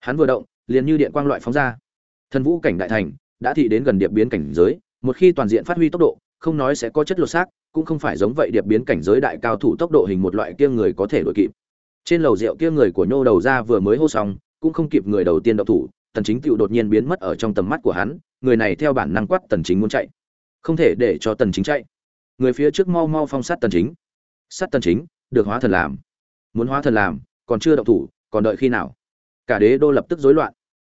hắn vừa động, liền như điện quang loại phóng ra. Thần vũ cảnh đại thành, đã thị đến gần điệp biến cảnh giới, một khi toàn diện phát huy tốc độ, không nói sẽ có chất lột xác, cũng không phải giống vậy điệp biến cảnh giới đại cao thủ tốc độ hình một loại kia người có thể đuổi kịp. Trên lầu rượu kia người của nhô đầu ra vừa mới hô xong, cũng không kịp người đầu tiên động thủ, tần chính Cựu đột nhiên biến mất ở trong tầm mắt của hắn, người này theo bản năng quát tần chính muốn chạy. Không thể để cho tần chính chạy. Người phía trước mau mau phong sát tần chính. Sát tần chính, được hóa thần làm. Muốn hóa thần làm, còn chưa động thủ, còn đợi khi nào? Cả đế đô lập tức rối loạn.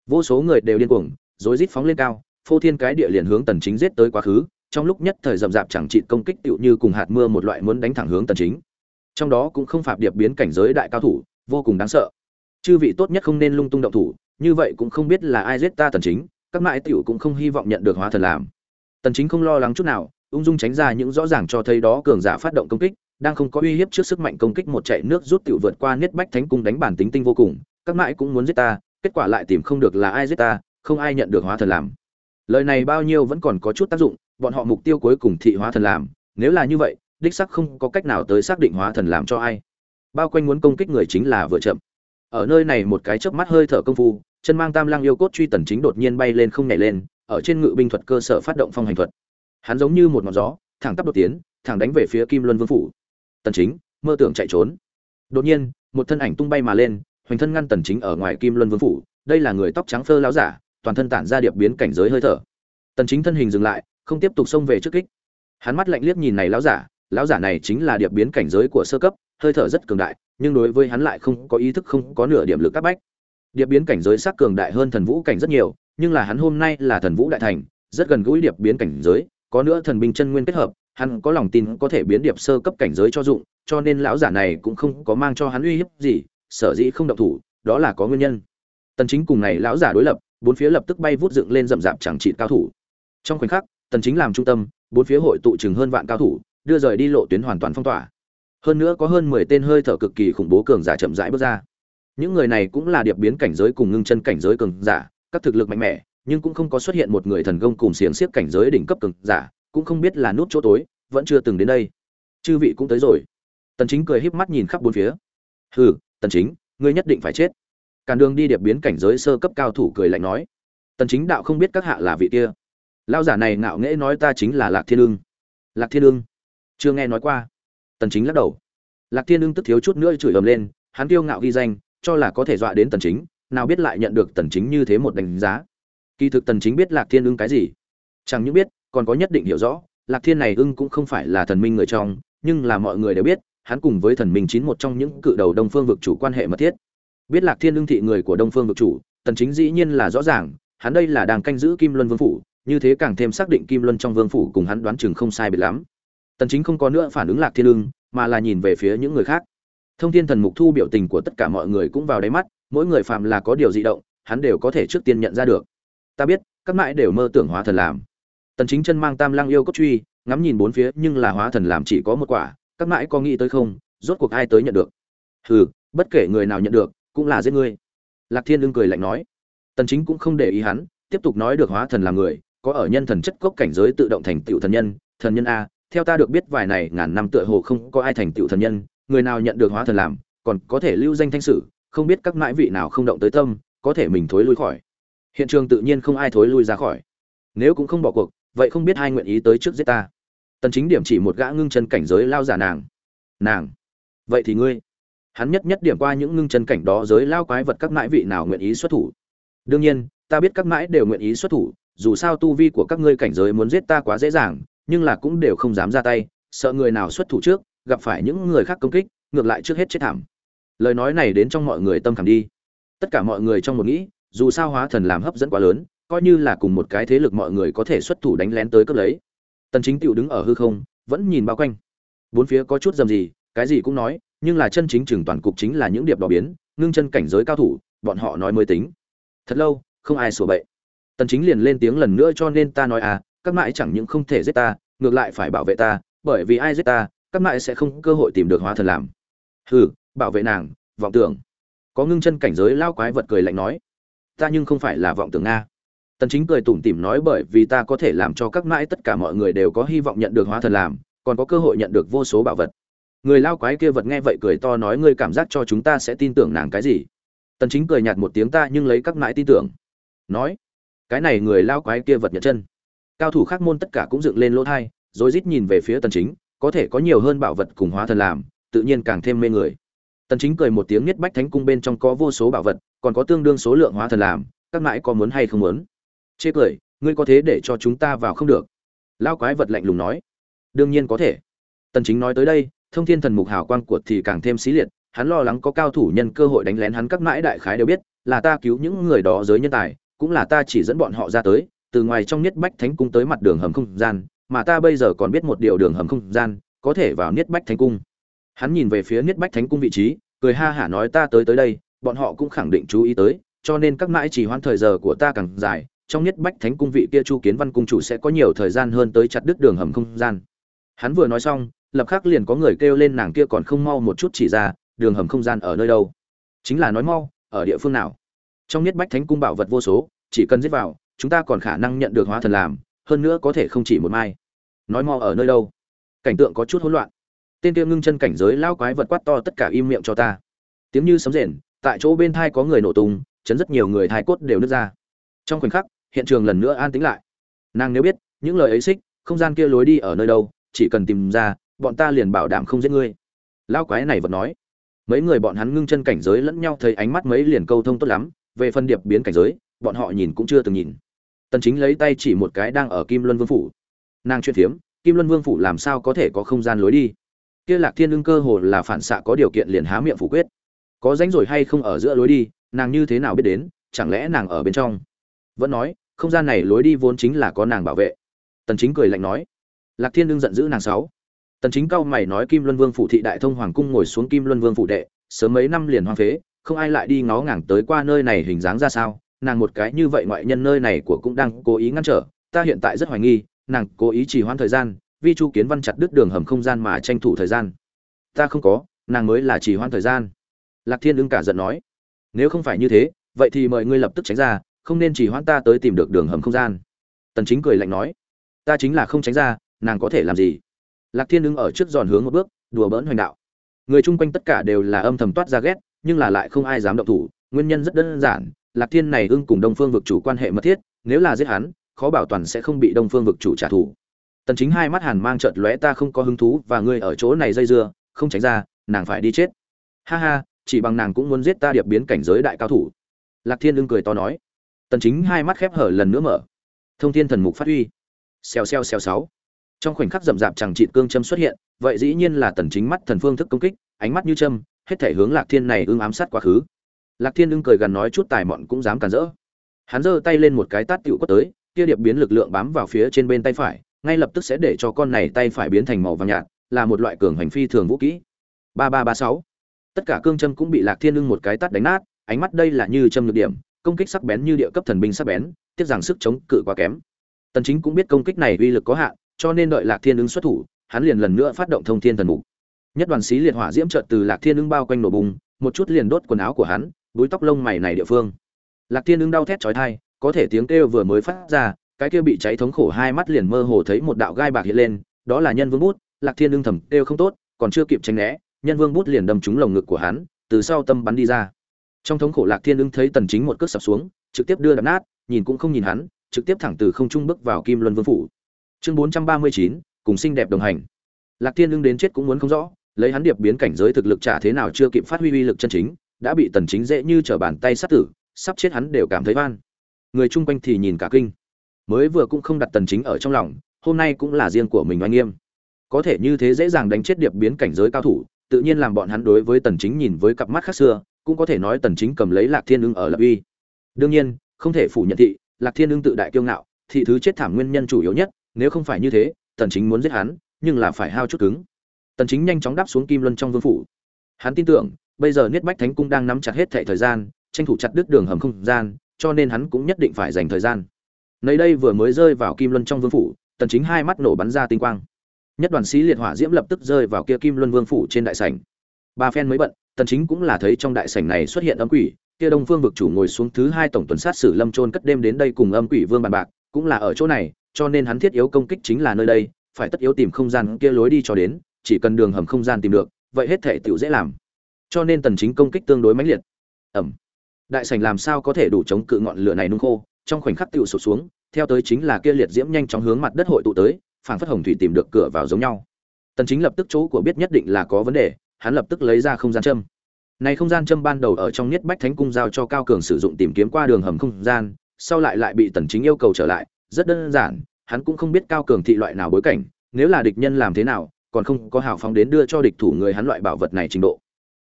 Vô số người đều điên cuồng, rối rít phóng lên cao, phô thiên cái địa liền hướng tần chính giết tới quá khứ, trong lúc nhất thời rậm rạp chẳng trị công kích tựu như cùng hạt mưa một loại muốn đánh thẳng hướng tần chính. Trong đó cũng không phạm điệp biến cảnh giới đại cao thủ, vô cùng đáng sợ. Chư vị tốt nhất không nên lung tung động thủ, như vậy cũng không biết là ai giết ta tần chính, các mãi tiểu cũng không hy vọng nhận được hóa thần làm. Tần chính không lo lắng chút nào, ung dung tránh ra những rõ ràng cho thấy đó cường giả phát động công kích, đang không có uy hiếp trước sức mạnh công kích một chạy nước rút tiểu vượt qua niết bách thánh cung đánh bản tính tinh vô cùng các mãi cũng muốn giết ta, kết quả lại tìm không được là ai giết ta, không ai nhận được hóa thần làm. Lời này bao nhiêu vẫn còn có chút tác dụng, bọn họ mục tiêu cuối cùng thị hóa thần làm, nếu là như vậy, đích sắc không có cách nào tới xác định hóa thần làm cho ai. Bao quanh muốn công kích người chính là vừa chậm. Ở nơi này một cái chớp mắt hơi thở công phu, chân mang tam lang yêu cốt truy tần chính đột nhiên bay lên không nhảy lên, ở trên ngự binh thuật cơ sở phát động phong hành thuật. Hắn giống như một ngọn gió, thẳng tắp đột tiến, thẳng đánh về phía kim luân vương phủ. Tần chính, mơ tưởng chạy trốn. Đột nhiên, một thân ảnh tung bay mà lên hoành thân ngăn tần chính ở ngoài kim luân vương phủ, đây là người tóc trắng phơ lão giả, toàn thân tản ra điệp biến cảnh giới hơi thở. Tần chính thân hình dừng lại, không tiếp tục xông về trước kích. Hắn mắt lạnh liếc nhìn này lão giả lão giả này chính là điệp biến cảnh giới của sơ cấp, hơi thở rất cường đại, nhưng đối với hắn lại không có ý thức không có nửa điểm lực các bách. Điệp biến cảnh giới sắc cường đại hơn thần vũ cảnh rất nhiều, nhưng là hắn hôm nay là thần vũ đại thành, rất gần gũi điệp biến cảnh giới, có nữa thần binh chân nguyên kết hợp, hắn có lòng tin có thể biến điệp sơ cấp cảnh giới cho dụng, cho nên lão giả này cũng không có mang cho hắn uy hiếp gì sở dĩ không động thủ, đó là có nguyên nhân. Tần chính cùng này lão giả đối lập, bốn phía lập tức bay vút dựng lên rậm rạp chẳng trị cao thủ. Trong khoảnh khắc, tần chính làm trung tâm, bốn phía hội tụ chừng hơn vạn cao thủ, đưa rời đi lộ tuyến hoàn toàn phong tỏa. Hơn nữa có hơn 10 tên hơi thở cực kỳ khủng bố cường giả chậm rãi bước ra. Những người này cũng là điệp biến cảnh giới cùng ngưng chân cảnh giới cường giả, các thực lực mạnh mẽ, nhưng cũng không có xuất hiện một người thần công cùng xiềng xiếc cảnh giới đỉnh cấp cường giả, cũng không biết là nút chỗ tối, vẫn chưa từng đến đây. Chư vị cũng tới rồi. Tần chính cười híp mắt nhìn khắp bốn phía. Hừ tần chính, ngươi nhất định phải chết. Càn đường đi điệp biến cảnh giới sơ cấp cao thủ cười lạnh nói. Tần chính đạo không biết các hạ là vị kia. Lao giả này ngạo nghễ nói ta chính là lạc thiên ương lạc thiên ương chưa nghe nói qua. Tần chính lắc đầu. Lạc thiên ương tức thiếu chút nữa chửi ầm lên, hắn kiêu ngạo ghi danh, cho là có thể dọa đến tần chính, nào biết lại nhận được tần chính như thế một đánh giá. Kỳ thực tần chính biết lạc thiên Lương cái gì? Chẳng những biết, còn có nhất định hiểu rõ, lạc thiên này ưng cũng không phải là thần minh người trong, nhưng là mọi người đều biết hắn cùng với thần minh chín một trong những cự đầu đông phương vực chủ quan hệ mật thiết. Biết lạc thiên Lương thị người của đông phương vực chủ tần chính dĩ nhiên là rõ ràng hắn đây là đang canh giữ kim luân vương phủ như thế càng thêm xác định kim luân trong vương phủ cùng hắn đoán chừng không sai biệt lắm. Tần chính không có nữa phản ứng lạc thiên Lương, mà là nhìn về phía những người khác. Thông thiên thần mục thu biểu tình của tất cả mọi người cũng vào đáy mắt mỗi người phàm là có điều dị động hắn đều có thể trước tiên nhận ra được. Ta biết các mãi đều mơ tưởng hóa thần làm. Tần chính chân mang tam lang yêu cốt truy ngắm nhìn bốn phía nhưng là hóa thần làm chỉ có một quả các mãi có nghĩ tới không, rốt cuộc ai tới nhận được? Hừ, bất kể người nào nhận được, cũng là giết ngươi. Lạc thiên lương cười lạnh nói. Tần chính cũng không để ý hắn, tiếp tục nói được hóa thần làm người, có ở nhân thần chất cốc cảnh giới tự động thành tựu thần nhân thần nhân a, theo ta được biết vài này ngàn năm tựa hồ không có ai thành tựu thần nhân, người nào nhận được hóa thần làm, còn có thể lưu danh thanh sử, không biết các mãi vị nào không động tới tâm, có thể mình thối lui khỏi. Hiện trường tự nhiên không ai thối lui ra khỏi. Nếu cũng không bỏ cuộc, vậy không biết ai nguyện ý tới trước giết ta tần chính điểm chỉ một gã ngưng chân cảnh giới lao giả nàng. Nàng? Vậy thì ngươi? Hắn nhất nhất điểm qua những ngưng chân cảnh đó giới lao quái vật các mãi vị nào nguyện ý xuất thủ? Đương nhiên, ta biết các mãi đều nguyện ý xuất thủ, dù sao tu vi của các ngươi cảnh giới muốn giết ta quá dễ dàng, nhưng là cũng đều không dám ra tay, sợ người nào xuất thủ trước, gặp phải những người khác công kích, ngược lại trước hết chết thảm. Lời nói này đến trong mọi người tâm khảm đi. Tất cả mọi người trong một nghĩ, dù sao hóa thần làm hấp dẫn quá lớn, coi như là cùng một cái thế lực mọi người có thể xuất thủ đánh lén tới cướp lấy tần chính tựu đứng ở hư không, vẫn nhìn bao quanh. Bốn phía có chút dầm gì, cái gì cũng nói, nhưng là chân chính trường toàn cục chính là những điệp đỏ biến, ngưng chân cảnh giới cao thủ, bọn họ nói mới tính. Thật lâu, không ai sủa bậy. Tần chính liền lên tiếng lần nữa cho nên ta nói à các mãi chẳng những không thể giết ta, ngược lại phải bảo vệ ta, bởi vì ai giết ta, các mãi sẽ không cơ hội tìm được hóa thần làm. Hừ, bảo vệ nàng, vọng tưởng. Có ngưng chân cảnh giới lao quái vật cười lạnh nói, ta nhưng không phải là vọng tưởng nga tần chính cười tủm tỉm nói bởi vì ta có thể làm cho các mãi tất cả mọi người đều có hy vọng nhận được hóa thần làm, còn có cơ hội nhận được vô số bảo vật. Người lao quái kia vật nghe vậy cười to nói ngươi cảm giác cho chúng ta sẽ tin tưởng nàng cái gì? Tần chính cười nhạt một tiếng ta nhưng lấy các mãi tin tưởng. Nói, cái này người lao quái kia vật nhật chân. Cao thủ khác môn tất cả cũng dựng lên lỗ thai, rồi rít nhìn về phía tần chính, có thể có nhiều hơn bảo vật cùng hóa thần làm, tự nhiên càng thêm mê người. Tần chính cười một tiếng niết bách thánh cung bên trong có vô số bảo vật, còn có tương đương số lượng hóa thần làm, các mãi có muốn hay không muốn? Chê cười, ngươi có thế để cho chúng ta vào không được? Lao quái vật lạnh lùng nói. Đương nhiên có thể. Tần chính nói tới đây, thông thiên thần mục hào quang của thì càng thêm xí liệt, hắn lo lắng có cao thủ nhân cơ hội đánh lén hắn các mãi đại khái đều biết, là ta cứu những người đó giới nhân tài, cũng là ta chỉ dẫn bọn họ ra tới, từ ngoài trong niết bách thánh cung tới mặt đường hầm không gian, mà ta bây giờ còn biết một điều đường hầm không gian, có thể vào niết bách thánh cung. Hắn nhìn về phía niết bách thánh cung vị trí, cười ha hả nói ta tới tới đây, bọn họ cũng khẳng định chú ý tới, cho nên các mãi chỉ hoãn thời giờ của ta càng dài trong nhất bách thánh cung vị kia chu kiến văn cung chủ sẽ có nhiều thời gian hơn tới chặt đứt đường hầm không gian. Hắn vừa nói xong, lập khắc liền có người kêu lên nàng kia còn không mau một chút chỉ ra, đường hầm không gian ở nơi đâu. Chính là nói mau, ở địa phương nào? Trong nhất bách thánh cung bảo vật vô số, chỉ cần giết vào, chúng ta còn khả năng nhận được hóa thần làm, hơn nữa có thể không chỉ một mai. Nói mau ở nơi đâu? Cảnh tượng có chút hỗn loạn. Tên kia ngưng chân cảnh giới lao quái vật quát to tất cả im miệng cho ta. Tiếng như sấm rền, tại chỗ bên thai có người nổ tung, chấn rất nhiều người thai cốt đều nứt ra. Trong khoảnh khắc hiện trường lần nữa an tĩnh lại. Nàng nếu biết những lời ấy xích không gian kia lối đi ở nơi đâu chỉ cần tìm ra bọn ta liền bảo đảm không giết ngươi. Lao quái này vẫn nói. Mấy người bọn hắn ngưng chân cảnh giới lẫn nhau thấy ánh mắt mấy liền câu thông tốt lắm về phân điệp biến cảnh giới bọn họ nhìn cũng chưa từng nhìn. Tần chính lấy tay chỉ một cái đang ở kim luân vương phủ. Nàng chuyện thiếm, kim luân vương phủ làm sao có thể có không gian lối đi? Kia lạc thiên ưng cơ hồ là phản xạ có điều kiện liền há miệng phủ quyết. Có rãnh rồi hay không ở giữa lối đi nàng như thế nào biết đến chẳng lẽ nàng ở bên trong? Vẫn nói không gian này lối đi vốn chính là có nàng bảo vệ. Tần chính cười lạnh nói. Lạc thiên Đương giận dữ nàng sáu. Tần chính cao mày nói kim luân vương phủ thị đại thông hoàng cung ngồi xuống kim luân vương phủ đệ, sớm mấy năm liền hoang phế, không ai lại đi ngó ngàng tới qua nơi này hình dáng ra sao. Nàng một cái như vậy ngoại nhân nơi này của cũng đang cố ý ngăn trở, ta hiện tại rất hoài nghi, nàng cố ý trì hoãn thời gian, vi chu kiến văn chặt đứt đường hầm không gian mà tranh thủ thời gian. Ta không có, nàng mới là trì hoãn thời gian. Lạc thiên Đương cả giận nói. Nếu không phải như thế, vậy thì mời ngươi lập tức tránh ra không nên chỉ hoãn ta tới tìm được đường hầm không gian. Tần chính cười lạnh nói, ta chính là không tránh ra, nàng có thể làm gì? Lạc thiên đứng ở trước giòn hướng một bước, đùa bỡn hoành đạo. Người chung quanh tất cả đều là âm thầm toát ra ghét, nhưng là lại không ai dám động thủ, nguyên nhân rất đơn giản, lạc thiên này ưng cùng đông phương vực chủ quan hệ mật thiết, nếu là giết hắn, khó bảo toàn sẽ không bị đông phương vực chủ trả thù. Tần chính hai mắt hàn mang chợt lóe, ta không có hứng thú và ngươi ở chỗ này dây dưa, không tránh ra, nàng phải đi chết. Ha ha, chỉ bằng nàng cũng muốn giết ta điệp biến cảnh giới đại cao thủ. Lạc thiên ưng cười to nói tần chính hai mắt khép hở lần nữa mở. Thông thiên thần mục phát huy xèo xèo xèo sáu. Trong khoảnh khắc rậm rạp chẳng trị cương châm xuất hiện, vậy dĩ nhiên là tần chính mắt thần phương thức công kích, ánh mắt như châm, hết thể hướng lạc thiên này ưng ám sát quá khứ. Lạc thiên ưng cười gần nói chút tài mọn cũng dám cản rỡ. Hắn giơ tay lên một cái tát tiểu quất tới, kia điệp biến lực lượng bám vào phía trên bên tay phải, ngay lập tức sẽ để cho con này tay phải biến thành màu vàng nhạt, là một loại cường hành phi thường vũ kỹ. Ba ba ba sáu. Tất cả cương châm cũng bị lạc thiên ưng một cái tát đánh nát, ánh mắt đây là như châm nhược điểm công kích sắc bén như địa cấp thần binh sắc bén, tiếc rằng sức chống cự quá kém. Tần chính cũng biết công kích này uy lực có hạn, cho nên đợi lạc thiên ứng xuất thủ, hắn liền lần nữa phát động thông thiên thần mục. Nhất đoàn xí liệt hỏa diễm chợt từ lạc thiên ứng bao quanh nổ bùng, một chút liền đốt quần áo của hắn, búi tóc lông mày này địa phương. Lạc thiên ứng đau thét chói tai, có thể tiếng kêu vừa mới phát ra, cái kia bị cháy thống khổ hai mắt liền mơ hồ thấy một đạo gai bạc hiện lên, đó là nhân vương bút, lạc thiên ứng thầm kêu không tốt, còn chưa kịp tránh né, nhân vương bút liền đâm trúng lồng ngực của hắn, từ sau tâm bắn đi ra trong thống khổ lạc thiên ưng thấy tần chính một cước sập xuống trực tiếp đưa đập nát nhìn cũng không nhìn hắn trực tiếp thẳng từ không trung bước vào kim luân vương phủ. Chương 439, cùng xinh đẹp đồng hành. Lạc thiên ưng đến chết cũng muốn không rõ lấy hắn điệp biến cảnh giới thực lực trả thế nào chưa kịp phát huy uy lực chân chính đã bị tần chính dễ như trở bàn tay sát tử sắp chết hắn đều cảm thấy van người chung quanh thì nhìn cả kinh. Mới vừa cũng không đặt tần chính ở trong lòng hôm nay cũng là riêng của mình oanh nghiêm. Có thể như thế dễ dàng đánh chết điệp biến cảnh giới cao thủ tự nhiên làm bọn hắn đối với tần chính nhìn với cặp mắt khác xưa cũng có thể nói tần chính cầm lấy lạc thiên ưng ở lập uy. Đương nhiên, không thể phủ nhận thị, lạc thiên ưng tự đại kiêu ngạo, thị thứ chết thảm nguyên nhân chủ yếu nhất, nếu không phải như thế, tần chính muốn giết hắn, nhưng là phải hao chút cứng. Tần chính nhanh chóng đáp xuống kim luân trong vương phủ. Hắn tin tưởng, bây giờ niết bách thánh cung đang nắm chặt hết thảy thời gian, tranh thủ chặt đứt đường hầm không gian, cho nên hắn cũng nhất định phải dành thời gian. Nơi đây vừa mới rơi vào kim luân trong vương phủ, tần chính hai mắt nổ bắn ra tinh quang. Nhất đoàn sĩ liệt hỏa diễm lập tức rơi vào kia kim luân vương phủ trên đại sảnh. Ba phen mới bận tần chính cũng là thấy trong đại sảnh này xuất hiện âm quỷ, kia đông phương vực chủ ngồi xuống thứ hai tổng tuần sát sử lâm trôn cất đêm đến đây cùng âm quỷ vương bàn bạc, cũng là ở chỗ này, cho nên hắn thiết yếu công kích chính là nơi đây, phải tất yếu tìm không gian kia lối đi cho đến, chỉ cần đường hầm không gian tìm được, vậy hết thể tiểu dễ làm. Cho nên tần chính công kích tương đối mãnh liệt. Ẩm. Đại sảnh làm sao có thể đủ chống cự ngọn lửa này nung khô, trong khoảnh khắc tiểu sụt xuống, theo tới chính là kia liệt diễm nhanh chóng hướng mặt đất hội tụ tới, phảng phất hồng thủy tìm được cửa vào giống nhau. Tần chính lập tức chỗ của biết nhất định là có vấn đề hắn lập tức lấy ra không gian châm. Này không gian châm ban đầu ở trong niết bách thánh cung giao cho cao cường sử dụng tìm kiếm qua đường hầm không gian, sau lại lại bị tần chính yêu cầu trở lại, rất đơn giản, hắn cũng không biết cao cường thị loại nào bối cảnh, nếu là địch nhân làm thế nào, còn không có hào phóng đến đưa cho địch thủ người hắn loại bảo vật này trình độ.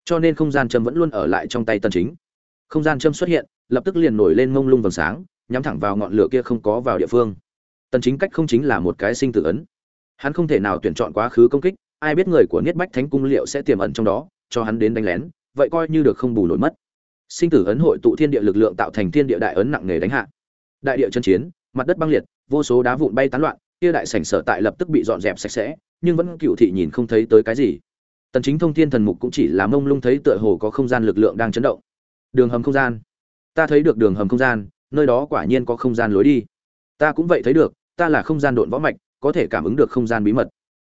Cho nên không gian châm vẫn luôn ở lại trong tay tần chính. Không gian châm xuất hiện, lập tức liền nổi lên mông lung vầng sáng, nhắm thẳng vào ngọn lửa kia không có vào địa phương. Tần chính cách không chính là một cái sinh tử ấn. Hắn không thể nào tuyển chọn quá khứ công kích ai biết người của niết bách thánh cung liệu sẽ tiềm ẩn trong đó, cho hắn đến đánh lén, vậy coi như được không bù nổi mất. Sinh tử ấn hội tụ thiên địa lực lượng tạo thành thiên địa đại ấn nặng nề đánh hạ. Đại địa chân chiến, mặt đất băng liệt, vô số đá vụn bay tán loạn, kia đại sảnh sở tại lập tức bị dọn dẹp sạch sẽ, nhưng vẫn cựu thị nhìn không thấy tới cái gì. Tần chính thông thiên thần mục cũng chỉ là mông lung thấy tựa hồ có không gian lực lượng đang chấn động. Đường hầm không gian. Ta thấy được đường hầm không gian, nơi đó quả nhiên có không gian lối đi. Ta cũng vậy thấy được, ta là không gian độn võ mạch, có thể cảm ứng được không gian bí mật.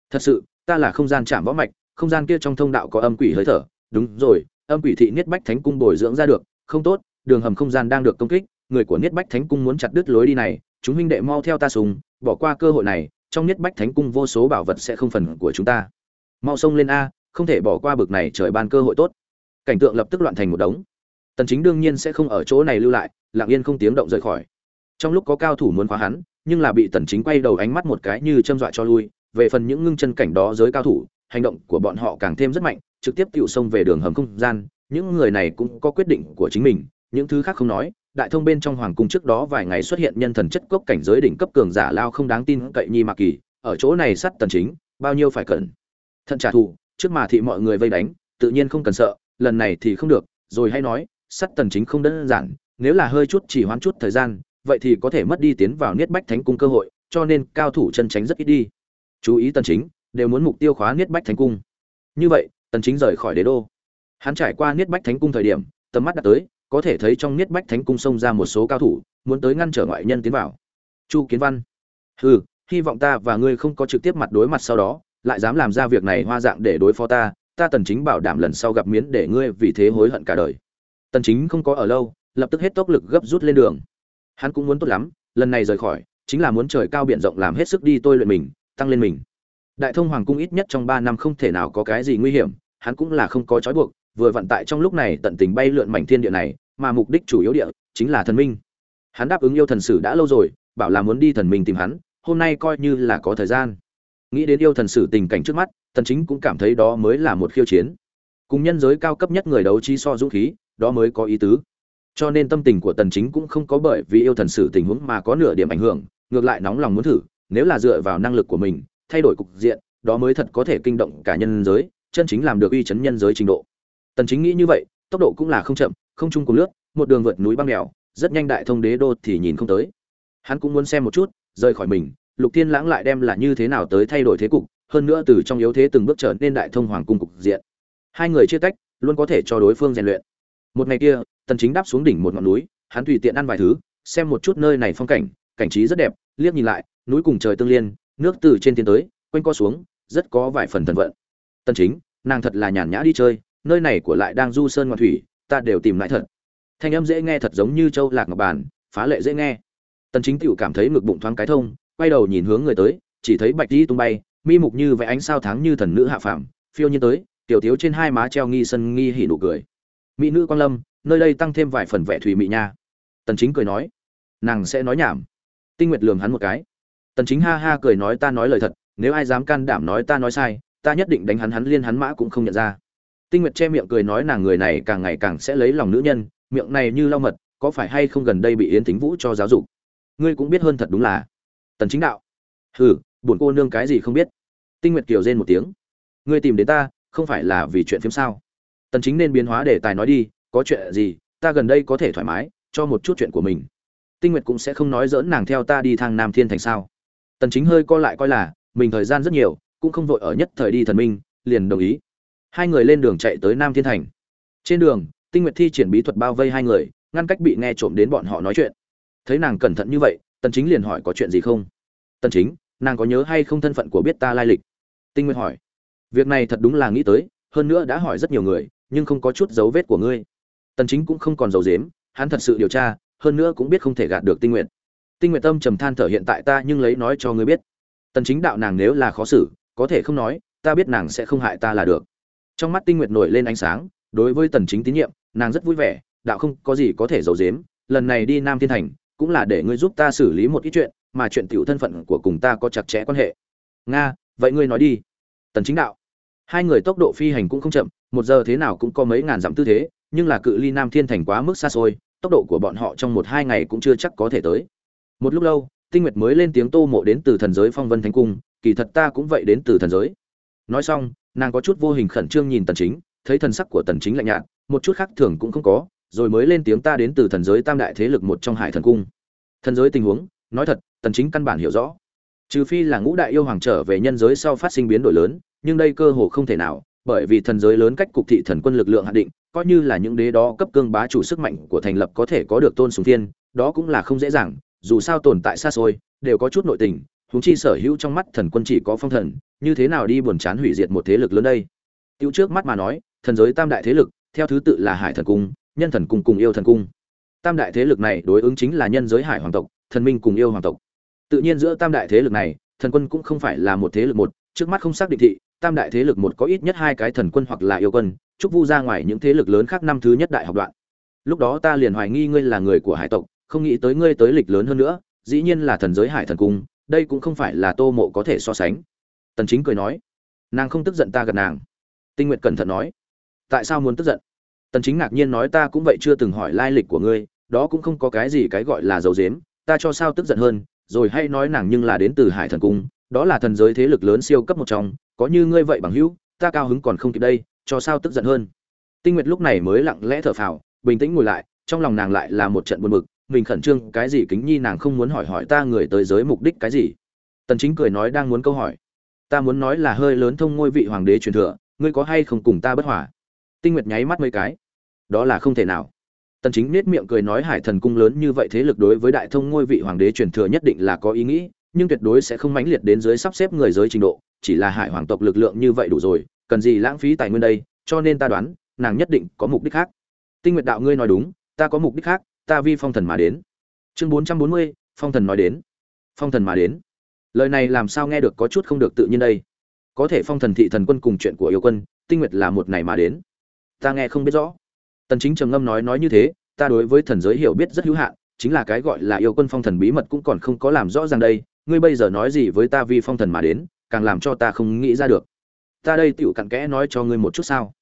Thật sự ta là không gian chạm võ mạch, không gian kia trong thông đạo có âm quỷ hơi thở. Đúng rồi, âm quỷ thị niết bách thánh cung bồi dưỡng ra được. Không tốt, đường hầm không gian đang được công kích, người của niết bách thánh cung muốn chặt đứt lối đi này, chúng huynh đệ mau theo ta sùng, bỏ qua cơ hội này, trong niết bách thánh cung vô số bảo vật sẽ không phần của chúng ta. Mau xông lên a, không thể bỏ qua bực này trời ban cơ hội tốt. Cảnh tượng lập tức loạn thành một đống. Tần chính đương nhiên sẽ không ở chỗ này lưu lại, lặng yên không tiếng động rời khỏi. Trong lúc có cao thủ muốn khóa hắn, nhưng là bị tần chính quay đầu ánh mắt một cái như châm dọa cho lui về phần những ngưng chân cảnh đó giới cao thủ, hành động của bọn họ càng thêm rất mạnh, trực tiếp tiểu xông về đường hầm không gian, những người này cũng có quyết định của chính mình. Những thứ khác không nói, đại thông bên trong hoàng cung trước đó vài ngày xuất hiện nhân thần chất cốc cảnh giới đỉnh cấp cường giả lao không đáng tin cậy nhi mạc kỳ, ở chỗ này sát tần chính, bao nhiêu phải cẩn thận trả thù, trước mà thị mọi người vây đánh, tự nhiên không cần sợ, lần này thì không được, rồi hay nói, sát tần chính không đơn giản, nếu là hơi chút chỉ hoãn chút thời gian, vậy thì có thể mất đi tiến vào niết bách thánh cung cơ hội, cho nên cao thủ chân tránh rất ít đi chú ý tần chính, đều muốn mục tiêu khóa niết bách thánh cung. Như vậy, tần chính rời khỏi đế đô. Hắn trải qua niết bách thánh cung thời điểm, tầm mắt đặt tới, có thể thấy trong niết bách thánh cung xông ra một số cao thủ, muốn tới ngăn trở ngoại nhân tiến vào. Chu kiến văn. Hừ, hy vọng ta và ngươi không có trực tiếp mặt đối mặt sau đó, lại dám làm ra việc này hoa dạng để đối phó ta ta tần chính bảo đảm lần sau gặp miến để ngươi vì thế hối hận cả đời. Tần chính không có ở lâu, lập tức hết tốc lực gấp rút lên đường. Hắn cũng muốn tốt lắm, lần này rời khỏi, chính là muốn trời cao biển rộng làm hết sức đi tôi luyện mình tăng lên mình. Đại thông hoàng cung ít nhất trong 3 năm không thể nào có cái gì nguy hiểm, hắn cũng là không có trói buộc, vừa vận tại trong lúc này tận tình bay lượn mảnh thiên địa này, mà mục đích chủ yếu địa chính là thần minh. Hắn đáp ứng yêu thần sử đã lâu rồi, bảo là muốn đi thần minh tìm hắn, hôm nay coi như là có thời gian. Nghĩ đến yêu thần sử tình cảnh trước mắt tần chính cũng cảm thấy đó mới là một khiêu chiến. Cùng nhân giới cao cấp nhất người đấu trí so dũng khí, đó mới có ý tứ. Cho nên tâm tình của tần chính cũng không có bởi vì yêu thần sử tình huống mà có nửa điểm ảnh hưởng, ngược lại nóng lòng muốn thử nếu là dựa vào năng lực của mình, thay đổi cục diện, đó mới thật có thể kinh động cả nhân giới, chân chính làm được uy chấn nhân giới trình độ. Tần chính nghĩ như vậy, tốc độ cũng là không chậm, không chung cùng lướt, một đường vượt núi băng đèo rất nhanh đại thông đế đô thì nhìn không tới. Hắn cũng muốn xem một chút, rời khỏi mình, lục thiên lãng lại đem là như thế nào tới thay đổi thế cục, hơn nữa từ trong yếu thế từng bước trở nên đại thông hoàng cung cục diện. Hai người chia tách, luôn có thể cho đối phương rèn luyện. Một ngày kia, tần chính đáp xuống đỉnh một ngọn núi, hắn tùy tiện ăn vài thứ, xem một chút nơi này phong cảnh cảnh trí rất đẹp, liếc nhìn lại núi cùng trời tương liên, nước từ trên tiến tới, quanh co xuống, rất có vài phần thần vận. Tần chính, nàng thật là nhàn nhã đi chơi, nơi này của lại đang du sơn ngoạn thủy, ta đều tìm lại thật. Thanh âm dễ nghe thật giống như châu lạc ngọc bàn, phá lệ dễ nghe. Tần chính tiểu cảm thấy ngực bụng thoáng cái thông, quay đầu nhìn hướng người tới, chỉ thấy bạch đi tung bay, mi mục như vẽ ánh sao tháng như thần nữ hạ phàm, phiêu nhiên tới, tiểu thiếu trên hai má treo nghi sân nghi hỉ nụ cười. Mỹ nữ quang lâm, nơi đây tăng thêm vài phần vẻ thủy mỹ nha. Tần chính cười nói, nàng sẽ nói nhảm. Tinh nguyệt lườm hắn một cái tần chính ha ha cười nói ta nói lời thật, nếu ai dám can đảm nói ta nói sai, ta nhất định đánh hắn hắn liên hắn mã cũng không nhận ra. Tinh nguyệt che miệng cười nói nàng người này càng ngày càng sẽ lấy lòng nữ nhân, miệng này như lau mật, có phải hay không gần đây bị yến tính vũ cho giáo dục? Ngươi cũng biết hơn thật đúng là. Tần chính đạo. Hừ, buồn cô nương cái gì không biết? Tinh nguyệt kiều rên một tiếng. Ngươi tìm đến ta, không phải là vì chuyện phim sao? Tần chính nên biến hóa để tài nói đi, có chuyện gì, ta gần đây có thể thoải mái, cho một chút chuyện của mình. Tinh nguyệt cũng sẽ không nói dỡn nàng theo ta đi thang nam thiên thành sao? Tần chính hơi co lại coi là, mình thời gian rất nhiều, cũng không vội ở nhất thời đi thần minh, liền đồng ý. Hai người lên đường chạy tới nam thiên thành. Trên đường, tinh nguyệt thi triển bí thuật bao vây hai người, ngăn cách bị nghe trộm đến bọn họ nói chuyện. Thấy nàng cẩn thận như vậy, tần chính liền hỏi có chuyện gì không? Tần chính, nàng có nhớ hay không thân phận của biết ta lai lịch? Tinh nguyệt hỏi. Việc này thật đúng là nghĩ tới, hơn nữa đã hỏi rất nhiều người, nhưng không có chút dấu vết của ngươi. Tần chính cũng không còn dấu dếm, hắn thật sự điều tra, hơn nữa cũng biết không thể gạt được tinh Nguyệt tinh nguyện tâm trầm than thở hiện tại ta nhưng lấy nói cho ngươi biết. Tần chính đạo nàng nếu là khó xử, có thể không nói, ta biết nàng sẽ không hại ta là được. Trong mắt tinh nguyệt nổi lên ánh sáng, đối với tần chính tín nhiệm, nàng rất vui vẻ, đạo không có gì có thể giấu giếm, lần này đi nam thiên thành, cũng là để ngươi giúp ta xử lý một ít chuyện, mà chuyện tiểu thân phận của cùng ta có chặt chẽ quan hệ. Nga, vậy ngươi nói đi. Tần chính đạo, hai người tốc độ phi hành cũng không chậm, một giờ thế nào cũng có mấy ngàn dặm tư thế, nhưng là cự ly nam thiên thành quá mức xa xôi, tốc độ của bọn họ trong một hai ngày cũng chưa chắc có thể tới một lúc lâu, tinh nguyệt mới lên tiếng tô mộ đến từ thần giới phong vân thánh cung, kỳ thật ta cũng vậy đến từ thần giới. Nói xong, nàng có chút vô hình khẩn trương nhìn tần chính, thấy thần sắc của tần chính lạnh nhạt, một chút khác thường cũng không có, rồi mới lên tiếng ta đến từ thần giới tam đại thế lực một trong hải thần cung. Thần giới tình huống, nói thật, tần chính căn bản hiểu rõ. Trừ phi là ngũ đại yêu hoàng trở về nhân giới sau phát sinh biến đổi lớn, nhưng đây cơ hồ không thể nào, bởi vì thần giới lớn cách cục thị thần quân lực lượng hạn định, coi như là những đế đó cấp cương bá chủ sức mạnh của thành lập có thể có được tôn sùng thiên, đó cũng là không dễ dàng dù sao tồn tại xa xôi, đều có chút nội tình, huống chi sở hữu trong mắt thần quân chỉ có phong thần, như thế nào đi buồn chán hủy diệt một thế lực lớn đây? Tiêu trước mắt mà nói, thần giới tam đại thế lực, theo thứ tự là hải thần cung, nhân thần cung cùng yêu thần cung. Tam đại thế lực này đối ứng chính là nhân giới hải hoàng tộc, thần minh cùng yêu hoàng tộc. Tự nhiên giữa tam đại thế lực này, thần quân cũng không phải là một thế lực một, trước mắt không xác định thị, tam đại thế lực một có ít nhất hai cái thần quân hoặc là yêu quân, chúc vu ra ngoài những thế lực lớn khác năm thứ nhất đại học đoạn. Lúc đó ta liền hoài nghi ngươi là người của hải tộc không nghĩ tới ngươi tới lịch lớn hơn nữa, dĩ nhiên là thần giới hải thần cung, đây cũng không phải là tô mộ có thể so sánh. Tần chính cười nói. Nàng không tức giận ta gần nàng. Tinh nguyệt cẩn thận nói. Tại sao muốn tức giận? Tần chính ngạc nhiên nói, ta cũng vậy chưa từng hỏi lai lịch của ngươi, đó cũng không có cái gì cái gọi là dấu dếm ta cho sao tức giận hơn, rồi hay nói nàng nhưng là đến từ hải thần cung, đó là thần giới thế lực lớn siêu cấp một trong, có như ngươi vậy bằng hữu, ta cao hứng còn không kịp đây, cho sao tức giận hơn? Tinh nguyệt lúc này mới lặng lẽ thở phào, bình tĩnh ngồi lại, trong lòng nàng lại là một trận buồn bực mình khẩn trương, cái gì kính nhi nàng không muốn hỏi hỏi ta người tới giới mục đích cái gì? Tần chính cười nói đang muốn câu hỏi. Ta muốn nói là hơi lớn thông ngôi vị hoàng đế truyền thừa, ngươi có hay không cùng ta bất hòa? Tinh nguyệt nháy mắt mấy cái. Đó là không thể nào. Tần chính nét miệng cười nói hải thần cung lớn như vậy thế lực đối với đại thông ngôi vị hoàng đế truyền thừa nhất định là có ý nghĩ, nhưng tuyệt đối sẽ không mãnh liệt đến dưới sắp xếp người giới trình độ, chỉ là hải hoàng tộc lực lượng như vậy đủ rồi, cần gì lãng phí tài nguyên đây, cho nên ta đoán, nàng nhất định có mục đích khác. Tinh nguyệt đạo ngươi nói đúng, ta có mục đích khác ta vi phong thần mà đến. Chương 440, phong thần nói đến. Phong thần mà đến. Lời này làm sao nghe được có chút không được tự nhiên đây? Có thể phong thần thị thần quân cùng chuyện của yêu quân tinh nguyệt là một này mà đến. Ta nghe không biết rõ. Tần chính trầm ngâm nói nói như thế ta đối với thần giới hiểu biết rất hữu hạn chính là cái gọi là yêu quân phong thần bí mật cũng còn không có làm rõ ràng đây. Ngươi bây giờ nói gì với ta vì phong thần mà đến càng làm cho ta không nghĩ ra được. Ta đây tựu cặn kẽ nói cho ngươi một chút sao?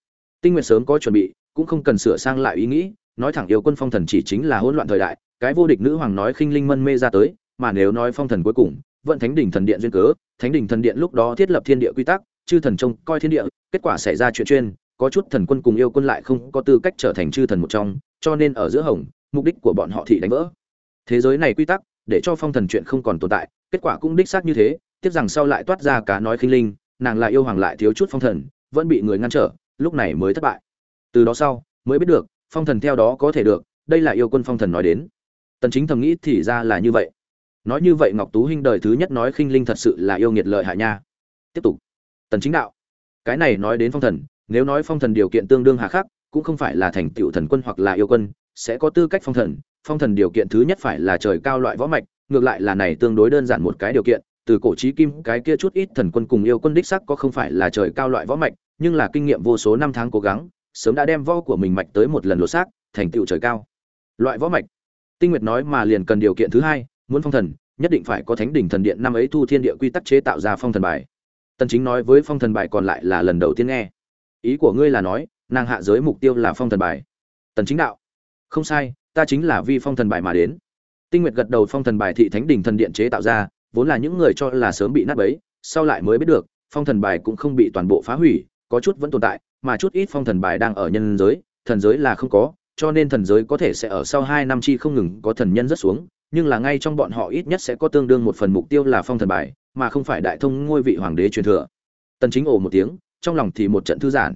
Tinh nguyệt sớm có chuẩn bị cũng không cần sửa sang lại ý nghĩ nói thẳng yêu quân phong thần chỉ chính là hỗn loạn thời đại, cái vô địch nữ hoàng nói khinh linh mân mê ra tới, mà nếu nói phong thần cuối cùng vận thánh đỉnh thần điện duyên cớ, thánh đỉnh thần điện lúc đó thiết lập thiên địa quy tắc, chư thần trông coi thiên địa, kết quả xảy ra chuyện chuyên, có chút thần quân cùng yêu quân lại không có tư cách trở thành chư thần một trong, cho nên ở giữa hồng, mục đích của bọn họ thị đánh vỡ. Thế giới này quy tắc, để cho phong thần chuyện không còn tồn tại, kết quả cũng đích xác như thế, tiếc rằng sau lại toát ra cá nói khinh linh, nàng lại yêu hoàng lại thiếu chút phong thần, vẫn bị người ngăn trở, lúc này mới thất bại. Từ đó sau, mới biết được phong thần theo đó có thể được, đây là yêu quân phong thần nói đến. Tần chính thầm nghĩ thì ra là như vậy. Nói như vậy ngọc tú huynh đời thứ nhất nói khinh linh thật sự là yêu nghiệt lợi hại nha. Tiếp tục. Tần chính đạo, cái này nói đến phong thần, nếu nói phong thần điều kiện tương đương hà khắc, cũng không phải là thành tựu thần quân hoặc là yêu quân, sẽ có tư cách phong thần. Phong thần điều kiện thứ nhất phải là trời cao loại võ mạch, ngược lại là này tương đối đơn giản một cái điều kiện, từ cổ chí kim, cái kia chút ít thần quân cùng yêu quân đích sắc có không phải là trời cao loại võ mạch, nhưng là kinh nghiệm vô số năm tháng cố gắng sớm đã đem võ của mình mạch tới một lần lột xác, thành tựu trời cao. Loại võ mạch. Tinh nguyệt nói mà liền cần điều kiện thứ hai, muốn phong thần, nhất định phải có thánh đỉnh thần điện năm ấy thu thiên địa quy tắc chế tạo ra phong thần bài. Tần chính nói với phong thần bài còn lại là lần đầu tiên nghe. Ý của ngươi là nói, nàng hạ giới mục tiêu là phong thần bài. Tần chính đạo. Không sai, ta chính là vi phong thần bài mà đến. Tinh nguyệt gật đầu phong thần bài thị thánh đỉnh thần điện chế tạo ra, vốn là những người cho là sớm bị nát bấy, sau lại mới biết được, phong thần bài cũng không bị toàn bộ phá hủy, có chút vẫn tồn tại mà chút ít phong thần bài đang ở nhân giới, thần giới là không có, cho nên thần giới có thể sẽ ở sau hai năm chi không ngừng có thần nhân rất xuống, nhưng là ngay trong bọn họ ít nhất sẽ có tương đương một phần mục tiêu là phong thần bài, mà không phải đại thông ngôi vị hoàng đế truyền thừa. Tần chính ồ một tiếng, trong lòng thì một trận thư giãn.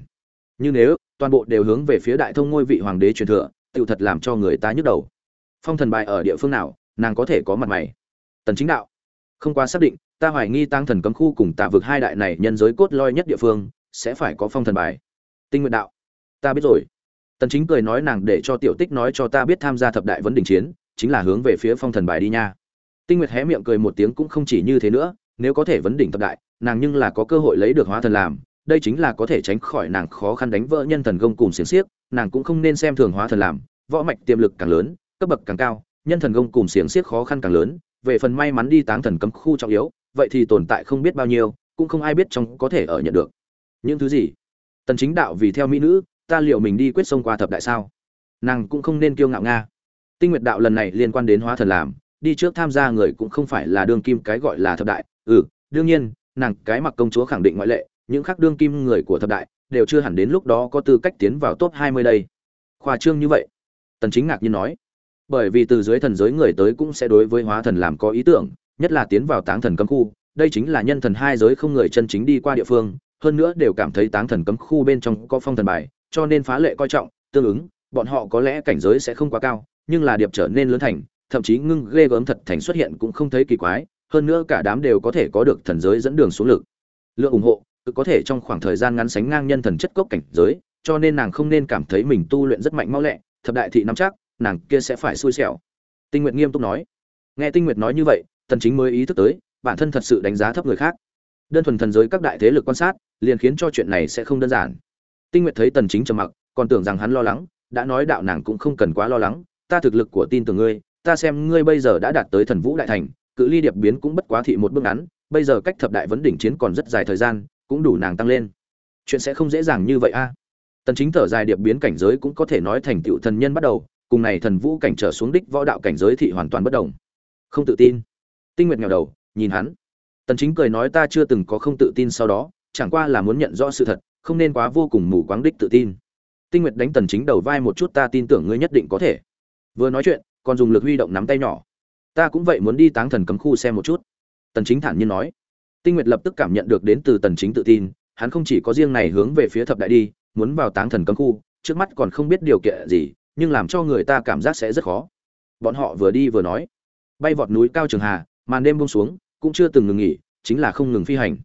Như nếu, toàn bộ đều hướng về phía đại thông ngôi vị hoàng đế truyền thừa, tiểu thật làm cho người ta nhức đầu. Phong thần bài ở địa phương nào, nàng có thể có mặt mày. Tần chính đạo, không quá xác định, ta hoài nghi tăng thần cấm khu cùng tạ vực hai đại này nhân giới cốt lõi nhất địa phương, sẽ phải có phong thần bài tinh nguyện đạo. Ta biết rồi. Tần chính cười nói nàng để cho tiểu tích nói cho ta biết tham gia thập đại vấn đỉnh chiến, chính là hướng về phía phong thần bài đi nha. Tinh nguyệt hé miệng cười một tiếng cũng không chỉ như thế nữa, nếu có thể vấn đỉnh thập đại, nàng nhưng là có cơ hội lấy được hóa thần làm, đây chính là có thể tránh khỏi nàng khó khăn đánh vỡ nhân thần công cùng xiềng xiếc, nàng cũng không nên xem thường hóa thần làm, võ mạch tiềm lực càng lớn, cấp bậc càng cao, nhân thần công cùng xiềng xiếc khó khăn càng lớn, về phần may mắn đi táng thần cấm khu trọng yếu, vậy thì tồn tại không biết bao nhiêu, cũng không ai biết trong có thể ở nhận được. Những thứ gì? Tần chính đạo vì theo mỹ nữ, ta liệu mình đi quyết sông qua thập đại sao? Nàng cũng không nên kiêu ngạo nga. Tinh nguyệt đạo lần này liên quan đến hóa thần làm, đi trước tham gia người cũng không phải là đương kim cái gọi là thập đại. Ừ đương nhiên, nàng cái mặc công chúa khẳng định ngoại lệ, những khác đương kim người của thập đại đều chưa hẳn đến lúc đó có tư cách tiến vào top 20 đây. Khoa trương như vậy. Tần chính ngạc nhiên nói. Bởi vì từ dưới thần giới người tới cũng sẽ đối với hóa thần làm có ý tưởng, nhất là tiến vào táng thần cấm khu, đây chính là nhân thần hai giới không người chân chính đi qua địa phương hơn nữa đều cảm thấy táng thần cấm khu bên trong có phong thần bài, cho nên phá lệ coi trọng, tương ứng, bọn họ có lẽ cảnh giới sẽ không quá cao, nhưng là điệp trở nên lớn thành, thậm chí ngưng ghê gớm thật thành xuất hiện cũng không thấy kỳ quái, hơn nữa cả đám đều có thể có được thần giới dẫn đường xuống lực. Lượng ủng hộ tự có thể trong khoảng thời gian ngắn sánh ngang nhân thần chất cốc cảnh giới, cho nên nàng không nên cảm thấy mình tu luyện rất mạnh mau lẹ, thập đại thị nắm chắc, nàng kia sẽ phải xui xẻo. Tinh nguyệt nghiêm túc nói. Nghe tinh nguyệt nói như vậy, tần chính mới ý thức tới, bản thân thật sự đánh giá thấp người khác đơn thuần thần giới các đại thế lực quan sát liền khiến cho chuyện này sẽ không đơn giản. Tinh nguyệt thấy tần chính trầm mặc còn tưởng rằng hắn lo lắng đã nói đạo nàng cũng không cần quá lo lắng ta thực lực của tin tưởng ngươi ta xem ngươi bây giờ đã đạt tới thần vũ đại thành cự ly điệp biến cũng bất quá thị một bước ngắn bây giờ cách thập đại vấn đỉnh chiến còn rất dài thời gian cũng đủ nàng tăng lên. Chuyện sẽ không dễ dàng như vậy a. Tần chính thở dài điệp biến cảnh giới cũng có thể nói thành tựu thần nhân bắt đầu cùng này thần vũ cảnh trở xuống đích võ đạo cảnh giới thị hoàn toàn bất động, không tự tin. Tinh nguyệt ngẩng đầu nhìn hắn tần chính cười nói ta chưa từng có không tự tin sau đó, chẳng qua là muốn nhận rõ sự thật, không nên quá vô cùng mù quáng đích tự tin. Tinh nguyệt đánh tần chính đầu vai một chút ta tin tưởng ngươi nhất định có thể. Vừa nói chuyện, còn dùng lực huy động nắm tay nhỏ. Ta cũng vậy muốn đi táng thần cấm khu xem một chút. Tần chính thản nhiên nói. Tinh nguyệt lập tức cảm nhận được đến từ tần chính tự tin, hắn không chỉ có riêng này hướng về phía thập đại đi, muốn vào táng thần cấm khu, trước mắt còn không biết điều kiện gì, nhưng làm cho người ta cảm giác sẽ rất khó. Bọn họ vừa đi vừa nói. Bay vọt núi cao trường hà, màn đêm buông xuống cũng chưa từng ngừng nghỉ, chính là không ngừng phi hành.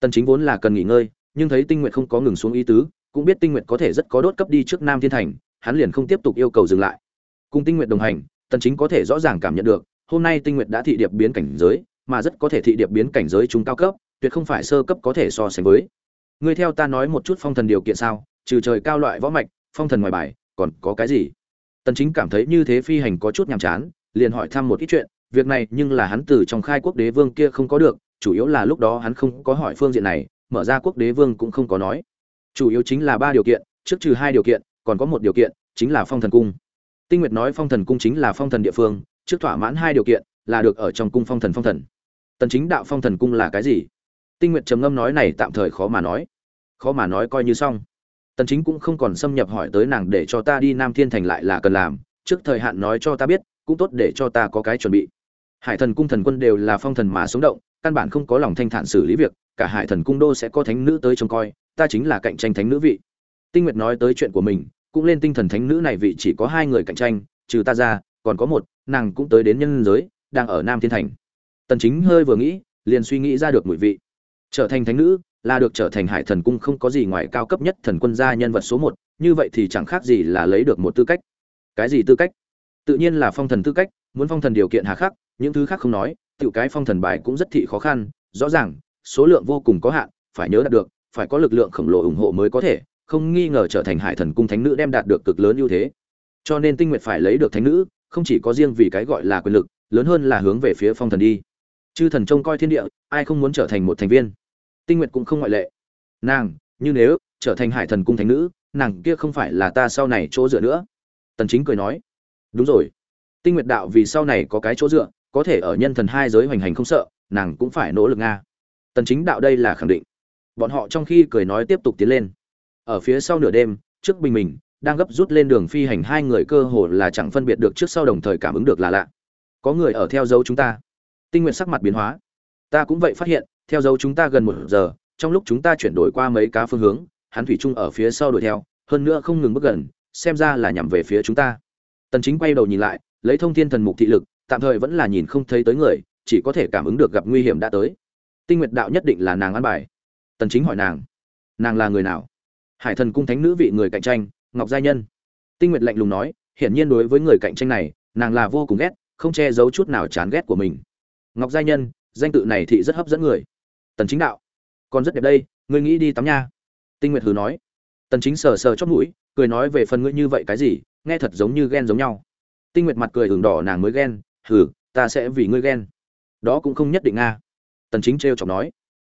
Tần chính vốn là cần nghỉ ngơi, nhưng thấy tinh nguyện không có ngừng xuống ý tứ, cũng biết tinh nguyện có thể rất có đốt cấp đi trước nam thiên thành, hắn liền không tiếp tục yêu cầu dừng lại. Cùng tinh nguyện đồng hành, tần chính có thể rõ ràng cảm nhận được, hôm nay tinh nguyện đã thị điệp biến cảnh giới, mà rất có thể thị điệp biến cảnh giới chúng cao cấp, tuyệt không phải sơ cấp có thể so sánh với. Ngươi theo ta nói một chút phong thần điều kiện sao, trừ trời cao loại võ mạch, phong thần ngoài bài, còn có cái gì? Tần chính cảm thấy như thế phi hành có chút nhàm chán, liền hỏi thăm một ít chuyện việc này nhưng là hắn từ trong khai quốc đế vương kia không có được, chủ yếu là lúc đó hắn không có hỏi phương diện này, mở ra quốc đế vương cũng không có nói. Chủ yếu chính là ba điều kiện, trước trừ hai điều kiện, còn có một điều kiện, chính là phong thần cung. Tinh nguyệt nói phong thần cung chính là phong thần địa phương, trước thỏa mãn hai điều kiện, là được ở trong cung phong thần phong thần. Tần chính đạo phong thần cung là cái gì? Tinh nguyệt trầm ngâm nói này tạm thời khó mà nói. Khó mà nói coi như xong. Tần chính cũng không còn xâm nhập hỏi tới nàng để cho ta đi nam thiên thành lại là cần làm, trước thời hạn nói cho ta biết, cũng tốt để cho ta có cái chuẩn bị hải thần cung thần quân đều là phong thần mà sống động, căn bản không có lòng thanh thản xử lý việc, cả hải thần cung đô sẽ có thánh nữ tới trông coi, ta chính là cạnh tranh thánh nữ vị. Tinh nguyệt nói tới chuyện của mình, cũng lên tinh thần thánh nữ này vị chỉ có hai người cạnh tranh, trừ ta ra, còn có một, nàng cũng tới đến nhân giới, đang ở nam thiên thành. Tần chính hơi vừa nghĩ, liền suy nghĩ ra được mùi vị. Trở thành thánh nữ, là được trở thành hải thần cung không có gì ngoài cao cấp nhất thần quân gia nhân vật số một, như vậy thì chẳng khác gì là lấy được một tư cách. Cái gì tư cách? Tự nhiên là phong thần tư cách, muốn phong thần điều kiện hà khắc những thứ khác không nói tự cái phong thần bài cũng rất thị khó khăn, rõ ràng, số lượng vô cùng có hạn, phải nhớ đạt được, phải có lực lượng khổng lồ ủng hộ mới có thể, không nghi ngờ trở thành hải thần cung thánh nữ đem đạt được cực lớn ưu thế. Cho nên tinh nguyệt phải lấy được thánh nữ, không chỉ có riêng vì cái gọi là quyền lực, lớn hơn là hướng về phía phong thần đi. Chư thần trông coi thiên địa, ai không muốn trở thành một thành viên? Tinh nguyệt cũng không ngoại lệ. Nàng, như nếu, trở thành hải thần cung thánh nữ, nàng kia không phải là ta sau này chỗ dựa nữa. Tần chính cười nói. Đúng rồi. Tinh nguyệt đạo vì sau này có cái chỗ dựa có thể ở nhân thần hai giới hoành hành không sợ, nàng cũng phải nỗ lực nga. Tần chính đạo đây là khẳng định. Bọn họ trong khi cười nói tiếp tục tiến lên. Ở phía sau nửa đêm, trước bình mình, đang gấp rút lên đường phi hành hai người cơ hồ là chẳng phân biệt được trước sau đồng thời cảm ứng được là lạ. Có người ở theo dấu chúng ta. Tinh nguyện sắc mặt biến hóa. Ta cũng vậy phát hiện, theo dấu chúng ta gần một giờ, trong lúc chúng ta chuyển đổi qua mấy cá phương hướng, hắn thủy chung ở phía sau đuổi theo, hơn nữa không ngừng bước gần, xem ra là nhằm về phía chúng ta. Tần chính quay đầu nhìn lại, lấy thông thiên thần mục thị lực tạm thời vẫn là nhìn không thấy tới người, chỉ có thể cảm ứng được gặp nguy hiểm đã tới. Tinh nguyệt đạo nhất định là nàng ăn bài. Tần chính hỏi nàng nàng là người nào? Hải thần cung thánh nữ vị người cạnh tranh, ngọc gia nhân. Tinh nguyệt lạnh lùng nói, hiển nhiên đối với người cạnh tranh này, nàng là vô cùng ghét, không che giấu chút nào chán ghét của mình. Ngọc gia nhân, danh tự này thị rất hấp dẫn người. Tần chính đạo còn rất đẹp đây, ngươi nghĩ đi tắm nha. Tinh nguyệt hừ nói. Tần chính sờ sờ chót mũi, cười nói về phần ngươi như vậy cái gì, nghe thật giống như ghen giống nhau. Tinh nguyệt mặt cười ửng đỏ nàng mới ghen hừ, ta sẽ vì ngươi ghen. Đó cũng không nhất định a. Tần chính treo chọc nói.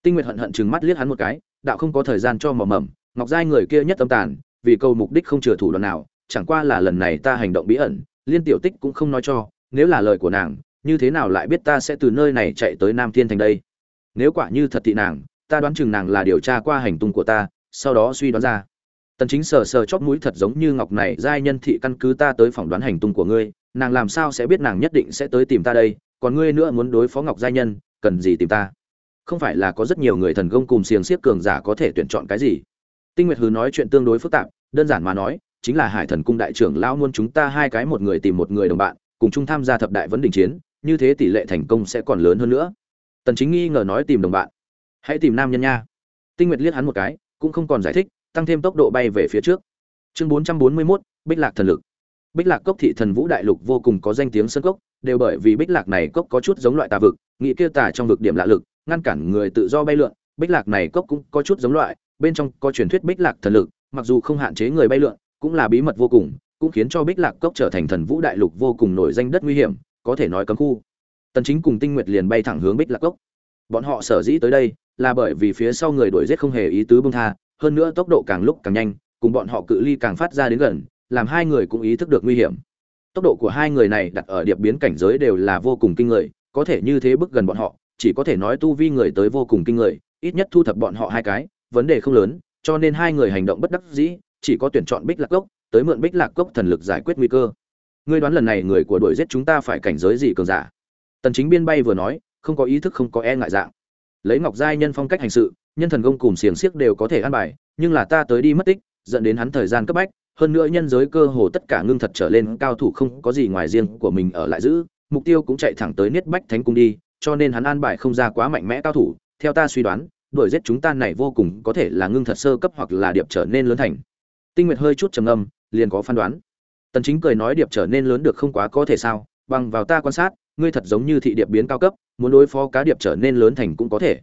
Tinh nguyệt hận hận chừng mắt liếc hắn một cái, đạo không có thời gian cho mò mầm ngọc giai người kia nhất tâm tàn, vì câu mục đích không chừa thủ đoạn nào, chẳng qua là lần này ta hành động bí ẩn, liên tiểu tích cũng không nói cho, nếu là lời của nàng, như thế nào lại biết ta sẽ từ nơi này chạy tới nam thiên thành đây? Nếu quả như thật thị nàng, ta đoán chừng nàng là điều tra qua hành tung của ta, sau đó suy đoán ra. Tần chính sờ sờ chót mũi thật giống như ngọc này, giai nhân thị căn cứ ta tới phỏng đoán hành tung của ngươi nàng làm sao sẽ biết nàng nhất định sẽ tới tìm ta đây còn ngươi nữa muốn đối phó ngọc giai nhân cần gì tìm ta? Không phải là có rất nhiều người thần công cùng xiềng xiếc cường giả có thể tuyển chọn cái gì? Tinh nguyệt hứ nói chuyện tương đối phức tạp đơn giản mà nói chính là hải thần cung đại trưởng lão luôn chúng ta hai cái một người tìm một người đồng bạn cùng chung tham gia thập đại vấn đình chiến như thế tỷ lệ thành công sẽ còn lớn hơn nữa. Tần chính nghi ngờ nói tìm đồng bạn. Hãy tìm nam nhân nha. Tinh nguyệt liếc hắn một cái cũng không còn giải thích tăng thêm tốc độ bay về phía trước. Chương 441, bích lạc thần lực bích lạc cốc thị thần vũ đại lục vô cùng có danh tiếng sân cốc, đều bởi vì bích lạc này cốc có chút giống loại tà vực, nghĩ kia tà trong vực điểm lạ lực, ngăn cản người tự do bay lượn. Bích lạc này cốc cũng có chút giống loại, bên trong có truyền thuyết bích lạc thần lực, mặc dù không hạn chế người bay lượn, cũng là bí mật vô cùng, cũng khiến cho bích lạc cốc trở thành thần vũ đại lục vô cùng nổi danh đất nguy hiểm, có thể nói cấm khu. Tần chính cùng tinh nguyệt liền bay thẳng hướng bích lạc cốc. Bọn họ sở dĩ tới đây, là bởi vì phía sau người đuổi giết không hề ý tứ buông tha, hơn nữa tốc độ càng lúc càng nhanh, cùng bọn họ cự ly càng phát ra đến gần làm hai người cũng ý thức được nguy hiểm. Tốc độ của hai người này đặt ở điệp biến cảnh giới đều là vô cùng kinh người, có thể như thế bước gần bọn họ, chỉ có thể nói tu vi người tới vô cùng kinh người, ít nhất thu thập bọn họ hai cái, vấn đề không lớn, cho nên hai người hành động bất đắc dĩ, chỉ có tuyển chọn bích lạc cốc, tới mượn bích lạc cốc thần lực giải quyết nguy cơ. Ngươi đoán lần này người của đuổi giết chúng ta phải cảnh giới gì cường giả? Tần chính biên bay vừa nói, không có ý thức không có e ngại dạng. Lấy ngọc giai nhân phong cách hành sự, nhân thần công cùng xiềng xiếc đều có thể ăn bài, nhưng là ta tới đi mất tích, dẫn đến hắn thời gian cấp bách hơn nữa nhân giới cơ hồ tất cả ngưng thật trở lên, cao thủ không có gì ngoài riêng của mình ở lại giữ, mục tiêu cũng chạy thẳng tới niết bách thánh cung đi, cho nên hắn an bài không ra quá mạnh mẽ cao thủ. Theo ta suy đoán, đuổi giết chúng ta này vô cùng có thể là ngưng thật sơ cấp hoặc là điệp trở nên lớn thành. Tinh nguyệt hơi chút trầm âm liền có phán đoán. Tần chính cười nói điệp trở nên lớn được không quá có thể sao? Bằng vào ta quan sát, ngươi thật giống như thị điệp biến cao cấp, muốn đối phó cá điệp trở nên lớn thành cũng có thể.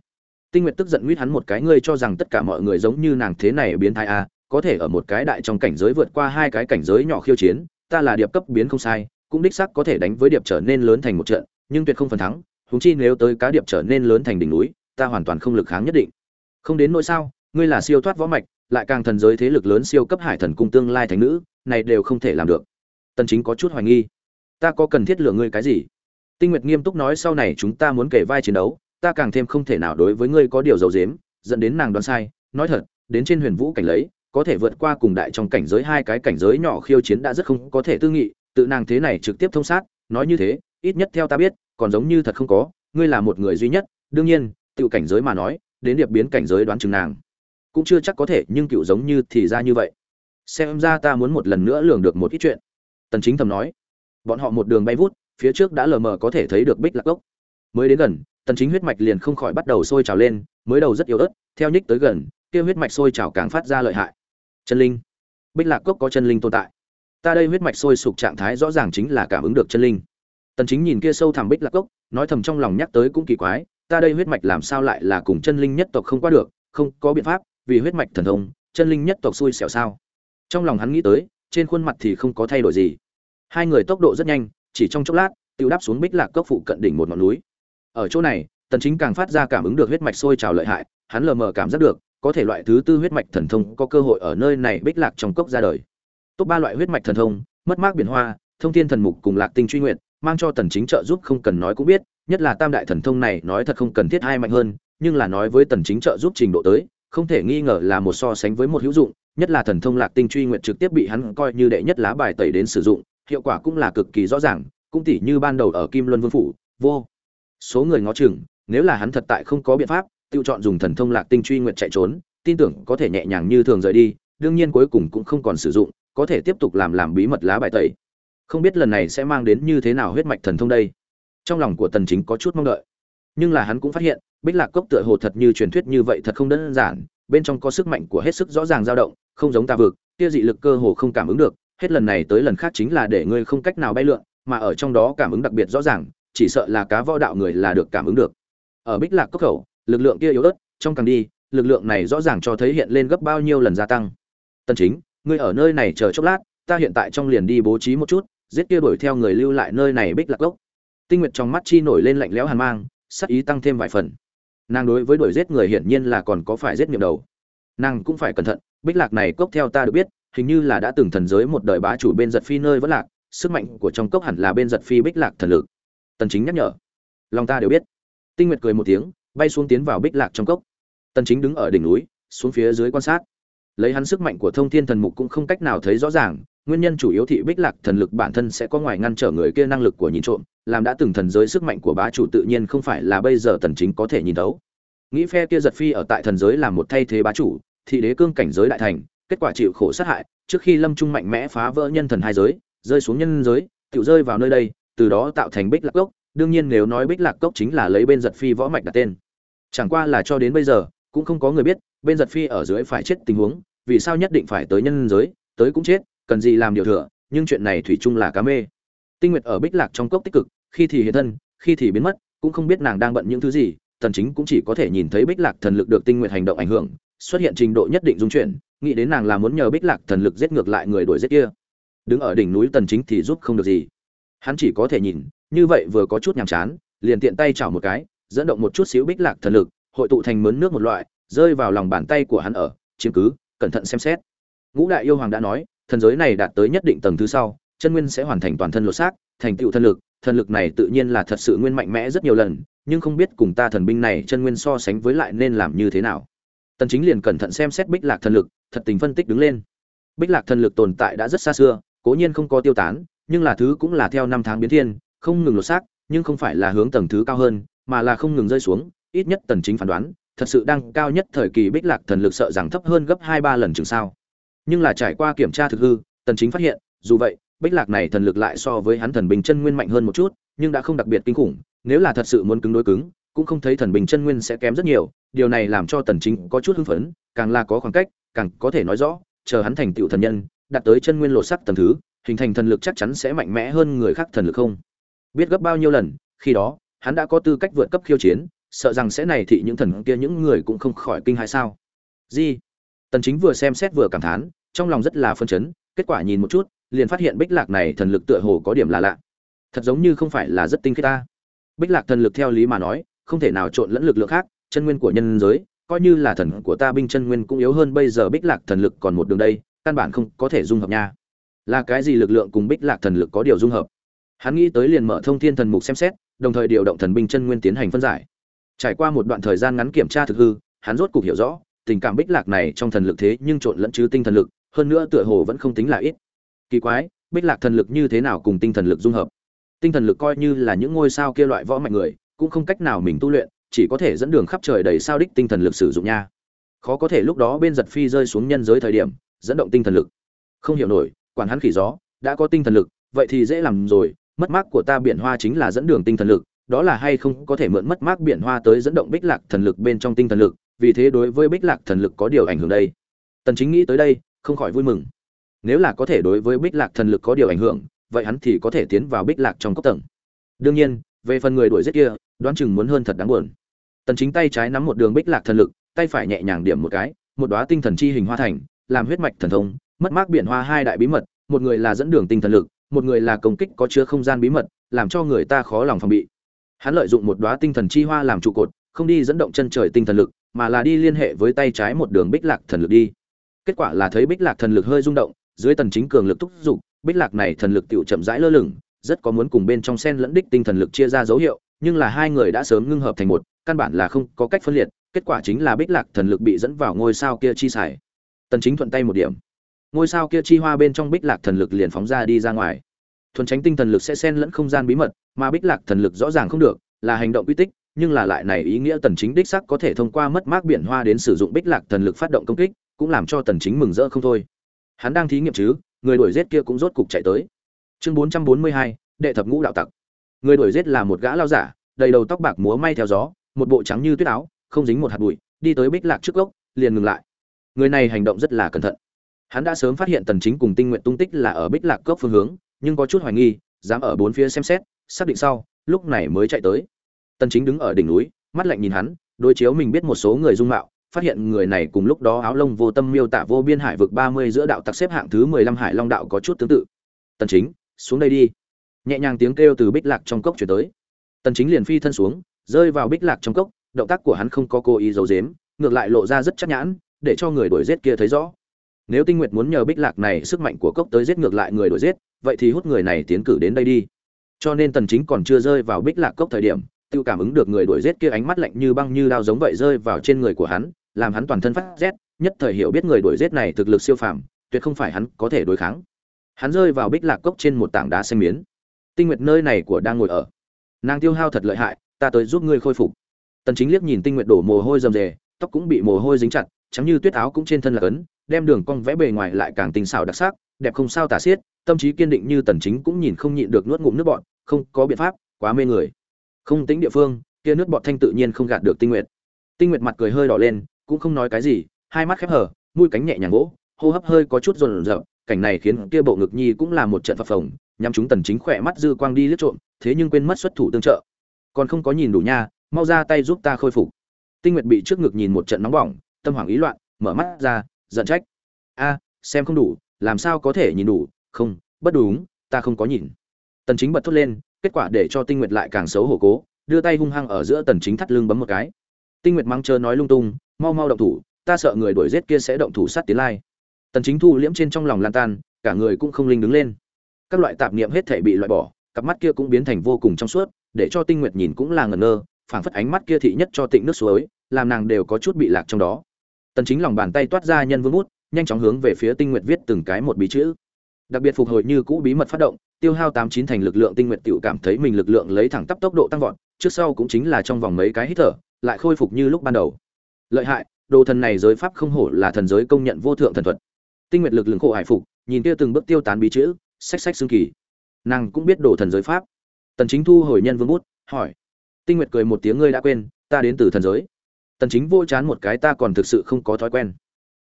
Tinh nguyệt tức giận nguyết hắn một cái, ngươi cho rằng tất cả mọi người giống như nàng thế này biến thái à? Có thể ở một cái đại trong cảnh giới vượt qua hai cái cảnh giới nhỏ khiêu chiến, ta là điệp cấp biến không sai, cũng đích xác có thể đánh với điệp trở nên lớn thành một trận, nhưng tuyệt không phần thắng, huống chi nếu tới cá điệp trở nên lớn thành đỉnh núi, ta hoàn toàn không lực kháng nhất định. Không đến nỗi sao, ngươi là siêu thoát võ mạch, lại càng thần giới thế lực lớn siêu cấp hải thần cung tương lai thánh nữ, này đều không thể làm được. Tần chính có chút hoài nghi. Ta có cần thiết lựa ngươi cái gì? Tinh nguyệt nghiêm túc nói sau này chúng ta muốn kể vai chiến đấu, ta càng thêm không thể nào đối với ngươi có điều dầu dếm dẫn đến nàng đoán sai. Nói thật, đến trên huyền vũ cảnh lấy có thể vượt qua cùng đại trong cảnh giới hai cái cảnh giới nhỏ khiêu chiến đã rất không có thể tư nghị, tự nàng thế này trực tiếp thông sát, nói như thế, ít nhất theo ta biết, còn giống như thật không có, ngươi là một người duy nhất, đương nhiên tự cảnh giới mà nói, đến điệp biến cảnh giới đoán chừng nàng, cũng chưa chắc có thể, nhưng cựu giống như thì ra như vậy. Xem ra ta muốn một lần nữa lường được một ít chuyện. Tần chính thầm nói. Bọn họ một đường bay vút, phía trước đã lờ mờ có thể thấy được bích lạc gốc. Mới đến gần, tần chính huyết mạch liền không khỏi bắt đầu sôi trào lên, mới đầu rất yếu ớt, theo nhích tới gần, kia huyết mạch sôi trào càng phát ra lợi hại chân linh. Bích lạc cốc có chân linh tồn tại. Ta đây huyết mạch sôi sục trạng thái rõ ràng chính là cảm ứng được chân linh. Tần chính nhìn kia sâu thẳm bích lạc cốc, nói thầm trong lòng nhắc tới cũng kỳ quái, ta đây huyết mạch làm sao lại là cùng chân linh nhất tộc không qua được, không có biện pháp, vì huyết mạch thần thông, chân linh nhất tộc xui xẻo sao? Trong lòng hắn nghĩ tới, trên khuôn mặt thì không có thay đổi gì. Hai người tốc độ rất nhanh, chỉ trong chốc lát, tiêu đáp xuống bích lạc cốc phụ cận đỉnh một ngọn núi. Ở chỗ này, tần chính càng phát ra cảm ứng được huyết mạch sôi trào lợi hại, hắn lờ mờ cảm giác được có thể loại thứ tư huyết mạch thần thông có cơ hội ở nơi này bích lạc trong cốc ra đời. Tốt ba loại huyết mạch thần thông, mất mát biển hoa, thông thiên thần mục cùng lạc tinh truy nguyện mang cho tần chính trợ giúp không cần nói cũng biết, nhất là tam đại thần thông này nói thật không cần thiết hai mạnh hơn, nhưng là nói với tần chính trợ giúp trình độ tới, không thể nghi ngờ là một so sánh với một hữu dụng, nhất là thần thông lạc tinh truy nguyện trực tiếp bị hắn coi như đệ nhất lá bài tẩy đến sử dụng, hiệu quả cũng là cực kỳ rõ ràng, cũng tỉ như ban đầu ở kim luân vương phủ, vô số người ngó chừng, nếu là hắn thật tại không có biện pháp tự chọn dùng thần thông lạc tinh truy nguyện chạy trốn, tin tưởng có thể nhẹ nhàng như thường rời đi, đương nhiên cuối cùng cũng không còn sử dụng, có thể tiếp tục làm làm bí mật lá bài tẩy. Không biết lần này sẽ mang đến như thế nào huyết mạch thần thông đây. Trong lòng của tần chính có chút mong đợi. Nhưng là hắn cũng phát hiện, bích lạc cốc tựa hồ thật như truyền thuyết như vậy thật không đơn giản, bên trong có sức mạnh của hết sức rõ ràng dao động, không giống ta vực, kia dị lực cơ hồ không cảm ứng được, hết lần này tới lần khác chính là để ngươi không cách nào bay lượn, mà ở trong đó cảm ứng đặc biệt rõ ràng, chỉ sợ là cá võ đạo người là được cảm ứng được. Ở bích lạc cốc khẩu lực lượng kia yếu ớt, trong càng đi, lực lượng này rõ ràng cho thấy hiện lên gấp bao nhiêu lần gia tăng. Tần chính, ngươi ở nơi này chờ chốc lát, ta hiện tại trong liền đi bố trí một chút, giết kia đuổi theo người lưu lại nơi này bích lạc lốc. tinh nguyệt trong mắt chi nổi lên lạnh lẽo hàn mang, sắc ý tăng thêm vài phần. Nàng đối với đuổi giết người hiển nhiên là còn có phải giết miệng đầu. Nàng cũng phải cẩn thận, bích lạc này cốc theo ta được biết, hình như là đã từng thần giới một đời bá chủ bên giật phi nơi vẫn lạc, sức mạnh của trong cốc hẳn là bên giật phi bích lạc thần lực. Tần chính nhắc nhở. Lòng ta đều biết. Tinh nguyệt cười một tiếng bay xuống tiến vào bích lạc trong cốc. Tần chính đứng ở đỉnh núi, xuống phía dưới quan sát. Lấy hắn sức mạnh của thông thiên thần mục cũng không cách nào thấy rõ ràng, nguyên nhân chủ yếu thị bích lạc thần lực bản thân sẽ có ngoài ngăn trở người kia năng lực của nhìn trộm, làm đã từng thần giới sức mạnh của bá chủ tự nhiên không phải là bây giờ tần chính có thể nhìn thấu. Nghĩ phe kia giật phi ở tại thần giới làm một thay thế bá chủ thị đế cương cảnh giới đại thành, kết quả chịu khổ sát hại, trước khi lâm trung mạnh mẽ phá vỡ nhân thần hai giới, rơi xuống nhân giới, tự rơi vào nơi đây, từ đó tạo thành bích lạc cốc. Đương nhiên nếu nói bích lạc cốc chính là lấy bên giật phi võ mạch đặt tên chẳng qua là cho đến bây giờ, cũng không có người biết, bên giật phi ở dưới phải chết tình huống, vì sao nhất định phải tới nhân giới, tới cũng chết, cần gì làm điều thừa, nhưng chuyện này thủy chung là cá mê. Tinh nguyệt ở bích lạc trong cốc tích cực, khi thì hiện thân, khi thì biến mất, cũng không biết nàng đang bận những thứ gì tần chính cũng chỉ có thể nhìn thấy bích lạc thần lực được tinh nguyệt hành động ảnh hưởng, xuất hiện trình độ nhất định dung chuyển, nghĩ đến nàng là muốn nhờ bích lạc thần lực giết ngược lại người đuổi giết kia. Đứng ở đỉnh núi tần chính thì giúp không được gì. Hắn chỉ có thể nhìn, như vậy vừa có chút nhàm chán, liền tiện tay chảo một cái dẫn động một chút xíu bích lạc thần lực, hội tụ thành mớn nước một loại, rơi vào lòng bàn tay của hắn ở, chiếm cứ, cẩn thận xem xét. Ngũ đại yêu hoàng đã nói, thần giới này đạt tới nhất định tầng thứ sau, chân nguyên sẽ hoàn thành toàn thân lột xác, thành tựu thần lực thần lực này tự nhiên là thật sự nguyên mạnh mẽ rất nhiều lần, nhưng không biết cùng ta thần binh này chân nguyên so sánh với lại nên làm như thế nào. Tần chính liền cẩn thận xem xét bích lạc thần lực, thật tình phân tích đứng lên. Bích lạc thần lực tồn tại đã rất xa xưa, cố nhiên không có tiêu tán, nhưng là thứ cũng là theo năm tháng biến thiên, không ngừng lột xác, nhưng không phải là hướng tầng thứ cao hơn mà là không ngừng rơi xuống, ít nhất tần chính phán đoán, thật sự đang cao nhất thời kỳ bích lạc thần lực sợ rằng thấp hơn gấp hai ba lần chừng sao. Nhưng là trải qua kiểm tra thực hư, tần chính phát hiện, dù vậy, bích lạc này thần lực lại so với hắn thần bình chân nguyên mạnh hơn một chút, nhưng đã không đặc biệt kinh khủng, nếu là thật sự muốn cứng đối cứng, cũng không thấy thần bình chân nguyên sẽ kém rất nhiều, điều này làm cho tần chính có chút hưng phấn, càng là có khoảng cách, càng có thể nói rõ, chờ hắn thành tựu thần nhân, đạt tới chân nguyên lộ sắc tầng thứ, hình thành thần lực chắc chắn sẽ mạnh mẽ hơn người khác thần lực không. Biết gấp bao nhiêu lần, khi đó hắn đã có tư cách vượt cấp khiêu chiến, sợ rằng sẽ này thì những thần kia những người cũng không khỏi kinh hãi sao? Gì? Tần chính vừa xem xét vừa cảm thán, trong lòng rất là phân chấn, kết quả nhìn một chút, liền phát hiện bích lạc này thần lực tựa hồ có điểm là lạ. Thật giống như không phải là rất tinh khiết ta. Bích lạc thần lực theo lý mà nói, không thể nào trộn lẫn lực lượng khác, chân nguyên của nhân giới, coi như là thần của ta binh chân nguyên cũng yếu hơn bây giờ bích lạc thần lực còn một đường đây, căn bản không có thể dung hợp nha. Là cái gì lực lượng cùng bích lạc thần lực có điều dung hợp? Hắn nghĩ tới liền mở thông thiên thần mục xem xét đồng thời điều động thần binh chân nguyên tiến hành phân giải. Trải qua một đoạn thời gian ngắn kiểm tra thực hư, hắn rốt cục hiểu rõ, tình cảm bích lạc này trong thần lực thế nhưng trộn lẫn chứ tinh thần lực, hơn nữa tựa hồ vẫn không tính là ít. Kỳ quái, bích lạc thần lực như thế nào cùng tinh thần lực dung hợp? Tinh thần lực coi như là những ngôi sao kia loại võ mạnh người, cũng không cách nào mình tu luyện, chỉ có thể dẫn đường khắp trời đầy sao đích tinh thần lực sử dụng nha. Khó có thể lúc đó bên giật phi rơi xuống nhân giới thời điểm, dẫn động tinh thần lực. Không hiểu nổi, quản hắn khỉ gió, đã có tinh thần lực, vậy thì dễ làm rồi mất mát của ta biển hoa chính là dẫn đường tinh thần lực, đó là hay không có thể mượn mất mát biển hoa tới dẫn động bích lạc thần lực bên trong tinh thần lực, vì thế đối với bích lạc thần lực có điều ảnh hưởng đây. Tần chính nghĩ tới đây, không khỏi vui mừng. Nếu là có thể đối với bích lạc thần lực có điều ảnh hưởng, vậy hắn thì có thể tiến vào bích lạc trong cấp tầng. Đương nhiên, về phần người đuổi giết kia, đoán chừng muốn hơn thật đáng buồn. Tần chính tay trái nắm một đường bích lạc thần lực, tay phải nhẹ nhàng điểm một cái, một đóa tinh thần chi hình hoa thành, làm huyết mạch thần thông, mất mát biển hoa hai đại bí mật, một người là dẫn đường tinh thần lực một người là công kích có chứa không gian bí mật, làm cho người ta khó lòng phòng bị. Hắn lợi dụng một đóa tinh thần chi hoa làm trụ cột, không đi dẫn động chân trời tinh thần lực, mà là đi liên hệ với tay trái một đường bích lạc thần lực đi. Kết quả là thấy bích lạc thần lực hơi rung động, dưới tần chính cường lực thúc giục, bích lạc này thần lực tiểu chậm rãi lơ lửng, rất có muốn cùng bên trong sen lẫn đích tinh thần lực chia ra dấu hiệu, nhưng là hai người đã sớm ngưng hợp thành một, căn bản là không có cách phân liệt, kết quả chính là bích lạc thần lực bị dẫn vào ngôi sao kia chi xài. Tần chính thuận tay một điểm ngôi sao kia chi hoa bên trong bích lạc thần lực liền phóng ra đi ra ngoài. Thuần tránh tinh thần lực sẽ xen lẫn không gian bí mật mà bích lạc thần lực rõ ràng không được là hành động quy tích nhưng là lại này ý nghĩa tần chính đích sắc có thể thông qua mất mát biển hoa đến sử dụng bích lạc thần lực phát động công kích cũng làm cho tần chính mừng rỡ không thôi. Hắn đang thí nghiệm chứ người đuổi giết kia cũng rốt cục chạy tới. Chương 442, đệ thập ngũ đạo tặc. Người đuổi giết là một gã lao giả đầy đầu tóc bạc múa may theo gió một bộ trắng như tuyết áo không dính một hạt bụi đi tới bích lạc trước gốc liền ngừng lại. Người này hành động rất là cẩn thận hắn đã sớm phát hiện tần chính cùng tinh nguyện tung tích là ở bích lạc cốc phương hướng, nhưng có chút hoài nghi, dám ở bốn phía xem xét, xác định sau, lúc này mới chạy tới. Tần chính đứng ở đỉnh núi, mắt lạnh nhìn hắn, đối chiếu mình biết một số người dung mạo, phát hiện người này cùng lúc đó áo lông vô tâm miêu tả vô biên hải vực 30 giữa đạo tặc xếp hạng thứ 15 hải long đạo có chút tương tự. Tần chính, xuống đây đi. Nhẹ nhàng tiếng kêu từ bích lạc trong cốc truyền tới. Tần chính liền phi thân xuống, rơi vào bích lạc trong cốc, động tác của hắn không có cố ý giấu giếm, ngược lại lộ ra rất chắc nhãn, để cho người đuổi giết kia thấy rõ nếu tinh nguyệt muốn nhờ bích lạc này sức mạnh của cốc tới giết ngược lại người đuổi giết, vậy thì hút người này tiến cử đến đây đi. Cho nên tần chính còn chưa rơi vào bích lạc cốc thời điểm tự cảm ứng được người đuổi giết kia ánh mắt lạnh như băng như đao giống vậy rơi vào trên người của hắn, làm hắn toàn thân phát rét, nhất thời hiểu biết người đuổi giết này thực lực siêu phàm, tuyệt không phải hắn có thể đối kháng. Hắn rơi vào bích lạc cốc trên một tảng đá xanh miến. Tinh nguyệt nơi này của đang ngồi ở. Nàng tiêu hao thật lợi hại, ta tới giúp ngươi khôi phục. Tần chính liếc nhìn tinh nguyệt đổ mồ hôi rầm rề, tóc cũng bị mồ hôi dính chặt trắng như tuyết áo cũng trên thân là cấn đem đường cong vẽ bề ngoài lại càng tinh xảo đặc sắc, đẹp không sao tả xiết, tâm trí kiên định như tần chính cũng nhìn không nhịn được nuốt ngụm nước bọt, không có biện pháp, quá mê người. Không tính địa phương, kia nước bọt thanh tự nhiên không gạt được tinh nguyệt. Tinh nguyệt mặt cười hơi đỏ lên, cũng không nói cái gì, hai mắt khép hờ, mũi cánh nhẹ nhàng gỗ, hô hấp hơi có chút run rợn, cảnh này khiến kia bộ ngực nhi cũng là một trận phập phồng, nhắm chúng tần chính khỏe mắt dư quang đi liếc trộm, thế nhưng quên mất xuất thủ tương trợ. Còn không có nhìn đủ nha, mau ra tay giúp ta khôi phục. Tinh nguyệt bị trước ngực nhìn một trận nóng bỏng tâm hoảng ý loạn, mở mắt ra, giận trách. A, xem không đủ, làm sao có thể nhìn đủ? Không, bất đúng, ta không có nhìn. Tần chính bật thốt lên, kết quả để cho tinh nguyệt lại càng xấu hổ cố, đưa tay hung hăng ở giữa tần chính thắt lưng bấm một cái. Tinh nguyệt mang chờ nói lung tung, mau mau động thủ, ta sợ người đuổi giết kia sẽ động thủ sát tiến lai. Tần chính thu liễm trên trong lòng lan tan, cả người cũng không linh đứng lên. Các loại tạp niệm hết thể bị loại bỏ, cặp mắt kia cũng biến thành vô cùng trong suốt, để cho tinh nguyệt nhìn cũng là ngẩn ngơ, phảng phất ánh mắt kia thị nhất cho tịnh nước suối, làm nàng đều có chút bị lạc trong đó tần chính lòng bàn tay toát ra nhân vương bút, nhanh chóng hướng về phía tinh nguyệt viết từng cái một bí chữ. Đặc biệt phục hồi như cũ bí mật phát động, tiêu hao tám chín thành lực lượng tinh nguyệt tiểu cảm thấy mình lực lượng lấy thẳng tắp tốc độ tăng vọt, trước sau cũng chính là trong vòng mấy cái hít thở, lại khôi phục như lúc ban đầu. Lợi hại, đồ thần này giới pháp không hổ là thần giới công nhận vô thượng thần thuật. Tinh nguyệt lực lượng khổ hải phục, nhìn kia từng bước tiêu tán bí chữ sách sách xương kỳ. Nàng cũng biết đồ thần giới pháp. Tần chính thu hồi nhân vương bút, hỏi. Tinh nguyệt cười một tiếng, ngươi đã quên, ta đến từ thần giới tần chính vô chán một cái ta còn thực sự không có thói quen.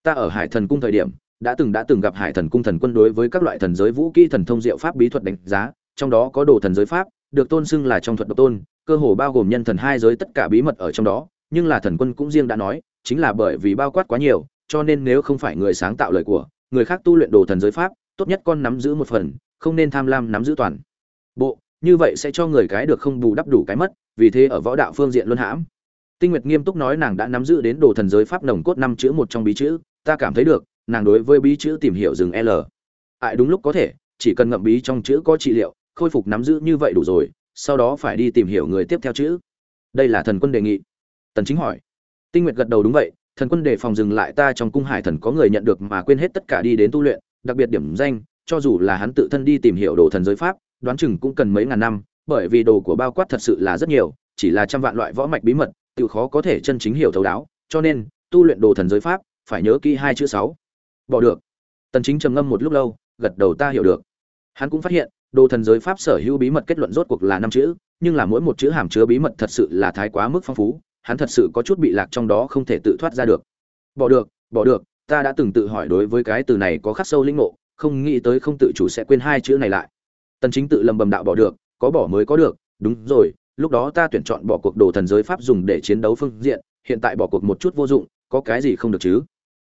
Ta ở hải thần cung thời điểm, đã từng đã từng gặp hải thần cung thần quân đối với các loại thần giới vũ kỹ thần thông diệu pháp bí thuật đánh giá, trong đó có đồ thần giới pháp, được tôn xưng là trong thuật độc tôn, cơ hồ bao gồm nhân thần hai giới tất cả bí mật ở trong đó, nhưng là thần quân cũng riêng đã nói, chính là bởi vì bao quát quá nhiều, cho nên nếu không phải người sáng tạo lời của, người khác tu luyện đồ thần giới pháp, tốt nhất con nắm giữ một phần, không nên tham lam nắm giữ toàn. Bộ, như vậy sẽ cho người cái được không bù đắp đủ cái mất, vì thế ở võ đạo phương diện luân hãm tinh nguyệt nghiêm túc nói nàng đã nắm giữ đến đồ thần giới pháp nồng cốt năm chữ một trong bí chữ, ta cảm thấy được, nàng đối với bí chữ tìm hiểu dừng l. Ai đúng lúc có thể, chỉ cần ngậm bí trong chữ có trị liệu, khôi phục nắm giữ như vậy đủ rồi, sau đó phải đi tìm hiểu người tiếp theo chữ. Đây là thần quân đề nghị. Tần chính hỏi. Tinh nguyệt gật đầu đúng vậy, thần quân đề phòng dừng lại ta trong cung hải thần có người nhận được mà quên hết tất cả đi đến tu luyện, đặc biệt điểm danh, cho dù là hắn tự thân đi tìm hiểu đồ thần giới pháp, đoán chừng cũng cần mấy ngàn năm, bởi vì đồ của bao quát thật sự là rất nhiều, chỉ là trăm vạn loại võ mạch bí mật tự khó có thể chân chính hiểu thấu đáo, cho nên, tu luyện đồ thần giới pháp, phải nhớ kỹ hai chữ sáu. Bỏ được. Tần chính trầm ngâm một lúc lâu, gật đầu ta hiểu được. Hắn cũng phát hiện, đồ thần giới pháp sở hữu bí mật kết luận rốt cuộc là năm chữ, nhưng là mỗi một chữ hàm chứa bí mật thật sự là thái quá mức phong phú, hắn thật sự có chút bị lạc trong đó không thể tự thoát ra được. Bỏ được bỏ được, ta đã từng tự hỏi đối với cái từ này có khắc sâu linh ngộ, không nghĩ tới không tự chủ sẽ quên hai chữ này lại. Tần chính tự lầm bầm đạo bỏ được, có bỏ mới có được, đúng rồi lúc đó ta tuyển chọn bỏ cuộc đồ thần giới pháp dùng để chiến đấu phương diện, hiện tại bỏ cuộc một chút vô dụng, có cái gì không được chứ?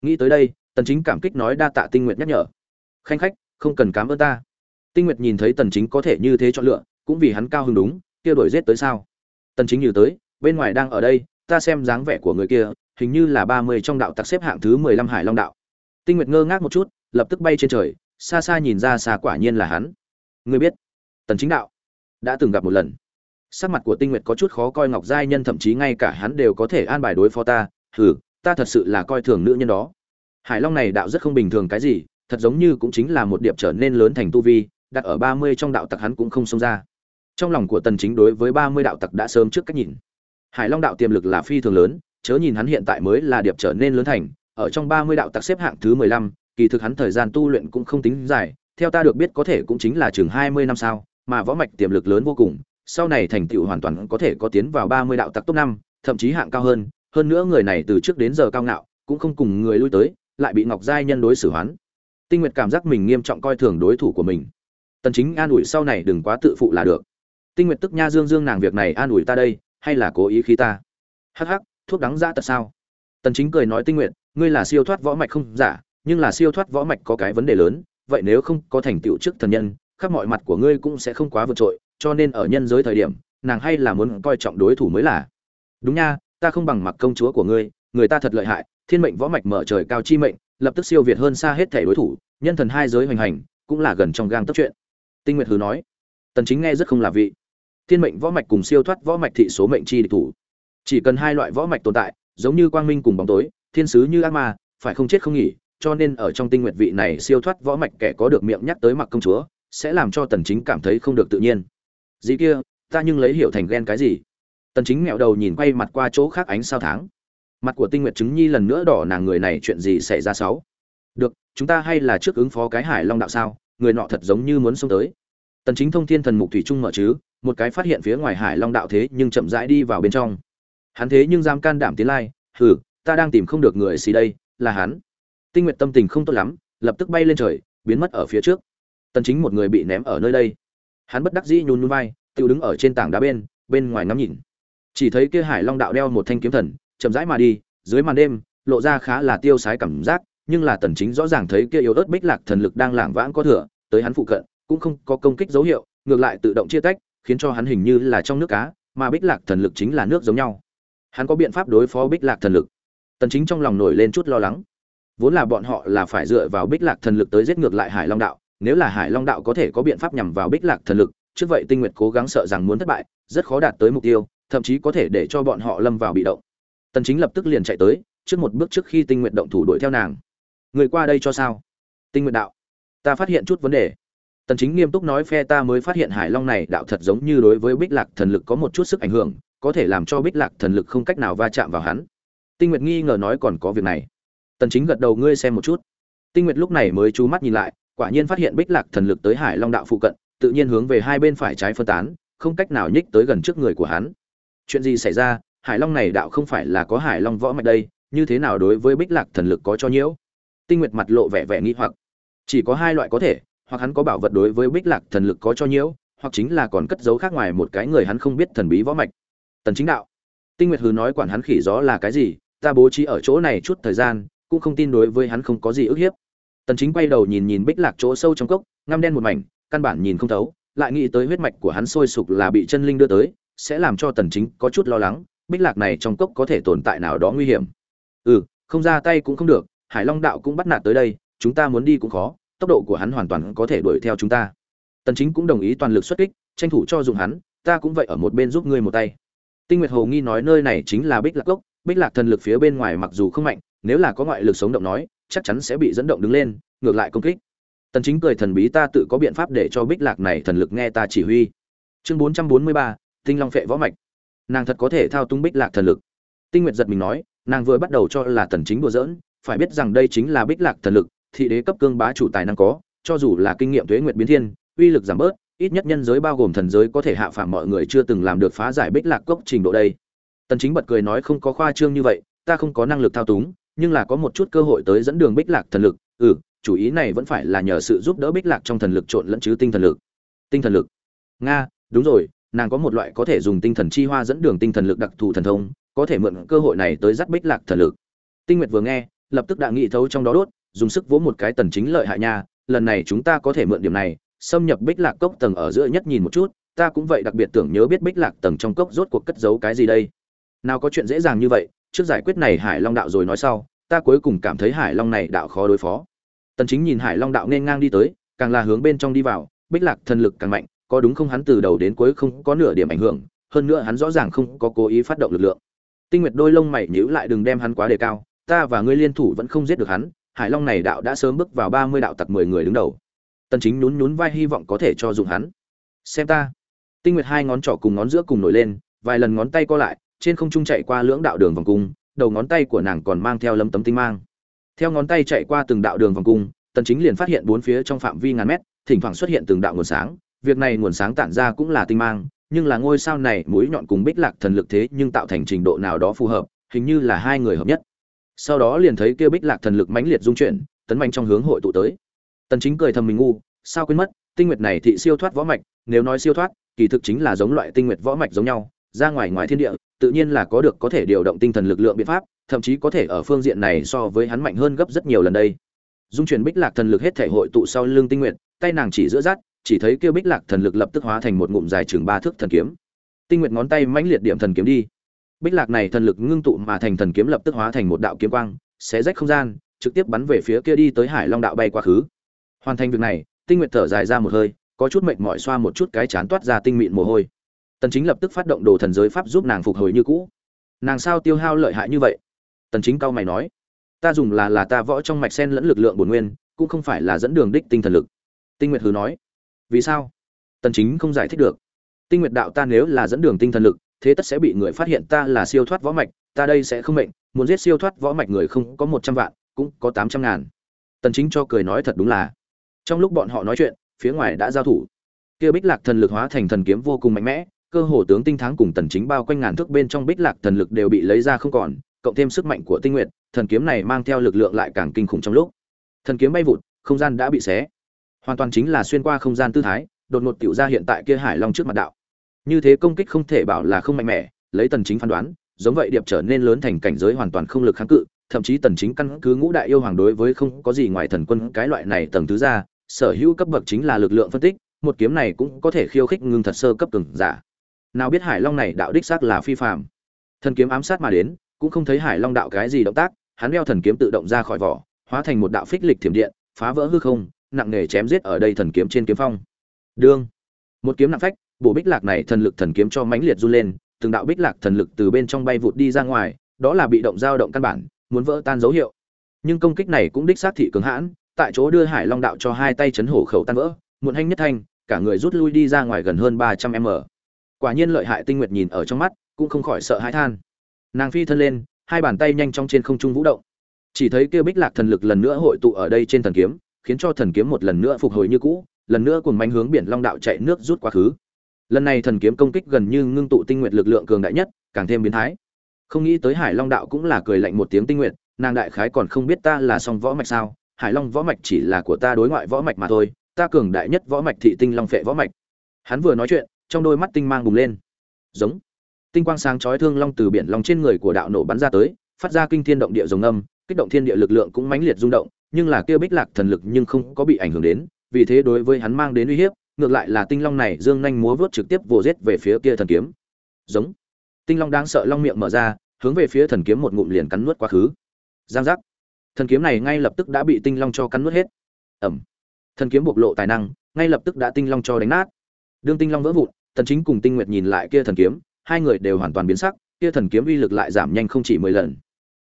Nghĩ tới đây, tần chính cảm kích nói đa tạ tinh nguyệt nhắc nhở. Khanh khách, không cần cảm ơn ta. Tinh nguyệt nhìn thấy tần chính có thể như thế chọn lựa, cũng vì hắn cao hứng đúng, kia đổi giết tới sao? Tần chính như tới, bên ngoài đang ở đây, ta xem dáng vẻ của người kia, hình như là 30 trong đạo tặc xếp hạng thứ 15 hải long đạo. Tinh nguyệt ngơ ngác một chút, lập tức bay trên trời, xa xa nhìn ra xa quả nhiên là hắn. Ngươi biết, tần chính đạo, đã từng gặp một lần sắc mặt của tinh nguyệt có chút khó coi ngọc giai nhân thậm chí ngay cả hắn đều có thể an bài đối phó ta. Hừ ta thật sự là coi thường nữ nhân đó. Hải long này đạo rất không bình thường cái gì thật giống như cũng chính là một điệp trở nên lớn thành tu vi đặt ở ba mươi trong đạo tặc hắn cũng không xông ra. Trong lòng của tần chính đối với ba mươi đạo tặc đã sớm trước cách nhìn. Hải long đạo tiềm lực là phi thường lớn chớ nhìn hắn hiện tại mới là điệp trở nên lớn thành ở trong ba mươi đạo tặc xếp hạng thứ mười lăm, kỳ thực hắn thời gian tu luyện cũng không tính dài theo ta được biết có thể cũng chính là chừng mươi năm sau mà võ mạch tiềm lực lớn vô cùng sau này thành tựu hoàn toàn có thể có tiến vào ba mươi đạo tặc top năm, thậm chí hạng cao hơn hơn nữa người này từ trước đến giờ cao ngạo, cũng không cùng người lui tới, lại bị ngọc giai nhân đối xử hoán. Tinh nguyệt cảm giác mình nghiêm trọng coi thường đối thủ của mình. Tần chính an ủi sau này đừng quá tự phụ là được. Tinh nguyệt tức nha dương dương nàng việc này an ủi ta đây, hay là cố ý khí ta? Hắc hắc, thuốc đắng ra tật sao? Tần chính cười nói tinh nguyệt, ngươi là siêu thoát võ mạch không? Giả nhưng là siêu thoát võ mạch có cái vấn đề lớn, vậy nếu không có thành tựu trước thần nhân, khắp mọi mặt của ngươi cũng sẽ không quá vượt trội cho nên ở nhân giới thời điểm, nàng hay là muốn coi trọng đối thủ mới là. Đúng nha, ta không bằng mặc công chúa của ngươi, người ta thật lợi hại, thiên mệnh võ mạch mở trời cao chi mệnh, lập tức siêu việt hơn xa hết thể đối thủ, nhân thần hai giới hoành hành, cũng là gần trong gang tất chuyện. Tinh nguyệt hứ nói. Tần chính nghe rất không là vị. Thiên mệnh võ mạch cùng siêu thoát võ mạch thị số mệnh chi địch thủ. Chỉ cần hai loại võ mạch tồn tại, giống như quang minh cùng bóng tối, thiên sứ như ác ma, phải không chết không nghỉ, cho nên ở trong tinh nguyệt vị này siêu thoát võ mạch kẻ có được miệng nhắc tới mặc công chúa, sẽ làm cho tần chính cảm thấy không được tự nhiên gì kia, ta nhưng lấy hiểu thành ghen cái gì? Tần chính mẹo đầu nhìn quay mặt qua chỗ khác ánh sao tháng. Mặt của tinh nguyệt chứng nhi lần nữa đỏ nàng người này chuyện gì xảy ra sáu? Được, chúng ta hay là trước ứng phó cái hải long đạo sao? Người nọ thật giống như muốn xông tới. Tần chính thông thiên thần mục thủy trung mở chứ, một cái phát hiện phía ngoài hải long đạo thế nhưng chậm rãi đi vào bên trong. Hắn thế nhưng dám can đảm tiến lai, hừ, ta đang tìm không được người xì đây, là hắn. Tinh nguyệt tâm tình không tốt lắm, lập tức bay lên trời, biến mất ở phía trước. Tần chính một người bị ném ở nơi đây hắn bất đắc dĩ nhún nhún vai tự đứng ở trên tảng đá bên bên ngoài ngắm nhìn. Chỉ thấy kia hải long đạo đeo một thanh kiếm thần, chậm rãi mà đi, dưới màn đêm, lộ ra khá là tiêu sái cảm giác, nhưng là tần chính rõ ràng thấy kia yếu ớt bích lạc thần lực đang lảng vãng có thừa, tới hắn phụ cận, cũng không có công kích dấu hiệu, ngược lại tự động chia tách, khiến cho hắn hình như là trong nước cá, mà bích lạc thần lực chính là nước giống nhau. Hắn có biện pháp đối phó bích lạc thần lực. Tần chính trong lòng nổi lên chút lo lắng. Vốn là bọn họ là phải dựa vào bích lạc thần lực tới giết ngược lại hải long đạo nếu là hải long đạo có thể có biện pháp nhằm vào bích lạc thần lực, trước vậy tinh nguyệt cố gắng sợ rằng muốn thất bại, rất khó đạt tới mục tiêu, thậm chí có thể để cho bọn họ lâm vào bị động. Tần chính lập tức liền chạy tới, trước một bước trước khi tinh nguyệt động thủ đuổi theo nàng. Người qua đây cho sao? Tinh nguyệt đạo. Ta phát hiện chút vấn đề. Tần chính nghiêm túc nói phe ta mới phát hiện hải long này đạo thật giống như đối với bích lạc thần lực có một chút sức ảnh hưởng, có thể làm cho bích lạc thần lực không cách nào va chạm vào hắn. Tinh nguyệt nghi ngờ nói còn có việc này. Tần chính gật đầu, ngươi xem một chút. Tinh nguyệt lúc này mới chú mắt nhìn lại quả nhiên phát hiện bích lạc thần lực tới hải long đạo phụ cận, tự nhiên hướng về hai bên phải trái phân tán, không cách nào nhích tới gần trước người của hắn. Chuyện gì xảy ra? Hải long này đạo không phải là có hải long võ mạch đây, như thế nào đối với bích lạc thần lực có cho nhiễu? Tinh nguyệt mặt lộ vẻ vẻ nghi hoặc. Chỉ có hai loại có thể, hoặc hắn có bảo vật đối với bích lạc thần lực có cho nhiễu, hoặc chính là còn cất giấu khác ngoài một cái người hắn không biết thần bí võ mạch. Tần chính đạo. Tinh nguyệt hừ nói quản hắn khỉ gió là cái gì, ta bố trí ở chỗ này chút thời gian, cũng không tin đối với hắn không có gì ức hiếp tần chính quay đầu nhìn nhìn bích lạc chỗ sâu trong cốc, ngăm đen một mảnh, căn bản nhìn không thấu, lại nghĩ tới huyết mạch của hắn sôi sục là bị chân linh đưa tới, sẽ làm cho tần chính có chút lo lắng, bích lạc này trong cốc có thể tồn tại nào đó nguy hiểm. Ừ không ra tay cũng không được, hải long đạo cũng bắt nạt tới đây, chúng ta muốn đi cũng khó, tốc độ của hắn hoàn toàn có thể đuổi theo chúng ta. Tần chính cũng đồng ý toàn lực xuất kích, tranh thủ cho dùng hắn, ta cũng vậy ở một bên giúp ngươi một tay. Tinh nguyệt hồ nghi nói nơi này chính là bích lạc cốc, bích lạc thần lực phía bên ngoài mặc dù không mạnh, nếu là có ngoại lực sống động nói chắc chắn sẽ bị dẫn động đứng lên ngược lại công kích. Tần chính cười thần bí ta tự có biện pháp để cho bích lạc này thần lực nghe ta chỉ huy. Chương 443, tinh long phệ võ mạch. Nàng thật có thể thao túng bích lạc thần lực. Tinh nguyệt giật mình nói nàng vừa bắt đầu cho là tần chính đùa giỡn phải biết rằng đây chính là bích lạc thần lực thị đế cấp cương bá chủ tài năng có cho dù là kinh nghiệm tuế nguyệt biến thiên uy lực giảm bớt ít nhất nhân giới bao gồm thần giới có thể hạ phạm mọi người chưa từng làm được phá giải bích lạc cốc trình độ đây. Tần chính bật cười nói không có khoa trương như vậy ta không có năng lực thao túng nhưng là có một chút cơ hội tới dẫn đường bích lạc thần lực. Ừ chủ ý này vẫn phải là nhờ sự giúp đỡ bích lạc trong thần lực trộn lẫn chứ tinh thần lực. Tinh thần lực. Nga, đúng rồi, nàng có một loại có thể dùng tinh thần chi hoa dẫn đường tinh thần lực đặc thù thần thông, có thể mượn cơ hội này tới dắt bích lạc thần lực. Tinh nguyệt vừa nghe, lập tức đã nghĩ thấu trong đó đốt, dùng sức vỗ một cái tần chính lợi hại nha, lần này chúng ta có thể mượn điểm này, xâm nhập bích lạc cốc tầng ở giữa nhất nhìn một chút, ta cũng vậy đặc biệt tưởng nhớ biết bích lạc tầng trong cốc rốt cuộc cất giấu cái gì đây. Nào có chuyện dễ dàng như vậy trước giải quyết này hải long đạo rồi nói sau, ta cuối cùng cảm thấy hải long này đạo khó đối phó. Tần chính nhìn hải long đạo nên ngang đi tới, càng là hướng bên trong đi vào, bích lạc thần lực càng mạnh, có đúng không hắn từ đầu đến cuối không có nửa điểm ảnh hưởng, hơn nữa hắn rõ ràng không có cố ý phát động lực lượng. Tinh nguyệt đôi lông mày nhíu lại đừng đem hắn quá đề cao, ta và ngươi liên thủ vẫn không giết được hắn, hải long này đạo đã sớm bước vào 30 đạo tặc 10 người đứng đầu. Tần chính nhún nhún vai hy vọng có thể cho dùng hắn. Xem ta. Tinh nguyệt hai ngón trỏ cùng ngón giữa cùng nổi lên, vài lần ngón tay co lại trên không trung chạy qua lưỡng đạo đường vòng cung, đầu ngón tay của nàng còn mang theo lấm tấm tinh mang. Theo ngón tay chạy qua từng đạo đường vòng cung, tần chính liền phát hiện bốn phía trong phạm vi ngàn mét, thỉnh thoảng xuất hiện từng đạo nguồn sáng. Việc này nguồn sáng tản ra cũng là tinh mang, nhưng là ngôi sao này mũi nhọn cùng bích lạc thần lực thế nhưng tạo thành trình độ nào đó phù hợp, hình như là hai người hợp nhất. Sau đó liền thấy kia bích lạc thần lực mãnh liệt dung chuyển, tấn mạnh trong hướng hội tụ tới. Tần chính cười thầm mình ngu, sao quên mất, tinh nguyệt này thị siêu thoát võ mạch, nếu nói siêu thoát, kỳ thực chính là giống loại tinh nguyệt võ mạch giống nhau, ra ngoài ngoài thiên địa tự nhiên là có được có thể điều động tinh thần lực lượng biện pháp, thậm chí có thể ở phương diện này so với hắn mạnh hơn gấp rất nhiều lần đây. Dung chuyển bích lạc thần lực hết thể hội tụ sau lưng tinh nguyệt, tay nàng chỉ giữa rát, chỉ thấy kêu bích lạc thần lực lập tức hóa thành một ngụm dài chừng ba thước thần kiếm. Tinh nguyệt ngón tay mãnh liệt điểm thần kiếm đi. Bích lạc này thần lực ngưng tụ mà thành thần kiếm lập tức hóa thành một đạo kiếm quang, xé rách không gian, trực tiếp bắn về phía kia đi tới hải long đạo bay quá khứ. Hoàn thành việc này, tinh nguyệt thở dài ra một hơi, có chút mệt mỏi xoa một chút cái chán toát ra tinh mịn mồ hôi tần chính lập tức phát động đồ thần giới pháp giúp nàng phục hồi như cũ. Nàng sao tiêu hao lợi hại như vậy? Tần chính cao mày nói. Ta dùng là là ta võ trong mạch sen lẫn lực lượng bổn nguyên, cũng không phải là dẫn đường đích tinh thần lực. Tinh nguyệt hứ nói. Vì sao? Tần chính không giải thích được. Tinh nguyệt đạo ta nếu là dẫn đường tinh thần lực, thế tất sẽ bị người phát hiện ta là siêu thoát võ mạch, ta đây sẽ không mệnh, muốn giết siêu thoát võ mạch người không có một trăm vạn, cũng có tám trăm ngàn. Tần chính cho cười nói thật đúng là. Trong lúc bọn họ nói chuyện, phía ngoài đã giao thủ. Kia bích lạc thần lực hóa thành thần kiếm vô cùng mạnh mẽ cơ hồ tướng tinh thắng cùng tần chính bao quanh ngàn thước bên trong bích lạc thần lực đều bị lấy ra không còn, cộng thêm sức mạnh của tinh nguyệt, thần kiếm này mang theo lực lượng lại càng kinh khủng trong lúc. Thần kiếm bay vụt, không gian đã bị xé. Hoàn toàn chính là xuyên qua không gian tư thái, đột ngột tiểu ra hiện tại kia hải long trước mặt đạo. Như thế công kích không thể bảo là không mạnh mẽ, lấy tần chính phán đoán, giống vậy điệp trở nên lớn thành cảnh giới hoàn toàn không lực kháng cự, thậm chí tần chính căn cứ ngũ đại yêu hoàng đối với không có gì ngoài thần quân cái loại này tầng thứ ra, sở hữu cấp bậc chính là lực lượng phân tích, một kiếm này cũng có thể khiêu khích ngưng thật sơ cấp cường giả nào biết hải long này đạo đích xác là phi phạm, thần kiếm ám sát mà đến cũng không thấy hải long đạo cái gì động tác hắn đeo thần kiếm tự động ra khỏi vỏ hóa thành một đạo phích lịch thiểm điện phá vỡ hư không nặng nề chém giết ở đây thần kiếm trên kiếm phong. Đương một kiếm nặng phách bộ bích lạc này thần lực thần kiếm cho mãnh liệt run lên từng đạo bích lạc thần lực từ bên trong bay vụt đi ra ngoài đó là bị động dao động căn bản muốn vỡ tan dấu hiệu. Nhưng công kích này cũng đích xác thị cường hãn tại chỗ đưa hải long đạo cho hai tay chấn hổ khẩu tan vỡ muộn hanh nhất thanh cả người rút lui đi ra ngoài gần hơn ba trăm m quả nhiên lợi hại tinh nguyệt nhìn ở trong mắt, cũng không khỏi sợ hãi than. Nàng phi thân lên, hai bàn tay nhanh trong trên không trung vũ động. Chỉ thấy kia bích lạc thần lực lần nữa hội tụ ở đây trên thần kiếm, khiến cho thần kiếm một lần nữa phục hồi như cũ, lần nữa cùng manh hướng biển long đạo chạy nước rút quá khứ. Lần này thần kiếm công kích gần như ngưng tụ tinh nguyệt lực lượng cường đại nhất, càng thêm biến thái. Không nghĩ tới hải long đạo cũng là cười lạnh một tiếng tinh nguyệt, nàng đại khái còn không biết ta là song võ mạch sao, hải long võ mạch chỉ là của ta đối ngoại võ mạch mà thôi, ta cường đại nhất võ mạch thị tinh long phệ võ mạch. Hắn vừa nói chuyện trong đôi mắt tinh mang bùng lên. Giống. Tinh quang sáng chói thương long từ biển long trên người của đạo nổ bắn ra tới, phát ra kinh thiên động địa rồng âm, kích động thiên địa lực lượng cũng mãnh liệt rung động, nhưng là kia bích lạc thần lực nhưng không có bị ảnh hưởng đến, vì thế đối với hắn mang đến uy hiếp, ngược lại là tinh long này dương nhanh múa vớt trực tiếp vồ giết về phía kia thần kiếm. Giống. Tinh long đáng sợ long miệng mở ra, hướng về phía thần kiếm một ngụm liền cắn nuốt quá khứ. Giang giác. Thần kiếm này ngay lập tức đã bị tinh long cho cắn nuốt hết. Ẩm. Thần kiếm bộc lộ tài năng, ngay lập tức đã tinh long cho đánh nát. Đương tinh long vỡ vụn tần chính cùng tinh nguyệt nhìn lại kia thần kiếm, hai người đều hoàn toàn biến sắc, kia thần kiếm uy lực lại giảm nhanh không chỉ 10 lần.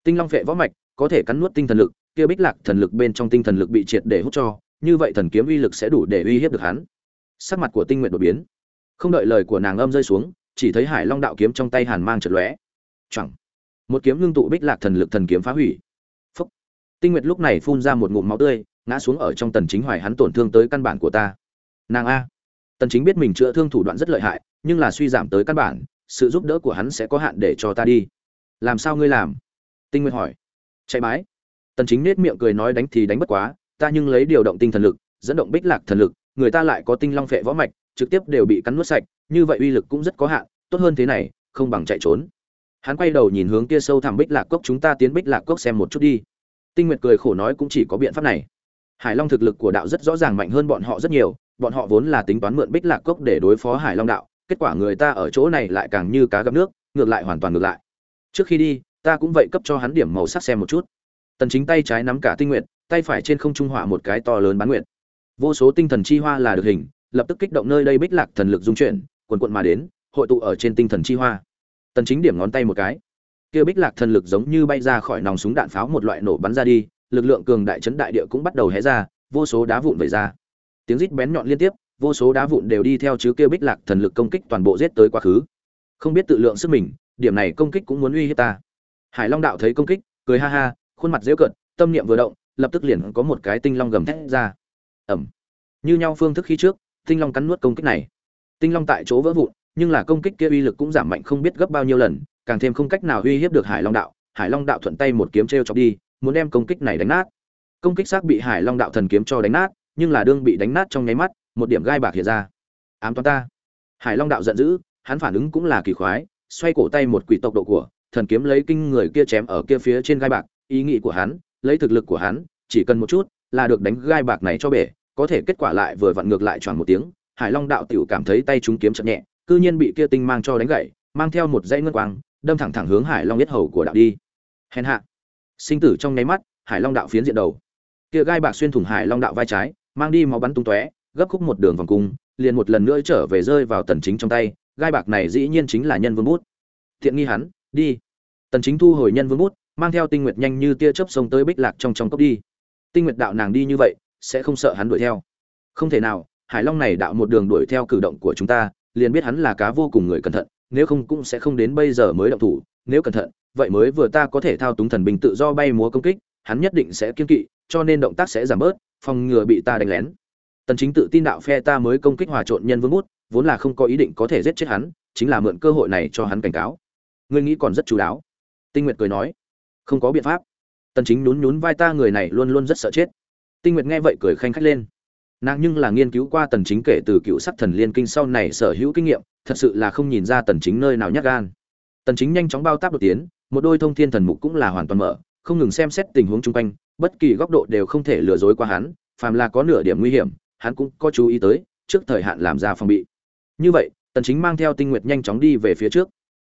Tinh long phệ võ mạch có thể cắn nuốt tinh thần lực, kia bích lạc thần lực bên trong tinh thần lực bị triệt để hút cho, như vậy thần kiếm uy lực sẽ đủ để uy hiếp được hắn. Sắc mặt của tinh nguyệt đột biến. Không đợi lời của nàng âm rơi xuống, chỉ thấy hải long đạo kiếm trong tay hàn mang chợt lóe. Chẳng một kiếm ngưng tụ bích lạc thần lực thần kiếm phá hủy. Phốc. tinh nguyệt lúc này phun ra một ngụm máu tươi, ngã xuống ở trong tần chính hoài hắn tổn thương tới căn bản của ta. Nàng a! Tần chính biết mình chữa thương thủ đoạn rất lợi hại, nhưng là suy giảm tới căn bản, sự giúp đỡ của hắn sẽ có hạn để cho ta đi. Làm sao ngươi làm? Tinh nguyệt hỏi. Chạy bái. Tần chính nét miệng cười nói đánh thì đánh bất quá, ta nhưng lấy điều động tinh thần lực, dẫn động bích lạc thần lực, người ta lại có tinh long phệ võ mạch, trực tiếp đều bị cắn nuốt sạch, như vậy uy lực cũng rất có hạn, tốt hơn thế này, không bằng chạy trốn. Hắn quay đầu nhìn hướng kia sâu thẳm bích lạc cốc, chúng ta tiến bích lạc cốc xem một chút đi. Tinh nguyệt cười khổ nói cũng chỉ có biện pháp này. Hải long thực lực của đạo rất rõ ràng mạnh hơn bọn họ rất nhiều bọn họ vốn là tính toán mượn bích lạc cốc để đối phó hải long đạo, kết quả người ta ở chỗ này lại càng như cá gặp nước, ngược lại hoàn toàn ngược lại. Trước khi đi, ta cũng vậy cấp cho hắn điểm màu sắc xem một chút. Tần chính tay trái nắm cả tinh nguyệt, tay phải trên không trung hỏa một cái to lớn bán nguyệt. Vô số tinh thần chi hoa là được hình, lập tức kích động nơi đây bích lạc thần lực dung chuyển quần cuộn mà đến, hội tụ ở trên tinh thần chi hoa. Tần chính điểm ngón tay một cái. Kia bích lạc thần lực giống như bay ra khỏi nòng súng đạn pháo một loại nổ bắn ra đi, lực lượng cường đại chấn đại địa cũng bắt đầu hé ra, vô số đá vụn vẩy ra tiếng rít bén nhọn liên tiếp, vô số đá vụn đều đi theo chứ kia bích lạc thần lực công kích toàn bộ giết tới quá khứ. Không biết tự lượng sức mình, điểm này công kích cũng muốn uy hiếp ta. Hải long đạo thấy công kích, cười ha ha, khuôn mặt dễ cợt, tâm niệm vừa động, lập tức liền có một cái tinh long gầm thét ra. Ẩm như nhau phương thức khi trước, tinh long cắn nuốt công kích này. Tinh long tại chỗ vỡ vụn, nhưng là công kích kia uy lực cũng giảm mạnh không biết gấp bao nhiêu lần, càng thêm không cách nào uy hiếp được hải long đạo. Hải long đạo thuận tay một kiếm t r e o chọc đi, muốn đem công kích này đánh nát. Công kích xác bị hải long đạo thần kiếm cho đánh nát nhưng là đương bị đánh nát trong nháy mắt, một điểm gai bạc hiện ra. Ám toán ta. Hải long đạo giận dữ, hắn phản ứng cũng là kỳ khoái, xoay cổ tay một quỷ tốc độ của, thần kiếm lấy kinh người kia chém ở kia phía trên gai bạc, ý nghĩ của hắn, lấy thực lực của hắn, chỉ cần một chút là được đánh gai bạc này cho bể, có thể kết quả lại vừa vặn ngược lại choàng một tiếng, hải long đạo tiểu cảm thấy tay chúng kiếm chậm nhẹ, cư nhiên bị kia tinh mang cho đánh gãy mang theo một dãy ngân quang, đâm thẳng thẳng hướng hải long yết hầu của đạo đi. Hèn hạ. Sinh tử trong nháy mắt, hải long đạo phiến diện đầu. Kia gai bạc xuyên thủng hải long đạo vai trái mang đi máu bắn tung tóe, gấp khúc một đường vòng cung, liền một lần nữa trở về rơi vào tần chính trong tay. Gai bạc này dĩ nhiên chính là nhân vương bút. Thiện nghi hắn, đi. Tần chính thu hồi nhân vương bút, mang theo tinh nguyệt nhanh như tia chớp sông tới bích lạc trong trong cốc đi. Tinh nguyệt đạo nàng đi như vậy, sẽ không sợ hắn đuổi theo. Không thể nào, hải long này đạo một đường đuổi theo cử động của chúng ta, liền biết hắn là cá vô cùng người cẩn thận, nếu không cũng sẽ không đến bây giờ mới động thủ. Nếu cẩn thận, vậy mới vừa ta có thể thao túng thần binh tự do bay múa công kích, hắn nhất định sẽ kiên kỵ, cho nên động tác sẽ giảm bớt phòng ngừa bị ta đánh lén. Tần chính tự tin đạo phe ta mới công kích hòa trộn nhân vương bút, vốn là không có ý định có thể giết chết hắn, chính là mượn cơ hội này cho hắn cảnh cáo. Ngươi nghĩ còn rất chú đáo. Tinh nguyệt cười nói, không có biện pháp. Tần chính nhún nhún vai ta, người này luôn luôn rất sợ chết. Tinh nguyệt nghe vậy cười khanh khách lên. Nàng nhưng là nghiên cứu qua tần chính kể từ cựu sắc thần liên kinh sau này sở hữu kinh nghiệm, thật sự là không nhìn ra tần chính nơi nào nhát gan. Tần chính nhanh chóng bao táp đột tiến, một đôi thông thiên thần mục cũng là hoàn toàn mở, không ngừng xem xét tình huống chung quanh bất kỳ góc độ đều không thể lừa dối qua hắn, phàm là có nửa điểm nguy hiểm, hắn cũng có chú ý tới, trước thời hạn làm ra phòng bị. Như vậy, tần chính mang theo tinh nguyệt nhanh chóng đi về phía trước.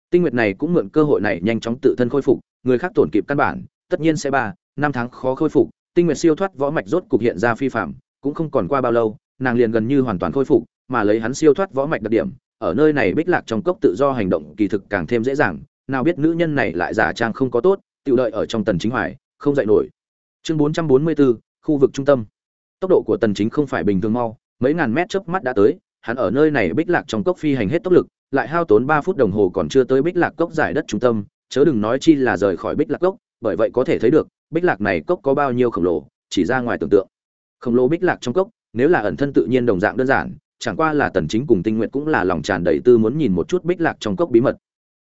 Tinh nguyệt này cũng mượn cơ hội này nhanh chóng tự thân khôi phục, người khác tổn kịp căn bản, tất nhiên sẽ ba, năm tháng khó khôi phục, tinh nguyệt siêu thoát võ mạch rốt cục hiện ra phi phạm, cũng không còn qua bao lâu, nàng liền gần như hoàn toàn khôi phục, mà lấy hắn siêu thoát võ mạch đặc điểm, ở nơi này bích lạc trong cốc tự do hành động kỳ thực càng thêm dễ dàng, nào biết nữ nhân này lại giả trang không có tốt tự đợi ở trong tần chính hoài, không dậy nổi chương 444, khu vực trung tâm. Tốc độ của tần chính không phải bình thường mau mấy ngàn mét chớp mắt đã tới hắn ở nơi này bích lạc trong cốc phi hành hết tốc lực lại hao tốn 3 phút đồng hồ còn chưa tới bích lạc cốc giải đất trung tâm chớ đừng nói chi là rời khỏi bích lạc cốc bởi vậy có thể thấy được bích lạc này cốc có bao nhiêu khổng lồ chỉ ra ngoài tưởng tượng. Khổng lồ bích lạc trong cốc nếu là ẩn thân tự nhiên đồng dạng đơn giản chẳng qua là tần chính cùng tinh nguyện cũng là lòng tràn đầy tư muốn nhìn một chút bích lạc trong cốc bí mật.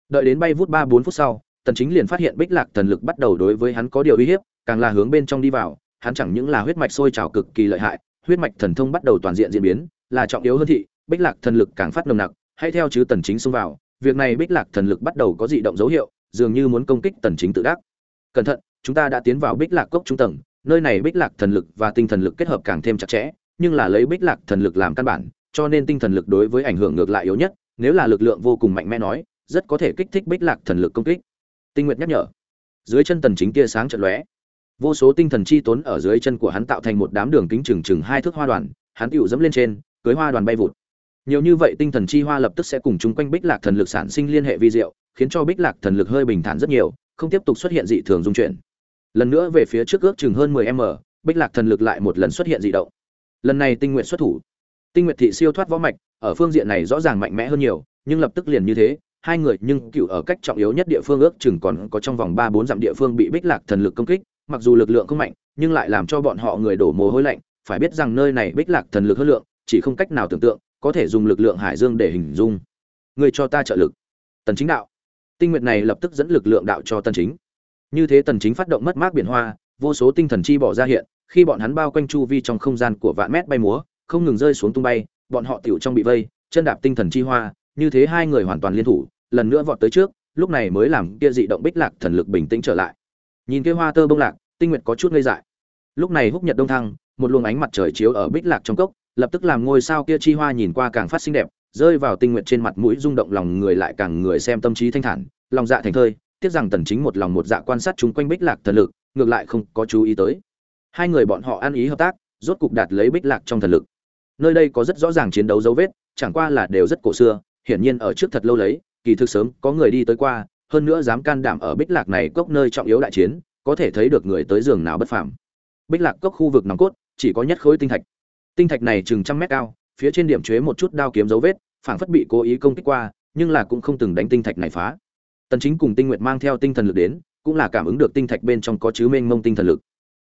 Đợi đến bay vút ba bốn phút sau tần chính liền phát hiện bích lạc thần lực bắt đầu đối với hắn có điều uy hiếp càng là hướng bên trong đi vào, hắn chẳng những là huyết mạch sôi trào cực kỳ lợi hại, huyết mạch thần thông bắt đầu toàn diện diễn biến, là trọng yếu hơn thị, bích lạc thần lực càng phát nồng nặc hay theo chứ tần chính xông vào, việc này bích lạc thần lực bắt đầu có dị động dấu hiệu, dường như muốn công kích tần chính tự đắc. Cẩn thận, chúng ta đã tiến vào bích lạc cốc trung tầng, nơi này bích lạc thần lực và tinh thần lực kết hợp càng thêm chặt chẽ, nhưng là lấy bích lạc thần lực làm căn bản, cho nên tinh thần lực đối với ảnh hưởng ngược lại yếu nhất, nếu là lực lượng vô cùng mạnh mẽ nói, rất có thể kích thích bích lạc thần lực công kích. Tinh nguyệt nhắc nhở. Dưới chân tần chính tia sáng chợt lóe vô số tinh thần chi tốn ở dưới chân của hắn tạo thành một đám đường kính chừng chừng hai thước hoa đoàn, hắn tựu dẫm lên trên, cưới hoa đoàn bay vụt. Nhiều như vậy tinh thần chi hoa lập tức sẽ cùng chung quanh bích lạc thần lực sản sinh liên hệ vi diệu, khiến cho bích lạc thần lực hơi bình thản rất nhiều, không tiếp tục xuất hiện dị thường dung chuyển. Lần nữa về phía trước ước chừng hơn 10 m, bích lạc thần lực lại một lần xuất hiện dị động. Lần này tinh nguyện xuất thủ. Tinh nguyện thị siêu thoát võ mạch, ở phương diện này rõ ràng mạnh mẽ hơn nhiều, nhưng lập tức liền như thế, hai người nhưng cựu ở cách trọng yếu nhất địa phương ước chừng còn có trong vòng ba bốn dặm địa phương bị bích lạc thần lực công kích mặc dù lực lượng không mạnh, nhưng lại làm cho bọn họ người đổ mồ hôi lạnh, phải biết rằng nơi này bích lạc thần lực hơn lượng, chỉ không cách nào tưởng tượng, có thể dùng lực lượng hải dương để hình dung. Người cho ta trợ lực. Tần chính đạo. Tinh nguyện này lập tức dẫn lực lượng đạo cho tần chính. Như thế tần chính phát động mất mát biển hoa, vô số tinh thần chi bỏ ra hiện, khi bọn hắn bao quanh chu vi trong không gian của vạn mét bay múa, không ngừng rơi xuống tung bay, bọn họ tiểu trong bị vây, chân đạp tinh thần chi hoa, như thế hai người hoàn toàn liên thủ, lần nữa vọt tới trước, lúc này mới làm kia dị động bích lạc thần lực bình tĩnh trở lại nhìn kia hoa tơ bông lạc, tinh nguyệt có chút ngây dại. Lúc này húc nhật đông thăng, một luồng ánh mặt trời chiếu ở bích lạc trong cốc, lập tức làm ngôi sao kia chi hoa nhìn qua càng phát xinh đẹp, rơi vào tinh nguyệt trên mặt mũi rung động lòng người lại càng người xem tâm trí thanh thản, lòng dạ thành thơi, tiếc rằng tần chính một lòng một dạ quan sát chúng quanh bích lạc thần lực, ngược lại không có chú ý tới. Hai người bọn họ ăn ý hợp tác, rốt cục đạt lấy bích lạc trong thần lực. Nơi đây có rất rõ ràng chiến đấu dấu vết, chẳng qua là đều rất cổ xưa, hiển nhiên ở trước thật lâu lấy, kỳ thực sớm có người đi tới qua hơn nữa dám can đảm ở bích lạc này cốc nơi trọng yếu đại chiến, có thể thấy được người tới giường nào bất phàm. Bích lạc cốc khu vực nòng cốt, chỉ có nhất khối tinh thạch. Tinh thạch này chừng trăm mét cao, phía trên điểm chế một chút đao kiếm dấu vết, phảng phất bị cố ý công kích qua, nhưng là cũng không từng đánh tinh thạch này phá. Tần chính cùng tinh nguyệt mang theo tinh thần lực đến, cũng là cảm ứng được tinh thạch bên trong có chứa mênh mông tinh thần lực.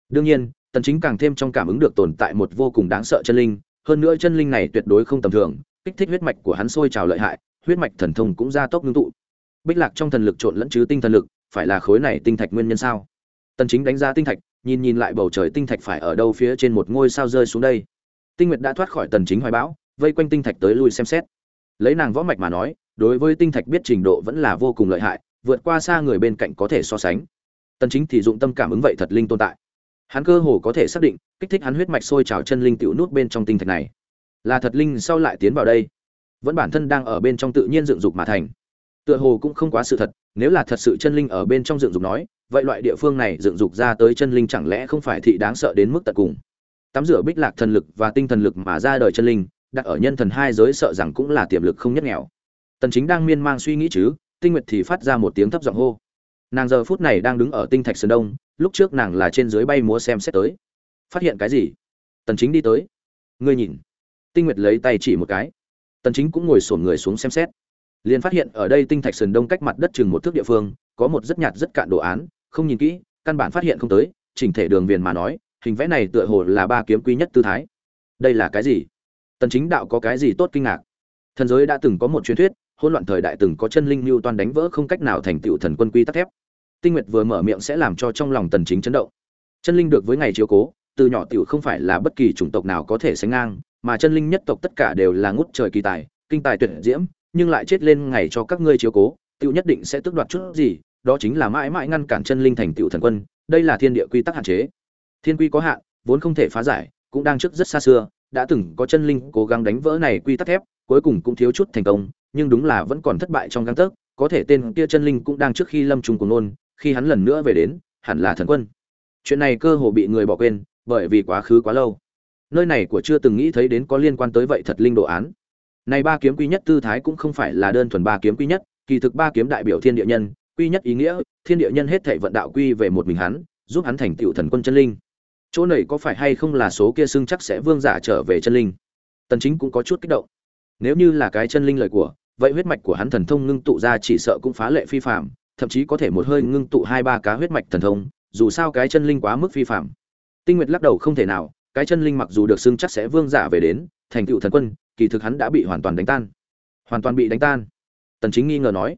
Đương nhiên, tần chính càng thêm trong cảm ứng được tồn tại một vô cùng đáng sợ chân linh, hơn nữa chân linh này tuyệt đối không tầm thường, kích thích huyết mạch của hắn sôi trào lợi hại, huyết mạch thần thông cũng gia tốc ngưng tụ bích lạc trong thần lực trộn lẫn chứ tinh thần lực, phải là khối này tinh thạch nguyên nhân sao? Tần chính đánh giá tinh thạch, nhìn nhìn lại bầu trời tinh thạch phải ở đâu phía trên một ngôi sao rơi xuống đây. Tinh nguyệt đã thoát khỏi tần chính hoài bão, vây quanh tinh thạch tới lui xem xét. Lấy nàng võ mạch mà nói, đối với tinh thạch biết trình độ vẫn là vô cùng lợi hại, vượt qua xa người bên cạnh có thể so sánh. Tần chính thì dụng tâm cảm ứng vậy thật linh tồn tại. Hắn cơ hồ có thể xác định, kích thích hắn huyết mạch sôi trào chân linh tiểu nút bên trong tinh thạch này. Là thật linh sau lại tiến vào đây. Vẫn bản thân đang ở bên trong tự nhiên dựng dục mà thành tựa hồ cũng không quá sự thật, nếu là thật sự chân linh ở bên trong dựng dục nói, vậy loại địa phương này dựng dục ra tới chân linh chẳng lẽ không phải thị đáng sợ đến mức tận cùng? Tắm rửa bích lạc thần lực và tinh thần lực mà ra đời chân linh, đặt ở nhân thần hai giới sợ rằng cũng là tiềm lực không nhất nghèo. Tần chính đang miên mang suy nghĩ chứ, tinh nguyệt thì phát ra một tiếng thấp giọng hô. Nàng giờ phút này đang đứng ở tinh thạch sơn đông, lúc trước nàng là trên dưới bay múa xem xét tới. Phát hiện cái gì? Tần chính đi tới. Ngươi nhìn. Tinh nguyệt lấy tay chỉ một cái. Tần chính cũng ngồi sổn người xuống xem xét liền phát hiện ở đây tinh thạch sườn đông cách mặt đất chừng một thước địa phương, có một rất nhạt rất cạn đồ án, không nhìn kỹ, căn bản phát hiện không tới, chỉnh thể đường viền mà nói, hình vẽ này tựa hồ là ba kiếm quý nhất tư thái. Đây là cái gì? Tần chính đạo có cái gì tốt kinh ngạc? Thần giới đã từng có một truyền thuyết, hỗn loạn thời đại từng có chân linh lưu toàn đánh vỡ không cách nào thành tựu thần quân quy tắc thép. Tinh nguyệt vừa mở miệng sẽ làm cho trong lòng tần chính chấn động. Chân linh được với ngày chiếu cố, từ nhỏ tiểu không phải là bất kỳ chủng tộc nào có thể sánh ngang, mà chân linh nhất tộc tất cả đều là ngút trời kỳ tài, kinh tài tuyệt diễm nhưng lại chết lên ngày cho các ngươi chiếu cố, tiểu nhất định sẽ tước đoạt chút gì, đó chính là mãi mãi ngăn cản chân linh thành tựu thần quân, đây là thiên địa quy tắc hạn chế. Thiên quy có hạn, vốn không thể phá giải, cũng đang trước rất xa xưa, đã từng có chân linh cố gắng đánh vỡ này quy tắc thép, cuối cùng cũng thiếu chút thành công, nhưng đúng là vẫn còn thất bại trong găng tấc có thể tên kia chân linh cũng đang trước khi lâm trùng cùng nôn khi hắn lần nữa về đến, hẳn là thần quân. Chuyện này cơ hồ bị người bỏ quên, bởi vì quá khứ quá lâu. Nơi này của chưa từng nghĩ thấy đến có liên quan tới vậy thật linh đồ án này ba kiếm quy nhất tư thái cũng không phải là đơn thuần ba kiếm quy nhất, kỳ thực ba kiếm đại biểu thiên địa nhân quy nhất ý nghĩa, thiên địa nhân hết thảy vận đạo quy về một mình hắn, giúp hắn thành tựu thần quân chân linh. Chỗ này có phải hay không là số kia xưng chắc sẽ vương giả trở về chân linh? Tần chính cũng có chút kích động. Nếu như là cái chân linh lời của, vậy huyết mạch của hắn thần thông ngưng tụ ra chỉ sợ cũng phá lệ phi phàm, thậm chí có thể một hơi ngưng tụ hai ba cá huyết mạch thần thông, dù sao cái chân linh quá mức phi phàm. Tinh nguyệt lắc đầu không thể nào cái chân linh mặc dù được xưng chắc sẽ vương giả về đến, thành tựu thần quân, kỳ thực hắn đã bị hoàn toàn đánh tan. Hoàn toàn bị đánh tan. Tần chính nghi ngờ nói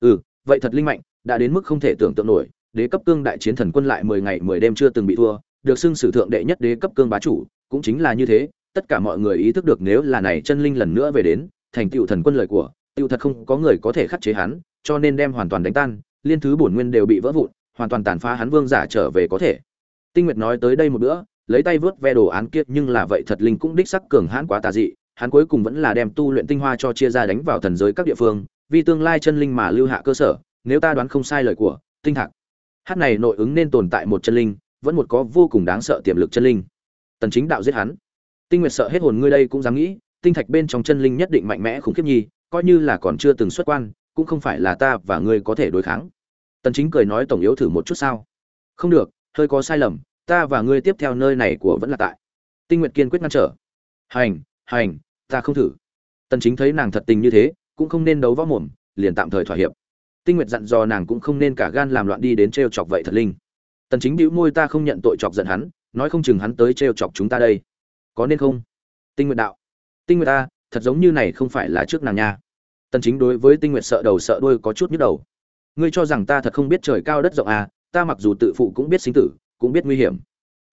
ừ vậy thật linh mạnh, đã đến mức không thể tưởng tượng nổi, đế cấp cương đại chiến thần quân lại 10 ngày 10 đêm chưa từng bị thua, được xưng sử thượng đệ nhất đế cấp cương bá chủ, cũng chính là như thế, tất cả mọi người ý thức được nếu là này chân linh lần nữa về đến, thành tựu thần quân lời của, tựu thật không có người có thể khắc chế hắn, cho nên đem hoàn toàn đánh tan, liên thứ bổn nguyên đều bị vỡ vụn, hoàn toàn tàn phá hắn vương giả trở về có thể. Tinh nguyệt nói tới đây một bữa lấy tay vớt ve đồ án kiệt nhưng là vậy thật linh cũng đích sắc cường hãn quá tà dị, hắn cuối cùng vẫn là đem tu luyện tinh hoa cho chia ra đánh vào thần giới các địa phương, vì tương lai chân linh mà lưu hạ cơ sở, nếu ta đoán không sai lời của, tinh thạc. Hát này nội ứng nên tồn tại một chân linh, vẫn một có vô cùng đáng sợ tiềm lực chân linh. Tần chính đạo giết hắn. Tinh nguyệt sợ hết hồn ngươi đây cũng dám nghĩ, tinh thạch bên trong chân linh nhất định mạnh mẽ khủng khiếp nhi coi như là còn chưa từng xuất quan, cũng không phải là ta và ngươi có thể đối kháng. Tần chính cười nói tổng yếu thử một chút sao. Không được, hơi có sai lầm ta và ngươi tiếp theo nơi này của vẫn là tại. Tinh nguyệt kiên quyết ngăn trở. Hành hành, ta không thử. Tần chính thấy nàng thật tình như thế, cũng không nên đấu võ mồm, liền tạm thời thỏa hiệp. Tinh nguyệt dặn dò nàng cũng không nên cả gan làm loạn đi đến treo chọc vậy thật linh. Tần chính bĩu môi, ta không nhận tội chọc giận hắn, nói không chừng hắn tới treo chọc chúng ta đây. Có nên không? Tinh nguyệt đạo. Tinh nguyệt ta, thật giống như này không phải là trước nàng nha. Tần chính đối với tinh nguyệt sợ đầu sợ đuôi có chút nhức đầu. Ngươi cho rằng ta thật không biết trời cao đất rộng à ta mặc dù tự phụ cũng biết sinh tử cũng biết nguy hiểm.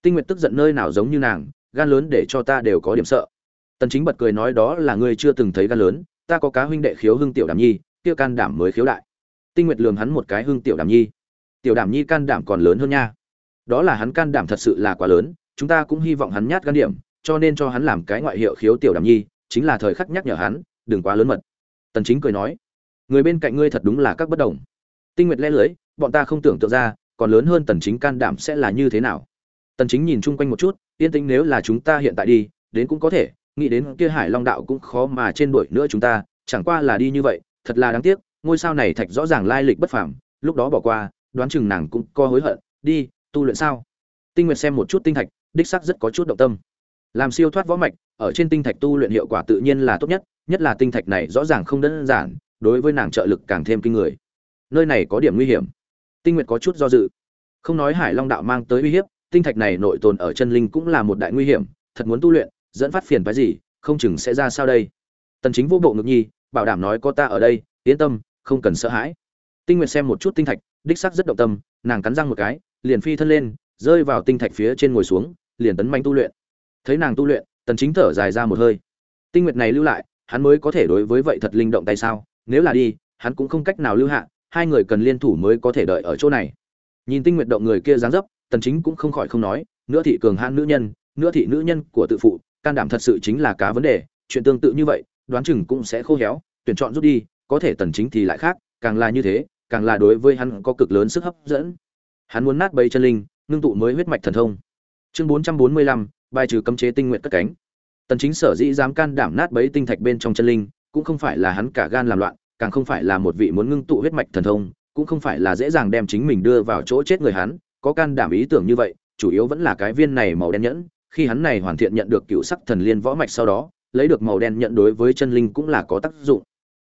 Tinh nguyệt tức giận nơi nào giống như nàng, gan lớn để cho ta đều có điểm sợ. Tần chính bật cười nói đó là ngươi chưa từng thấy gan lớn, ta có cá huynh đệ khiếu hưng tiểu đảm nhi, kia can đảm mới khiếu đại. Tinh nguyệt lườm hắn một cái hưng tiểu đảm nhi. Tiểu đảm nhi can đảm còn lớn hơn nha. Đó là hắn can đảm thật sự là quá lớn, chúng ta cũng hy vọng hắn nhát gan điểm, cho nên cho hắn làm cái ngoại hiệu khiếu tiểu đảm nhi, chính là thời khắc nhắc nhở hắn, đừng quá lớn mật. Tần chính cười nói, người bên cạnh ngươi thật đúng là các bất đồng. Tinh nguyệt lẽ lưới, bọn ta không tưởng tượng ra còn lớn hơn tần chính can đảm sẽ là như thế nào? Tần chính nhìn chung quanh một chút, yên tĩnh nếu là chúng ta hiện tại đi, đến cũng có thể, nghĩ đến kia hải long đạo cũng khó mà trên đuổi nữa chúng ta, chẳng qua là đi như vậy, thật là đáng tiếc, ngôi sao này thạch rõ ràng lai lịch bất phàm, lúc đó bỏ qua, đoán chừng nàng cũng co hối hận, đi, tu luyện sao? Tinh nguyệt xem một chút tinh thạch, đích xác rất có chút động tâm. Làm siêu thoát võ mạch, ở trên tinh thạch tu luyện hiệu quả tự nhiên là tốt nhất nhất là tinh thạch này rõ ràng không đơn giản, đối với nàng trợ lực càng thêm kinh người. Nơi này có điểm nguy hiểm tinh nguyệt có chút do dự. Không nói hải long đạo mang tới uy hiếp, tinh thạch này nội tồn ở chân linh cũng là một đại nguy hiểm, thật muốn tu luyện, dẫn phát phiền phái gì, không chừng sẽ ra sao đây. Tần chính vô bộ ngực nhi, bảo đảm nói có ta ở đây, yên tâm, không cần sợ hãi. Tinh nguyệt xem một chút tinh thạch, đích xác rất động tâm, nàng cắn răng một cái, liền phi thân lên, rơi vào tinh thạch phía trên ngồi xuống, liền tấn manh tu luyện. Thấy nàng tu luyện, tần chính thở dài ra một hơi. Tinh nguyệt này lưu lại, hắn mới có thể đối với vậy thật linh động tay sao? Nếu là đi, hắn cũng không cách nào lưu hạ hai người cần liên thủ mới có thể đợi ở chỗ này. Nhìn tinh nguyệt động người kia dáng dấp tần chính cũng không khỏi không nói nữa thị cường hãn nữ nhân nữa thị nữ nhân của tự phụ can đảm thật sự chính là cá vấn đề chuyện tương tự như vậy đoán chừng cũng sẽ khô héo tuyển chọn rút đi có thể tần chính thì lại khác càng là như thế càng là đối với hắn có cực lớn sức hấp dẫn. Hắn muốn nát bầy chân linh ngưng tụ mới huyết mạch thần thông. Chương 445, bài trừ cấm chế tinh nguyện cất cánh. Tần chính sở dĩ dám can đảm nát bấy tinh thạch bên trong chân linh cũng không phải là hắn cả gan làm loạn càng không phải là một vị muốn ngưng tụ huyết mạch thần thông, cũng không phải là dễ dàng đem chính mình đưa vào chỗ chết người hắn, có can đảm ý tưởng như vậy, chủ yếu vẫn là cái viên này màu đen nhẫn, khi hắn này hoàn thiện nhận được cựu sắc thần liên võ mạch sau đó, lấy được màu đen nhận đối với chân linh cũng là có tác dụng.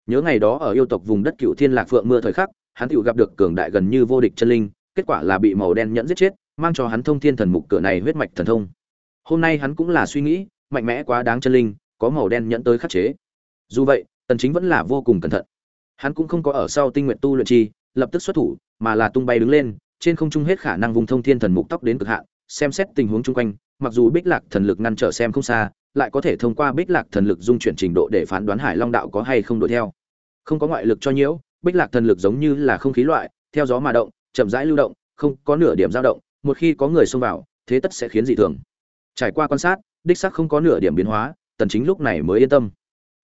Nhớ ngày đó ở yêu tộc vùng đất cựu thiên lạc phượng mưa thời khắc, hắn tiểu gặp được cường đại gần như vô địch chân linh, kết quả là bị màu đen nhẫn giết chết, mang cho hắn thông thiên thần mục cửa này huyết mạch thần thông. Hôm nay hắn cũng là suy nghĩ, mạnh mẽ quá đáng chân linh, có màu đen nhẫn tới khắc chế. Dù vậy, tần chính vẫn là vô cùng cẩn thận hắn cũng không có ở sau tinh nguyện tu luyện chi, lập tức xuất thủ, mà là tung bay đứng lên, trên không trung hết khả năng vùng thông thiên thần mục tóc đến cực hạn, xem xét tình huống chung quanh, mặc dù bích lạc thần lực ngăn trở xem không xa, lại có thể thông qua bích lạc thần lực dung chuyển trình độ để phán đoán hải long đạo có hay không đuổi theo. Không có ngoại lực cho nhiễu, bích lạc thần lực giống như là không khí loại, theo gió mà động, chậm rãi lưu động, không có nửa điểm dao động, một khi có người xông vào, thế tất sẽ khiến dị thường. Trải qua quan sát, đích xác không có nửa điểm biến hóa, tần chính lúc này mới yên tâm.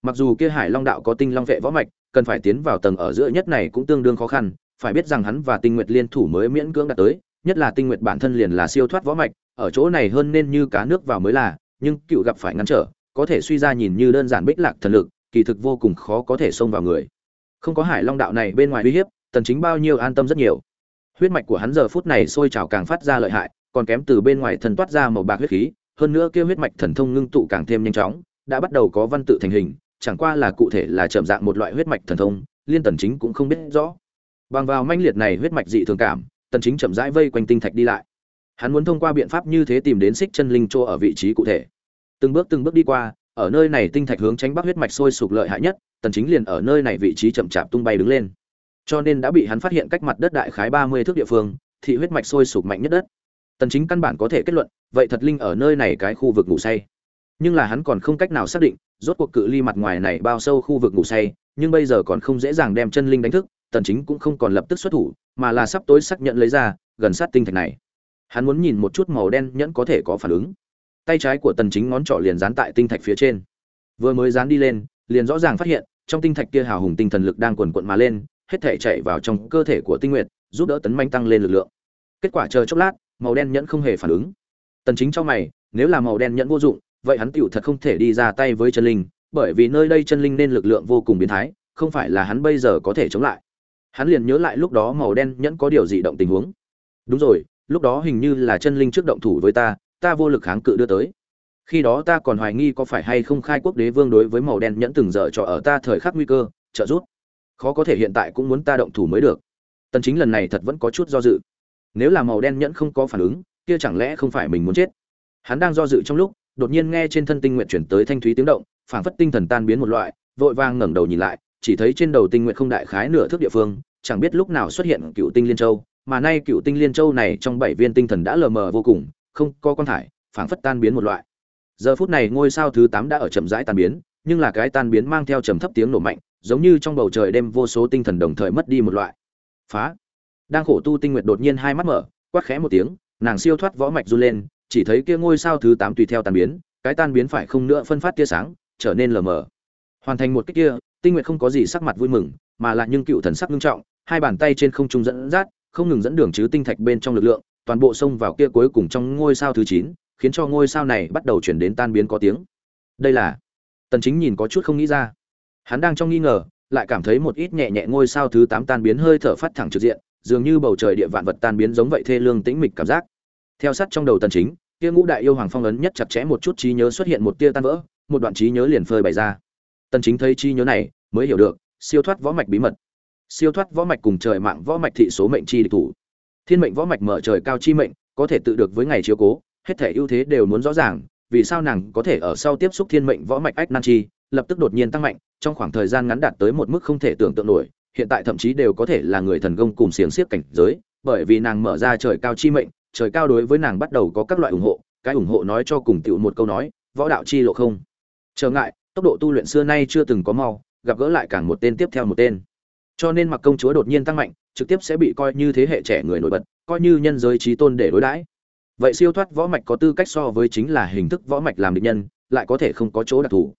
Mặc dù kia hải long đạo có tinh long vệ võ mạch cần phải tiến vào tầng ở giữa nhất này cũng tương đương khó khăn, phải biết rằng hắn và tinh nguyệt liên thủ mới miễn cưỡng đạt tới, nhất là tinh nguyệt bản thân liền là siêu thoát võ mạch, ở chỗ này hơn nên như cá nước vào mới là, nhưng cựu gặp phải ngăn trở, có thể suy ra nhìn như đơn giản bích lạc thần lực, kỳ thực vô cùng khó có thể xông vào người. Không có hải long đạo này bên ngoài uy hiếp, tần chính bao nhiêu an tâm rất nhiều. Huyết mạch của hắn giờ phút này sôi trào càng phát ra lợi hại, còn kém từ bên ngoài thần toát ra màu bạc huyết khí, hơn nữa kia huyết mạch thần thông ngưng tụ càng thêm nhanh chóng, đã bắt đầu có văn tự thành hình chẳng qua là cụ thể là chậm dạng một loại huyết mạch thần thông, liên tần chính cũng không biết rõ. Bằng vào manh liệt này huyết mạch dị thường cảm, tần chính chậm rãi vây quanh tinh thạch đi lại. Hắn muốn thông qua biện pháp như thế tìm đến xích chân linh châu ở vị trí cụ thể. Từng bước từng bước đi qua, ở nơi này tinh thạch hướng tránh bắc huyết mạch sôi sục lợi hại nhất, tần chính liền ở nơi này vị trí chậm chạp tung bay đứng lên. Cho nên đã bị hắn phát hiện cách mặt đất đại khái 30 thước địa phương thị huyết mạch sôi sục mạnh nhất đất. Tần chính căn bản có thể kết luận, vậy thật linh ở nơi này cái khu vực ngủ say. Nhưng là hắn còn không cách nào xác định rốt cuộc cự ly mặt ngoài này bao sâu khu vực ngủ say, nhưng bây giờ còn không dễ dàng đem chân linh đánh thức, tần chính cũng không còn lập tức xuất thủ, mà là sắp tối xác nhận lấy ra, gần sát tinh thạch này. Hắn muốn nhìn một chút màu đen nhẫn có thể có phản ứng. Tay trái của tần chính ngón trỏ liền dán tại tinh thạch phía trên. Vừa mới dán đi lên, liền rõ ràng phát hiện, trong tinh thạch kia hào hùng tinh thần lực đang cuồn cuộn mà lên, hết thể chạy vào trong cơ thể của tinh nguyệt, giúp đỡ tấn manh tăng lên lực lượng. Kết quả chờ chốc lát, màu đen nhẫn không hề phản ứng. Tần chính cho mày, nếu là màu đen nhẫn vô dụng vậy hắn tiểu thật không thể đi ra tay với chân linh, bởi vì nơi đây chân linh nên lực lượng vô cùng biến thái, không phải là hắn bây giờ có thể chống lại. Hắn liền nhớ lại lúc đó màu đen nhẫn có điều gì động tình huống. Đúng rồi, lúc đó hình như là chân linh trước động thủ với ta ta vô lực kháng cự đưa tới. Khi đó ta còn hoài nghi có phải hay không khai quốc đế vương đối với màu đen nhẫn từng giờ cho ở ta thời khắc nguy cơ, trợ giúp. Khó có thể hiện tại cũng muốn ta động thủ mới được. Tần chính lần này thật vẫn có chút do dự. Nếu là màu đen nhẫn không có phản ứng, kia chẳng lẽ không phải mình muốn chết? Hắn đang do dự trong lúc đột nhiên nghe trên thân tinh nguyện chuyển tới thanh thúy tiếng động, phảng phất tinh thần tan biến một loại, vội vàng ngẩng đầu nhìn lại, chỉ thấy trên đầu tinh nguyện không đại khái nửa thước địa phương, chẳng biết lúc nào xuất hiện cựu tinh liên châu, mà nay cựu tinh liên châu này trong bảy viên tinh thần đã lờ mờ vô cùng, không có quan thải, phảng phất tan biến một loại. Giờ phút này ngôi sao thứ tám đã ở chậm rãi tan biến, nhưng là cái tan biến mang theo trầm thấp tiếng nổ mạnh, giống như trong bầu trời đêm vô số tinh thần đồng thời mất đi một loại. Phá! Đang khổ tu tinh nguyệt đột nhiên hai mắt mở, quát khẽ một tiếng, nàng siêu thoát võ mạch run lên chỉ thấy kia ngôi sao thứ tám tùy theo tan biến, cái tan biến phải không nữa phân phát tia sáng, trở nên lờ mờ. Hoàn thành một cái kia, tinh nguyệt không có gì sắc mặt vui mừng, mà là nhưng cựu thần sắc nghiêm trọng, hai bàn tay trên không trung dẫn dắt, không ngừng dẫn đường chứ tinh thạch bên trong lực lượng, toàn bộ xông vào kia cuối cùng trong ngôi sao thứ chín, khiến cho ngôi sao này bắt đầu chuyển đến tan biến có tiếng. Đây là, tần chính nhìn có chút không nghĩ ra. Hắn đang trong nghi ngờ, lại cảm thấy một ít nhẹ nhẹ ngôi sao thứ tám tan biến hơi thở phát thẳng trực diện, dường như bầu trời địa vạn vật tan biến giống vậy thê lương tĩnh mịch cảm giác theo sát trong đầu tần chính, kia ngũ đại yêu hoàng phong ấn nhất chặt chẽ một chút trí nhớ xuất hiện một tia tan vỡ, một đoạn trí nhớ liền phơi bày ra. Tần chính thấy trí nhớ này, mới hiểu được, siêu thoát võ mạch bí mật. Siêu thoát võ mạch cùng trời mạng võ mạch thị số mệnh chi địch thủ. Thiên mệnh võ mạch mở trời cao chi mệnh, có thể tự được với ngày chiếu cố, hết thể ưu thế đều muốn rõ ràng, vì sao nàng có thể ở sau tiếp xúc thiên mệnh võ mạch ách nan chi, lập tức đột nhiên tăng mạnh, trong khoảng thời gian ngắn đạt tới một mức không thể tưởng tượng nổi, hiện tại thậm chí đều có thể là người thần công cùng xiềng xiếc cảnh giới, bởi vì nàng mở ra trời cao chi mệnh trời cao đối với nàng bắt đầu có các loại ủng hộ, cái ủng hộ nói cho cùng tiểu một câu nói, võ đạo chi lộ không? Trở ngại, tốc độ tu luyện xưa nay chưa từng có mau, gặp gỡ lại càng một tên tiếp theo một tên. Cho nên mặc công chúa đột nhiên tăng mạnh, trực tiếp sẽ bị coi như thế hệ trẻ người nổi bật, coi như nhân giới trí tôn để đối đãi. Vậy siêu thoát võ mạch có tư cách so với chính là hình thức võ mạch làm địch nhân, lại có thể không có chỗ đặc thù.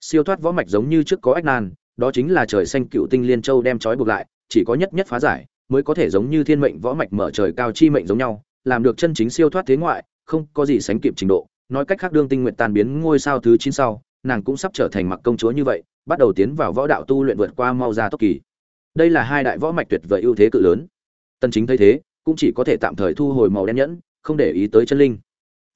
Siêu thoát võ mạch giống như trước có ách nan, đó chính là trời xanh cựu tinh liên châu đem trói buộc lại, chỉ có nhất nhất phá giải, mới có thể giống như thiên mệnh võ mạch mở trời cao chi mệnh giống nhau làm được chân chính siêu thoát thế ngoại, không có gì sánh kịp trình độ. Nói cách khác đương tinh nguyện tan biến ngôi sao thứ chín sau, nàng cũng sắp trở thành mặc công chúa như vậy, bắt đầu tiến vào võ đạo tu luyện vượt qua mau ra tốc kỳ. Đây là hai đại võ mạch tuyệt vời ưu thế cự lớn. Tân chính thấy thế, cũng chỉ có thể tạm thời thu hồi màu đen nhẫn, không để ý tới chân linh.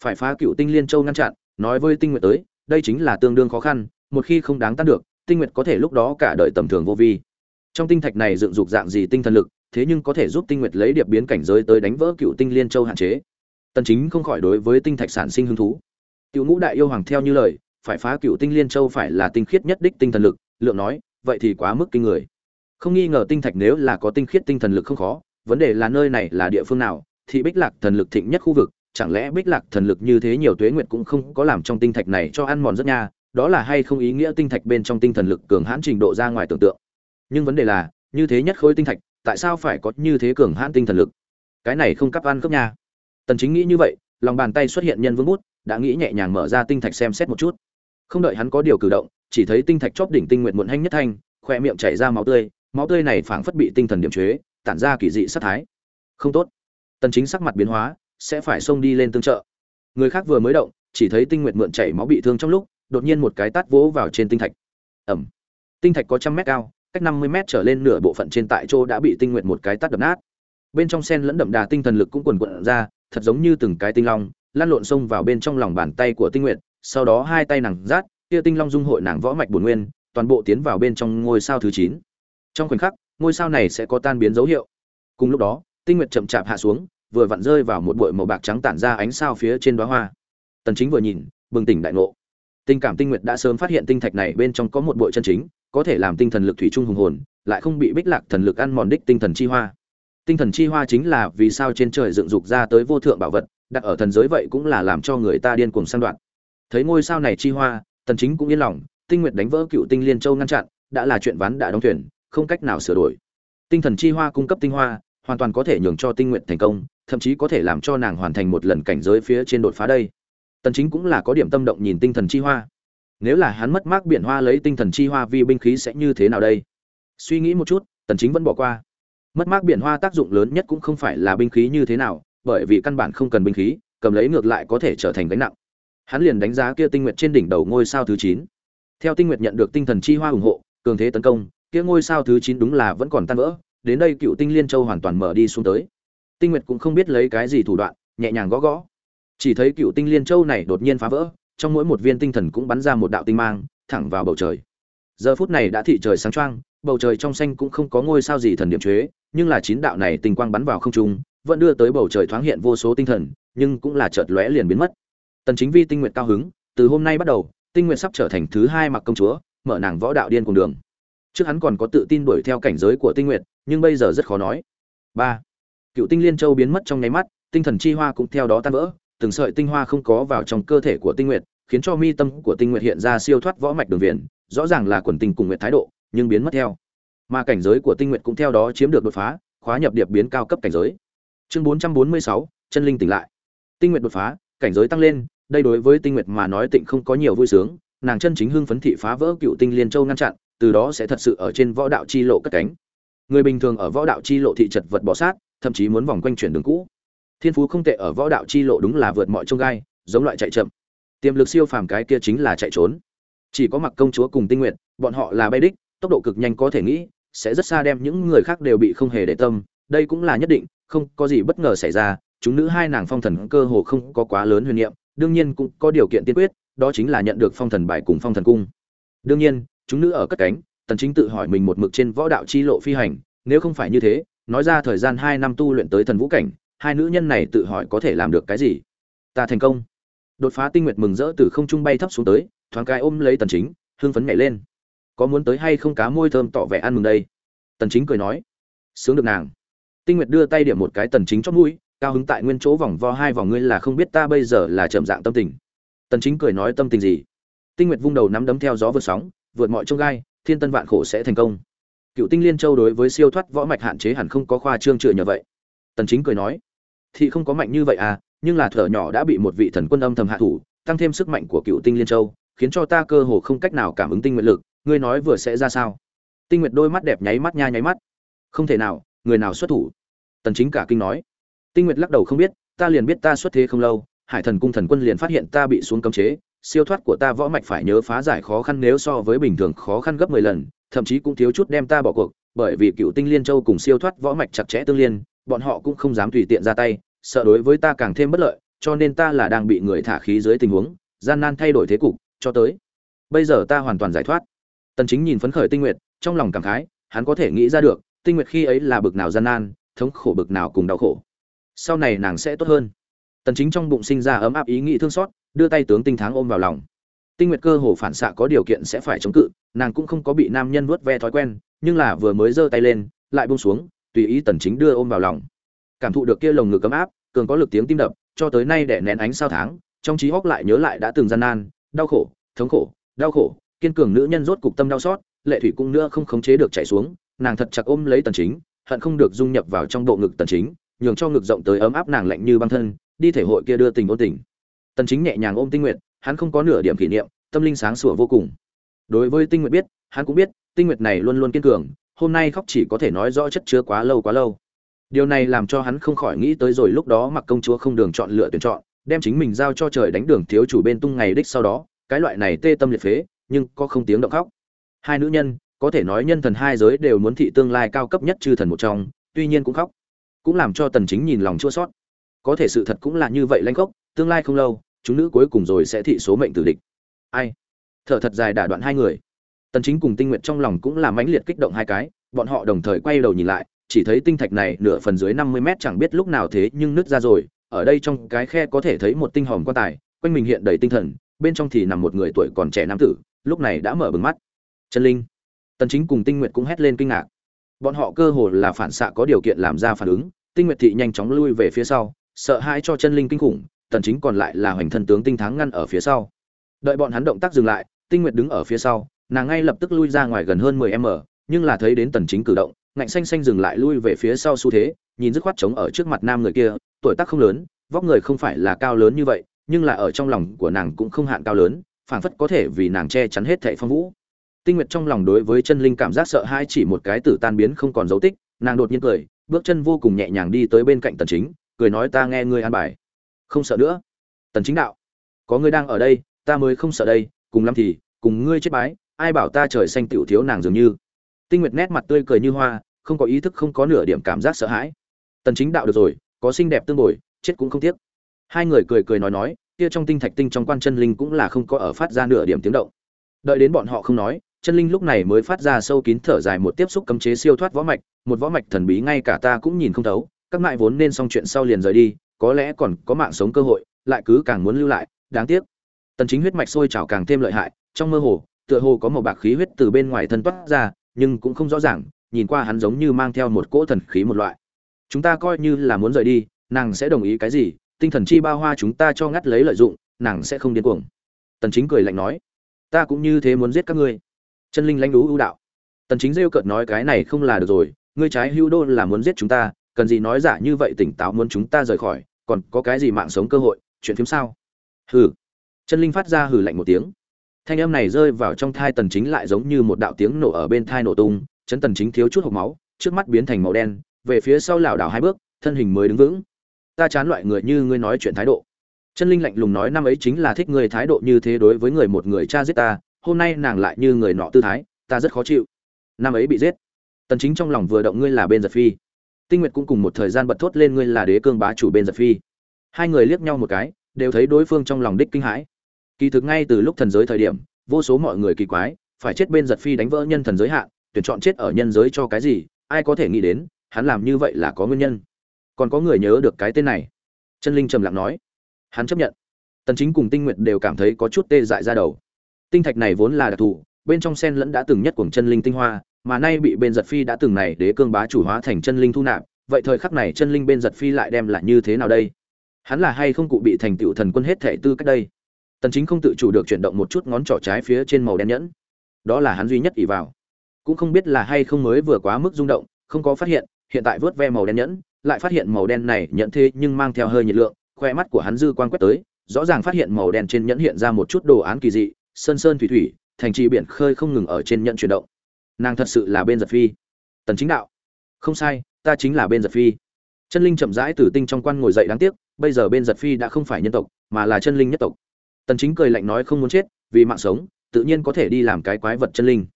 Phải phá cựu tinh liên châu ngăn chặn, nói với tinh nguyện tới, đây chính là tương đương khó khăn, một khi không đáng tan được, tinh nguyện có thể lúc đó cả đời tầm thường vô vi. Trong tinh thạch này dựng dục dạng gì tinh thần lực thế nhưng có thể giúp tinh nguyệt lấy điệp biến cảnh giới tới đánh vỡ cựu tinh liên châu hạn chế. Tần chính không khỏi đối với tinh thạch sản sinh hứng thú. Tiểu ngũ đại yêu hoàng theo như lời, phải phá cựu tinh liên châu phải là tinh khiết nhất đích tinh thần lực, lượng nói, vậy thì quá mức kinh người. Không nghi ngờ tinh thạch nếu là có tinh khiết tinh thần lực không khó, vấn đề là nơi này là địa phương nào, thì bích lạc thần lực thịnh nhất khu vực, chẳng lẽ bích lạc thần lực như thế nhiều tuế nguyệt cũng không có làm trong tinh thạch này cho ăn mòn rất nha, đó là hay không ý nghĩa tinh thạch bên trong tinh thần lực cường hãn trình độ ra ngoài tưởng tượng. Nhưng vấn đề là, như thế nhất khối tinh thạch tại sao phải có như thế cường hãn tinh thần lực? Cái này không cấp ăn cấp nha. Tần chính nghĩ như vậy, lòng bàn tay xuất hiện nhân vương bút, đã nghĩ nhẹ nhàng mở ra tinh thạch xem xét một chút. Không đợi hắn có điều cử động, chỉ thấy tinh thạch chóp đỉnh tinh nguyện muộn hanh nhất thanh, khoe miệng chảy ra máu tươi máu tươi này phảng phất bị tinh thần điểm chế, tản ra kỳ dị sát thái. Không tốt. Tần chính sắc mặt biến hóa, sẽ phải xông đi lên tương trợ. Người khác vừa mới động, chỉ thấy tinh nguyện mượn chảy máu bị thương trong lúc, đột nhiên một cái tát vỗ vào trên tinh thạch. Ẩm tinh thạch có trăm mét cao cách năm mươi mét trở lên nửa bộ phận trên tại chỗ đã bị tinh nguyện một cái tát đập nát. Bên trong sen lẫn đậm đà tinh thần lực cũng quần quận ra, thật giống như từng cái tinh long lan lộn xông vào bên trong lòng bàn tay của tinh nguyện sau đó hai tay nàng rát, kia tinh long dung hội nàng võ mạch bổn nguyên, toàn bộ tiến vào bên trong ngôi sao thứ chín. Trong khoảnh khắc, ngôi sao này sẽ có tan biến dấu hiệu. Cùng lúc đó, tinh nguyệt chậm chạp hạ xuống, vừa vặn rơi vào một bụi màu bạc trắng tản ra ánh sao phía trên đóa hoa. Tần chính vừa nhìn, bừng tỉnh đại ngộ. Tình cảm tinh nguyệt đã sớm phát hiện tinh thạch này bên trong có một bụi chân chính có thể làm tinh thần lực thủy trung hùng hồn, lại không bị bích lạc thần lực ăn mòn đích tinh thần chi hoa. Tinh thần chi hoa chính là vì sao trên trời dựng dục ra tới vô thượng bảo vật, đặt ở thần giới vậy cũng là làm cho người ta điên cuồng săn đoạn thấy ngôi sao này chi hoa, tần chính cũng yên lòng, tinh nguyệt đánh vỡ cựu tinh liên châu ngăn chặn, đã là chuyện ván đã đóng thuyền, không cách nào sửa đổi. Tinh thần chi hoa cung cấp tinh hoa, hoàn toàn có thể nhường cho tinh nguyện thành công, thậm chí có thể làm cho nàng hoàn thành một lần cảnh giới phía trên đột phá đây. Tần chính cũng là có điểm tâm động nhìn tinh thần chi hoa nếu là hắn mất mát biển hoa lấy tinh thần chi hoa vi binh khí sẽ như thế nào đây? Suy nghĩ một chút, tần chính vẫn bỏ qua. Mất mát biển hoa tác dụng lớn nhất cũng không phải là binh khí như thế nào, bởi vì căn bản không cần binh khí, cầm lấy ngược lại có thể trở thành gánh nặng. Hắn liền đánh giá kia tinh nguyệt trên đỉnh đầu ngôi sao thứ 9. theo tinh nguyệt nhận được tinh thần chi hoa ủng hộ, cường thế tấn công, kia ngôi sao thứ 9 đúng là vẫn còn tan vỡ, đến đây cựu tinh liên châu hoàn toàn mở đi xuống tới. Tinh nguyệt cũng không biết lấy cái gì thủ đoạn, nhẹ nhàng gõ gõ. Chỉ thấy cựu tinh liên châu này đột nhiên phá vỡ trong mỗi một viên tinh thần cũng bắn ra một đạo tinh mang, thẳng vào bầu trời. Giờ phút này đã thị trời sáng choang, bầu trời trong xanh cũng không có ngôi sao gì thần điểm chế, nhưng là chín đạo này tinh quang bắn vào không trung, vẫn đưa tới bầu trời thoáng hiện vô số tinh thần, nhưng cũng là chợt lóe liền biến mất. Tần chính vi tinh nguyệt cao hứng, từ hôm nay bắt đầu, tinh nguyệt sắp trở thành thứ hai mặc công chúa, mở nàng võ đạo điên cùng đường. Trước hắn còn có tự tin đuổi theo cảnh giới của tinh nguyệt nhưng bây giờ rất khó nói. Ba. Cựu tinh liên châu biến mất trong nháy mắt, tinh thần chi hoa cũng theo đó tan vỡ từng sợi tinh hoa không có vào trong cơ thể của tinh nguyệt, khiến cho mi tâm của tinh nguyệt hiện ra siêu thoát võ mạch đường viền, rõ ràng là quần tinh cùng nguyệt thái độ, nhưng biến mất theo. Mà cảnh giới của tinh nguyệt cũng theo đó chiếm được đột phá, khóa nhập điệp biến cao cấp cảnh giới. Chương bốn trăm bốn mươi sáu, chân linh tỉnh lại. Tinh nguyệt đột phá, cảnh giới tăng lên, đây đối với tinh nguyệt mà nói tịnh không có nhiều vui sướng, nàng chân chính hưng phấn thị phá vỡ cựu tinh liên châu ngăn chặn, từ đó sẽ thật sự ở trên võ đạo chi lộ cất cánh. Người bình thường ở võ đạo chi lộ thị chật vật bỏ sát, thậm chí muốn vòng quanh chuyển đường cũ thiên phú không tệ ở võ đạo chi lộ đúng là vượt mọi trông gai, giống loại chạy chậm. Tiềm lực siêu phàm cái kia chính là chạy trốn. Chỉ có mặc công chúa cùng tinh nguyện, bọn họ là bay đích, tốc độ cực nhanh có thể nghĩ, sẽ rất xa đem những người khác đều bị không hề để tâm, đây cũng là nhất định, không có gì bất ngờ xảy ra, chúng nữ hai nàng phong thần cơ hồ không có quá lớn huyền niệm, đương nhiên cũng có điều kiện tiên quyết, đó chính là nhận được phong thần bài cùng phong thần cung. Đương nhiên, chúng nữ ở cất cánh, tần chính tự hỏi mình một mực trên võ đạo chi lộ phi hành, nếu không phải như thế, nói ra thời gian 2 năm tu luyện tới thần vũ cảnh hai nữ nhân này tự hỏi có thể làm được cái gì? Ta thành công. Đột phá tinh nguyệt mừng rỡ từ không trung bay thấp xuống tới, thoáng cái ôm lấy tần chính hương phấn nhảy lên. Có muốn tới hay không cá môi thơm tỏ vẻ ăn mừng đây? Tần chính cười nói. Sướng được nàng. Tinh nguyệt đưa tay điểm một cái tần chính chót mũi, cao hứng tại nguyên chỗ vòng vo hai vòng ngươi là không biết ta bây giờ là chậm dạng tâm tình. Tần chính cười nói tâm tình gì? Tinh nguyệt vung đầu nắm đấm theo gió vượt sóng, vượt mọi trông gai, thiên tân vạn khổ sẽ thành công. Cựu tinh liên châu đối với siêu thoát võ mạch hạn chế hẳn không có khoa trương chữa nhờ vậy. Tần chính cười nói thì không có mạnh như vậy à nhưng là thở nhỏ đã bị một vị thần quân âm thầm hạ thủ, tăng thêm sức mạnh của cựu tinh liên châu, khiến cho ta cơ hồ không cách nào cảm ứng tinh nguyện lực, ngươi nói vừa sẽ ra sao? Tinh nguyệt đôi mắt đẹp nháy mắt nha nháy mắt. Không thể nào, người nào xuất thủ? Tần chính cả kinh nói. Tinh nguyệt lắc đầu không biết, ta liền biết ta xuất thế không lâu, hải thần cung thần quân liền phát hiện ta bị xuống cấm chế, siêu thoát của ta võ mạch phải nhớ phá giải khó khăn nếu so với bình thường khó khăn gấp 10 lần, thậm chí cũng thiếu chút đem ta bỏ cuộc, bởi vì cựu tinh liên châu cùng siêu thoát võ mạch chặt chẽ tương liên, bọn họ cũng không dám tùy tiện ra tay sợ đối với ta càng thêm bất lợi, cho nên ta là đang bị người thả khí dưới tình huống, gian nan thay đổi thế cục, cho tới bây giờ ta hoàn toàn giải thoát. Tần chính nhìn phấn khởi tinh nguyệt, trong lòng cảm khái, hắn có thể nghĩ ra được, tinh nguyệt khi ấy là bực nào gian nan, thống khổ bực nào cùng đau khổ. Sau này nàng sẽ tốt hơn. Tần chính trong bụng sinh ra ấm áp ý nghĩ thương xót, đưa tay tướng tinh tháng ôm vào lòng. Tinh nguyệt cơ hồ phản xạ có điều kiện sẽ phải chống cự, nàng cũng không có bị nam nhân vuốt ve thói quen, nhưng là vừa mới giơ tay lên, lại buông xuống, tùy ý tần chính đưa ôm vào lòng cảm thụ được kia lồng ngực ấm áp, cường có lực tiếng tim đập, cho tới nay để nén ánh sao tháng, trong trí óc lại nhớ lại đã từng gian nan, đau khổ, thống khổ, đau khổ, kiên cường nữ nhân rốt cục tâm đau xót, lệ thủy cũng nữa không khống chế được chảy xuống, nàng thật chặt ôm lấy tần chính, hận không được dung nhập vào trong bộ ngực tần chính, nhường cho ngực rộng tới ấm áp nàng lạnh như băng thân, đi thể hội kia đưa tình ôn tình. Tần chính nhẹ nhàng ôm tinh nguyệt, hắn không có nửa điểm kỷ niệm, tâm linh sáng sủa vô cùng. Đối với tinh nguyệt biết, hắn cũng biết, tinh nguyệt này luôn luôn kiên cường, hôm nay khóc chỉ có thể nói rõ chất chứa quá lâu quá lâu điều này làm cho hắn không khỏi nghĩ tới rồi lúc đó mặc công chúa không đường chọn lựa tuyển chọn, đem chính mình giao cho trời đánh đường thiếu chủ bên tung ngày đích sau đó, cái loại này tê tâm liệt phế, nhưng có không tiếng động khóc. Hai nữ nhân, có thể nói nhân thần hai giới đều muốn thị tương lai cao cấp nhất chư thần một trong, tuy nhiên cũng khóc. Cũng làm cho tần chính nhìn lòng chua xót. Có thể sự thật cũng là như vậy lanh khốc, tương lai không lâu, chúng nữ cuối cùng rồi sẽ thị số mệnh tử địch. Ai? Thở thật dài đả đoạn hai người. Tần chính cùng tinh nguyện trong lòng cũng là mãnh liệt kích động hai cái, bọn họ đồng thời quay đầu nhìn lại chỉ thấy tinh thạch này nửa phần dưới 50 mét chẳng biết lúc nào thế nhưng nứt ra rồi. Ở đây trong cái khe có thể thấy một tinh hồn quan tài, quanh mình hiện đầy tinh thần, bên trong thì nằm một người tuổi còn trẻ nam tử, lúc này đã mở bừng mắt. Chân linh, tần chính cùng tinh nguyệt cũng hét lên kinh ngạc. Bọn họ cơ hồ là phản xạ có điều kiện làm ra phản ứng, tinh nguyệt thị nhanh chóng lui về phía sau, sợ hãi cho chân linh kinh khủng, tần chính còn lại là hoành thân tướng tinh thắng ngăn ở phía sau. Đợi bọn hắn động tác dừng lại, tinh nguyệt đứng ở phía sau, nàng ngay lập tức lui ra ngoài gần hơn 10 m, nhưng là thấy đến tần chính cử động ngạnh xanh xanh dừng lại lui về phía sau xu thế, nhìn dứt khoát trống ở trước mặt nam người kia, tuổi tác không lớn, vóc người không phải là cao lớn như vậy, nhưng là ở trong lòng của nàng cũng không hạn cao lớn, phảng phất có thể vì nàng che chắn hết thệ phong vũ. Tinh nguyệt trong lòng đối với chân linh cảm giác sợ hãi chỉ một cái tử tan biến không còn dấu tích, nàng đột nhiên cười, bước chân vô cùng nhẹ nhàng đi tới bên cạnh tần chính, cười nói ta nghe ngươi an bài. Không sợ nữa. Tần chính đạo, có ngươi đang ở đây, ta mới không sợ đây, cùng lắm thì, cùng ngươi chết bái, ai bảo ta trời xanh tiểu thiếu nàng dường như tinh nguyệt nét mặt tươi cười như hoa, không có ý thức không có nửa điểm cảm giác sợ hãi. Tần chính đạo được rồi, có xinh đẹp tương bồi, chết cũng không tiếc. Hai người cười cười nói nói, kia trong tinh thạch tinh trong quan chân linh cũng là không có ở phát ra nửa điểm tiếng động. Đợi đến bọn họ không nói, chân linh lúc này mới phát ra sâu kín thở dài một tiếp xúc cấm chế siêu thoát võ mạch, một võ mạch thần bí ngay cả ta cũng nhìn không thấu, các ngại vốn nên xong chuyện sau liền rời đi, có lẽ còn có mạng sống cơ hội, lại cứ càng muốn lưu lại, đáng tiếc. Tần chính huyết mạch sôi trào càng thêm lợi hại, trong mơ hồ, tựa hồ có một bạc khí huyết từ bên ngoài thân toát ra nhưng cũng không rõ ràng, nhìn qua hắn giống như mang theo một cỗ thần khí một loại. Chúng ta coi như là muốn rời đi, nàng sẽ đồng ý cái gì? Tinh thần chi bao hoa chúng ta cho ngắt lấy lợi dụng, nàng sẽ không điên cuồng. Tần chính cười lạnh nói, ta cũng như thế muốn giết các ngươi. Chân linh lãnh đú ưu đạo. Tần chính rêu cợt nói, cái này không là được rồi, ngươi trái hưu đô là muốn giết chúng ta, cần gì nói giả như vậy tỉnh táo muốn chúng ta rời khỏi, còn có cái gì mạng sống cơ hội, chuyện phím sao? Hừ. Chân linh phát ra hừ lạnh một tiếng thanh âm này rơi vào trong thai tần chính lại giống như một đạo tiếng nổ ở bên thai nổ tung, chấn tần chính thiếu chút hộc máu, trước mắt biến thành màu đen, về phía sau lảo đảo hai bước, thân hình mới đứng vững. Ta chán loại người như ngươi nói chuyện thái độ. Chân linh lạnh lùng nói năm ấy chính là thích người thái độ như thế đối với người một người cha giết ta, hôm nay nàng lại như người nọ tư thái, ta rất khó chịu. Năm ấy bị giết. Tần chính trong lòng vừa động ngươi là bên giật phi. Tinh nguyệt cũng cùng một thời gian bật thốt lên ngươi là đế cương bá chủ bên giật phi. Hai người liếc nhau một cái, đều thấy đối phương trong lòng đích kinh hãi kỳ thực ngay từ lúc thần giới thời điểm, vô số mọi người kỳ quái, phải chết bên giật phi đánh vỡ nhân thần giới hạn, tuyển chọn chết ở nhân giới cho cái gì, ai có thể nghĩ đến, hắn làm như vậy là có nguyên nhân. Còn có người nhớ được cái tên này? Chân linh trầm lặng nói. Hắn chấp nhận. Tần chính cùng tinh nguyện đều cảm thấy có chút tê dại ra đầu. Tinh thạch này vốn là đặc thù, bên trong sen lẫn đã từng nhất cuồng chân linh tinh hoa, mà nay bị bên giật phi đã từng này đế cương bá chủ hóa thành chân linh thu nạp, vậy thời khắc này chân linh bên giật phi lại đem là như thế nào đây? Hắn là hay không cụ bị thành tựu thần quân hết thể tư cách đây? Tần chính không tự chủ được chuyển động một chút ngón trỏ trái phía trên màu đen nhẫn. Đó là hắn duy nhất ỉ vào. Cũng không biết là hay không mới vừa quá mức rung động, không có phát hiện hiện tại vớt ve màu đen nhẫn, lại phát hiện màu đen này nhận thế nhưng mang theo hơi nhiệt lượng, khoe mắt của hắn dư quan quét tới, rõ ràng phát hiện màu đen trên nhẫn hiện ra một chút đồ án kỳ dị, sơn sơn thủy thủy, thành trì biển khơi không ngừng ở trên nhẫn chuyển động. Nàng thật sự là bên giật phi. Tần chính đạo. Không sai, ta chính là bên giật phi. Chân linh chậm rãi từ tinh trong quan ngồi dậy đáng tiếc, bây giờ bên giật phi đã không phải nhân tộc, mà là chân linh nhất tộc tần chính cười lạnh nói không muốn chết, vì mạng sống, tự nhiên có thể đi làm cái quái vật chân linh.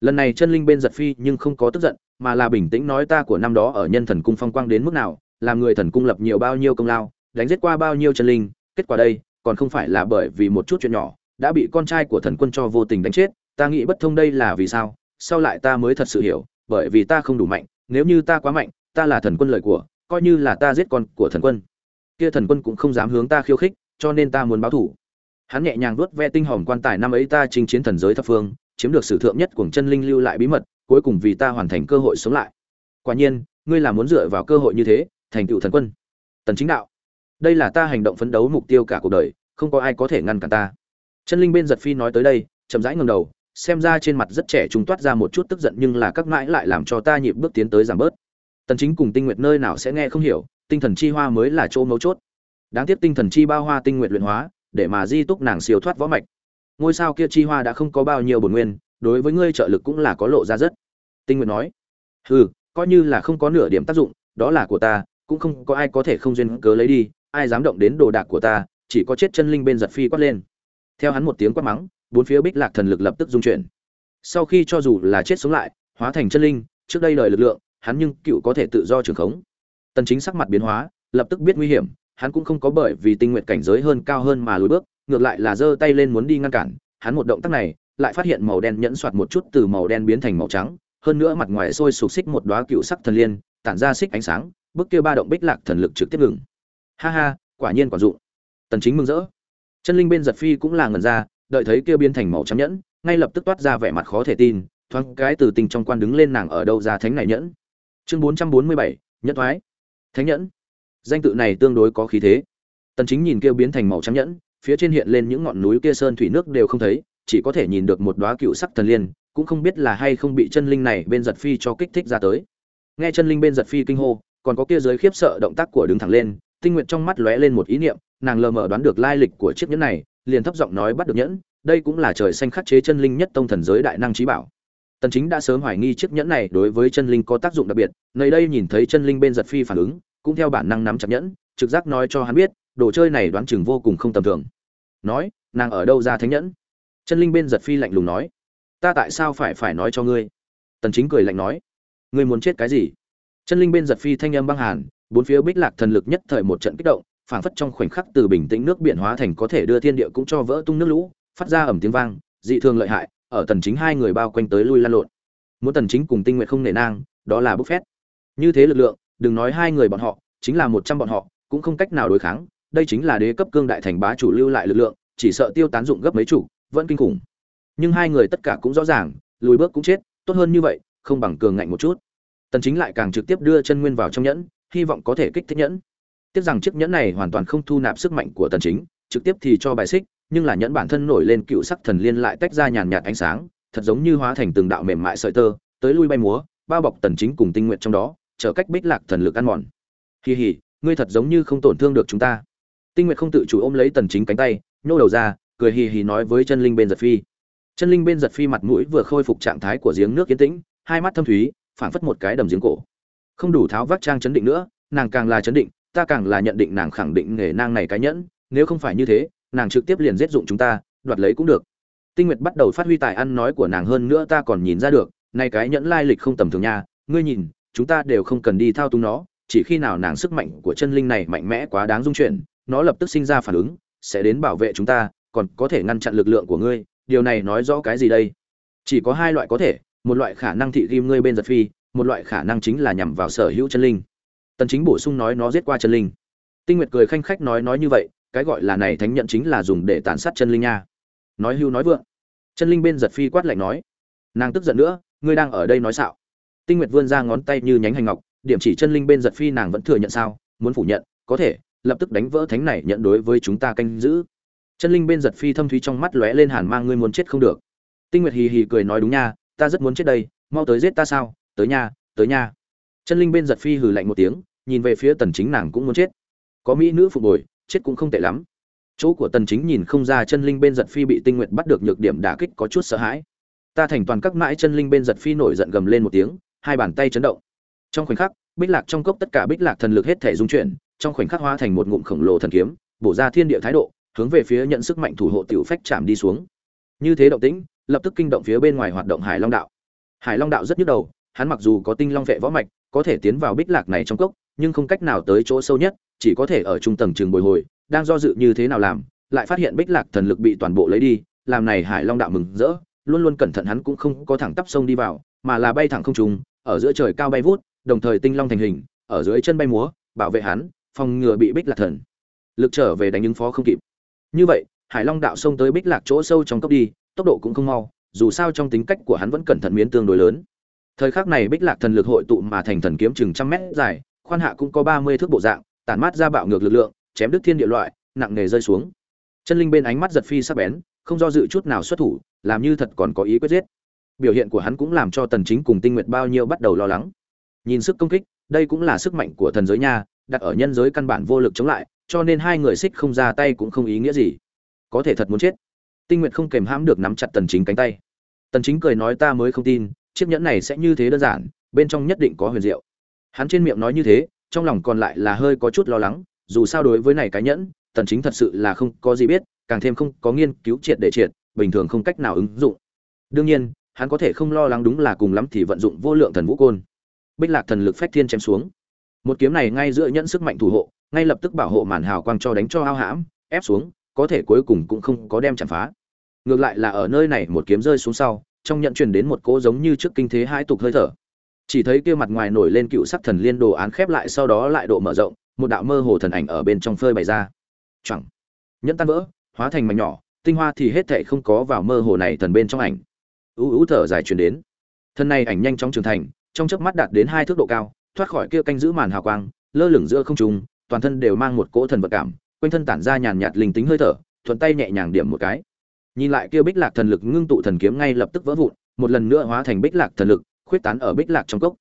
Lần này chân linh bên giật phi nhưng không có tức giận, mà là bình tĩnh nói ta của năm đó ở nhân thần cung phong quang đến mức nào, làm người thần cung lập nhiều bao nhiêu công lao, đánh giết qua bao nhiêu chân linh, kết quả đây, còn không phải là bởi vì một chút chuyện nhỏ, đã bị con trai của thần quân cho vô tình đánh chết, ta nghĩ bất thông đây là vì sao, sau lại ta mới thật sự hiểu, bởi vì ta không đủ mạnh, nếu như ta quá mạnh, ta là thần quân lợi của, coi như là ta giết con của thần quân. Kia thần quân cũng không dám hướng ta khiêu khích, cho nên ta muốn báo thủ hắn nhẹ nhàng vuốt ve tinh hồng quan tài năm ấy ta chinh chiến thần giới thập phương, chiếm được sử thượng nhất của chân linh lưu lại bí mật, cuối cùng vì ta hoàn thành cơ hội sống lại. Quả nhiên, ngươi là muốn dựa vào cơ hội như thế, thành tựu thần quân. Tần chính đạo. Đây là ta hành động phấn đấu mục tiêu cả cuộc đời, không có ai có thể ngăn cản ta. Chân linh bên giật phi nói tới đây, chậm rãi ngẩng đầu, xem ra trên mặt rất trẻ trung toát ra một chút tức giận nhưng là các mãi lại làm cho ta nhịp bước tiến tới giảm bớt. Tần chính cùng tinh nguyệt nơi nào sẽ nghe không hiểu, tinh thần chi hoa mới là chỗ mấu chốt. Đáng tiếc tinh thần chi bao hoa tinh nguyệt luyện hóa để mà di túc nàng siêu thoát võ mạch. Ngôi sao kia chi hoa đã không có bao nhiêu bổn nguyên, đối với ngươi trợ lực cũng là có lộ ra rất. Tinh nguyệt nói, hừ, coi như là không có nửa điểm tác dụng, đó là của ta, cũng không có ai có thể không duyên cớ lấy đi, ai dám động đến đồ đạc của ta, chỉ có chết chân linh bên giật phi quát lên. Theo hắn một tiếng quát mắng, bốn phía bích lạc thần lực lập tức dung chuyển. Sau khi cho dù là chết sống lại, hóa thành chân linh, trước đây đời lực lượng, hắn nhưng cựu có thể tự do trường khống. Tần chính sắc mặt biến hóa, lập tức biết nguy hiểm hắn cũng không có bởi vì tinh nguyện cảnh giới hơn cao hơn mà lùi bước ngược lại là giơ tay lên muốn đi ngăn cản. Hắn một động tác này lại phát hiện màu đen nhẫn soạt một chút từ màu đen biến thành màu trắng hơn nữa mặt ngoài sôi sục xích một đóa cựu sắc thần liên tản ra xích ánh sáng bước kia ba động bích lạc thần lực trực tiếp ngừng. Ha ha quả nhiên quả dụng. Tần chính mừng rỡ. Chân linh bên giật phi cũng là ngẩn ra đợi thấy kia biến thành màu trắng nhẫn ngay lập tức toát ra vẻ mặt khó thể tin thoáng cái từ tình trong quan đứng lên nàng ở đâu ra thánh này nhẫn. Chương 447, nhẫn thoái. Thánh nhẫn danh tự này tương đối có khí thế. Tần chính nhìn kia biến thành màu trắng nhẫn, phía trên hiện lên những ngọn núi kia sơn thủy nước đều không thấy, chỉ có thể nhìn được một đóa cựu sắc thần liên, cũng không biết là hay không bị chân linh này bên giật phi cho kích thích ra tới. Nghe chân linh bên giật phi kinh hô, còn có kia giới khiếp sợ động tác của đứng thẳng lên, tinh nguyện trong mắt lóe lên một ý niệm, nàng lờ mờ đoán được lai lịch của chiếc nhẫn này, liền thấp giọng nói bắt được nhẫn, đây cũng là trời xanh khắc chế chân linh nhất tông thần giới đại năng trí bảo. Tần chính đã sớm hoài nghi chiếc nhẫn này đối với chân linh có tác dụng đặc biệt, nơi đây nhìn thấy chân linh bên giật phi phản ứng cũng theo bản năng nắm chặt nhẫn, trực giác nói cho hắn biết, đồ chơi này đoán chừng vô cùng không tầm thường. Nói, nàng ở đâu ra thánh nhẫn? Chân linh bên giật phi lạnh lùng nói, ta tại sao phải phải nói cho ngươi? Tần chính cười lạnh nói, ngươi muốn chết cái gì? Chân linh bên giật phi thanh âm băng hàn, bốn phía bích lạc thần lực nhất thời một trận kích động, phảng phất trong khoảnh khắc từ bình tĩnh nước biển hóa thành có thể đưa thiên địa cũng cho vỡ tung nước lũ, phát ra ầm tiếng vang, dị thường lợi hại, ở tần chính hai người bao quanh tới lui lan lộn. Muốn tần chính cùng tinh nguyện không nể nang, đó là bức phét. Như thế lực lượng đừng nói hai người bọn họ, chính là một trăm bọn họ, cũng không cách nào đối kháng. Đây chính là đế cấp cương đại thành bá chủ lưu lại lực lượng, chỉ sợ tiêu tán dụng gấp mấy chủ, vẫn kinh khủng. Nhưng hai người tất cả cũng rõ ràng, lùi bước cũng chết, tốt hơn như vậy, không bằng cường ngạnh một chút. Tần chính lại càng trực tiếp đưa chân nguyên vào trong nhẫn, hy vọng có thể kích thích nhẫn. Tiếc rằng chiếc nhẫn này hoàn toàn không thu nạp sức mạnh của tần chính, trực tiếp thì cho bài xích, nhưng là nhẫn bản thân nổi lên cựu sắc thần liên lại tách ra nhàn nhạt ánh sáng, thật giống như hóa thành từng đạo mềm mại sợi tơ, tới lui bay múa, bao bọc tần chính cùng tinh nguyện trong đó trở cách bích lạc thần lực ăn mòn. Hì hì, ngươi thật giống như không tổn thương được chúng ta. Tinh nguyện không tự chủ ôm lấy tần chính cánh tay, nhô đầu ra, cười hì hì nói với chân linh bên giật phi. Chân linh bên giật phi mặt mũi vừa khôi phục trạng thái của giếng nước yên tĩnh, hai mắt thâm thúy, phảng phất một cái đầm giếng cổ. Không đủ tháo vác trang chấn định nữa, nàng càng là chấn định, ta càng là nhận định nàng khẳng định nghề nang này cái nhẫn, nếu không phải như thế, nàng trực tiếp liền giết dụng chúng ta, đoạt lấy cũng được. Tinh nguyệt bắt đầu phát huy tài ăn nói của nàng hơn nữa ta còn nhìn ra được, nay cái nhẫn lai lịch không tầm thường nha, ngươi nhìn chúng ta đều không cần đi thao túng nó, chỉ khi nào nàng sức mạnh của chân linh này mạnh mẽ quá đáng dung chuyển, nó lập tức sinh ra phản ứng, sẽ đến bảo vệ chúng ta, còn có thể ngăn chặn lực lượng của ngươi, điều này nói rõ cái gì đây? Chỉ có hai loại có thể, một loại khả năng thị ghim ngươi bên giật phi, một loại khả năng chính là nhằm vào sở hữu chân linh. Tần chính bổ sung nói nó giết qua chân linh. Tinh nguyệt cười khanh khách nói nói như vậy, cái gọi là này thánh nhận chính là dùng để tàn sát chân linh nha. Nói hưu nói vượng. Chân linh bên giật phi quát lạnh nói. Nàng tức giận nữa, ngươi đang ở đây nói xạo tinh nguyệt vươn ra ngón tay như nhánh hành ngọc, điểm chỉ chân linh bên giật phi nàng vẫn thừa nhận sao, muốn phủ nhận, có thể, lập tức đánh vỡ thánh này nhận đối với chúng ta canh giữ. Chân linh bên giật phi thâm thúy trong mắt lóe lên hàn mang, ngươi muốn chết không được. Tinh nguyệt hì hì cười nói, đúng nha, ta rất muốn chết đây, mau tới giết ta sao, tới nha tới nha. Chân linh bên giật phi hừ lạnh một tiếng, nhìn về phía tần chính nàng cũng muốn chết. Có mỹ nữ phục hồi, chết cũng không tệ lắm. Chỗ của tần chính nhìn không ra chân linh bên giật phi bị tinh nguyệt bắt được nhược điểm đả kích có chút sợ hãi. Ta thành toàn các mãi chân linh bên giật phi nổi giận gầm lên một tiếng hai bàn tay chấn động. Trong khoảnh khắc, bích lạc trong cốc tất cả bích lạc thần lực hết thể dung chuyển, trong khoảnh khắc hóa thành một ngụm khổng lồ thần kiếm, bổ ra thiên địa thái độ, hướng về phía nhận sức mạnh thủ hộ tiểu phách chạm đi xuống. Như thế động tĩnh, lập tức kinh động phía bên ngoài hoạt động hải long đạo. Hải long đạo rất nhức đầu, hắn mặc dù có tinh long vệ võ mạch, có thể tiến vào bích lạc này trong cốc, nhưng không cách nào tới chỗ sâu nhất, chỉ có thể ở trung tầng trường bồi hồi, đang do dự như thế nào làm, lại phát hiện bích lạc thần lực bị toàn bộ lấy đi, làm này hải long đạo mừng rỡ, luôn luôn cẩn thận hắn cũng không có thẳng tắp sông đi vào, mà là bay thẳng không trùng ở giữa trời cao bay vút, đồng thời tinh long thành hình, ở dưới chân bay múa, bảo vệ hắn, phòng ngừa bị bích lạc thần lực trở về đánh ứng phó không kịp. Như vậy, hải long đạo xông tới bích lạc chỗ sâu trong cốc đi, tốc độ cũng không mau, dù sao trong tính cách của hắn vẫn cẩn thận miến tương đối lớn. Thời khắc này bích lạc thần lực hội tụ mà thành thần kiếm chừng trăm mét dài, khoan hạ cũng có ba mươi thước bộ dạng, tản mát ra bạo ngược lực lượng, chém đứt thiên địa loại, nặng nề rơi xuống. Chân linh bên ánh mắt giật phi sắc bén, không do dự chút nào xuất thủ, làm như thật còn có ý quyết giết biểu hiện của hắn cũng làm cho tần chính cùng tinh nguyệt bao nhiêu bắt đầu lo lắng. Nhìn sức công kích, đây cũng là sức mạnh của thần giới nha, đặt ở nhân giới căn bản vô lực chống lại, cho nên hai người xích không ra tay cũng không ý nghĩa gì. Có thể thật muốn chết. Tinh nguyệt không kềm hãm được nắm chặt tần chính cánh tay. Tần chính cười nói ta mới không tin, chiếc nhẫn này sẽ như thế đơn giản, bên trong nhất định có huyền diệu. Hắn trên miệng nói như thế, trong lòng còn lại là hơi có chút lo lắng, dù sao đối với này cái nhẫn, tần chính thật sự là không có gì biết, càng thêm không có nghiên cứu triệt để triệt, bình thường không cách nào ứng dụng. Đương nhiên hắn có thể không lo lắng đúng là cùng lắm thì vận dụng vô lượng thần vũ côn. Bích lạc thần lực phách thiên chém xuống. Một kiếm này ngay giữa nhẫn sức mạnh thủ hộ, ngay lập tức bảo hộ màn hào quang cho đánh cho ao hãm, ép xuống, có thể cuối cùng cũng không có đem chạm phá. Ngược lại là ở nơi này một kiếm rơi xuống sau, trong nhận truyền đến một cỗ giống như trước kinh thế hai tục hơi thở. Chỉ thấy kia mặt ngoài nổi lên cựu sắc thần liên đồ án khép lại sau đó lại độ mở rộng, một đạo mơ hồ thần ảnh ở bên trong phơi bày ra. Chẳng nhẫn tan vỡ, hóa thành mảnh nhỏ, tinh hoa thì hết thệ không có vào mơ hồ này thần bên trong ảnh ú ú thở dài truyền đến. Thân này ảnh nhanh chóng trưởng thành, trong chớp mắt đạt đến hai thước độ cao, thoát khỏi kia canh giữ màn hào quang, lơ lửng giữa không trung, toàn thân đều mang một cỗ thần vật cảm, quanh thân tản ra nhàn nhạt linh tính hơi thở, thuận tay nhẹ nhàng điểm một cái. Nhìn lại kia bích lạc thần lực ngưng tụ thần kiếm ngay lập tức vỡ vụn, một lần nữa hóa thành bích lạc thần lực, khuyết tán ở bích lạc trong cốc.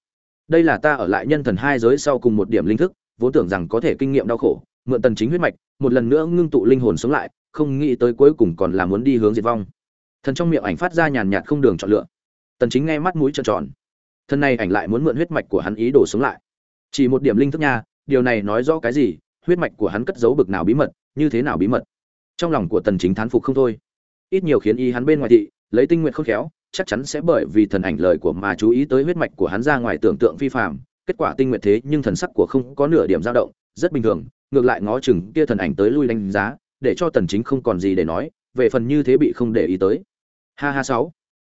Đây là ta ở lại nhân thần hai giới sau cùng một điểm linh thức, vốn tưởng rằng có thể kinh nghiệm đau khổ, mượn tần chính huyết mạch, một lần nữa ngưng tụ linh hồn sống lại, không nghĩ tới cuối cùng còn là muốn đi hướng diệt vong thần trong miệng ảnh phát ra nhàn nhạt không đường chọn lựa. Tần chính nghe mắt mũi tròn tròn. Thân này ảnh lại muốn mượn huyết mạch của hắn ý đồ sống lại. Chỉ một điểm linh thức nha điều này nói rõ cái gì? Huyết mạch của hắn cất giấu bực nào bí mật như thế nào bí mật? Trong lòng của tần chính thán phục không thôi. Ít nhiều khiến ý hắn bên ngoài thị lấy tinh nguyện khôn khéo chắc chắn sẽ bởi vì thần ảnh lời của mà chú ý tới huyết mạch của hắn ra ngoài tưởng tượng phi phạm, kết quả tinh nguyện thế nhưng thần sắc của không có nửa điểm dao động rất bình thường ngược lại ngó chừng kia thần ảnh tới lui đánh giá để cho tần chính không còn gì để nói về phần như thế bị không để ý tới ha ha sáu.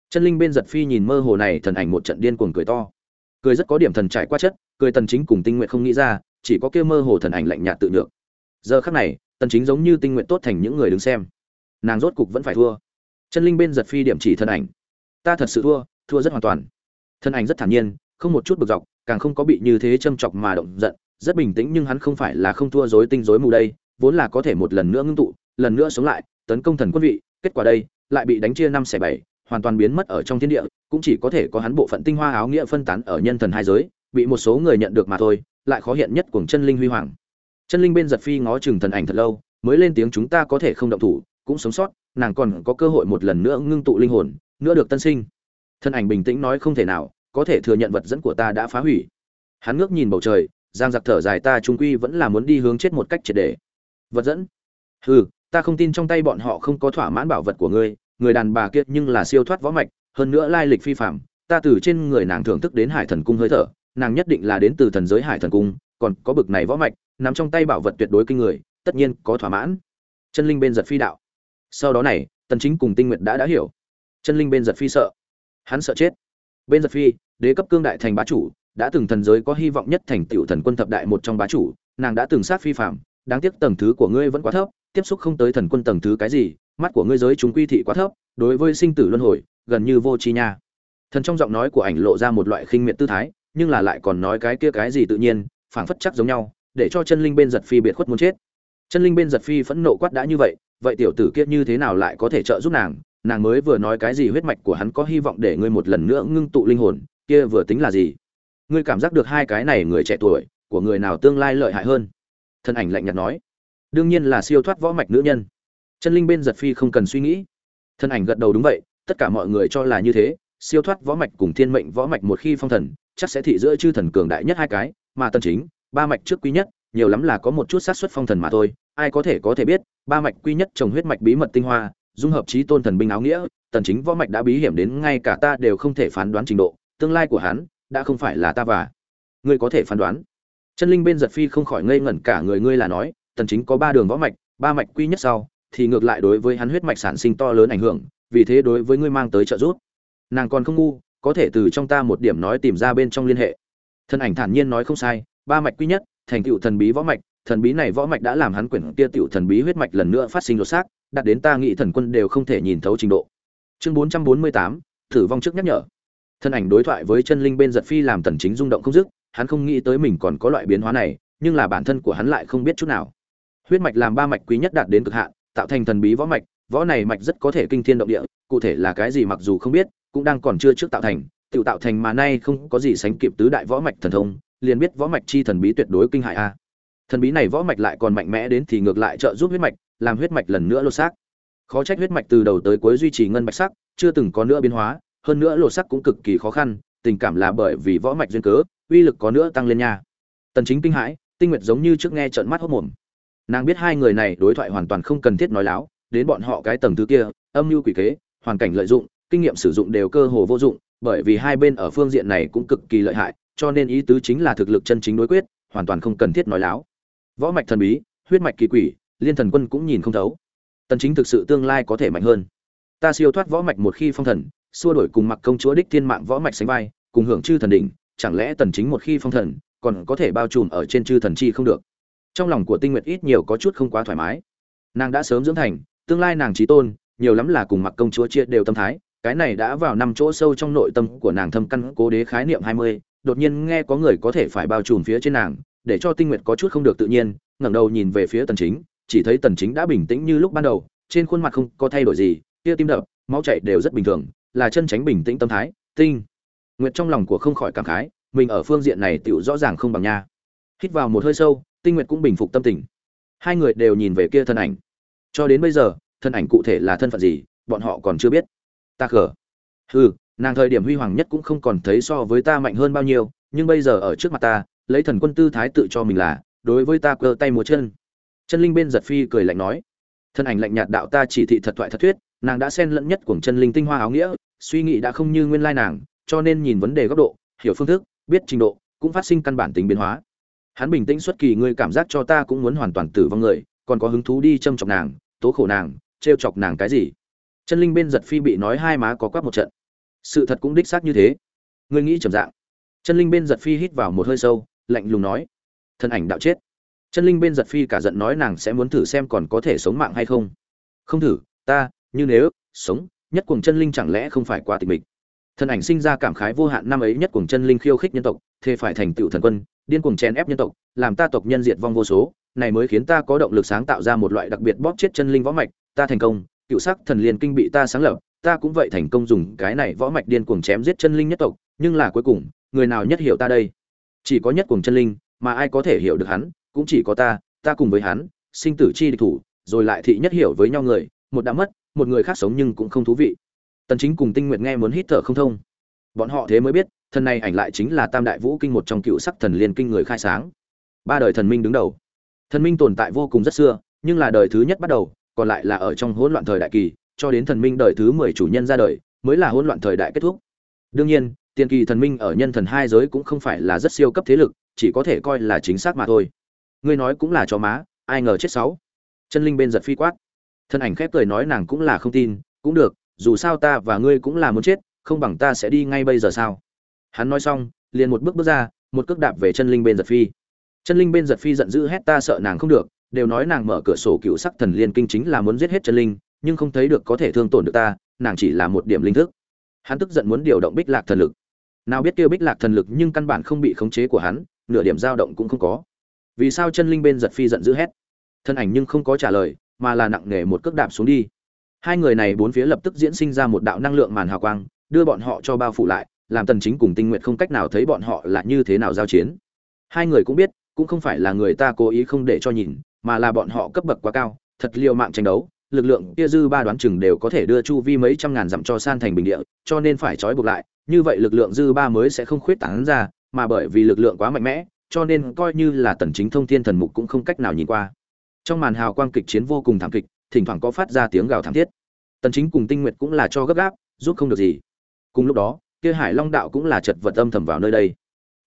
Chân linh bên giật phi nhìn mơ hồ này, thần ảnh một trận điên cuồng cười to. Cười rất có điểm thần trải qua chất, cười tần chính cùng tinh nguyện không nghĩ ra, chỉ có kia mơ hồ thần ảnh lạnh nhạt tự được giờ khắc này, tần chính giống như tinh nguyện tốt thành những người đứng xem. Nàng rốt cục vẫn phải thua. Chân linh bên giật phi điểm chỉ thần ảnh. Ta thật sự thua thua rất hoàn toàn. Thân ảnh rất thản nhiên, không một chút bực dọc, càng không có bị như thế châm chọc mà động giận, rất bình tĩnh nhưng hắn không phải là không thua dối tinh dối mù đây, vốn là có thể một lần nữa ngưng tụ, lần nữa sống lại, tấn công thần quân vị, kết quả đây lại bị đánh chia năm xẻ bảy, hoàn toàn biến mất ở trong thiên địa, cũng chỉ có thể có hắn bộ phận tinh hoa áo nghĩa phân tán ở nhân thần hai giới, bị một số người nhận được mà thôi, lại khó hiện nhất của chân linh huy hoàng. Chân linh bên giật phi ngó chừng thần ảnh thật lâu, mới lên tiếng chúng ta có thể không động thủ, cũng sống sót, nàng còn có cơ hội một lần nữa ngưng tụ linh hồn, nữa được tân sinh. Thân ảnh bình tĩnh nói không thể nào, có thể thừa nhận vật dẫn của ta đã phá hủy. Hắn ngước nhìn bầu trời, giang giặc thở dài ta trung quy vẫn là muốn đi hướng chết một cách triệt để. Vật dẫn? Hừ ta không tin trong tay bọn họ không có thỏa mãn bảo vật của ngươi, người đàn bà kia nhưng là siêu thoát võ mạch, hơn nữa lai lịch phi phạm ta từ trên người nàng thưởng thức đến hải thần cung hơi thở, nàng nhất định là đến từ thần giới hải thần cung, còn có bực này võ mạch nằm trong tay bảo vật tuyệt đối kinh người, tất nhiên có thỏa mãn. Chân linh bên giật phi đạo. Sau đó này, tần chính cùng tinh nguyện đã đã hiểu. Chân linh bên giật phi sợ. Hắn sợ chết. Bên giật phi, đế cấp cương đại thành bá chủ, đã từng thần giới có hy vọng nhất thành tiểu thần quân thập đại một trong bá chủ, nàng đã từng sát phi phạm đáng tiếc tầng thứ của ngươi vẫn quá thấp tiếp xúc không tới thần quân tầng thứ cái gì, mắt của ngươi giới chúng quy thị quá thấp, đối với sinh tử luân hồi, gần như vô tri nha. Thần trong giọng nói của ảnh lộ ra một loại khinh miệt tư thái, nhưng là lại còn nói cái kia cái gì tự nhiên, phảng phất chắc giống nhau, để cho chân linh bên giật phi biệt khuất muốn chết. Chân linh bên giật phi phẫn nộ quát đã như vậy vậy tiểu tử kia như thế nào lại có thể trợ giúp nàng? Nàng mới vừa nói cái gì huyết mạch của hắn có hy vọng để ngươi một lần nữa ngưng tụ linh hồn, kia vừa tính là gì? Ngươi cảm giác được hai cái này người trẻ tuổi, của người nào tương lai lợi hại hơn? Thân ảnh lạnh nhạt nói đương nhiên là siêu thoát võ mạch nữ nhân. Chân linh bên giật phi không cần suy nghĩ. Thân ảnh gật đầu đúng vậy, tất cả mọi người cho là như thế, siêu thoát võ mạch cùng thiên mệnh võ mạch một khi phong thần, chắc sẽ thị giữa chư thần cường đại nhất hai cái, mà tân chính, ba mạch trước quý nhất, nhiều lắm là có một chút sát suất phong thần mà thôi, ai có thể có thể biết, ba mạch quý nhất trồng huyết mạch bí mật tinh hoa, dung hợp trí tôn thần binh áo nghĩa, tần chính võ mạch đã bí hiểm đến ngay cả ta đều không thể phán đoán trình độ, tương lai của hắn đã không phải là ta và ngươi có thể phán đoán. Chân linh bên giật phi không khỏi ngây ngẩn cả người, ngươi là nói tần chính có ba đường võ mạch ba mạch quy nhất sau thì ngược lại đối với hắn huyết mạch sản sinh to lớn ảnh hưởng vì thế đối với ngươi mang tới trợ giúp. Nàng còn không ngu có thể từ trong ta một điểm nói tìm ra bên trong liên hệ. Thân ảnh thản nhiên nói không sai ba mạch quy nhất thành tựu thần bí võ mạch thần bí này võ mạch đã làm hắn quyển kia tiểu thần bí huyết mạch lần nữa phát sinh đột xác đạt đến ta nghĩ thần quân đều không thể nhìn thấu trình độ. Chương 448, thử vong trước nhắc nhở. Thân ảnh đối thoại với chân linh bên giật phi làm tần chính rung động không dứt hắn không nghĩ tới mình còn có loại biến hóa này nhưng là bản thân của hắn lại không biết chút nào huyết mạch làm ba mạch quý nhất đạt đến cực hạn, tạo thành thần bí võ mạch, võ này mạch rất có thể kinh thiên động địa, cụ thể là cái gì mặc dù không biết, cũng đang còn chưa trước tạo thành, tự tạo thành mà nay không có gì sánh kịp tứ đại võ mạch thần thông, liền biết võ mạch chi thần bí tuyệt đối kinh hại a. Thần bí này võ mạch lại còn mạnh mẽ đến thì ngược lại trợ giúp huyết mạch, làm huyết mạch lần nữa lột xác. Khó trách huyết mạch từ đầu tới cuối duy trì ngân mạch sắc, chưa từng có nữa biến hóa, hơn nữa lột sắc cũng cực kỳ khó khăn, tình cảm là bởi vì võ mạch duyên cớ, uy lực có nữa tăng lên nha. Tần chính kinh hãi, tinh nguyệt giống như trước nghe trợn mắt hốt mồm nàng biết hai người này đối thoại hoàn toàn không cần thiết nói láo, đến bọn họ cái tầng thứ kia, âm mưu quỷ kế, hoàn cảnh lợi dụng, kinh nghiệm sử dụng đều cơ hồ vô dụng, bởi vì hai bên ở phương diện này cũng cực kỳ lợi hại, cho nên ý tứ chính là thực lực chân chính đối quyết, hoàn toàn không cần thiết nói láo. Võ mạch thần bí, huyết mạch kỳ quỷ, liên thần quân cũng nhìn không thấu. Tần chính thực sự tương lai có thể mạnh hơn. Ta siêu thoát võ mạch một khi phong thần, xua đổi cùng mặc công chúa đích thiên mạng võ mạch sánh vai, cùng hưởng chư thần đỉnh, chẳng lẽ tần chính một khi phong thần, còn có thể bao trùm ở trên chư thần chi không được? Trong lòng của tinh nguyệt ít nhiều có chút không quá thoải mái. Nàng đã sớm dưỡng thành tương lai nàng trí tôn nhiều lắm là cùng mặc công chúa chia đều tâm thái cái này đã vào năm chỗ sâu trong nội tâm của nàng thâm căn cố đế khái niệm 20, đột nhiên nghe có người có thể phải bao trùm phía trên nàng để cho tinh nguyệt có chút không được tự nhiên ngẩng đầu nhìn về phía tần chính chỉ thấy tần chính đã bình tĩnh như lúc ban đầu trên khuôn mặt không có thay đổi gì kia tim đập máu chảy đều rất bình thường là chân tránh bình tĩnh tâm thái tinh. Nguyệt trong lòng của không khỏi cảm khái mình ở phương diện này tựu rõ ràng không bằng nha. Hít vào một hơi sâu tinh nguyệt cũng bình phục tâm tình. Hai người đều nhìn về kia thân ảnh. Cho đến bây giờ, thân ảnh cụ thể là thân phận gì, bọn họ còn chưa biết. Ta khở hừ, nàng thời điểm huy hoàng nhất cũng không còn thấy so với ta mạnh hơn bao nhiêu, nhưng bây giờ ở trước mặt ta, lấy thần quân tư thái tự cho mình là, đối với ta cơ tay múa chân. Chân linh bên giật phi cười lạnh nói. Thân ảnh lạnh nhạt đạo ta chỉ thị thật thoại thật thuyết, nàng đã xen lẫn nhất của chân linh tinh hoa áo nghĩa, suy nghĩ đã không như nguyên lai nàng, cho nên nhìn vấn đề góc độ, hiểu phương thức, biết trình độ, cũng phát sinh căn bản tính biến hóa hắn bình tĩnh xuất kỳ, ngươi cảm giác cho ta cũng muốn hoàn toàn tử vong người, còn có hứng thú đi châm chọc nàng, tố khổ nàng, trêu chọc nàng cái gì? Chân linh bên giật phi bị nói hai má có quắp một trận. Sự thật cũng đích xác như thế. Ngươi nghĩ trầm dạng. Chân linh bên giật phi hít vào một hơi sâu, lạnh lùng nói, thân ảnh đạo chết. Chân linh bên giật phi cả giận nói nàng sẽ muốn thử xem còn có thể sống mạng hay không. Không thử, ta, như nếu, sống, nhất cuồng chân linh chẳng lẽ không phải quá tịch mịch? Thần ảnh sinh ra cảm khái vô hạn năm ấy nhất cuồng chân linh khiêu khích nhân tộc, thề phải thành tựu thần quân, điên cuồng chèn ép nhân tộc, làm ta tộc nhân diệt vong vô số, này mới khiến ta có động lực sáng tạo ra một loại đặc biệt bóp chết chân linh võ mạch, ta thành công, cựu sắc thần liên kinh bị ta sáng lập, ta cũng vậy thành công dùng cái này võ mạch điên cuồng chém giết chân linh nhất tộc, nhưng là cuối cùng, người nào nhất hiểu ta đây? Chỉ có nhất cuồng chân linh, mà ai có thể hiểu được hắn, cũng chỉ có ta ta cùng với hắn, sinh tử chi địch thủ, rồi lại thị nhất hiểu với nhau người, một đã mất, một người khác sống nhưng cũng không thú vị tần chính cùng tinh nguyệt nghe muốn hít thở không thông. Bọn họ thế mới biết, thần này ảnh lại chính là tam đại vũ kinh một trong cựu sắc thần liên kinh người khai sáng. Ba đời thần minh đứng đầu. Thần minh tồn tại vô cùng rất xưa, nhưng là đời thứ nhất bắt đầu, còn lại là ở trong hỗn loạn thời đại kỳ, cho đến thần minh đời thứ 10 chủ nhân ra đời, mới là hỗn loạn thời đại kết thúc. Đương nhiên, tiền kỳ thần minh ở nhân thần hai giới cũng không phải là rất siêu cấp thế lực, chỉ có thể coi là chính xác mà thôi. Ngươi nói cũng là cho má, ai ngờ chết sáu. Chân linh bên giật phi quát. Thân ảnh khép cười nói nàng cũng là không tin, cũng được dù sao ta và ngươi cũng là muốn chết, không bằng ta sẽ đi ngay bây giờ sao? Hắn nói xong, liền một bước bước ra, một cước đạp về chân linh bên giật phi. Chân linh bên giật phi giận dữ hét ta sợ nàng không được, đều nói nàng mở cửa sổ cựu sắc thần liên kinh chính là muốn giết hết chân linh, nhưng không thấy được có thể thương tổn được ta, nàng chỉ là một điểm linh thức. Hắn tức giận muốn điều động bích lạc thần lực. Nào biết kêu bích lạc thần lực nhưng căn bản không bị khống chế của hắn, nửa điểm dao động cũng không có. Vì sao chân linh bên giật phi giận dữ hét? Thân ảnh nhưng không có trả lời, mà là nặng nề một cước đạp xuống đi hai người này bốn phía lập tức diễn sinh ra một đạo năng lượng màn hào quang, đưa bọn họ cho bao phủ lại, làm tần chính cùng tinh nguyện không cách nào thấy bọn họ là như thế nào giao chiến. Hai người cũng biết, cũng không phải là người ta cố ý không để cho nhìn, mà là bọn họ cấp bậc quá cao, thật liều mạng tranh đấu, lực lượng kia dư ba đoán chừng đều có thể đưa chu vi mấy trăm ngàn dặm cho san thành bình địa, cho nên phải trói buộc lại, như vậy lực lượng dư ba mới sẽ không khuyết tán ra, mà bởi vì lực lượng quá mạnh mẽ, cho nên coi như là tần chính thông thiên thần mục cũng không cách nào nhìn qua. Trong màn hào quang kịch chiến vô cùng thảm kịch thỉnh thoảng có phát ra tiếng gào thảm thiết. Tần chính cùng tinh nguyệt cũng là cho gấp gáp, giúp không được gì. Cùng lúc đó, kia hải long đạo cũng là chật vật âm thầm vào nơi đây.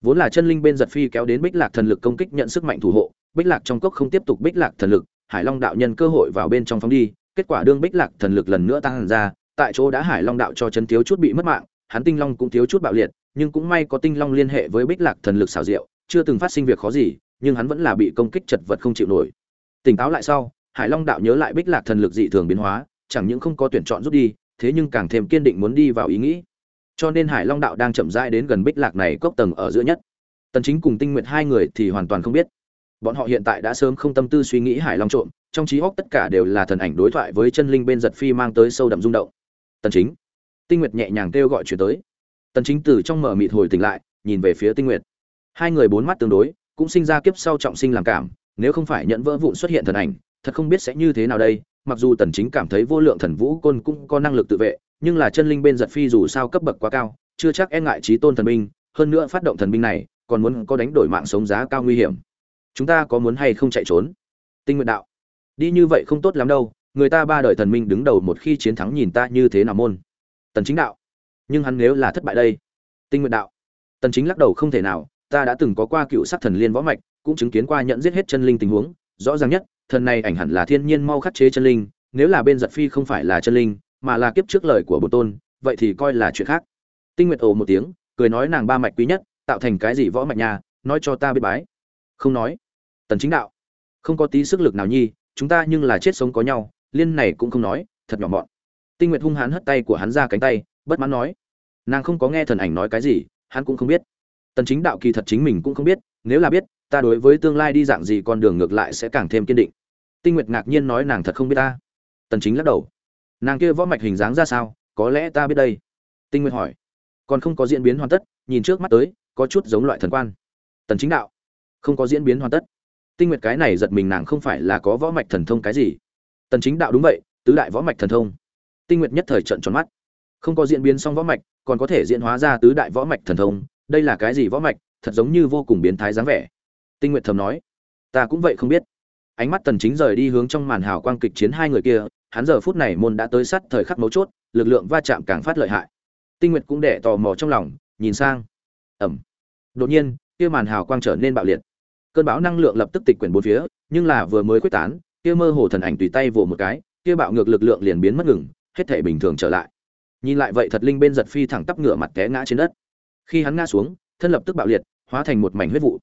Vốn là chân linh bên giật phi kéo đến bích lạc thần lực công kích nhận sức mạnh thủ hộ, bích lạc trong cốc không tiếp tục bích lạc thần lực, hải long đạo nhân cơ hội vào bên trong phóng đi, kết quả đương bích lạc thần lực lần nữa tăng ra, tại chỗ đã hải long đạo cho chân thiếu chút bị mất mạng, hắn tinh long cũng thiếu chút bạo liệt, nhưng cũng may có tinh long liên hệ với bích lạc thần lực xảo diệu, chưa từng phát sinh việc khó gì, nhưng hắn vẫn là bị công kích chật vật không chịu nổi. Tỉnh táo lại sau hải long đạo nhớ lại bích lạc thần lực dị thường biến hóa, chẳng những không có tuyển chọn rút đi, thế nhưng càng thêm kiên định muốn đi vào ý nghĩ. Cho nên hải long đạo đang chậm rãi đến gần bích lạc này cốc tầng ở giữa nhất. Tần chính cùng tinh nguyệt hai người thì hoàn toàn không biết. Bọn họ hiện tại đã sớm không tâm tư suy nghĩ hải long trộm, trong trí óc tất cả đều là thần ảnh đối thoại với chân linh bên giật phi mang tới sâu đậm rung động. Tần chính, tinh nguyệt nhẹ nhàng kêu gọi chuyển tới. Tần chính từ trong mở mịt hồi tỉnh lại, nhìn về phía tinh nguyệt. Hai người bốn mắt tương đối, cũng sinh ra kiếp sau trọng sinh làm cảm, nếu không phải nhận vỡ vụn xuất hiện thần ảnh thật không biết sẽ như thế nào đây, mặc dù tần chính cảm thấy vô lượng thần vũ côn cũng có năng lực tự vệ, nhưng là chân linh bên giật phi dù sao cấp bậc quá cao, chưa chắc e ngại trí tôn thần binh, hơn nữa phát động thần binh này, còn muốn có đánh đổi mạng sống giá cao nguy hiểm. Chúng ta có muốn hay không chạy trốn? Tinh nguyện đạo. Đi như vậy không tốt lắm đâu, người ta ba đời thần minh đứng đầu một khi chiến thắng nhìn ta như thế nào môn. Tần chính đạo. Nhưng hắn nếu là thất bại đây? Tinh nguyện đạo. Tần chính lắc đầu không thể nào, ta đã từng có qua cựu sát thần liên võ mạch, cũng chứng kiến qua nhận giết hết chân linh tình huống, rõ ràng nhất thần này ảnh hẳn là thiên nhiên mau khắc chế chân linh, nếu là bên giật phi không phải là chân linh, mà là kiếp trước lời của bồ tôn, vậy thì coi là chuyện khác. Tinh nguyệt ồ một tiếng, cười nói nàng ba mạch quý nhất, tạo thành cái gì võ mạch nhà nói cho ta biết bái. Không nói. Tần chính đạo. Không có tí sức lực nào nhi, chúng ta nhưng là chết sống có nhau, liên này cũng không nói, thật nhỏ mọn. Tinh nguyệt hung hãn hất tay của hắn ra cánh tay, bất mãn nói. Nàng không có nghe thần ảnh nói cái gì, hắn cũng không biết. Tần chính đạo kỳ thật chính mình cũng không biết, nếu là biết, ta đối với tương lai đi dạng gì con đường ngược lại sẽ càng thêm kiên định tinh nguyệt ngạc nhiên nói nàng thật không biết ta. Tần chính lắc đầu. Nàng kia võ mạch hình dáng ra sao, có lẽ ta biết đây. Tinh nguyệt hỏi. Còn không có diễn biến hoàn tất, nhìn trước mắt tới, có chút giống loại thần quan. Tần chính đạo. Không có diễn biến hoàn tất. Tinh nguyệt cái này giật mình nàng không phải là có võ mạch thần thông cái gì. Tần chính đạo đúng vậy, tứ đại võ mạch thần thông. Tinh nguyệt nhất thời trận tròn mắt. Không có diễn biến xong võ mạch, còn có thể diễn hóa ra tứ đại võ mạch thần thông, đây là cái gì võ mạch, thật giống như vô cùng biến thái dáng vẻ. Tinh nguyệt thầm nói. Ta cũng vậy không biết ánh mắt tần chính rời đi hướng trong màn hào quang kịch chiến hai người kia, hắn giờ phút này môn đã tới sát thời khắc mấu chốt, lực lượng va chạm càng phát lợi hại. Tinh nguyệt cũng để tò mò trong lòng, nhìn sang. Ẩm. Đột nhiên, kia màn hào quang trở nên bạo liệt. Cơn bão năng lượng lập tức tịch quyển bốn phía, nhưng là vừa mới quyết tán, kia mơ hồ thần ảnh tùy tay vồ một cái, kia bạo ngược lực lượng liền biến mất ngừng, hết thể bình thường trở lại. Nhìn lại vậy thật linh bên giật phi thẳng tắp ngửa mặt té ngã trên đất. Khi hắn ngã xuống, thân lập tức bạo liệt, hóa thành một mảnh huyết vụ.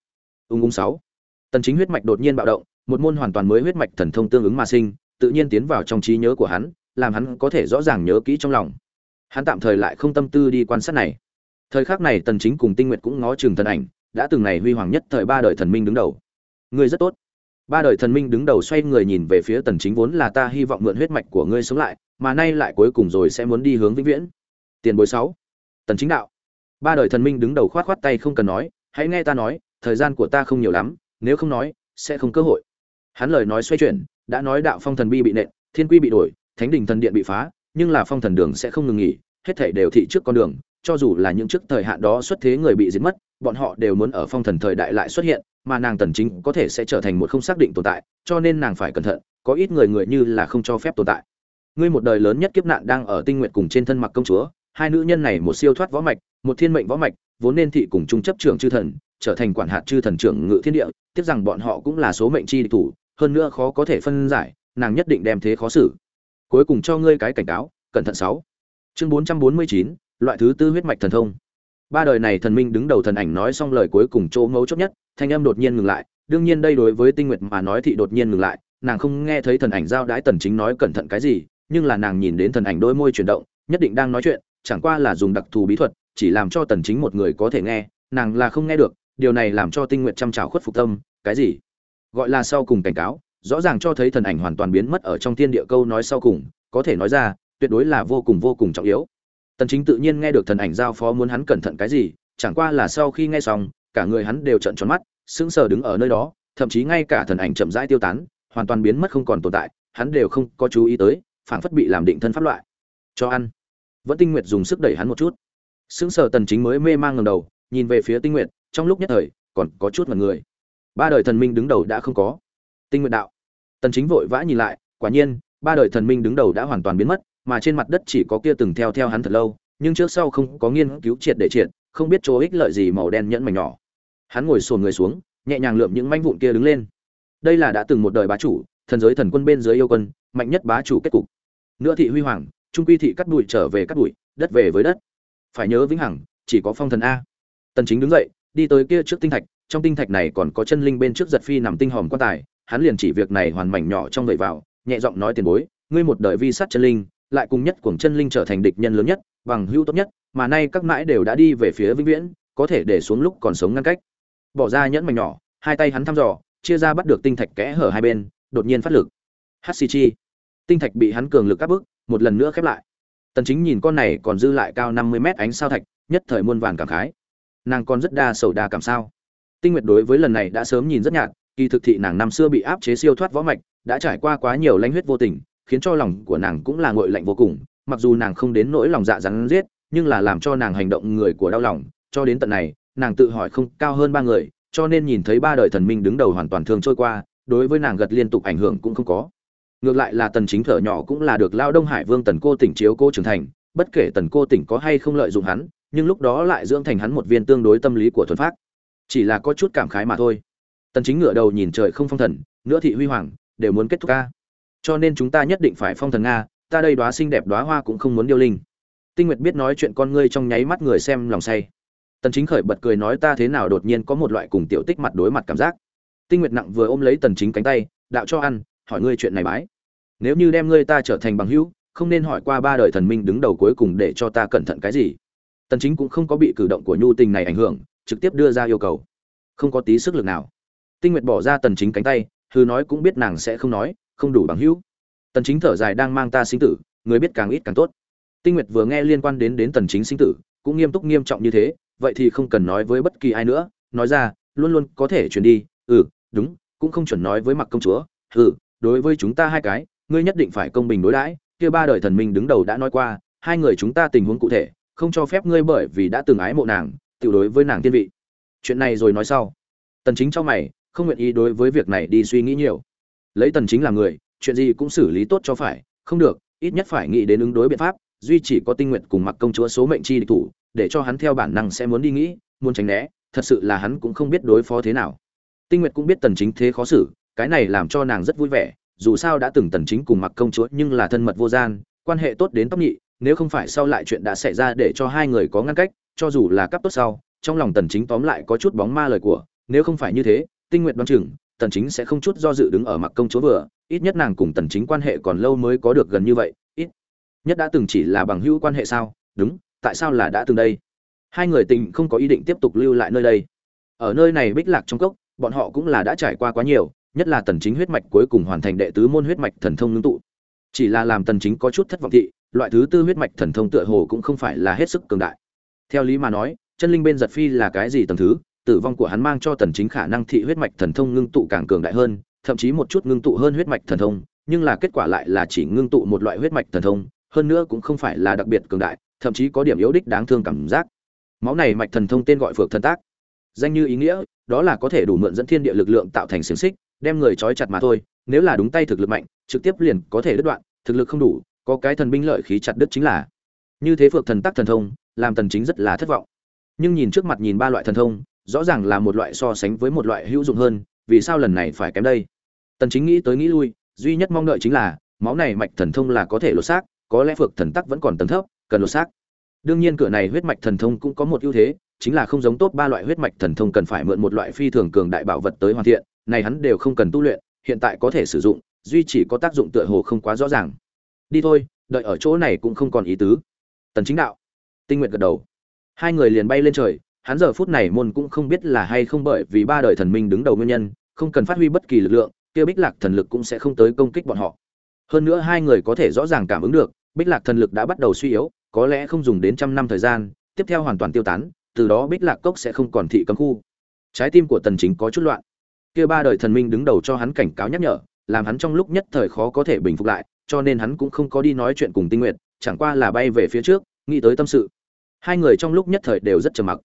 Ung ung sáu. Tần chính huyết mạch đột nhiên bạo động một môn hoàn toàn mới huyết mạch thần thông tương ứng mà sinh, tự nhiên tiến vào trong trí nhớ của hắn, làm hắn có thể rõ ràng nhớ kỹ trong lòng. Hắn tạm thời lại không tâm tư đi quan sát này. Thời khắc này tần chính cùng tinh nguyệt cũng ngó chừng thần ảnh, đã từng này huy hoàng nhất thời ba đời thần minh đứng đầu. Ngươi rất tốt. Ba đời thần minh đứng đầu xoay người nhìn về phía tần chính vốn là ta hy vọng mượn huyết mạch của ngươi sống lại, mà nay lại cuối cùng rồi sẽ muốn đi hướng vĩnh viễn. Tiền bối sáu. Tần chính đạo. Ba đời thần minh đứng đầu khoát khoát tay không cần nói, hãy nghe ta nói, thời gian của ta không nhiều lắm, nếu không nói, sẽ không cơ hội hắn lời nói xoay chuyển, đã nói đạo phong thần bi bị nện, thiên quy bị đổi, thánh đình thần điện bị phá, nhưng là phong thần đường sẽ không ngừng nghỉ, hết thảy đều thị trước con đường, cho dù là những trước thời hạn đó xuất thế người bị giết mất, bọn họ đều muốn ở phong thần thời đại lại xuất hiện, mà nàng tần chính có thể sẽ trở thành một không xác định tồn tại, cho nên nàng phải cẩn thận, có ít người người như là không cho phép tồn tại. Ngươi một đời lớn nhất kiếp nạn đang ở tinh nguyện cùng trên thân mặc công chúa, hai nữ nhân này một siêu thoát võ mạch, một thiên mệnh võ mạch, vốn nên thị cùng trung chấp trưởng chư thần, trở thành quản hạt chư thần trưởng ngự thiên địa Tiếp rằng bọn họ cũng là số mệnh chi địch thủ hơn nữa khó có thể phân giải nàng nhất định đem thế khó xử. Cuối cùng cho ngươi cái cảnh cáo cẩn thận sáu. Chương 449, loại thứ tư huyết mạch thần thông. Ba đời này thần minh đứng đầu thần ảnh nói xong lời cuối cùng chỗ ngấu chốc nhất thanh âm đột nhiên ngừng lại đương nhiên đây đối với tinh nguyệt mà nói thì đột nhiên ngừng lại nàng không nghe thấy thần ảnh giao đái tần chính nói cẩn thận cái gì nhưng là nàng nhìn đến thần ảnh đôi môi chuyển động nhất định đang nói chuyện chẳng qua là dùng đặc thù bí thuật chỉ làm cho tần chính một người có thể nghe nàng là không nghe được điều này làm cho tinh nguyệt chăm chào khuất phục tâm cái gì? Gọi là sau cùng cảnh cáo, rõ ràng cho thấy thần ảnh hoàn toàn biến mất ở trong thiên địa câu nói sau cùng, có thể nói ra, tuyệt đối là vô cùng vô cùng trọng yếu. Tần chính tự nhiên nghe được thần ảnh giao phó muốn hắn cẩn thận cái gì, chẳng qua là sau khi nghe xong, cả người hắn đều trợn tròn mắt, sững sờ đứng ở nơi đó, thậm chí ngay cả thần ảnh chậm rãi tiêu tán, hoàn toàn biến mất không còn tồn tại, hắn đều không có chú ý tới, phảng phất bị làm định thân pháp loại. Cho ăn. Vẫn tinh nguyệt dùng sức đẩy hắn một chút. Sững sờ tần chính mới mê mang ngẩng đầu, nhìn về phía tinh nguyệt, trong lúc nhất thời, còn có chút mặt người ba đời thần minh đứng đầu đã không có. Tinh nguyện đạo. Tần chính vội vã nhìn lại, quả nhiên, ba đời thần minh đứng đầu đã hoàn toàn biến mất, mà trên mặt đất chỉ có kia từng theo theo hắn thật lâu, nhưng trước sau không có nghiên cứu triệt để triệt, không biết chỗ ích lợi gì màu đen nhẫn mảnh nhỏ. Hắn ngồi sồn người xuống, nhẹ nhàng lượm những manh vụn kia đứng lên. Đây là đã từng một đời bá chủ, thần giới thần quân bên dưới yêu quân, mạnh nhất bá chủ kết cục. Nữa thị huy hoàng, trung quy thị cắt bụi trở về cắt bụi, đất về với đất. Phải nhớ vĩnh hằng, chỉ có phong thần a. Tần chính đứng dậy, đi tới kia trước tinh thạch trong tinh thạch này còn có chân linh bên trước giật phi nằm tinh hòm quan tài, hắn liền chỉ việc này hoàn mảnh nhỏ trong người vào, nhẹ giọng nói tiền bối, ngươi một đời vi sát chân linh, lại cùng nhất cuồng chân linh trở thành địch nhân lớn nhất, bằng hữu tốt nhất, mà nay các mãi đều đã đi về phía vĩnh viễn, có thể để xuống lúc còn sống ngăn cách. Bỏ ra nhẫn mảnh nhỏ, hai tay hắn thăm dò, chia ra bắt được tinh thạch kẽ hở hai bên, đột nhiên phát lực. Hcg tinh thạch bị hắn cường lực áp bức, một lần nữa khép lại. Tần chính nhìn con này còn dư lại cao 50 mét ánh sao thạch, nhất thời muôn vàn cảm khái. Nàng còn rất đa sầu đa cảm sao? Tinh nguyệt đối với lần này đã sớm nhìn rất nhạt, kỳ thực thị nàng năm xưa bị áp chế siêu thoát võ mạch, đã trải qua quá nhiều lãnh huyết vô tình, khiến cho lòng của nàng cũng là nguội lạnh vô cùng, mặc dù nàng không đến nỗi lòng dạ rắn giết, nhưng là làm cho nàng hành động người của đau lòng, cho đến tận này, nàng tự hỏi không cao hơn ba người, cho nên nhìn thấy ba đời thần minh đứng đầu hoàn toàn thương trôi qua, đối với nàng gật liên tục ảnh hưởng cũng không có. Ngược lại là tần chính thở nhỏ cũng là được lao đông hải vương tần cô tỉnh chiếu cô trưởng thành, bất kể tần cô tỉnh có hay không lợi dụng hắn, nhưng lúc đó lại dưỡng thành hắn một viên tương đối tâm lý của thuần phát chỉ là có chút cảm khái mà thôi. Tần chính ngửa đầu nhìn trời không phong thần, nữa thị huy hoàng, đều muốn kết thúc ca. Cho nên chúng ta nhất định phải phong thần nga, ta đây đóa xinh đẹp đóa hoa cũng không muốn điêu linh. Tinh nguyệt biết nói chuyện con ngươi trong nháy mắt người xem lòng say. Tần chính khởi bật cười nói ta thế nào đột nhiên có một loại cùng tiểu tích mặt đối mặt cảm giác. Tinh nguyệt nặng vừa ôm lấy tần chính cánh tay, đạo cho ăn, hỏi ngươi chuyện này bái. Nếu như đem ngươi ta trở thành bằng hữu, không nên hỏi qua ba đời thần minh đứng đầu cuối cùng để cho ta cẩn thận cái gì. Tần chính cũng không có bị cử động của nhu tình này ảnh hưởng trực tiếp đưa ra yêu cầu. Không có tí sức lực nào. Tinh nguyệt bỏ ra tần chính cánh tay hư nói cũng biết nàng sẽ không nói, không đủ bằng hữu. Tần chính thở dài đang mang ta sinh tử, người biết càng ít càng tốt. Tinh nguyệt vừa nghe liên quan đến đến tần chính sinh tử, cũng nghiêm túc nghiêm trọng như thế, vậy thì không cần nói với bất kỳ ai nữa, nói ra, luôn luôn có thể chuyển đi ừ đúng, cũng không chuẩn nói với mặc công chúa ừ đối với chúng ta hai cái, ngươi nhất định phải công bình đối đãi, kia ba đời thần minh đứng đầu đã nói qua, hai người chúng ta tình huống cụ thể, không cho phép ngươi bởi vì đã từng ái mộ nàng tự đối với nàng thiên vị. Chuyện này rồi nói sau. Tần chính cho mày, không nguyện ý đối với việc này đi suy nghĩ nhiều. Lấy tần chính làm người, chuyện gì cũng xử lý tốt cho phải, không được, ít nhất phải nghĩ đến ứng đối biện pháp, duy chỉ có tinh nguyện cùng mặc công chúa số mệnh chi địch thủ, để cho hắn theo bản năng sẽ muốn đi nghĩ, muốn tránh né, thật sự là hắn cũng không biết đối phó thế nào. Tinh nguyệt cũng biết tần chính thế khó xử, cái này làm cho nàng rất vui vẻ, dù sao đã từng tần chính cùng mặc công chúa nhưng là thân mật vô gian, quan hệ tốt đến tóc nhị, nếu không phải sau lại chuyện đã xảy ra để cho hai người có ngăn cách cho dù là cấp tốt sau, trong lòng tần chính tóm lại có chút bóng ma lời của, nếu không phải như thế, tinh nguyệt đoán chừng, tần chính sẽ không chút do dự đứng ở mặc công chúa vừa, ít nhất nàng cùng tần chính quan hệ còn lâu mới có được gần như vậy, ít nhất đã từng chỉ là bằng hữu quan hệ sao? Đúng, tại sao là đã từng đây? Hai người tình không có ý định tiếp tục lưu lại nơi đây. Ở nơi này bích lạc trong cốc, bọn họ cũng là đã trải qua quá nhiều, nhất là tần chính huyết mạch cuối cùng hoàn thành đệ tứ môn huyết mạch thần thông ngưng tụ. Chỉ là làm tần chính có chút thất vọng thị, loại thứ tư huyết mạch thần thông tựa hồ cũng không phải là hết sức cường đại theo lý mà nói, chân linh bên giật phi là cái gì tầng thứ, tử vong của hắn mang cho tần chính khả năng thị huyết mạch thần thông ngưng tụ càng cường đại hơn, thậm chí một chút ngưng tụ hơn huyết mạch thần thông, nhưng là kết quả lại là chỉ ngưng tụ một loại huyết mạch thần thông, hơn nữa cũng không phải là đặc biệt cường đại, thậm chí có điểm yếu đích đáng thương cảm giác. Máu này mạch thần thông tên gọi phược thần tác. Danh như ý nghĩa, đó là có thể đủ mượn dẫn thiên địa lực lượng tạo thành xiềng xích, đem người trói chặt mà thôi, nếu là đúng tay thực lực mạnh, trực tiếp liền có thể đứt đoạn, thực lực không đủ, có cái thần binh lợi khí chặt đứt chính là. Như thế phược thần tác thần thông làm tần chính rất là thất vọng. Nhưng nhìn trước mặt nhìn ba loại thần thông, rõ ràng là một loại so sánh với một loại hữu dụng hơn, vì sao lần này phải kém đây? Tần chính nghĩ tới nghĩ lui, duy nhất mong đợi chính là, máu này mạch thần thông là có thể lột xác, có lẽ phược thần tắc vẫn còn tầng thấp, cần lột xác. Đương nhiên cửa này huyết mạch thần thông cũng có một ưu thế, chính là không giống tốt ba loại huyết mạch thần thông cần phải mượn một loại phi thường cường đại bảo vật tới hoàn thiện, này hắn đều không cần tu luyện, hiện tại có thể sử dụng, duy chỉ có tác dụng tựa hồ không quá rõ ràng. Đi thôi, đợi ở chỗ này cũng không còn ý tứ. Tần chính đạo tinh nguyện gật đầu. Hai người liền bay lên trời, hắn giờ phút này môn cũng không biết là hay không bởi vì ba đời thần minh đứng đầu nguyên nhân, không cần phát huy bất kỳ lực lượng, kia bích lạc thần lực cũng sẽ không tới công kích bọn họ. Hơn nữa hai người có thể rõ ràng cảm ứng được, bích lạc thần lực đã bắt đầu suy yếu, có lẽ không dùng đến trăm năm thời gian, tiếp theo hoàn toàn tiêu tán, từ đó bích lạc cốc sẽ không còn thị cấm khu. Trái tim của tần chính có chút loạn. Kia ba đời thần minh đứng đầu cho hắn cảnh cáo nhắc nhở, làm hắn trong lúc nhất thời khó có thể bình phục lại, cho nên hắn cũng không có đi nói chuyện cùng tinh nguyện chẳng qua là bay về phía trước, nghĩ tới tâm sự hai người trong lúc nhất thời đều rất trầm mặc.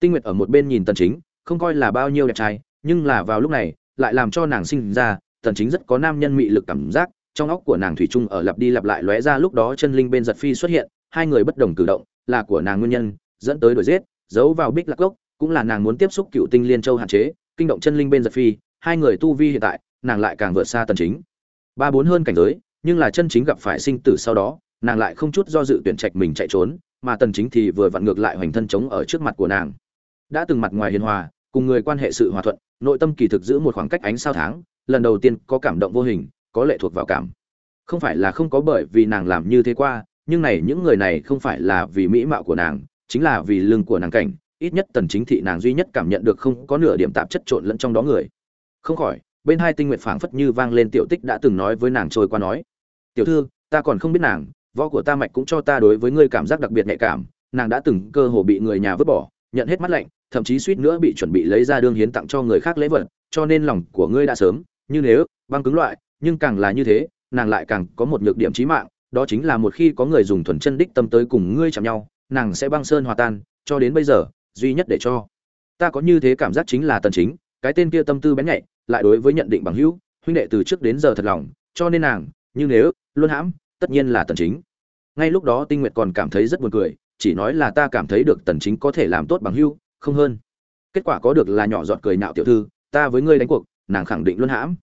Tinh nguyệt ở một bên nhìn tần chính, không coi là bao nhiêu đẹp trai, nhưng là vào lúc này, lại làm cho nàng sinh ra, tần chính rất có nam nhân mị lực cảm giác, trong óc của nàng thủy chung ở lặp đi lặp lại lóe ra lúc đó chân linh bên giật phi xuất hiện, hai người bất đồng cử động, là của nàng nguyên nhân, dẫn tới đuổi giết, giấu vào bích lạc gốc, cũng là nàng muốn tiếp xúc cựu tinh liên châu hạn chế, kinh động chân linh bên giật phi, hai người tu vi hiện tại, nàng lại càng vượt xa tần chính. Ba bốn hơn cảnh giới, nhưng là chân chính gặp phải sinh tử sau đó, nàng lại không chút do dự tuyển trạch mình chạy trốn mà tần chính thì vừa vặn ngược lại hoành thân chống ở trước mặt của nàng. Đã từng mặt ngoài hiền hòa, cùng người quan hệ sự hòa thuận, nội tâm kỳ thực giữ một khoảng cách ánh sao tháng, lần đầu tiên có cảm động vô hình, có lệ thuộc vào cảm. Không phải là không có bởi vì nàng làm như thế qua, nhưng này những người này không phải là vì mỹ mạo của nàng, chính là vì lưng của nàng cảnh, ít nhất tần chính thị nàng duy nhất cảm nhận được không có nửa điểm tạp chất trộn lẫn trong đó người. Không khỏi, bên hai tinh nguyện phảng phất như vang lên tiểu tích đã từng nói với nàng trôi qua nói, tiểu thư, ta còn không biết nàng võ của ta mạch cũng cho ta đối với ngươi cảm giác đặc biệt nhạy cảm, nàng đã từng cơ hồ bị người nhà vứt bỏ, nhận hết mắt lạnh, thậm chí suýt nữa bị chuẩn bị lấy ra đương hiến tặng cho người khác lễ vật, cho nên lòng của ngươi đã sớm. Như nếu, băng cứng loại, nhưng càng là như thế, nàng lại càng có một nhược điểm chí mạng, đó chính là một khi có người dùng thuần chân đích tâm tới cùng ngươi chạm nhau, nàng sẽ băng sơn hòa tan, cho đến bây giờ, duy nhất để cho ta có như thế cảm giác chính là tần chính, cái tên kia tâm tư bén nhạy, lại đối với nhận định bằng hữu, huynh đệ từ trước đến giờ thật lòng, cho nên nàng, như nếu, luôn hãm tất nhiên là tần chính. Ngay lúc đó tinh nguyệt còn cảm thấy rất buồn cười, chỉ nói là ta cảm thấy được tần chính có thể làm tốt bằng hưu, không hơn. Kết quả có được là nhỏ giọt cười nạo tiểu thư, ta với ngươi đánh cuộc, nàng khẳng định luôn hãm.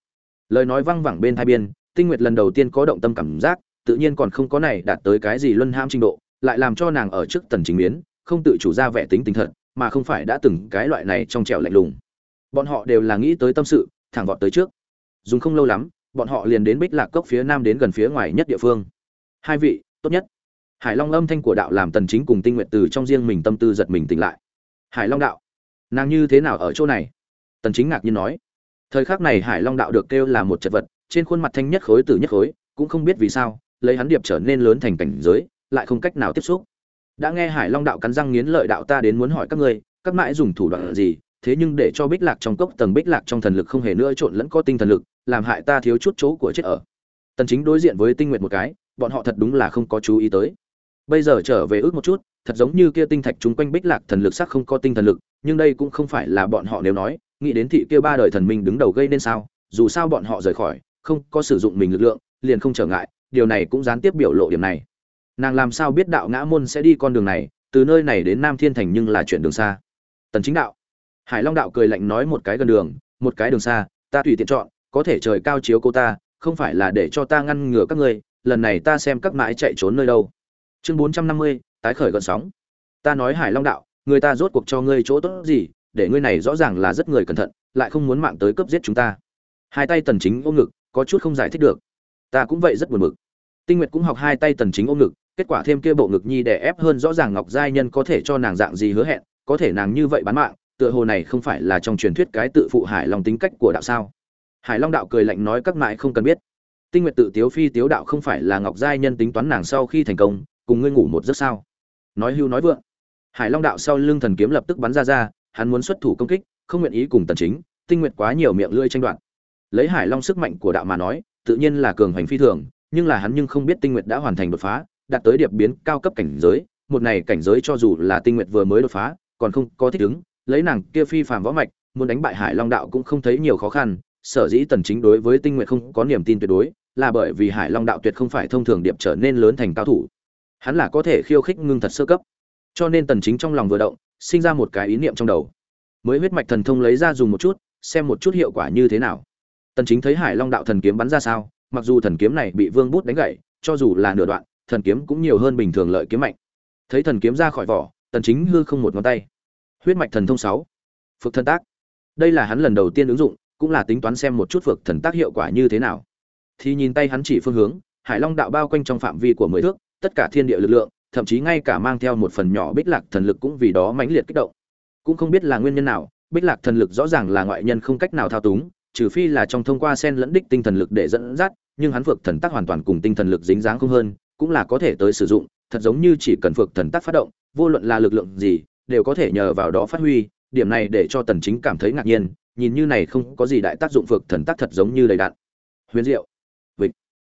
Lời nói văng vẳng bên hai biên tinh nguyệt lần đầu tiên có động tâm cảm giác, tự nhiên còn không có này đạt tới cái gì luân hãm trình độ, lại làm cho nàng ở trước tần chính biến, không tự chủ ra vẻ tính tình thật, mà không phải đã từng cái loại này trong trẻo lạnh lùng. Bọn họ đều là nghĩ tới tâm sự, thẳng vọt tới trước. Dùng không lâu lắm bọn họ liền đến bích lạc cốc phía nam đến gần phía ngoài nhất địa phương. Hai vị, tốt nhất. Hải long âm thanh của đạo làm tần chính cùng tinh nguyện từ trong riêng mình tâm tư giật mình tỉnh lại. Hải long đạo, nàng như thế nào ở chỗ này? Tần chính ngạc nhiên nói. Thời khắc này hải long đạo được kêu là một chật vật, trên khuôn mặt thanh nhất khối từ nhất khối, cũng không biết vì sao, lấy hắn điệp trở nên lớn thành cảnh giới, lại không cách nào tiếp xúc. Đã nghe hải long đạo cắn răng nghiến lợi đạo ta đến muốn hỏi các ngươi, các mãi dùng thủ đoạn gì thế nhưng để cho bích lạc trong cốc tầng bích lạc trong thần lực không hề nữa trộn lẫn có tinh thần lực, làm hại ta thiếu chút chỗ của chết ở. Tần chính đối diện với tinh nguyện một cái, bọn họ thật đúng là không có chú ý tới. Bây giờ trở về ước một chút, thật giống như kia tinh thạch chúng quanh bích lạc thần lực sắc không có tinh thần lực, nhưng đây cũng không phải là bọn họ nếu nói, nghĩ đến thị kia ba đời thần minh đứng đầu gây nên sao, dù sao bọn họ rời khỏi, không có sử dụng mình lực lượng, liền không trở ngại, điều này cũng gián tiếp biểu lộ điểm này. Nàng làm sao biết đạo ngã môn sẽ đi con đường này, từ nơi này đến nam thiên thành nhưng là chuyện đường xa. Tần chính đạo hải long đạo cười lạnh nói một cái gần đường một cái đường xa ta tùy tiện chọn có thể trời cao chiếu cô ta không phải là để cho ta ngăn ngừa các ngươi lần này ta xem các mãi chạy trốn nơi đâu. Chương 450, tái khởi gợn sóng. Ta nói hải long đạo người ta rốt cuộc cho ngươi chỗ tốt gì để ngươi này rõ ràng là rất người cẩn thận lại không muốn mạng tới cướp giết chúng ta. Hai tay tần chính ôm ngực có chút không giải thích được. Ta cũng vậy rất buồn bực. Tinh nguyệt cũng học hai tay tần chính ôm ngực kết quả thêm kia bộ ngực nhi đè ép hơn rõ ràng ngọc giai nhân có thể cho nàng dạng gì hứa hẹn có thể nàng như vậy bán mạng tựa hồ này không phải là trong truyền thuyết cái tự phụ hải long tính cách của đạo sao? Hải long đạo cười lạnh nói các mại không cần biết. Tinh nguyệt tự tiếu phi tiếu đạo không phải là ngọc giai nhân tính toán nàng sau khi thành công, cùng ngươi ngủ một giấc sao? Nói hưu nói vượng. Hải long đạo sau lưng thần kiếm lập tức bắn ra ra, hắn muốn xuất thủ công kích, không nguyện ý cùng tần chính, tinh nguyệt quá nhiều miệng lưỡi tranh đoạt. Lấy hải long sức mạnh của đạo mà nói, tự nhiên là cường hành phi thường, nhưng là hắn nhưng không biết tinh nguyệt đã hoàn thành đột phá, đạt tới điệp biến cao cấp cảnh giới, một này cảnh giới cho dù là tinh nguyệt vừa mới đột phá, còn không có thích ứng lấy nàng kia phi phàm võ mạch, muốn đánh bại hải long đạo cũng không thấy nhiều khó khăn, sở dĩ tần chính đối với tinh nguyệt không có niềm tin tuyệt đối, là bởi vì hải long đạo tuyệt không phải thông thường điệp trở nên lớn thành cao thủ. Hắn là có thể khiêu khích ngưng thật sơ cấp. Cho nên tần chính trong lòng vừa động, sinh ra một cái ý niệm trong đầu. Mới huyết mạch thần thông lấy ra dùng một chút, xem một chút hiệu quả như thế nào. Tần chính thấy hải long đạo thần kiếm bắn ra sao, mặc dù thần kiếm này bị vương bút đánh gãy, cho dù là nửa đoạn, thần kiếm cũng nhiều hơn bình thường lợi kiếm mạnh. Thấy thần kiếm ra khỏi vỏ, tần chính hư không một ngón tay huyết mạch thần thông 6. phược thần tác. Đây là hắn lần đầu tiên ứng dụng, cũng là tính toán xem một chút phược thần tác hiệu quả như thế nào. Thì nhìn tay hắn chỉ phương hướng, hải long đạo bao quanh trong phạm vi của mười thước, tất cả thiên địa lực lượng, thậm chí ngay cả mang theo một phần nhỏ bích lạc thần lực cũng vì đó mãnh liệt kích động. Cũng không biết là nguyên nhân nào, bích lạc thần lực rõ ràng là ngoại nhân không cách nào thao túng, trừ phi là trong thông qua sen lẫn đích tinh thần lực để dẫn dắt, nhưng hắn phược thần tác hoàn toàn cùng tinh thần lực dính dáng không hơn, cũng là có thể tới sử dụng, thật giống như chỉ cần phược thần tác phát động, vô luận là lực lượng gì đều có thể nhờ vào đó phát huy, điểm này để cho tần chính cảm thấy ngạc nhiên, nhìn như này không có gì đại tác dụng phược thần tác thật giống như đầy đạn. Huyền diệu, vịnh.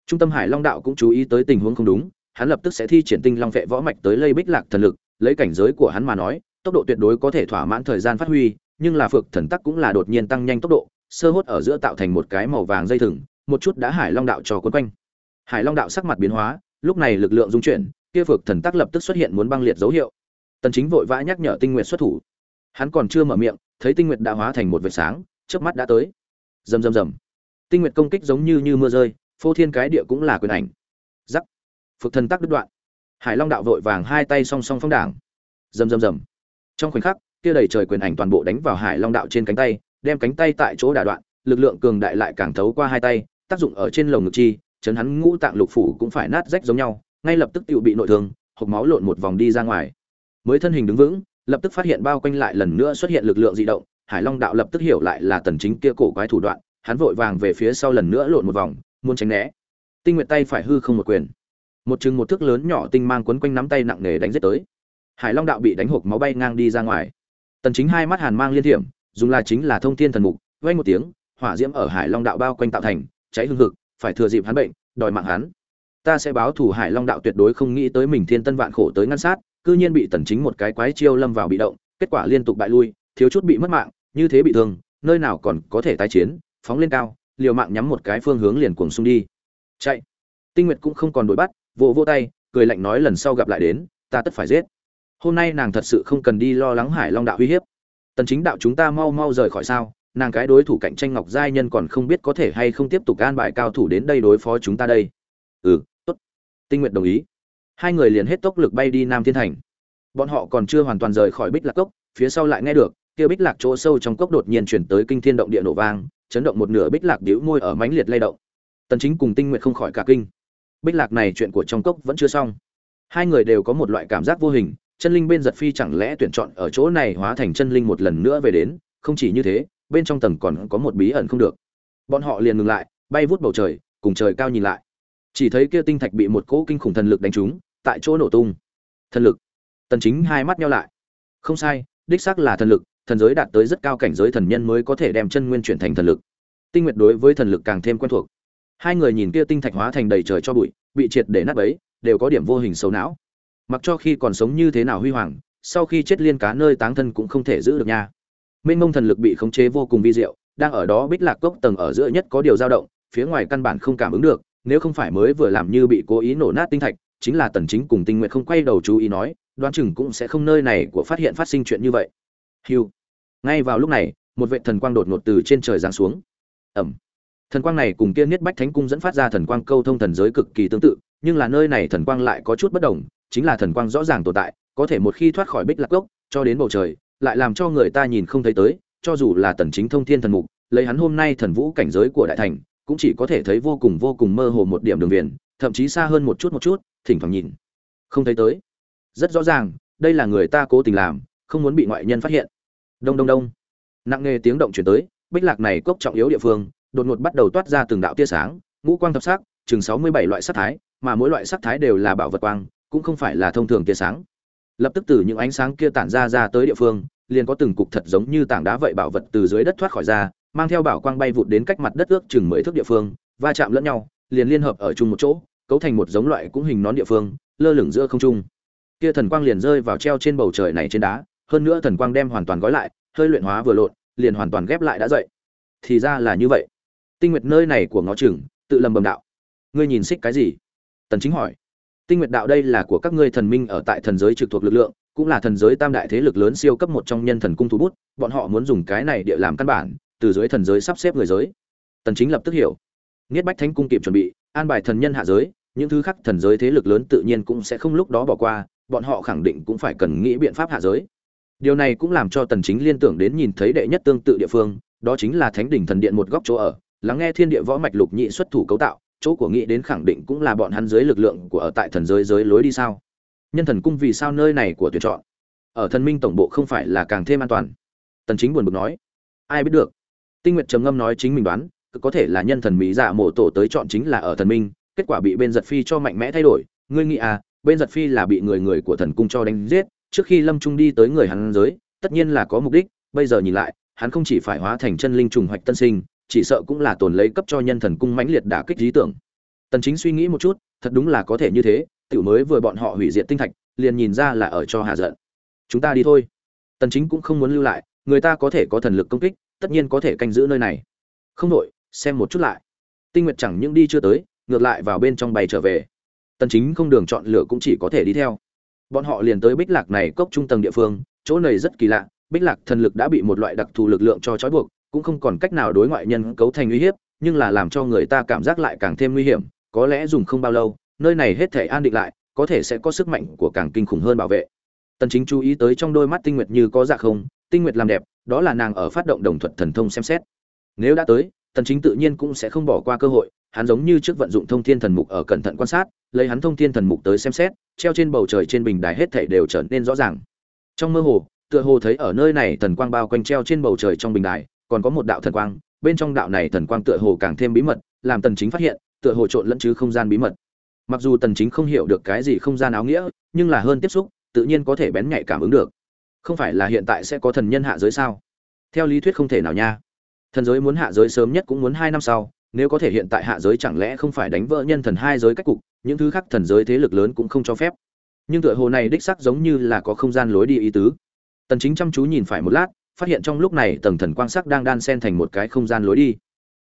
Trung tâm hải long đạo cũng chú ý tới tình huống không đúng, hắn lập tức sẽ thi triển tinh long vệ võ mạch tới lây bích lạc thần lực, lấy cảnh giới của hắn mà nói, tốc độ tuyệt đối có thể thỏa mãn thời gian phát huy, nhưng là phược thần tắc cũng là đột nhiên tăng nhanh tốc độ, sơ hốt ở giữa tạo thành một cái màu vàng dây thừng, một chút đã hải long đạo trò quấn quanh. Hải long đạo sắc mặt biến hóa, lúc này lực lượng dung chuyển, kia phược thần tắc lập tức xuất hiện muốn băng liệt dấu hiệu tần chính vội vã nhắc nhở tinh nguyệt xuất thủ. Hắn còn chưa mở miệng, thấy tinh nguyệt đã hóa thành một vệt sáng, chớp mắt đã tới. Rầm rầm rầm. Tinh nguyệt công kích giống như như mưa rơi, phô thiên cái địa cũng là quyền ảnh. Giắc Phục thần tắc đứt đoạn. Hải long đạo vội vàng hai tay song song phong đảng. Rầm rầm rầm. Trong khoảnh khắc, kia đầy trời quyền ảnh toàn bộ đánh vào hải long đạo trên cánh tay, đem cánh tay tại chỗ đả đoạn, lực lượng cường đại lại càng thấu qua hai tay, tác dụng ở trên lồng ngực chi, chấn hắn ngũ tạng lục phủ cũng phải nát rách giống nhau, ngay lập tức tự bị nội thương, hộc máu lộn một vòng đi ra ngoài mới thân hình đứng vững, lập tức phát hiện bao quanh lại lần nữa xuất hiện lực lượng dị động, hải long đạo lập tức hiểu lại là tần chính kia cổ quái thủ đoạn, hắn vội vàng về phía sau lần nữa lộn một vòng, muốn tránh né. Tinh nguyện tay phải hư không một quyền. Một chừng một thước lớn nhỏ tinh mang quấn quanh nắm tay nặng nề đánh giết tới. Hải long đạo bị đánh hộp máu bay ngang đi ra ngoài. Tần chính hai mắt hàn mang liên thiểm, dùng là chính là thông thiên thần mục, vang một tiếng, hỏa diễm ở hải long đạo bao quanh tạo thành, cháy hương hực, phải thừa dịp hắn bệnh, đòi mạng hắn. Ta sẽ báo thủ hải long đạo tuyệt đối không nghĩ tới mình thiên tân vạn khổ tới ngăn sát cư nhiên bị tần chính một cái quái chiêu lâm vào bị động, kết quả liên tục bại lui, thiếu chút bị mất mạng, như thế bị thương, nơi nào còn có thể tái chiến, phóng lên cao, liều mạng nhắm một cái phương hướng liền cuồng xung đi. Chạy. Tinh nguyệt cũng không còn đuổi bắt, vỗ vỗ tay, cười lạnh nói lần sau gặp lại đến, ta tất phải giết. Hôm nay nàng thật sự không cần đi lo lắng hải long đạo uy hiếp. Tần chính đạo chúng ta mau mau rời khỏi sao, nàng cái đối thủ cạnh tranh ngọc giai nhân còn không biết có thể hay không tiếp tục an bài cao thủ đến đây đối phó chúng ta đây. Ừ tốt. Tinh nguyệt đồng ý hai người liền hết tốc lực bay đi nam thiên thành. Bọn họ còn chưa hoàn toàn rời khỏi bích lạc cốc, phía sau lại nghe được, kia bích lạc chỗ sâu trong cốc đột nhiên chuyển tới kinh thiên động địa nổ vang, chấn động một nửa bích lạc đĩu môi ở mãnh liệt lay động. Tần chính cùng tinh nguyện không khỏi cả kinh. Bích lạc này chuyện của trong cốc vẫn chưa xong. Hai người đều có một loại cảm giác vô hình, chân linh bên giật phi chẳng lẽ tuyển chọn ở chỗ này hóa thành chân linh một lần nữa về đến, không chỉ như thế, bên trong tầng còn có một bí ẩn không được. Bọn họ liền ngừng lại, bay vút bầu trời, cùng trời cao nhìn lại chỉ thấy kia tinh thạch bị một cỗ kinh khủng thần lực đánh trúng, tại chỗ nổ tung. Thần lực. Tần chính hai mắt nhau lại. Không sai, đích xác là thần lực, thần giới đạt tới rất cao cảnh giới thần nhân mới có thể đem chân nguyên chuyển thành thần lực. Tinh nguyệt đối với thần lực càng thêm quen thuộc. Hai người nhìn kia tinh thạch hóa thành đầy trời cho bụi, bị triệt để nát bấy, đều có điểm vô hình xấu não. Mặc cho khi còn sống như thế nào huy hoàng, sau khi chết liên cá nơi táng thân cũng không thể giữ được nha. Mênh mông thần lực bị khống chế vô cùng vi diệu, đang ở đó bích lạc cốc tầng ở giữa nhất có điều dao động, phía ngoài căn bản không cảm ứng được nếu không phải mới vừa làm như bị cố ý nổ nát tinh thạch, chính là tần chính cùng tinh nguyện không quay đầu chú ý nói, đoán chừng cũng sẽ không nơi này của phát hiện phát sinh chuyện như vậy. Hưu. Ngay vào lúc này, một vệ thần quang đột ngột từ trên trời giáng xuống. Ẩm. Thần quang này cùng kia niết bách thánh cung dẫn phát ra thần quang câu thông thần giới cực kỳ tương tự, nhưng là nơi này thần quang lại có chút bất đồng, chính là thần quang rõ ràng tồn tại, có thể một khi thoát khỏi bích lạc gốc cho đến bầu trời, lại làm cho người ta nhìn không thấy tới, cho dù là tần chính thông thiên thần mục, lấy hắn hôm nay thần vũ cảnh giới của đại thành cũng chỉ có thể thấy vô cùng vô cùng mơ hồ một điểm đường viền, thậm chí xa hơn một chút một chút, thỉnh thoảng nhìn. Không thấy tới. Rất rõ ràng, đây là người ta cố tình làm, không muốn bị ngoại nhân phát hiện. Đông đông đông. Nặng nề tiếng động chuyển tới, bích lạc này cốc trọng yếu địa phương, đột ngột bắt đầu toát ra từng đạo tia sáng, ngũ quang thập sắc, chừng 67 loại sắc thái, mà mỗi loại sắc thái đều là bảo vật quang, cũng không phải là thông thường tia sáng. Lập tức từ những ánh sáng kia tản ra ra tới địa phương, liền có từng cục thật giống như tảng đá vậy bảo vật từ dưới đất thoát khỏi ra mang theo bảo quang bay vụt đến cách mặt đất ước chừng mười thước địa phương, va chạm lẫn nhau, liền liên hợp ở chung một chỗ, cấu thành một giống loại cũng hình nón địa phương, lơ lửng giữa không trung. Kia thần quang liền rơi vào treo trên bầu trời này trên đá, hơn nữa thần quang đem hoàn toàn gói lại, hơi luyện hóa vừa lộn, liền hoàn toàn ghép lại đã dậy. Thì ra là như vậy. Tinh nguyệt nơi này của ngõ chừng tự lầm bầm đạo. Ngươi nhìn xích cái gì? Tần chính hỏi. Tinh nguyệt đạo đây là của các ngươi thần minh ở tại thần giới trực thuộc lực lượng, cũng là thần giới tam đại thế lực lớn siêu cấp một trong nhân thần cung thú bút, bọn họ muốn dùng cái này địa làm căn bản từ dưới thần giới sắp xếp người giới. Tần chính lập tức hiểu. Niết bách thánh cung kịp chuẩn bị, an bài thần nhân hạ giới, những thứ khác thần giới thế lực lớn tự nhiên cũng sẽ không lúc đó bỏ qua, bọn họ khẳng định cũng phải cần nghĩ biện pháp hạ giới. Điều này cũng làm cho tần chính liên tưởng đến nhìn thấy đệ nhất tương tự địa phương, đó chính là thánh đỉnh thần điện một góc chỗ ở, lắng nghe thiên địa võ mạch lục nhị xuất thủ cấu tạo, chỗ của nghĩ đến khẳng định cũng là bọn hắn dưới lực lượng của ở tại thần giới giới lối đi sao? Nhân thần cung vì sao nơi này của tuyển chọn? Ở thần minh tổng bộ không phải là càng thêm an toàn? Tần chính buồn bực nói. Ai biết được? Tinh nguyệt trầm ngâm nói chính mình đoán có thể là nhân thần mỹ dạ mộ tổ tới chọn chính là ở thần minh, kết quả bị bên giật phi cho mạnh mẽ thay đổi. Ngươi nghĩ à bên giật phi là bị người người của thần cung cho đánh giết, trước khi lâm trung đi tới người hắn giới, tất nhiên là có mục đích, bây giờ nhìn lại, hắn không chỉ phải hóa thành chân linh trùng hoạch tân sinh, chỉ sợ cũng là tồn lấy cấp cho nhân thần cung mãnh liệt đả kích lý tưởng. Tần chính suy nghĩ một chút, thật đúng là có thể như thế, tiểu mới vừa bọn họ hủy diệt tinh thạch, liền nhìn ra là ở cho hạ giận. Chúng ta đi thôi. Tần chính cũng không muốn lưu lại, người ta có thể có thần lực công kích tất nhiên có thể canh giữ nơi này. Không đổi, xem một chút lại. Tinh nguyệt chẳng những đi chưa tới, ngược lại vào bên trong bay trở về. Tần chính không đường chọn lựa cũng chỉ có thể đi theo. Bọn họ liền tới bích lạc này cốc trung tầng địa phương, chỗ này rất kỳ lạ, bích lạc thần lực đã bị một loại đặc thù lực lượng cho trói buộc, cũng không còn cách nào đối ngoại nhân cấu thành uy hiếp, nhưng là làm cho người ta cảm giác lại càng thêm nguy hiểm, có lẽ dùng không bao lâu, nơi này hết thể an định lại, có thể sẽ có sức mạnh của càng kinh khủng hơn bảo vệ. Tần chính chú ý tới trong đôi mắt tinh nguyệt như có dạ không, tinh nguyệt làm đẹp đó là nàng ở phát động đồng thuận thần thông xem xét. Nếu đã tới tần chính tự nhiên cũng sẽ không bỏ qua cơ hội, hắn giống như trước vận dụng thông thiên thần mục ở cẩn thận quan sát, lấy hắn thông thiên thần mục tới xem xét, treo trên bầu trời trên bình đài hết thảy đều trở nên rõ ràng. Trong mơ hồ, tựa hồ thấy ở nơi này thần quang bao quanh treo trên bầu trời trong bình đài, còn có một đạo thần quang, bên trong đạo này thần quang tựa hồ càng thêm bí mật, làm tần chính phát hiện, tựa hồ trộn lẫn chứ không gian bí mật. Mặc dù tần chính không hiểu được cái gì không gian áo nghĩa, nhưng là hơn tiếp xúc, tự nhiên có thể bén nhạy cảm ứng được không phải là hiện tại sẽ có thần nhân hạ giới sao? Theo lý thuyết không thể nào nha. Thần giới muốn hạ giới sớm nhất cũng muốn hai năm sau, nếu có thể hiện tại hạ giới chẳng lẽ không phải đánh vỡ nhân thần hai giới cách cục, những thứ khác thần giới thế lực lớn cũng không cho phép. Nhưng tựa hồ này đích sắc giống như là có không gian lối đi ý tứ. Tần chính chăm chú nhìn phải một lát, phát hiện trong lúc này tầng thần quang sắc đang đan xen thành một cái không gian lối đi.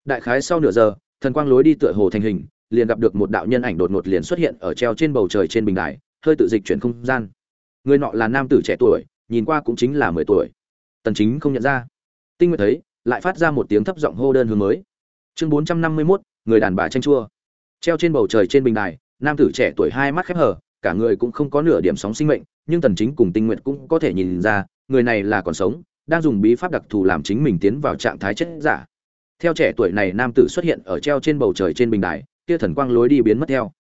Đại khái sau nửa giờ, thần quang lối đi tựa hồ thành hình, liền gặp được một đạo nhân ảnh đột ngột liền xuất hiện ở treo trên bầu trời trên bình đài, hơi tự dịch chuyển không gian. Người nọ là nam tử trẻ tuổi nhìn qua cũng chính là mười tuổi. Tần chính không nhận ra. Tinh nguyệt thấy lại phát ra một tiếng thấp giọng hô đơn hướng mới. Chương 451, người đàn bà tranh chua. Treo trên bầu trời trên bình đài nam tử trẻ tuổi hai mắt khép hờ cả người cũng không có nửa điểm sóng sinh mệnh nhưng tần chính cùng tinh nguyệt cũng có thể nhìn ra người này là còn sống đang dùng bí pháp đặc thù làm chính mình tiến vào trạng thái chết giả. Theo trẻ tuổi này nam tử xuất hiện ở treo trên bầu trời trên bình đài kia thần quang lối đi biến mất theo.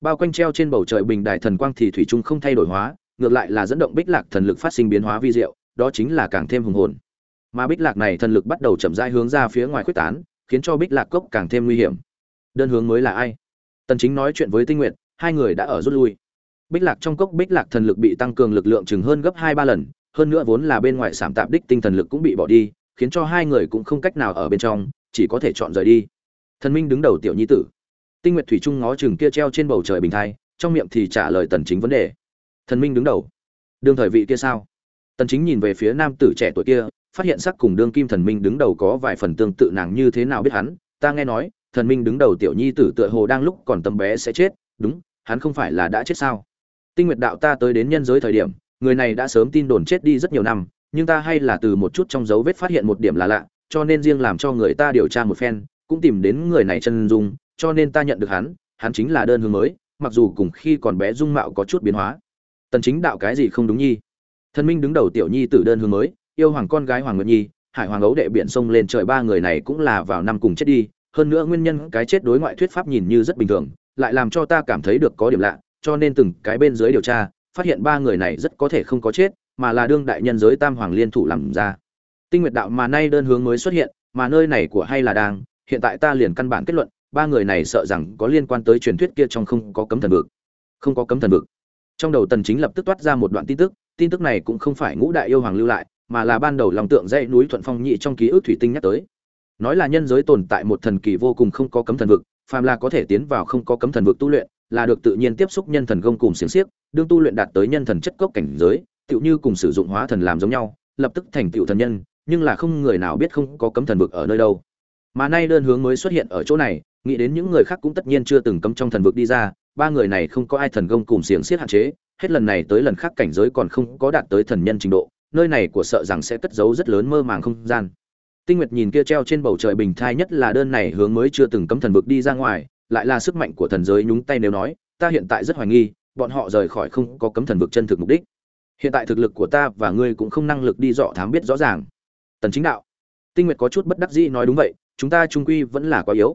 Bao quanh treo trên bầu trời bình đài thần quang thì thủy chung không thay đổi hóa ngược lại là dẫn động bích lạc thần lực phát sinh biến hóa vi diệu đó chính là càng thêm hùng hồn. Mà bích lạc này thần lực bắt đầu chậm rãi hướng ra phía ngoài khuếch tán khiến cho bích lạc cốc càng thêm nguy hiểm. Đơn hướng mới là ai? Tần chính nói chuyện với tinh Nguyệt, hai người đã ở rút lui. Bích lạc trong cốc bích lạc thần lực bị tăng cường lực lượng chừng hơn gấp hai ba lần hơn nữa vốn là bên ngoài sảm tạp đích tinh thần lực cũng bị bỏ đi khiến cho hai người cũng không cách nào ở bên trong chỉ có thể chọn rời đi. Thần minh đứng đầu tiểu nhi tử. Tinh nguyệt thủy trung ngó chừng kia treo trên bầu trời bình thai trong miệng thì trả lời tần chính vấn đề thần minh đứng đầu. Đương thời vị kia sao? Tần chính nhìn về phía nam tử trẻ tuổi kia, phát hiện sắc cùng đương kim thần minh đứng đầu có vài phần tương tự nàng như thế nào biết hắn. Ta nghe nói, thần minh đứng đầu tiểu nhi tử tựa hồ đang lúc còn tấm bé sẽ chết. Đúng, hắn không phải là đã chết sao? Tinh nguyệt đạo ta tới đến nhân giới thời điểm, người này đã sớm tin đồn chết đi rất nhiều năm, nhưng ta hay là từ một chút trong dấu vết phát hiện một điểm là lạ, cho nên riêng làm cho người ta điều tra một phen, cũng tìm đến người này chân dung, cho nên ta nhận được hắn hắn chính là đơn hướng mới, mặc dù cùng khi còn bé dung mạo có chút biến hóa tần chính đạo cái gì không đúng nhi? Thần minh đứng đầu tiểu nhi tử đơn hướng mới, yêu hoàng con gái hoàng nguyệt nhi, hải hoàng ấu đệ biển sông lên trời ba người này cũng là vào năm cùng chết đi, hơn nữa nguyên nhân cái chết đối ngoại thuyết pháp nhìn như rất bình thường, lại làm cho ta cảm thấy được có điểm lạ, cho nên từng cái bên dưới điều tra, phát hiện ba người này rất có thể không có chết, mà là đương đại nhân giới tam hoàng liên thủ làm ra. Tinh nguyệt đạo mà nay đơn hướng mới xuất hiện, mà nơi này của hay là đang, hiện tại ta liền căn bản kết luận, ba người này sợ rằng có liên quan tới truyền thuyết kia trong không có cấm thần vực. Không có cấm thần vực trong đầu tần chính lập tức toát ra một đoạn tin tức tin tức này cũng không phải ngũ đại yêu hoàng lưu lại, mà là ban đầu lòng tượng dãy núi thuận phong nhị trong ký ức thủy tinh nhắc tới. Nói là nhân giới tồn tại một thần kỳ vô cùng không có cấm thần vực, phàm là có thể tiến vào không có cấm thần vực tu luyện, là được tự nhiên tiếp xúc nhân thần gông cùng xiềng xiếc, đương tu luyện đạt tới nhân thần chất cốc cảnh giới, tựu như cùng sử dụng hóa thần làm giống nhau, lập tức thành tựu thần nhân, nhưng là không người nào biết không có cấm thần vực ở nơi đâu. Mà nay đơn hướng mới xuất hiện ở chỗ này, nghĩ đến những người khác cũng tất nhiên chưa từng cấm trong thần vực đi ra ba người này không có ai thần công cùng xiềng xiết hạn chế, hết lần này tới lần khác cảnh giới còn không có đạt tới thần nhân trình độ, nơi này của sợ rằng sẽ cất giấu rất lớn mơ màng không gian. Tinh nguyệt nhìn kia treo trên bầu trời bình thai nhất là đơn này hướng mới chưa từng cấm thần vực đi ra ngoài, lại là sức mạnh của thần giới nhúng tay nếu nói, ta hiện tại rất hoài nghi, bọn họ rời khỏi không có cấm thần vực chân thực mục đích. Hiện tại thực lực của ta và ngươi cũng không năng lực đi dọ thám biết rõ ràng. Tần chính đạo. Tinh nguyệt có chút bất đắc dĩ nói đúng vậy, chúng ta trung quy vẫn là quá yếu.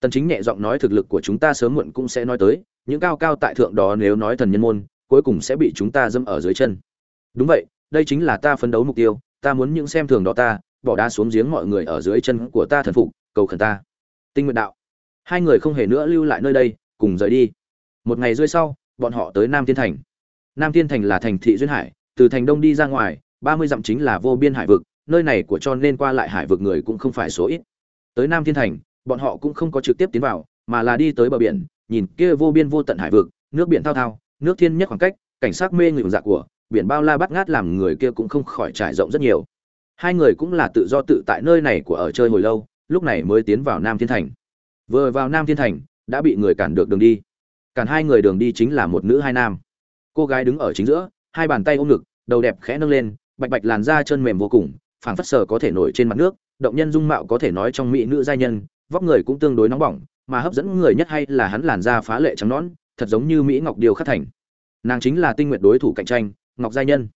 Tần chính nhẹ giọng nói, thực lực của chúng ta sớm muộn cũng sẽ nói tới những cao cao tại thượng đó nếu nói thần nhân môn, cuối cùng sẽ bị chúng ta dâm ở dưới chân. Đúng vậy, đây chính là ta phấn đấu mục tiêu, ta muốn những xem thường đó ta, bỏ đá xuống giếng mọi người ở dưới chân của ta thần phục, cầu khẩn ta. Tinh nguyện đạo. Hai người không hề nữa lưu lại nơi đây, cùng rời đi. Một ngày rưỡi sau, bọn họ tới nam thiên thành. Nam thiên thành là thành thị duyên hải, từ thành đông đi ra ngoài, ba mươi dặm chính là vô biên hải vực, nơi này của cho nên qua lại hải vực người cũng không phải số ít. Tới nam thiên thành, bọn họ cũng không có trực tiếp tiến vào, mà là đi tới bờ biển nhìn kia vô biên vô tận hải vực, nước biển thao thao, nước thiên nhất khoảng cách, cảnh sắc mê người dạ của, biển bao la bắt ngát làm người kia cũng không khỏi trải rộng rất nhiều. Hai người cũng là tự do tự tại nơi này của ở chơi hồi lâu, lúc này mới tiến vào nam thiên thành. Vừa vào nam thiên thành, đã bị người cản được đường đi. Cản hai người đường đi chính là một nữ hai nam. Cô gái đứng ở chính giữa, hai bàn tay ôm ngực, đầu đẹp khẽ nâng lên, bạch bạch làn da chân mềm vô cùng, phảng phất sờ có thể nổi trên mặt nước, động nhân dung mạo có thể nói trong mỹ nữ giai nhân, vóc người cũng tương đối nóng bỏng mà hấp dẫn người nhất hay là hắn làn da phá lệ trắng nõn, thật giống như mỹ ngọc điều khắc thành. Nàng chính là tinh nguyện đối thủ cạnh tranh, ngọc giai nhân.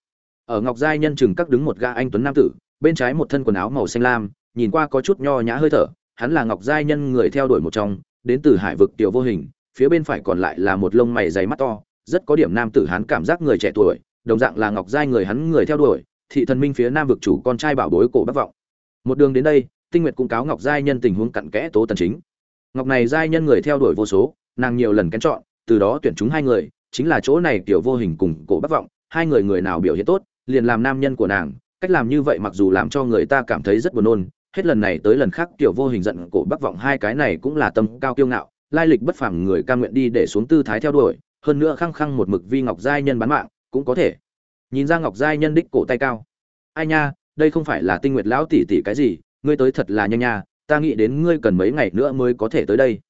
Ở ngọc giai nhân chừng các đứng một ga anh tuấn nam tử, bên trái một thân quần áo màu xanh lam, nhìn qua có chút nho nhã hơi thở, hắn là ngọc giai nhân người theo đuổi một trong, đến từ hải vực tiểu vô hình, phía bên phải còn lại là một lông mày dày mắt to, rất có điểm nam tử hắn cảm giác người trẻ tuổi, đồng dạng là ngọc giai người hắn người theo đuổi, thị thần minh phía nam vực chủ con trai bảo bối cổ bất vọng. Một đường đến đây, tinh nguyệt cũng cáo ngọc giai nhân tình huống cặn kẽ tố tần chính ngọc này giai nhân người theo đuổi vô số, nàng nhiều lần kén chọn, từ đó tuyển chúng hai người, chính là chỗ này tiểu vô hình cùng cổ bắc vọng, hai người người nào biểu hiện tốt, liền làm nam nhân của nàng, cách làm như vậy mặc dù làm cho người ta cảm thấy rất buồn nôn, hết lần này tới lần khác tiểu vô hình giận cổ bắc vọng hai cái này cũng là tâm cao kiêu ngạo, lai lịch bất phàm người cam nguyện đi để xuống tư thái theo đuổi, hơn nữa khăng khăng một mực vi ngọc giai nhân bán mạng, cũng có thể. Nhìn ra ngọc giai nhân đích cổ tay cao. Ai nha, đây không phải là tinh nguyệt lão tỷ tỷ cái gì, ngươi tới thật là nhanh nha ta nghĩ đến ngươi cần mấy ngày nữa mới có thể tới đây.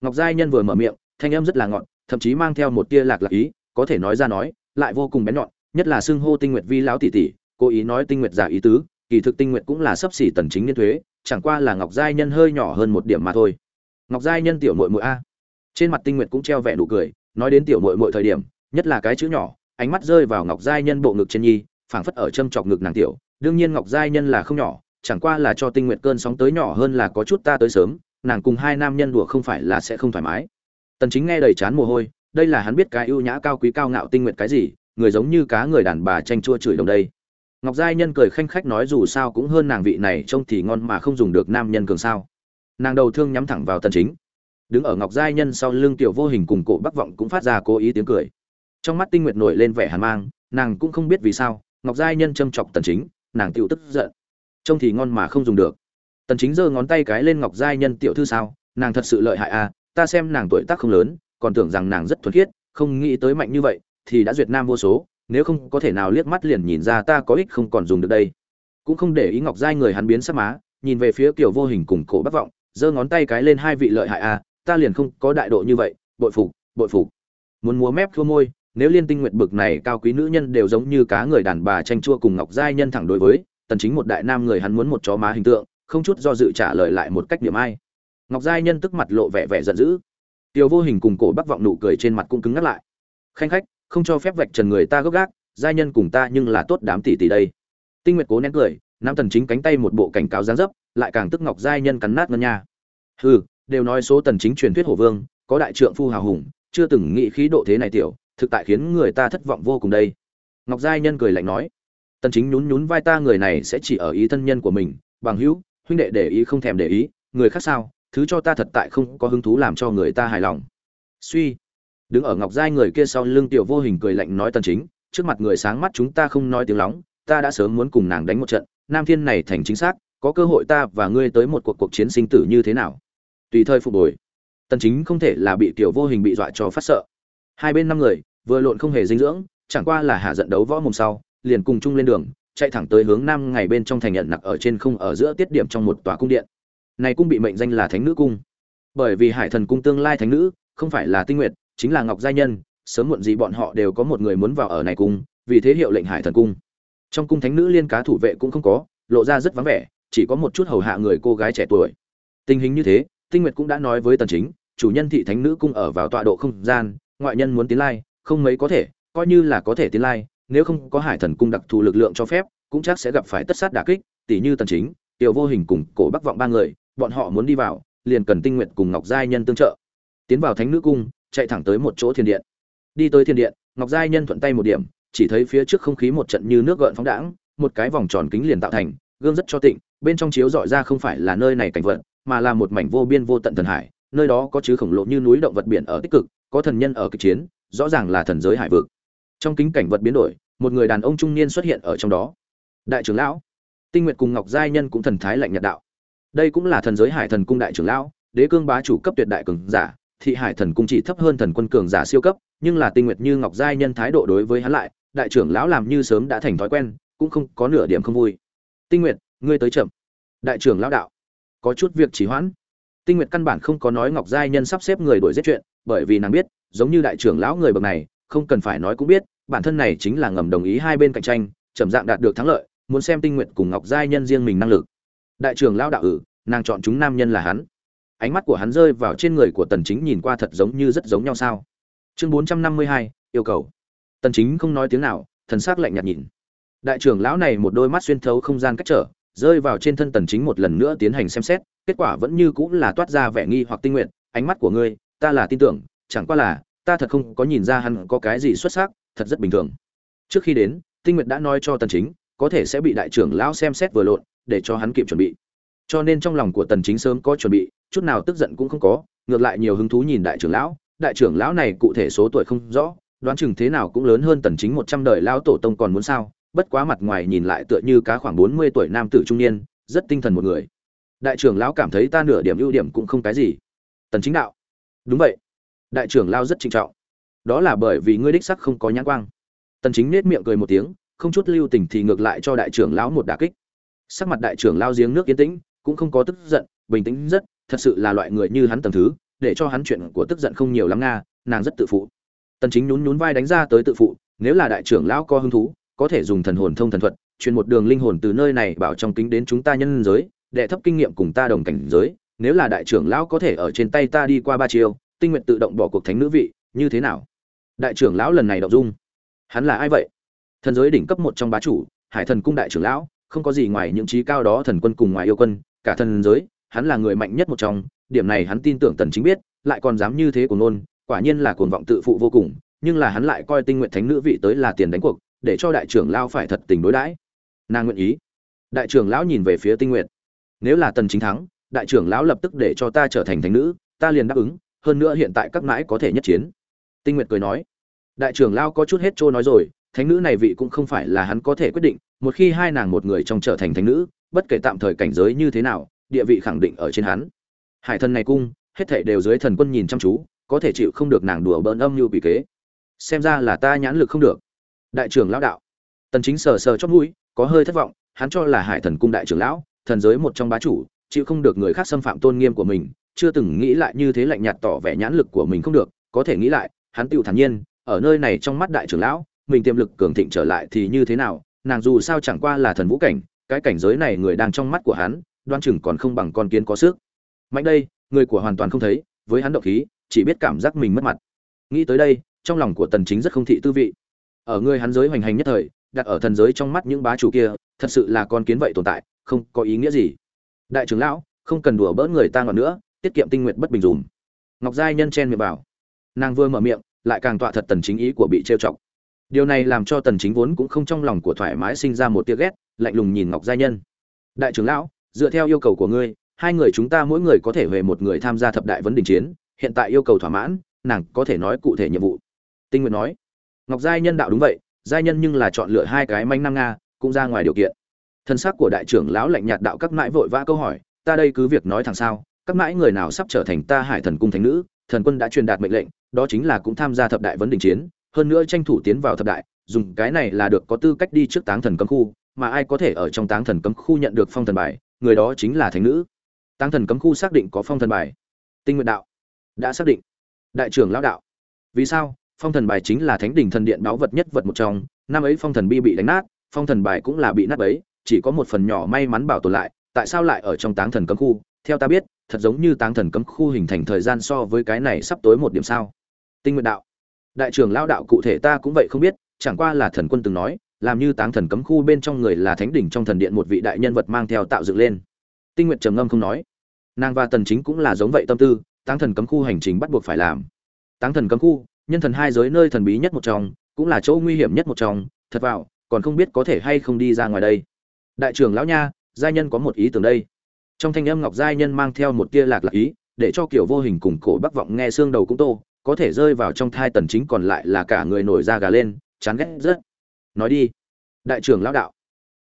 Ngọc giai nhân vừa mở miệng, thanh âm rất là ngọn thậm chí mang theo một tia lạc lạc ý, có thể nói ra nói, lại vô cùng bén nhọn, nhất là xưng hô tinh nguyệt vi lão tỷ tỷ, cố ý nói tinh nguyệt giả ý tứ, kỳ thực tinh nguyệt cũng là sấp xỉ tần chính niên thuế, chẳng qua là ngọc giai nhân hơi nhỏ hơn một điểm mà thôi. Ngọc giai nhân tiểu muội muội a. Trên mặt tinh nguyệt cũng treo vẻ nụ cười, nói đến tiểu muội muội thời điểm, nhất là cái chữ nhỏ, ánh mắt rơi vào ngọc giai nhân bộ ngực trên nhi, phảng phất ở châm chọc ngực nàng tiểu. Đương nhiên ngọc giai nhân là không nhỏ chẳng qua là cho tinh nguyện cơn sóng tới nhỏ hơn là có chút ta tới sớm, nàng cùng hai nam nhân đùa không phải là sẽ không thoải mái. Tần chính nghe đầy chán mồ hôi, đây là hắn biết cái ưu nhã cao quý cao ngạo tinh nguyện cái gì, người giống như cá người đàn bà tranh chua chửi đồng đây. Ngọc giai nhân cười khanh khách nói dù sao cũng hơn nàng vị này trông thì ngon mà không dùng được nam nhân cường sao. Nàng đầu thương nhắm thẳng vào tần chính. Đứng ở ngọc giai nhân sau lưng tiểu vô hình cùng cổ bắc vọng cũng phát ra cố ý tiếng cười. Trong mắt tinh nguyệt nổi lên vẻ hàn mang, nàng cũng không biết vì sao, ngọc giai nhân châm chọc tần chính, nàng tiểu tức giận trông thì ngon mà không dùng được. Tần chính giơ ngón tay cái lên ngọc giai nhân tiểu thư sao, nàng thật sự lợi hại à ta xem nàng tuổi tác không lớn, còn tưởng rằng nàng rất thuần khiết, không nghĩ tới mạnh như vậy, thì đã duyệt nam vô số, nếu không có thể nào liếc mắt liền nhìn ra ta có ích không còn dùng được đây. Cũng không để ý ngọc giai người hắn biến sắc má, nhìn về phía kiểu vô hình cùng cổ bất vọng, giơ ngón tay cái lên hai vị lợi hại à ta liền không có đại độ như vậy, bội phục bội phục. Muốn múa mép thua môi, nếu liên tinh nguyện bực này cao quý nữ nhân đều giống như cá người đàn bà tranh chua cùng ngọc giai nhân thẳng đối với tần chính một đại nam người hắn muốn một chó má hình tượng, không chút do dự trả lời lại một cách điểm ai. Ngọc giai nhân tức mặt lộ vẻ vẻ giận dữ. Tiêu vô hình cùng cổ bắc vọng nụ cười trên mặt cũng cứng ngắt lại. Khanh khách, không cho phép vạch trần người ta gốc gác, giai nhân cùng ta nhưng là tốt đám tỷ tỷ đây. Tinh nguyệt cố nén cười, nam tần chính cánh tay một bộ cảnh cáo giáng dấp, lại càng tức ngọc giai nhân cắn nát ngân nha. Hừ, đều nói số tần chính truyền thuyết hổ vương, có đại trượng phu hào hùng, chưa từng nghĩ khí độ thế này tiểu, thực tại khiến người ta thất vọng vô cùng đây. Ngọc giai nhân cười lạnh nói tần chính nhún nhún vai ta, người này sẽ chỉ ở ý thân nhân của mình, bằng hữu, huynh đệ để ý không thèm để ý, người khác sao, thứ cho ta thật tại không có hứng thú làm cho người ta hài lòng. Suy. Đứng ở ngọc giai người kia sau lưng tiểu vô hình cười lạnh nói tần chính, trước mặt người sáng mắt chúng ta không nói tiếng lóng, ta đã sớm muốn cùng nàng đánh một trận, nam thiên này thành chính xác, có cơ hội ta và ngươi tới một cuộc cuộc chiến sinh tử như thế nào? Tùy thời phục hồi. Tần chính không thể là bị tiểu vô hình bị dọa cho phát sợ. Hai bên năm người, vừa lộn không hề dinh dưỡng, chẳng qua là hạ giận đấu võ mồm sau liền cùng chung lên đường, chạy thẳng tới hướng nam ngày bên trong thành nhận nặc ở trên không ở giữa tiết điểm trong một tòa cung điện. Này cung bị mệnh danh là thánh nữ cung. Bởi vì hải thần cung tương lai thánh nữ, không phải là tinh nguyệt, chính là ngọc gia nhân, sớm muộn gì bọn họ đều có một người muốn vào ở này cung, vì thế hiệu lệnh hải thần cung. Trong cung thánh nữ liên cá thủ vệ cũng không có, lộ ra rất vắng vẻ, chỉ có một chút hầu hạ người cô gái trẻ tuổi. Tình hình như thế, tinh nguyệt cũng đã nói với tần chính, chủ nhân thị thánh nữ cung ở vào tọa độ không gian, ngoại nhân muốn tiến lai, không mấy có thể, coi như là có thể tiến lai nếu không có hải thần cung đặc thù lực lượng cho phép, cũng chắc sẽ gặp phải tất sát đả kích tỷ như tần chính, tiểu vô hình cùng cổ bắc vọng ba người, bọn họ muốn đi vào, liền cần tinh nguyện cùng ngọc giai nhân tương trợ. Tiến vào thánh nữ cung, chạy thẳng tới một chỗ thiên điện. Đi tới thiên điện, ngọc giai nhân thuận tay một điểm, chỉ thấy phía trước không khí một trận như nước gợn phóng đãng, một cái vòng tròn kính liền tạo thành, gương rất cho tịnh, bên trong chiếu dọi ra không phải là nơi này cảnh vật, mà là một mảnh vô biên vô tận thần hải, nơi đó có chứ khổng lồ như núi động vật biển ở tích cực, có thần nhân ở kịch chiến, rõ ràng là thần giới hải vực trong kính cảnh vật biến đổi, một người đàn ông trung niên xuất hiện ở trong đó. Đại trưởng lão, tinh nguyệt cùng ngọc giai nhân cũng thần thái lạnh nhạt đạo. Đây cũng là thần giới hải thần cung đại trưởng lão, đế cương bá chủ cấp tuyệt đại cường giả, thị hải thần cung chỉ thấp hơn thần quân cường giả siêu cấp, nhưng là tinh nguyệt như ngọc giai nhân thái độ đối với hắn lại, đại trưởng lão làm như sớm đã thành thói quen, cũng không có nửa điểm không vui. Tinh nguyệt, ngươi tới chậm. Đại trưởng lão đạo. Có chút việc chỉ hoãn. Tinh nguyệt căn bản không có nói ngọc giai nhân sắp xếp người đuổi giết chuyện, bởi vì nàng biết, giống như đại trưởng lão người bậc này không cần phải nói cũng biết bản thân này chính là ngầm đồng ý hai bên cạnh tranh chậm dạng đạt được thắng lợi muốn xem tinh nguyệt cùng ngọc giai nhân riêng mình năng lực. Đại trưởng lão đạo ử nàng chọn chúng nam nhân là hắn. Ánh mắt của hắn rơi vào trên người của tần chính nhìn qua thật giống như rất giống nhau sao? Chương 452, yêu cầu. Tần chính không nói tiếng nào thần sắc lạnh nhạt nhìn. Đại trưởng lão này một đôi mắt xuyên thấu không gian cách trở rơi vào trên thân tần chính một lần nữa tiến hành xem xét kết quả vẫn như cũng là toát ra vẻ nghi hoặc tinh nguyện ánh mắt của ngươi ta là tin tưởng chẳng qua là ta thật không có nhìn ra hắn có cái gì xuất sắc, thật rất bình thường. Trước khi đến, tinh nguyện đã nói cho tần chính, có thể sẽ bị đại trưởng lão xem xét vừa lộn, để cho hắn kịp chuẩn bị. Cho nên trong lòng của tần chính sớm có chuẩn bị, chút nào tức giận cũng không có, ngược lại nhiều hứng thú nhìn đại trưởng lão. Đại trưởng lão này cụ thể số tuổi không rõ, đoán chừng thế nào cũng lớn hơn tần chính 100 đời lão tổ tông còn muốn sao, bất quá mặt ngoài nhìn lại tựa như cá khoảng 40 tuổi nam tử trung niên, rất tinh thần một người. Đại trưởng lão cảm thấy ta nửa điểm ưu điểm cũng không cái gì. Tần chính đạo, đúng vậy đại trưởng lão rất trinh trọng. Đó là bởi vì ngươi đích sắc không có nhãn quang. Tần chính nét miệng cười một tiếng, không chút lưu tình thì ngược lại cho đại trưởng lão một đả kích. Sắc mặt đại trưởng lão giếng nước yên tĩnh, cũng không có tức giận, bình tĩnh rất, thật sự là loại người như hắn tầm thứ, để cho hắn chuyện của tức giận không nhiều lắm nga, nàng rất tự phụ. Tần chính nhún nhún vai đánh ra tới tự phụ, nếu là đại trưởng lão có hứng thú, có thể dùng thần hồn thông thần thuật, truyền một đường linh hồn từ nơi này bảo trong kính đến chúng ta nhân giới, đệ thấp kinh nghiệm cùng ta đồng cảnh giới, nếu là đại trưởng lão có thể ở trên tay ta đi qua ba chiều tinh nguyện tự động bỏ cuộc thánh nữ vị, như thế nào? Đại trưởng lão lần này động dung. Hắn là ai vậy? Thần giới đỉnh cấp một trong bá chủ, hải thần cung đại trưởng lão, không có gì ngoài những trí cao đó thần quân cùng ngoài yêu quân, cả thần giới, hắn là người mạnh nhất một trong, điểm này hắn tin tưởng tần chính biết, lại còn dám như thế của nôn quả nhiên là cuồng vọng tự phụ vô cùng, nhưng là hắn lại coi tinh nguyện thánh nữ vị tới là tiền đánh cuộc, để cho đại trưởng lão phải thật tình đối đãi. Nàng nguyện ý. Đại trưởng lão nhìn về phía tinh nguyện. Nếu là tần chính thắng, đại trưởng lão lập tức để cho ta trở thành thánh nữ, ta liền đáp ứng hơn nữa hiện tại các mãi có thể nhất chiến. Tinh nguyệt cười nói, đại trưởng lão có chút hết trôi nói rồi, thánh nữ này vị cũng không phải là hắn có thể quyết định, một khi hai nàng một người trong trở thành thánh nữ, bất kể tạm thời cảnh giới như thế nào, địa vị khẳng định ở trên hắn. Hải thần này cung, hết thảy đều dưới thần quân nhìn chăm chú, có thể chịu không được nàng đùa bỡn âm như bị kế. Xem ra là ta nhãn lực không được. Đại trưởng lão đạo. Tần chính sờ sờ chót mũi, có hơi thất vọng, hắn cho là hải thần cung đại trưởng lão, thần giới một trong bá chủ, chịu không được người khác xâm phạm tôn nghiêm của mình chưa từng nghĩ lại như thế lạnh nhạt tỏ vẻ nhãn lực của mình không được, có thể nghĩ lại, hắn tiểu thản nhiên, ở nơi này trong mắt đại trưởng lão, mình tiềm lực cường thịnh trở lại thì như thế nào, nàng dù sao chẳng qua là thần vũ cảnh, cái cảnh giới này người đang trong mắt của hắn, đoan chừng còn không bằng con kiến có sức. Mạnh đây, người của hoàn toàn không thấy, với hắn động khí, chỉ biết cảm giác mình mất mặt. Nghĩ tới đây, trong lòng của tần chính rất không thị tư vị. Ở người hắn giới hoành hành nhất thời, đặt ở thần giới trong mắt những bá chủ kia, thật sự là con kiến vậy tồn tại, không có ý nghĩa gì. Đại trưởng lão, không cần đùa bỡn người ta ngọn nữa tiết kiệm tinh nguyện bất bình dùm. Ngọc giai nhân chen miệng bảo. Nàng vừa mở miệng, lại càng tọa thật tần chính ý của bị trêu chọc. Điều này làm cho tần chính vốn cũng không trong lòng của thoải mái sinh ra một tia ghét, lạnh lùng nhìn ngọc giai nhân. Đại trưởng lão, dựa theo yêu cầu của ngươi, hai người chúng ta mỗi người có thể về một người tham gia thập đại vấn đình chiến, hiện tại yêu cầu thỏa mãn, nàng có thể nói cụ thể nhiệm vụ. Tinh nguyện nói. Ngọc giai nhân đạo đúng vậy, giai nhân nhưng là chọn lựa hai cái manh năm nga, cũng ra ngoài điều kiện. Thân xác của đại trưởng lão lạnh nhạt đạo các mãi vội vã câu hỏi, ta đây cứ việc nói thẳng sao các mãi người nào sắp trở thành ta hải thần cung thánh nữ, thần quân đã truyền đạt mệnh lệnh, đó chính là cũng tham gia thập đại vấn đình chiến, hơn nữa tranh thủ tiến vào thập đại, dùng cái này là được có tư cách đi trước táng thần cấm khu, mà ai có thể ở trong táng thần cấm khu nhận được phong thần bài, người đó chính là thánh nữ. Táng thần cấm khu xác định có phong thần bài. Tinh nguyện đạo. Đã xác định. Đại trưởng lão đạo. Vì sao? Phong thần bài chính là thánh đỉnh thần điện báo vật nhất vật một trong, năm ấy phong thần bi bị đánh nát, phong thần bài cũng là bị nát ấy chỉ có một phần nhỏ may mắn bảo tồn lại, tại sao lại ở trong táng thần cấm khu? Theo ta biết, thật giống như táng thần cấm khu hình thành thời gian so với cái này sắp tối một điểm sao. Tinh nguyện đạo. Đại trưởng lão đạo cụ thể ta cũng vậy không biết, chẳng qua là thần quân từng nói, làm như táng thần cấm khu bên trong người là thánh đỉnh trong thần điện một vị đại nhân vật mang theo tạo dựng lên. Tinh nguyện trầm ngâm không nói. Nàng và tần chính cũng là giống vậy tâm tư, táng thần cấm khu hành trình bắt buộc phải làm. Táng thần cấm khu, nhân thần hai giới nơi thần bí nhất một trong, cũng là chỗ nguy hiểm nhất một trong, thật vào, còn không biết có thể hay không đi ra ngoài đây. Đại trưởng lão nha, gia nhân có một ý tưởng đây trong thanh âm ngọc giai nhân mang theo một tia lạc lạc ý, để cho kiểu vô hình cùng cổ bắc vọng nghe xương đầu cũng tô, có thể rơi vào trong thai tần chính còn lại là cả người nổi da gà lên, chán ghét rất. Nói đi. Đại trưởng lão đạo.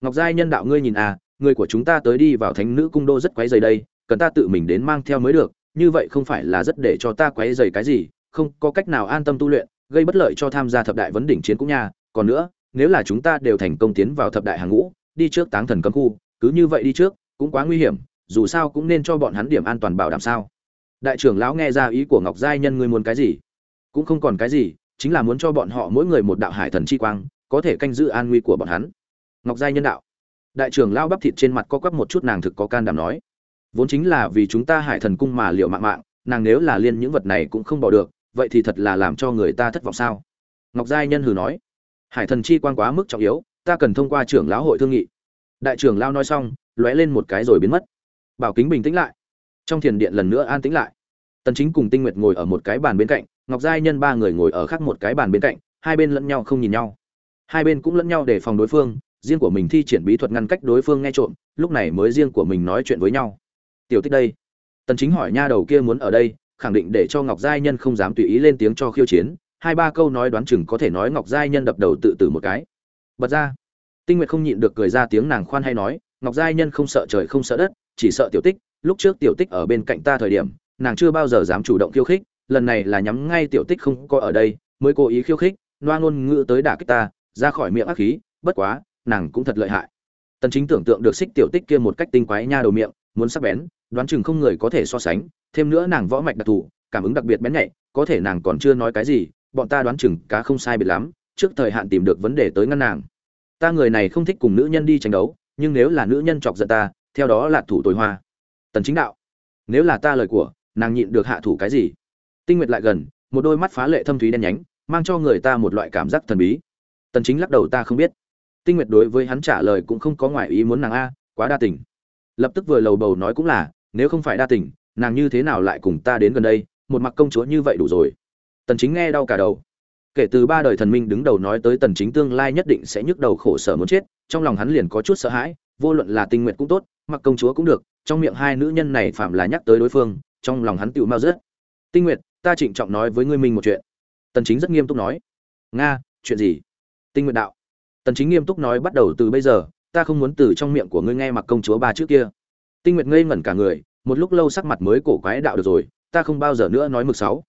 Ngọc giai nhân đạo ngươi nhìn à người của chúng ta tới đi vào thánh nữ cung đô rất quấy dày đây, cần ta tự mình đến mang theo mới được, như vậy không phải là rất để cho ta quấy dày cái gì, không có cách nào an tâm tu luyện, gây bất lợi cho tham gia thập đại vấn đỉnh chiến cũng nha. Còn nữa, nếu là chúng ta đều thành công tiến vào thập đại hàng ngũ, đi trước táng thần cấm khu, cứ như vậy đi trước, cũng quá nguy hiểm dù sao cũng nên cho bọn hắn điểm an toàn bảo đảm sao. Đại trưởng lão nghe ra ý của ngọc giai nhân ngươi muốn cái gì? Cũng không còn cái gì, chính là muốn cho bọn họ mỗi người một đạo hải thần chi quang, có thể canh giữ an nguy của bọn hắn. Ngọc giai nhân đạo. Đại trưởng lao bắp thịt trên mặt có quắp một chút nàng thực có can đảm nói. Vốn chính là vì chúng ta hải thần cung mà liệu mạng mạng, nàng nếu là liên những vật này cũng không bỏ được, vậy thì thật là làm cho người ta thất vọng sao? Ngọc giai nhân hừ nói. Hải thần chi quan quá mức trọng yếu, ta cần thông qua trưởng lão hội thương nghị. Đại trưởng lao nói xong, lóe lên một cái rồi biến mất bảo kính bình tĩnh lại. Trong thiền điện lần nữa an tĩnh lại. Tần chính cùng tinh nguyệt ngồi ở một cái bàn bên cạnh, ngọc giai nhân ba người ngồi ở khác một cái bàn bên cạnh, hai bên lẫn nhau không nhìn nhau. Hai bên cũng lẫn nhau để phòng đối phương, riêng của mình thi triển bí thuật ngăn cách đối phương nghe trộm, lúc này mới riêng của mình nói chuyện với nhau. Tiểu tích đây. Tần chính hỏi nha đầu kia muốn ở đây, khẳng định để cho ngọc giai nhân không dám tùy ý lên tiếng cho khiêu chiến, hai ba câu nói đoán chừng có thể nói ngọc giai nhân đập đầu tự tử một cái. Bật ra. Tinh nguyệt không nhịn được cười ra tiếng nàng khoan hay nói, ngọc giai nhân không sợ trời không sợ đất chỉ sợ tiểu tích, lúc trước tiểu tích ở bên cạnh ta thời điểm, nàng chưa bao giờ dám chủ động khiêu khích, lần này là nhắm ngay tiểu tích không có ở đây, mới cố ý khiêu khích, loa ngôn ngữ tới đả kích ta, ra khỏi miệng ác khí, bất quá, nàng cũng thật lợi hại. Tần chính tưởng tượng được xích tiểu tích kia một cách tinh quái nha đầu miệng, muốn sắc bén, đoán chừng không người có thể so sánh, thêm nữa nàng võ mạch đặc thù, cảm ứng đặc biệt bén nhạy, có thể nàng còn chưa nói cái gì, bọn ta đoán chừng cá không sai biệt lắm, trước thời hạn tìm được vấn đề tới ngăn nàng. Ta người này không thích cùng nữ nhân đi tranh đấu, nhưng nếu là nữ nhân chọc giận ta theo đó là thủ tối hoa. Tần chính đạo, nếu là ta lời của, nàng nhịn được hạ thủ cái gì? Tinh nguyệt lại gần, một đôi mắt phá lệ thâm thúy đen nhánh, mang cho người ta một loại cảm giác thần bí. Tần chính lắc đầu ta không biết. Tinh nguyệt đối với hắn trả lời cũng không có ngoại ý muốn nàng a, quá đa tình. Lập tức vừa lầu bầu nói cũng là, nếu không phải đa tình, nàng như thế nào lại cùng ta đến gần đây, một mặc công chúa như vậy đủ rồi. Tần chính nghe đau cả đầu. Kể từ ba đời thần minh đứng đầu nói tới tần chính tương lai nhất định sẽ nhức đầu khổ sở muốn chết, trong lòng hắn liền có chút sợ hãi vô luận là tinh nguyệt cũng tốt, mặc công chúa cũng được, trong miệng hai nữ nhân này phạm là nhắc tới đối phương, trong lòng hắn tựu mau dứt. tinh nguyệt ta trịnh trọng nói với ngươi mình một chuyện. Tần chính rất nghiêm túc nói. Nga, chuyện gì? Tinh nguyệt đạo. Tần chính nghiêm túc nói bắt đầu từ bây giờ, ta không muốn từ trong miệng của ngươi nghe mặc công chúa ba trước kia. Tinh nguyệt ngây ngẩn cả người, một lúc lâu sắc mặt mới cổ quái đạo được rồi, ta không bao giờ nữa nói mực sáu.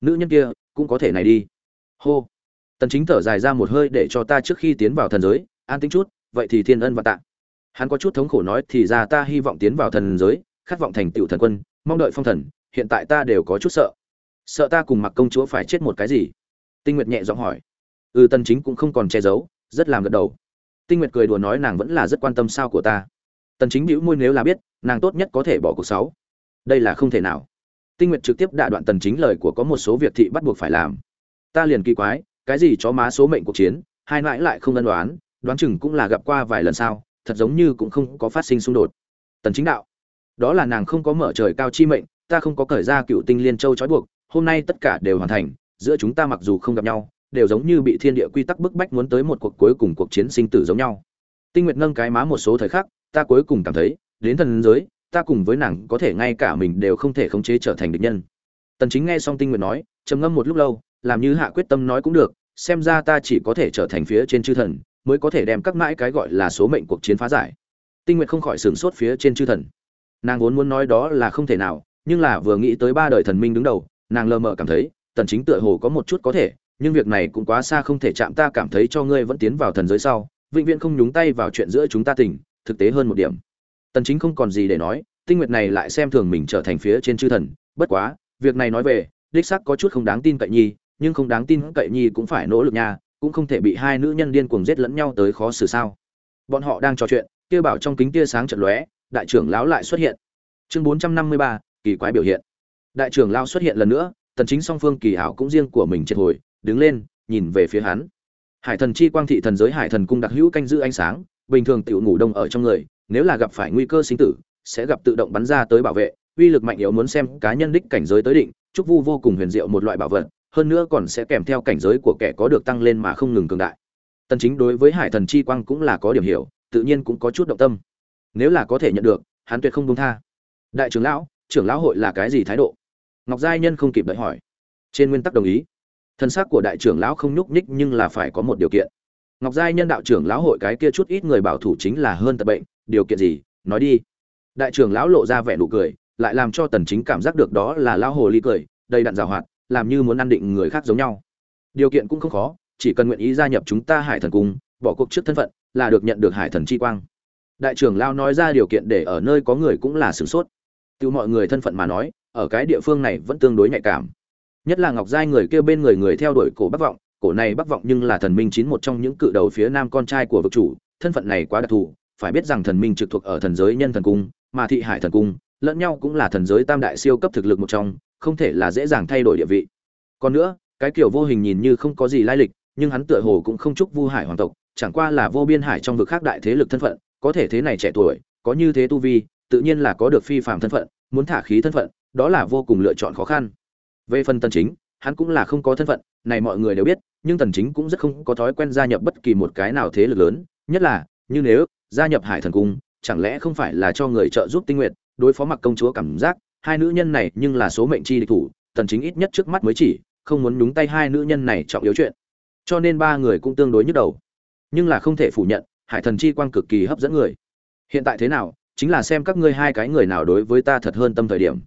Nữ nhân kia, cũng có thể này đi. Hô. Tần chính thở dài ra một hơi để cho ta trước khi tiến vào thần giới, an tĩnh chút, vậy thì thiên ân và tạ hắn có chút thống khổ nói thì ra ta hy vọng tiến vào thần giới, khát vọng thành tựu thần quân, mong đợi phong thần, hiện tại ta đều có chút sợ. Sợ ta cùng mặc công chúa phải chết một cái gì? Tinh nguyệt nhẹ giọng hỏi. Ừ tần chính cũng không còn che giấu, rất làm gật đầu. Tinh nguyệt cười đùa nói nàng vẫn là rất quan tâm sao của ta. Tần chính bĩu môi nếu là biết, nàng tốt nhất có thể bỏ cuộc sáu. Đây là không thể nào. Tinh nguyệt trực tiếp đả đoạn tần chính lời của có một số việc thị bắt buộc phải làm. Ta liền kỳ quái, cái gì chó má số mệnh cuộc chiến, hai mãi lại không ân đoán đoán chừng cũng là gặp qua vài lần sao thật giống như cũng không có phát sinh xung đột. Tần chính đạo, đó là nàng không có mở trời cao chi mệnh, ta không có cởi ra cựu tinh liên châu trói buộc, hôm nay tất cả đều hoàn thành, giữa chúng ta mặc dù không gặp nhau, đều giống như bị thiên địa quy tắc bức bách muốn tới một cuộc cuối cùng cuộc chiến sinh tử giống nhau. Tinh nguyệt nâng cái má một số thời khắc, ta cuối cùng cảm thấy, đến thần giới, ta cùng với nàng có thể ngay cả mình đều không thể khống chế trở thành địch nhân. Tần chính nghe xong tinh nguyệt nói, trầm ngâm một lúc lâu, làm như hạ quyết tâm nói cũng được, xem ra ta chỉ có thể trở thành phía trên chư thần mới có thể đem các mãi cái gọi là số mệnh cuộc chiến phá giải. Tinh nguyệt không khỏi sửng sốt phía trên chư thần. Nàng vốn muốn nói đó là không thể nào, nhưng là vừa nghĩ tới ba đời thần minh đứng đầu, nàng lơ mờ cảm thấy, tần chính tựa hồ có một chút có thể, nhưng việc này cũng quá xa không thể chạm ta cảm thấy cho ngươi vẫn tiến vào thần giới sau, vĩnh viễn không nhúng tay vào chuyện giữa chúng ta tình, thực tế hơn một điểm. Tần chính không còn gì để nói, tinh nguyệt này lại xem thường mình trở thành phía trên chư thần, bất quá, việc này nói về, đích xác có chút không đáng tin cậy nhi, nhưng không đáng tin cậy nhi cũng phải nỗ lực nha cũng không thể bị hai nữ nhân điên cuồng giết lẫn nhau tới khó xử sao. Bọn họ đang trò chuyện kia bảo trong kính tia sáng chợt lóe đại trưởng lão lại xuất hiện. Chương 453, kỳ quái biểu hiện. Đại trưởng lão xuất hiện lần nữa tần chính song phương kỳ ảo cũng riêng của mình triệt hồi đứng lên nhìn về phía hắn. Hải thần chi quang thị thần giới hải thần cung đặc hữu canh giữ ánh sáng bình thường tiểu ngủ đông ở trong người nếu là gặp phải nguy cơ sinh tử sẽ gặp tự động bắn ra tới bảo vệ uy lực mạnh yếu muốn xem cá nhân đích cảnh giới tới định trúc vu vô cùng huyền diệu một loại bảo vật hơn nữa còn sẽ kèm theo cảnh giới của kẻ có được tăng lên mà không ngừng cường đại. Tần chính đối với hải thần chi quang cũng là có điểm hiểu, tự nhiên cũng có chút động tâm. Nếu là có thể nhận được, hắn tuyệt không buông tha. Đại trưởng lão trưởng lão hội là cái gì thái độ? Ngọc giai nhân không kịp đợi hỏi. Trên nguyên tắc đồng ý. Thân xác của đại trưởng lão không nhúc nhích nhưng là phải có một điều kiện. Ngọc giai nhân đạo trưởng lão hội cái kia chút ít người bảo thủ chính là hơn tật bệnh, điều kiện gì? Nói đi. Đại trưởng lão lộ ra vẻ nụ cười, lại làm cho tần chính cảm giác được đó là lão hồ ly cười, đầy đặn rào hoạt làm như muốn ăn định người khác giống nhau. Điều kiện cũng không khó, chỉ cần nguyện ý gia nhập chúng ta hải thần cung, bỏ cuộc trước thân phận, là được nhận được hải thần chi quang. Đại trưởng lão nói ra điều kiện để ở nơi có người cũng là sửng sốt. Tiêu mọi người thân phận mà nói, ở cái địa phương này vẫn tương đối nhạy cảm. Nhất là ngọc giai người kêu bên người người theo đuổi cổ bắc vọng, cổ này bắc vọng nhưng là thần minh chín một trong những cự đầu phía nam con trai của vực chủ, thân phận này quá đặc thù, phải biết rằng thần minh trực thuộc ở thần giới nhân thần cung, mà thị hải thần cung, lẫn nhau cũng là thần giới tam đại siêu cấp thực lực một trong không thể là dễ dàng thay đổi địa vị. Còn nữa, cái kiểu vô hình nhìn như không có gì lai lịch, nhưng hắn tựa hồ cũng không chúc vu hải hoàng tộc, chẳng qua là vô biên hải trong vực khác đại thế lực thân phận, có thể thế này trẻ tuổi, có như thế tu vi, tự nhiên là có được phi phạm thân phận, muốn thả khí thân phận, đó là vô cùng lựa chọn khó khăn. Về phần tần chính, hắn cũng là không có thân phận, này mọi người đều biết, nhưng tần chính cũng rất không có thói quen gia nhập bất kỳ một cái nào thế lực lớn, nhất là, như nếu, gia nhập hải thần cung, chẳng lẽ không phải là cho người trợ giúp tinh nguyện, đối phó mặc công chúa cảm giác? Hai nữ nhân này nhưng là số mệnh chi địch thủ, tần chính ít nhất trước mắt mới chỉ, không muốn nhúng tay hai nữ nhân này trọng yếu chuyện. Cho nên ba người cũng tương đối nhức đầu. Nhưng là không thể phủ nhận, hải thần chi quang cực kỳ hấp dẫn người. Hiện tại thế nào, chính là xem các ngươi hai cái người nào đối với ta thật hơn tâm thời điểm.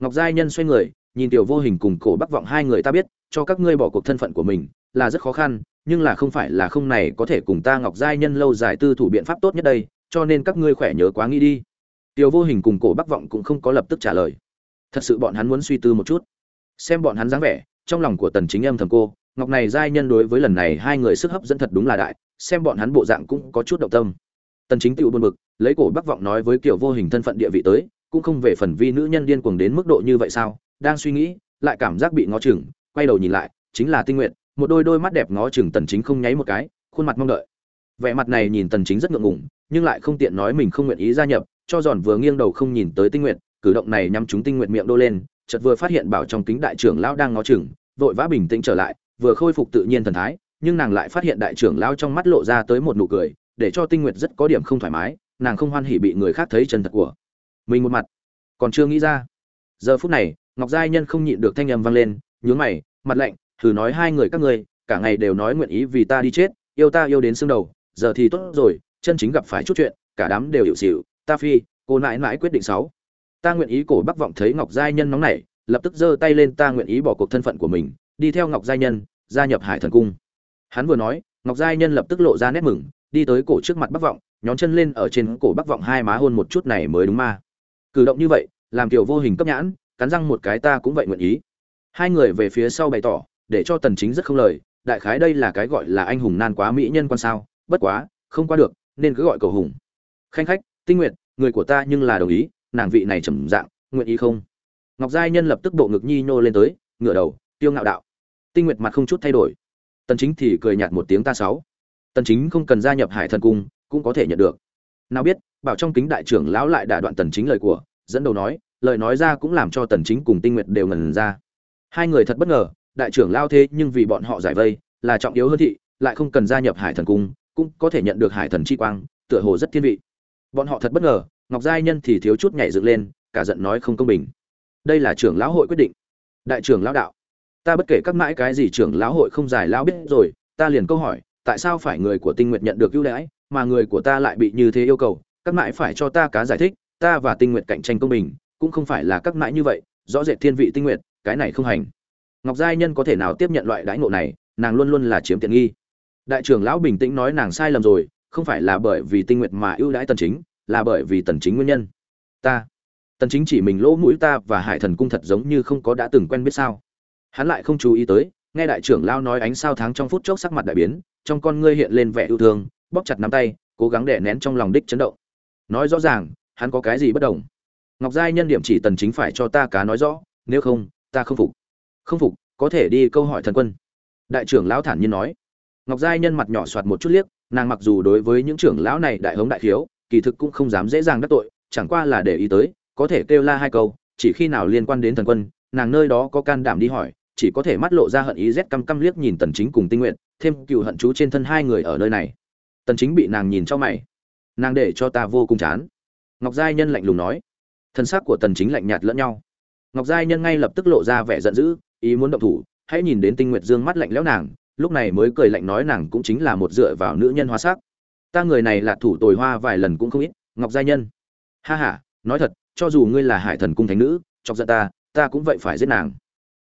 Ngọc giai nhân xoay người, nhìn tiểu vô hình cùng cổ bắc vọng hai người ta biết, cho các ngươi bỏ cuộc thân phận của mình, là rất khó khăn, nhưng là không phải là không này có thể cùng ta ngọc giai nhân lâu dài tư thủ biện pháp tốt nhất đây, cho nên các ngươi khỏe nhớ quá nghĩ đi tiểu vô hình cùng cổ bắc vọng cũng không có lập tức trả lời. Thật sự bọn hắn muốn suy tư một chút. Xem bọn hắn dáng vẻ, trong lòng của tần chính âm thầm cô, ngọc này giai nhân đối với lần này hai người sức hấp dẫn thật đúng là đại, xem bọn hắn bộ dạng cũng có chút động tâm. Tần chính tựu buồn bực, lấy cổ bắc vọng nói với tiểu vô hình thân phận địa vị tới, cũng không về phần vi nữ nhân điên cuồng đến mức độ như vậy sao, đang suy nghĩ, lại cảm giác bị ngó chừng, quay đầu nhìn lại, chính là tinh nguyện một đôi đôi mắt đẹp ngó chừng tần chính không nháy một cái, khuôn mặt mong đợi. Vẻ mặt này nhìn tần chính rất ngượng ngùng, nhưng lại không tiện nói mình không nguyện ý gia nhập cho giòn vừa nghiêng đầu không nhìn tới tinh nguyện cử động này nhằm chúng tinh nguyện miệng đô lên, chợt vừa phát hiện bảo trong kính đại trưởng lão đang ngó chừng, vội vã bình tĩnh trở lại, vừa khôi phục tự nhiên thần thái, nhưng nàng lại phát hiện đại trưởng lão trong mắt lộ ra tới một nụ cười, để cho tinh nguyện rất có điểm không thoải mái, nàng không hoan hỉ bị người khác thấy chân thật của mình một mặt. Còn chưa nghĩ ra. Giờ phút này, ngọc giai nhân không nhịn được thanh âm vang lên, nhướng mày, mặt lạnh, thử nói hai người các ngươi, cả ngày đều nói nguyện ý vì ta đi chết, yêu ta yêu đến xương đầu, giờ thì tốt rồi, chân chính gặp phải chút chuyện, cả đám đều hiểu xỉu ta phi, cô nãi nãi quyết định sáu. Ta nguyện ý cổ bắc vọng thấy ngọc giai nhân nóng nảy, lập tức giơ tay lên ta nguyện ý bỏ cuộc thân phận của mình, đi theo ngọc giai nhân, gia nhập hải thần cung. Hắn vừa nói, ngọc giai nhân lập tức lộ ra nét mừng, đi tới cổ trước mặt bắc vọng, nhón chân lên ở trên cổ bắc vọng hai má hôn một chút này mới đúng ma. Cử động như vậy, làm kiểu vô hình cấp nhãn, cắn răng một cái ta cũng vậy nguyện ý. Hai người về phía sau bày tỏ, để cho tần chính rất không lời, đại khái đây là cái gọi là anh hùng nan quá mỹ nhân quan sao, bất quá, không qua được, nên cứ gọi cầu hùng. Khanh khách tinh nguyện người của ta nhưng là đồng ý, nàng vị này trầm dạng, nguyện ý không? Ngọc giai nhân lập tức bộ ngực nhi nhô lên tới, ngửa đầu tiêu ngạo đạo. Tinh nguyệt mặt không chút thay đổi. Tần chính thì cười nhạt một tiếng ta sáu. Tần chính không cần gia nhập hải thần cung, cũng có thể nhận được. Nào biết, bảo trong kính đại trưởng lão lại đả đoạn tần chính lời của, dẫn đầu nói, lời nói ra cũng làm cho tần chính cùng tinh nguyệt đều ngẩn ra. Hai người thật bất ngờ, đại trưởng lao thế nhưng vì bọn họ giải vây, là trọng yếu hơn thị, lại không cần gia nhập hải thần cung, cũng có thể nhận được hải thần chi quang, tựa hồ rất thiên vị bọn họ thật bất ngờ, ngọc giai nhân thì thiếu chút nhảy dựng lên, cả giận nói không công bình. Đây là trưởng lão hội quyết định. Đại trưởng lão đạo, ta bất kể các mãi cái gì trưởng lão hội không giải lão biết rồi, ta liền câu hỏi, tại sao phải người của tinh nguyệt nhận được ưu đãi, mà người của ta lại bị như thế yêu cầu? Các mãi phải cho ta cá giải thích, ta và tinh nguyệt cạnh tranh công bình, cũng không phải là các mãi như vậy, rõ rệt thiên vị tinh nguyệt, cái này không hành. Ngọc giai nhân có thể nào tiếp nhận loại đãi ngộ này, nàng luôn luôn là chiếm tiện nghi. Đại trưởng lão bình tĩnh nói nàng sai lầm rồi không phải là bởi vì tinh nguyệt mà ưu đãi tần chính, là bởi vì tần chính nguyên nhân. Ta, tần chính chỉ mình lỗ mũi ta và hải thần cung thật giống như không có đã từng quen biết sao. Hắn lại không chú ý tới, nghe đại trưởng lão nói ánh sao tháng trong phút chốc sắc mặt đại biến, trong con ngươi hiện lên vẻ yêu thương, bóp chặt nắm tay, cố gắng đè nén trong lòng đích chấn động. Nói rõ ràng, hắn có cái gì bất đồng? Ngọc giai nhân điểm chỉ tần chính phải cho ta cá nói rõ, nếu không, ta không phục. Không phục, có thể đi câu hỏi thần quân. Đại trưởng lão thản nhiên nói. Ngọc giai nhân mặt nhỏ soạt một chút liếc nàng mặc dù đối với những trưởng lão này đại hống đại thiếu, kỳ thực cũng không dám dễ dàng đắc tội, chẳng qua là để ý tới, có thể kêu la hai câu, chỉ khi nào liên quan đến thần quân, nàng nơi đó có can đảm đi hỏi, chỉ có thể mắt lộ ra hận ý rét căm căm liếc nhìn tần chính cùng tinh nguyện thêm cựu hận chú trên thân hai người ở nơi này. Tần chính bị nàng nhìn cho mày. Nàng để cho ta vô cùng chán. Ngọc giai nhân lạnh lùng nói. Thân xác của tần chính lạnh nhạt lẫn nhau. Ngọc giai nhân ngay lập tức lộ ra vẻ giận dữ, ý muốn động thủ, hãy nhìn đến tinh nguyệt dương mắt lạnh lẽo nàng lúc này mới cười lạnh nói nàng cũng chính là một dựa vào nữ nhân hóa sắc. Ta người này là thủ tồi hoa vài lần cũng không ít, ngọc gia nhân. Ha ha, nói thật, cho dù ngươi là hải thần cung thánh nữ, chọc giận ta ta cũng vậy phải giết nàng.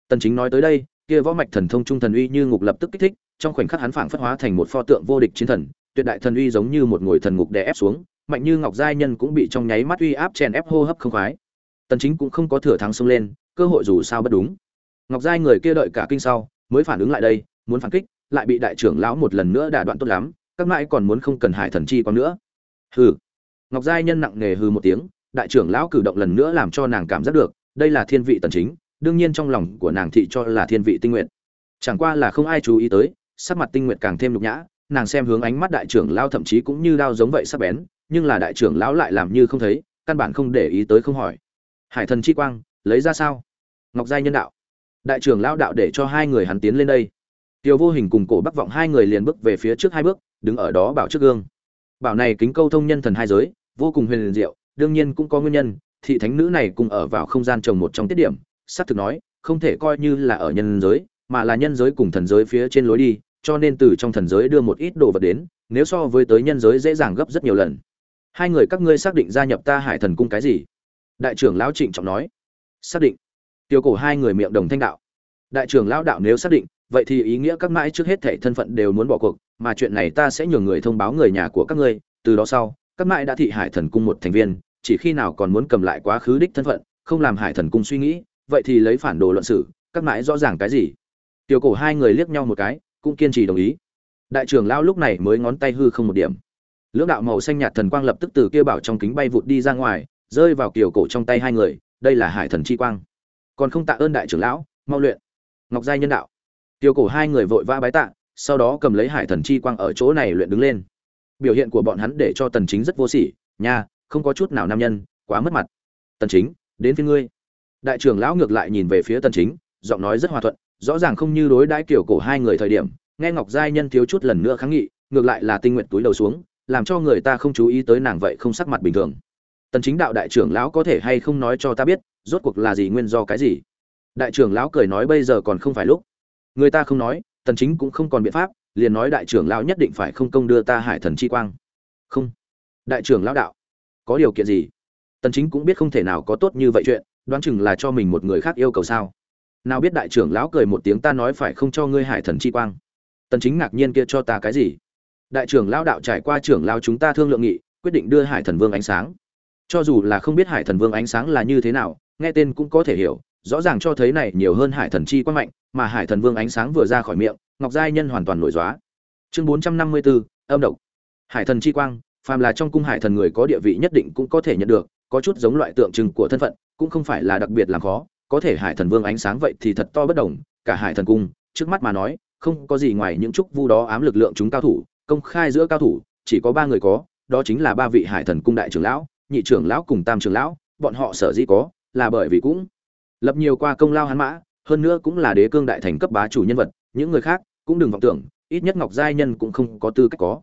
Tần chính nói tới đây, kia võ mạch thần thông trung thần uy như ngục lập tức kích thích, trong khoảnh khắc hắn phảng phất hóa thành một pho tượng vô địch chiến thần, tuyệt đại thần uy giống như một ngồi thần ngục đè ép xuống, mạnh như ngọc giai nhân cũng bị trong nháy mắt uy áp chèn ép hô hấp không khoái. Tần chính cũng không có thừa thắng xông lên, cơ hội dù sao bất đúng. Ngọc giai người kia đợi cả kinh sau, mới phản ứng lại đây muốn phản kích, lại bị đại trưởng lão một lần nữa đả đoạn tốt lắm, các mãi còn muốn không cần hải thần chi còn nữa. Hừ. Ngọc giai nhân nặng nề hừ một tiếng, đại trưởng lão cử động lần nữa làm cho nàng cảm giác được, đây là thiên vị tần chính, đương nhiên trong lòng của nàng thị cho là thiên vị tinh nguyện. Chẳng qua là không ai chú ý tới, sắc mặt tinh nguyện càng thêm nhục nhã, nàng xem hướng ánh mắt đại trưởng lão thậm chí cũng như đao giống vậy sắc bén, nhưng là đại trưởng lão lại làm như không thấy, căn bản không để ý tới không hỏi. Hải thần chi quang, lấy ra sao? Ngọc giai nhân đạo. Đại trưởng lão đạo để cho hai người hắn tiến lên đây tiêu vô hình cùng cổ bắc vọng hai người liền bước về phía trước hai bước, đứng ở đó bảo trước gương. Bảo này kính câu thông nhân thần hai giới, vô cùng huyền liền diệu, đương nhiên cũng có nguyên nhân, thị thánh nữ này cùng ở vào không gian trồng một trong tiết điểm sát thực nói, không thể coi như là ở nhân giới, mà là nhân giới cùng thần giới phía trên lối đi, cho nên từ trong thần giới đưa một ít đồ vật đến, nếu so với tới nhân giới dễ dàng gấp rất nhiều lần. Hai người các ngươi xác định gia nhập ta hải thần cung cái gì? Đại trưởng lão trịnh trọng nói. Xác định. Tiêu cổ hai người miệng đồng thanh đạo. Đại trưởng lão đạo nếu xác định vậy thì ý nghĩa các mãi trước hết thảy thân phận đều muốn bỏ cuộc, mà chuyện này ta sẽ nhường người thông báo người nhà của các ngươi, từ đó sau, các mãi đã thị hải thần cung một thành viên, chỉ khi nào còn muốn cầm lại quá khứ đích thân phận, không làm hải thần cung suy nghĩ, vậy thì lấy phản đồ luận xử, các mãi rõ ràng cái gì? Tiểu cổ hai người liếc nhau một cái, cũng kiên trì đồng ý. Đại trưởng lão lúc này mới ngón tay hư không một điểm. Lưỡng đạo màu xanh nhạt thần quang lập tức từ kia bảo trong kính bay vụt đi ra ngoài, rơi vào kiểu cổ trong tay hai người, đây là hải thần chi quang. Còn không tạ ơn đại trưởng lão, mau luyện. Ngọc giai nhân đạo tiêu cổ hai người vội vã bái tạ, sau đó cầm lấy hải thần chi quang ở chỗ này luyện đứng lên. Biểu hiện của bọn hắn để cho tần chính rất vô sỉ, nha, không có chút nào nam nhân, quá mất mặt. Tần chính, đến phía ngươi. Đại trưởng lão ngược lại nhìn về phía tần chính, giọng nói rất hòa thuận, rõ ràng không như đối đãi kiểu cổ hai người thời điểm, nghe ngọc giai nhân thiếu chút lần nữa kháng nghị, ngược lại là tinh nguyện túi đầu xuống, làm cho người ta không chú ý tới nàng vậy không sắc mặt bình thường. Tần chính đạo đại trưởng lão có thể hay không nói cho ta biết, rốt cuộc là gì nguyên do cái gì? Đại trưởng lão cười nói bây giờ còn không phải lúc người ta không nói, tần chính cũng không còn biện pháp, liền nói đại trưởng lão nhất định phải không công đưa ta hải thần chi quang. Không. Đại trưởng lão đạo. Có điều kiện gì? Tần chính cũng biết không thể nào có tốt như vậy chuyện, đoán chừng là cho mình một người khác yêu cầu sao. Nào biết đại trưởng lão cười một tiếng ta nói phải không cho ngươi hải thần chi quang. Tần chính ngạc nhiên kia cho ta cái gì? Đại trưởng lão đạo trải qua trưởng lão chúng ta thương lượng nghị, quyết định đưa hải thần vương ánh sáng. Cho dù là không biết hải thần vương ánh sáng là như thế nào, nghe tên cũng có thể hiểu rõ ràng cho thấy này nhiều hơn hải thần chi quá mạnh mà hải thần vương ánh sáng vừa ra khỏi miệng ngọc giai nhân hoàn toàn nổi dóa chương 454, âm độc. Hải thần chi quang phàm là trong cung hải thần người có địa vị nhất định cũng có thể nhận được có chút giống loại tượng trưng của thân phận cũng không phải là đặc biệt làm khó có thể hải thần vương ánh sáng vậy thì thật to bất đồng cả hải thần cung trước mắt mà nói không có gì ngoài những trúc vu đó ám lực lượng chúng cao thủ công khai giữa cao thủ chỉ có ba người có đó chính là ba vị hải thần cung đại trưởng lão nhị trưởng lão cùng tam trưởng lão bọn họ sở dĩ có là bởi vì cũng lập nhiều qua công lao hắn mã, hơn nữa cũng là đế cương đại thành cấp bá chủ nhân vật, những người khác cũng đừng vọng tưởng, ít nhất ngọc giai nhân cũng không có tư cách có.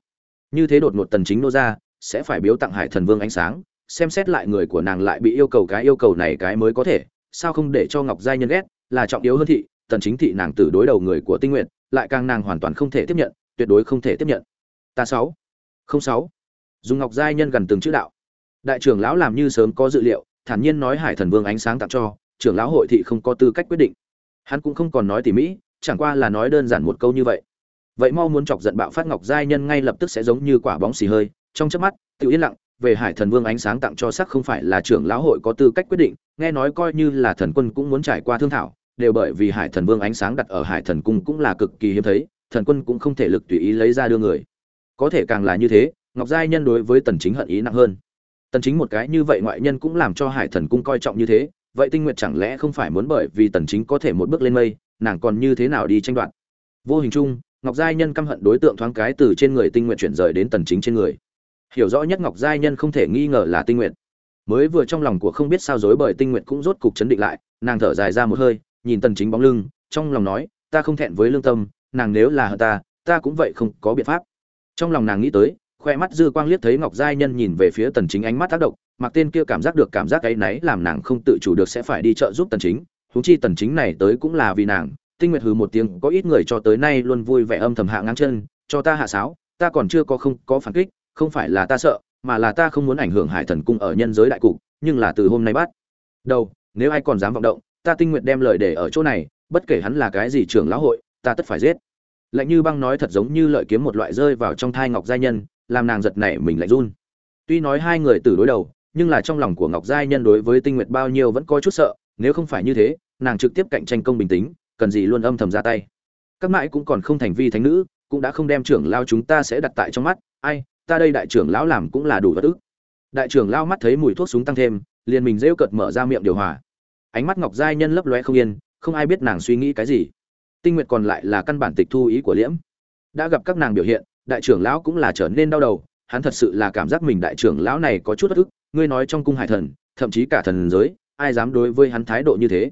Như thế đột ngột tần chính nô ra, sẽ phải biếu tặng hải thần vương ánh sáng, xem xét lại người của nàng lại bị yêu cầu cái yêu cầu này cái mới có thể, sao không để cho ngọc giai nhân ghét, là trọng yếu hơn thị, tần chính thị nàng tử đối đầu người của tinh nguyện lại càng nàng hoàn toàn không thể tiếp nhận, tuyệt đối không thể tiếp nhận. Ta sáu, không sáu. Dùng ngọc giai nhân gần từng chữ đạo. Đại trưởng lão làm như sớm có dự liệu, thản nhiên nói hải thần vương ánh sáng tặng cho trưởng lão hội thị không có tư cách quyết định. Hắn cũng không còn nói tỉ mỹ chẳng qua là nói đơn giản một câu như vậy. Vậy mau muốn chọc giận bạo phát ngọc giai nhân ngay lập tức sẽ giống như quả bóng xì hơi. Trong chớp mắt tự yên lặng, về hải thần vương ánh sáng tặng cho sắc không phải là trưởng lão hội có tư cách quyết định, nghe nói coi như là thần quân cũng muốn trải qua thương thảo, đều bởi vì hải thần vương ánh sáng đặt ở hải thần cung cũng là cực kỳ hiếm thấy, thần quân cũng không thể lực tùy ý lấy ra đưa người. Có thể càng là như thế, ngọc giai nhân đối với tần chính hận ý nặng hơn. Tần chính một cái như vậy ngoại nhân cũng làm cho hải thần cung coi trọng như thế vậy tinh nguyệt chẳng lẽ không phải muốn bởi vì tần chính có thể một bước lên mây, nàng còn như thế nào đi tranh đoạt? Vô hình chung, ngọc giai nhân căm hận đối tượng thoáng cái từ trên người tinh nguyện chuyển rời đến tần chính trên người. Hiểu rõ nhất ngọc giai nhân không thể nghi ngờ là tinh nguyện mới vừa trong lòng của không biết sao dối bởi tinh nguyện cũng rốt cục chấn định lại, nàng thở dài ra một hơi, nhìn tần chính bóng lưng, trong lòng nói, ta không thẹn với lương tâm, nàng nếu là ta ta cũng vậy không có biện pháp. Trong lòng nàng nghĩ tới, khoe mắt dư quang liếc thấy ngọc giai nhân nhìn về phía tần chính ánh mắt tác động mặc tên kia cảm giác được cảm giác ấy náy làm nàng không tự chủ được sẽ phải đi chợ giúp tần chính. Huống chi tần chính này tới cũng là vì nàng. Tinh nguyệt hừ một tiếng, có ít người cho tới nay luôn vui vẻ âm thầm hạ ngang chân, cho ta hạ sáo, ta còn chưa có không có phản kích, không phải là ta sợ, mà là ta không muốn ảnh hưởng hải thần cung ở nhân giới đại cục, nhưng là từ hôm nay bắt đầu, nếu ai còn dám vọng động, ta tinh nguyện đem lời để ở chỗ này, bất kể hắn là cái gì trưởng lão hội, ta tất phải giết. Lạnh như băng nói thật giống như lợi kiếm một loại rơi vào trong thai ngọc giai nhân, làm nàng giật nảy mình lạnh run. Tuy nói hai người từ đối đầu nhưng là trong lòng của ngọc giai nhân đối với tinh nguyệt bao nhiêu vẫn có chút sợ, nếu không phải như thế, nàng trực tiếp cạnh tranh công bình tĩnh cần gì luôn âm thầm ra tay. Các mãi cũng còn không thành vi thánh nữ, cũng đã không đem trưởng lao chúng ta sẽ đặt tại trong mắt, ai, ta đây đại trưởng lão làm cũng là đủ bất ức. Đại trưởng lao mắt thấy mùi thuốc súng tăng thêm, liền mình rêu cợt mở ra miệng điều hòa. Ánh mắt ngọc giai nhân lấp lóe không yên, không ai biết nàng suy nghĩ cái gì. Tinh nguyệt còn lại là căn bản tịch thu ý của liễm. Đã gặp các nàng biểu hiện, đại trưởng lão cũng là trở nên đau đầu, hắn thật sự là cảm giác mình đại trưởng lão này có chút bất ức ngươi nói trong cung hải thần, thậm chí cả thần giới, ai dám đối với hắn thái độ như thế?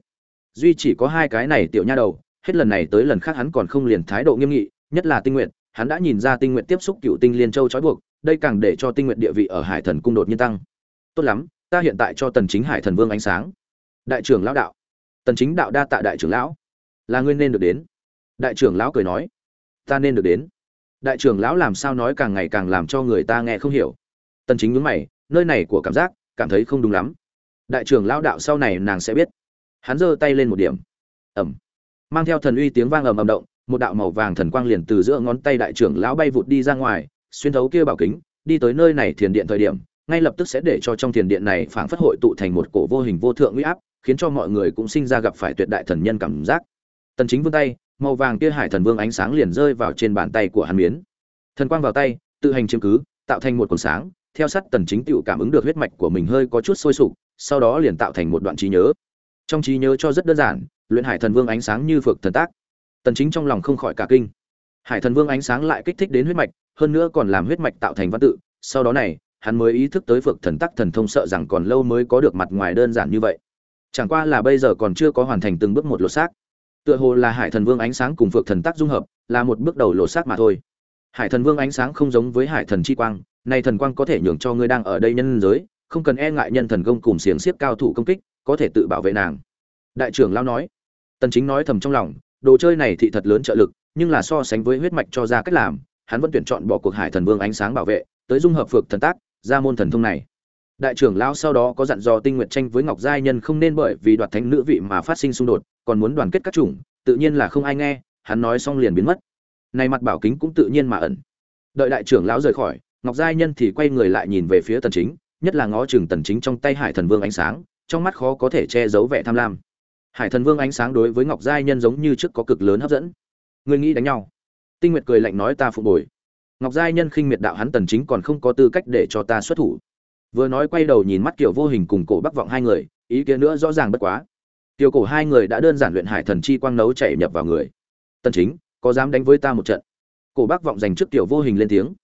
Duy chỉ có hai cái này tiểu nha đầu, hết lần này tới lần khác hắn còn không liền thái độ nghiêm nghị, nhất là tinh nguyện hắn đã nhìn ra tinh nguyện tiếp xúc cựu tinh liên châu trói buộc, đây càng để cho tinh nguyện địa vị ở hải thần cung đột nhiên tăng. Tốt lắm, ta hiện tại cho tần chính hải thần vương ánh sáng. Đại trưởng lão đạo. Tần chính đạo đa tạ đại trưởng lão. Là ngươi nên được đến. Đại trưởng lão cười nói. Ta nên được đến. Đại trưởng lão làm sao nói càng ngày càng làm cho người ta nghe không hiểu. Tần chính nhướng mày nơi này của cảm giác, cảm thấy không đúng lắm. Đại trưởng lão đạo sau này nàng sẽ biết. Hắn giơ tay lên một điểm. Ầm mang theo thần uy tiếng vang ầm ầm động, một đạo màu vàng thần quang liền từ giữa ngón tay đại trưởng lão bay vụt đi ra ngoài, xuyên thấu kia bảo kính, đi tới nơi này thiền điện thời điểm, ngay lập tức sẽ để cho trong thiền điện này phảng phất hội tụ thành một cổ vô hình vô thượng uy áp, khiến cho mọi người cũng sinh ra gặp phải tuyệt đại thần nhân cảm giác. Tần chính vươn tay, màu vàng kia hải thần vương ánh sáng liền rơi vào trên bàn tay của hắn miến. Thần quang vào tay, tự hành chiếm cứ, tạo thành một quần sáng theo sát tần chính tựu cảm ứng được huyết mạch của mình hơi có chút sôi sục, sau đó liền tạo thành một đoạn trí nhớ. Trong trí nhớ cho rất đơn giản, luyện hải thần vương ánh sáng như phược thần tác. Tần chính trong lòng không khỏi cả kinh. Hải thần vương ánh sáng lại kích thích đến huyết mạch, hơn nữa còn làm huyết mạch tạo thành văn tự. Sau đó này, hắn mới ý thức tới phược thần tác thần thông sợ rằng còn lâu mới có được mặt ngoài đơn giản như vậy. Chẳng qua là bây giờ còn chưa có hoàn thành từng bước một lột xác. Tựa hồ là hải thần vương ánh sáng cùng phược thần tác dung hợp, là một bước đầu lột xác mà thôi hải thần vương ánh sáng không giống với hải thần chi quang này thần quang có thể nhường cho ngươi đang ở đây nhân giới, không cần e ngại nhân thần công cùng xiềng xiếp cao thủ công kích, có thể tự bảo vệ nàng. Đại trưởng lao nói. Tần chính nói thầm trong lòng, đồ chơi này thị thật lớn trợ lực, nhưng là so sánh với huyết mạch cho ra cách làm, hắn vẫn tuyển chọn bỏ cuộc hải thần vương ánh sáng bảo vệ, tới dung hợp phược thần tác, ra môn thần thông này. Đại trưởng lão sau đó có dặn dò tinh nguyệt tranh với ngọc giai nhân không nên bởi vì đoạt thánh nữ vị mà phát sinh xung đột, còn muốn đoàn kết các chủng, tự nhiên là không ai nghe, hắn nói xong liền biến mất này mặt bảo kính cũng tự nhiên mà ẩn. Đợi đại trưởng lão rời khỏi, ngọc giai nhân thì quay người lại nhìn về phía tần chính, nhất là ngó chừng tần chính trong tay hải thần vương ánh sáng, trong mắt khó có thể che giấu vẻ tham lam. Hải thần vương ánh sáng đối với ngọc giai nhân giống như trước có cực lớn hấp dẫn. Người nghĩ đánh nhau. Tinh nguyệt cười lạnh nói ta phục bồi ngọc giai nhân khinh miệt đạo hắn tần chính còn không có tư cách để cho ta xuất thủ. Vừa nói quay đầu nhìn mắt kiểu vô hình cùng cổ bắc vọng hai người, ý kiến nữa rõ ràng bất quá. Tiểu cổ hai người đã đơn giản luyện hải thần chi quang nấu chảy nhập vào người. Tần chính có dám đánh với ta một trận. Cổ bắc vọng giành trước tiểu vô hình lên tiếng.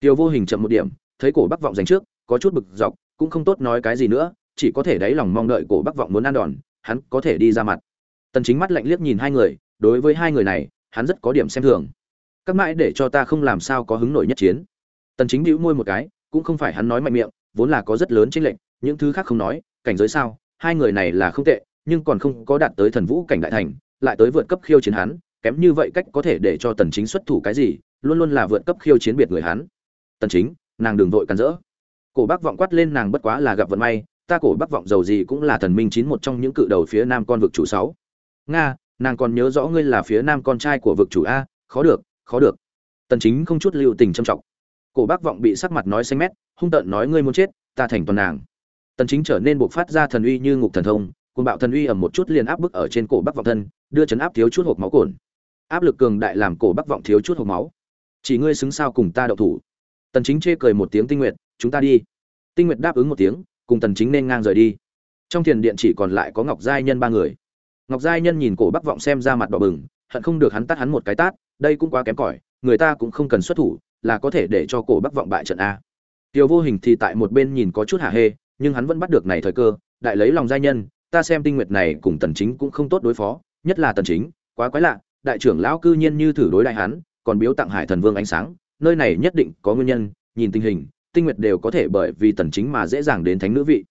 Tiểu vô hình chậm một điểm, thấy cổ bắc vọng giành trước, có chút bực dọc, cũng không tốt nói cái gì nữa, chỉ có thể đáy lòng mong đợi cổ bắc vọng muốn ăn đòn, hắn có thể đi ra mặt. Tần chính mắt lạnh liếc nhìn hai người, đối với hai người này, hắn rất có điểm xem thường. Các mãi để cho ta không làm sao có hứng nổi nhất chiến. Tần chính bĩu môi một cái, cũng không phải hắn nói mạnh miệng, vốn là có rất lớn chênh lệnh những thứ khác không nói, cảnh giới sao, hai người này là không tệ, nhưng còn không có đạt tới thần vũ cảnh đại thành, lại tới vượt cấp khiêu chiến hắn kém như vậy cách có thể để cho tần chính xuất thủ cái gì, luôn luôn là vượt cấp khiêu chiến biệt người hắn. Tần chính, nàng đường vội cản rỡ. Cổ bác vọng quát lên nàng bất quá là gặp vận may, ta cổ bác vọng giàu gì cũng là thần minh chín một trong những cự đầu phía nam con vực chủ sáu. Nga, nàng còn nhớ rõ ngươi là phía nam con trai của vực chủ a, khó được khó được. Tần chính không chút lưu tình trầm trọng. Cổ bác vọng bị sắc mặt nói xanh mét, hung tợn nói ngươi muốn chết, ta thành toàn nàng. Tần chính trở nên buộc phát ra thần uy như ngục thần thông, cuồng bạo thần uy ầm một chút liền áp bức ở trên cổ bắc vọng thân, đưa chấn áp thiếu chút hộp máu cồn áp lực cường đại làm cổ bắc vọng thiếu chút hộp máu. Chỉ ngươi xứng sao cùng ta đậu thủ. Tần chính chê cười một tiếng tinh nguyệt, chúng ta đi. Tinh nguyệt đáp ứng một tiếng, cùng tần chính nên ngang rời đi. Trong thiền điện chỉ còn lại có ngọc giai nhân ba người. Ngọc giai nhân nhìn cổ bắc vọng xem ra mặt đỏ bừng, hận không được hắn tát hắn một cái tát, đây cũng quá kém cỏi, người ta cũng không cần xuất thủ, là có thể để cho cổ bắc vọng bại trận a. Tiêu vô hình thì tại một bên nhìn có chút hả hê, nhưng hắn vẫn bắt được này thời cơ, đại lấy lòng giai nhân, ta xem tinh nguyệt này cùng tần chính cũng không tốt đối phó, nhất là tần chính, quá quái lạ đại trưởng lão cư nhiên như thử đối đại hắn, còn biếu tặng hải thần vương ánh sáng, nơi này nhất định có nguyên nhân, nhìn tình hình, tinh nguyệt đều có thể bởi vì tần chính mà dễ dàng đến thánh nữ vị.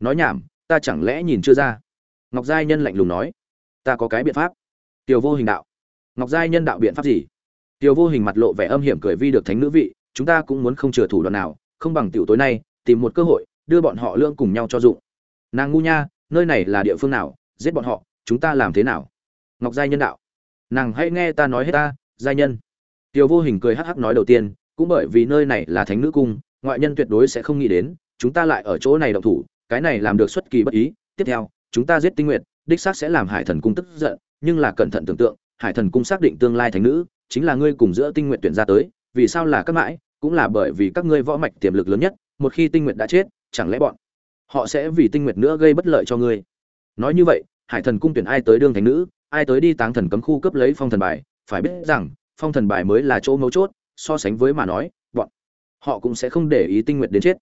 Nói nhảm, ta chẳng lẽ nhìn chưa ra? Ngọc giai nhân lạnh lùng nói, ta có cái biện pháp. Tiểu vô hình đạo, ngọc giai nhân đạo biện pháp gì? Tiểu vô hình mặt lộ vẻ âm hiểm cười vi được thánh nữ vị, chúng ta cũng muốn không chừa thủ đoạn nào, không bằng tiểu tối nay, tìm một cơ hội, đưa bọn họ lương cùng nhau cho dụng. Nàng ngu nha, nơi này là địa phương nào, giết bọn họ, chúng ta làm thế nào? Ngọc giai nhân đạo nàng hãy nghe ta nói hết ta, giai nhân. Tiểu vô hình cười hắc hắc nói đầu tiên, cũng bởi vì nơi này là thánh nữ cung, ngoại nhân tuyệt đối sẽ không nghĩ đến, chúng ta lại ở chỗ này động thủ, cái này làm được xuất kỳ bất ý. Tiếp theo, chúng ta giết tinh nguyện đích xác sẽ làm hải thần cung tức giận, nhưng là cẩn thận tưởng tượng, hải thần cung xác định tương lai thánh nữ, chính là ngươi cùng giữa tinh nguyện tuyển ra tới, vì sao là các mãi, cũng là bởi vì các ngươi võ mạch tiềm lực lớn nhất, một khi tinh nguyện đã chết, chẳng lẽ bọn họ sẽ vì tinh nguyện nữa gây bất lợi cho ngươi? Nói như vậy, hải thần cung tuyển ai tới đương thánh nữ ai tới đi táng thần cấm khu cướp lấy phong thần bài, phải biết rằng, phong thần bài mới là chỗ mấu chốt, so sánh với mà nói, bọn họ cũng sẽ không để ý tinh nguyện đến chết.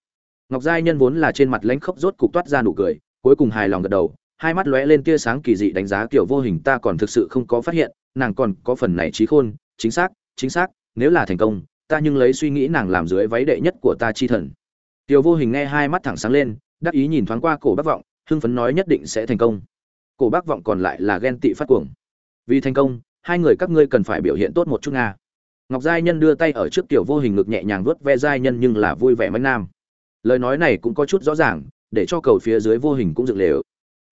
Ngọc giai nhân vốn là trên mặt lãnh khốc rốt cục toát ra nụ cười, cuối cùng hài lòng gật đầu, hai mắt lóe lên tia sáng kỳ dị đánh giá kiểu vô hình ta còn thực sự không có phát hiện, nàng còn có phần này trí khôn, chính xác chính xác, nếu là thành công, ta nhưng lấy suy nghĩ nàng làm dưới váy đệ nhất của ta chi thần. Tiểu vô hình nghe hai mắt thẳng sáng lên, đắc ý nhìn thoáng qua cổ bắc vọng, hưng phấn nói nhất định sẽ thành công cổ bác vọng còn lại là ghen tị phát cuồng. Vì thành công hai người các ngươi cần phải biểu hiện tốt một chút nga. Ngọc giai nhân đưa tay ở trước tiểu vô hình ngực nhẹ nhàng vuốt ve giai nhân nhưng là vui vẻ mánh nam. Lời nói này cũng có chút rõ ràng để cho cầu phía dưới vô hình cũng dựng lều.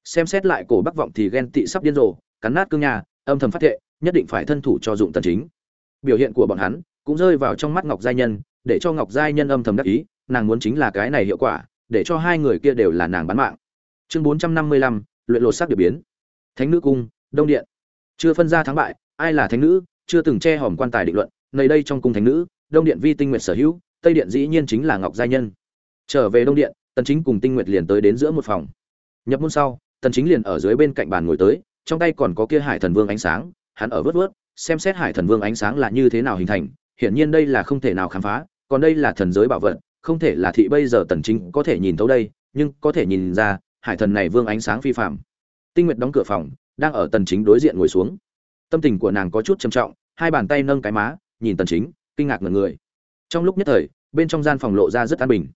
Xem xét lại cổ bắc vọng thì ghen tị sắp điên rồ cắn nát cương nhà âm thầm phát thệ nhất định phải thân thủ cho dụng tần chính. Biểu hiện của bọn hắn cũng rơi vào trong mắt ngọc giai nhân để cho ngọc giai nhân âm thầm đắc ý nàng muốn chính là cái này hiệu quả để cho hai người kia đều là nàng bán mạng. Chương 455, luyện lột sắc điệp biến. Thánh nữ cung, đông điện. Chưa phân ra thắng bại, ai là thánh nữ, chưa từng che hòm quan tài định luận nơi đây trong cung thánh nữ, đông điện vi tinh nguyện sở hữu, tây điện dĩ nhiên chính là ngọc giai nhân. Trở về đông điện, tần chính cùng tinh nguyệt liền tới đến giữa một phòng. Nhập môn sau, tần chính liền ở dưới bên cạnh bàn ngồi tới, trong tay còn có kia hải thần vương ánh sáng, hắn ở vớt vớt, xem xét hải thần vương ánh sáng là như thế nào hình thành, hiển nhiên đây là không thể nào khám phá, còn đây là thần giới bảo vật, không thể là thị bây giờ tần chính có thể nhìn thấu đây, nhưng có thể nhìn ra hải thần này vương ánh sáng phi phạm. Tinh nguyệt đóng cửa phòng, đang ở tần chính đối diện ngồi xuống. Tâm tình của nàng có chút trầm trọng, hai bàn tay nâng cái má, nhìn tần chính, kinh ngạc ngẩn người. Trong lúc nhất thời, bên trong gian phòng lộ ra rất an bình.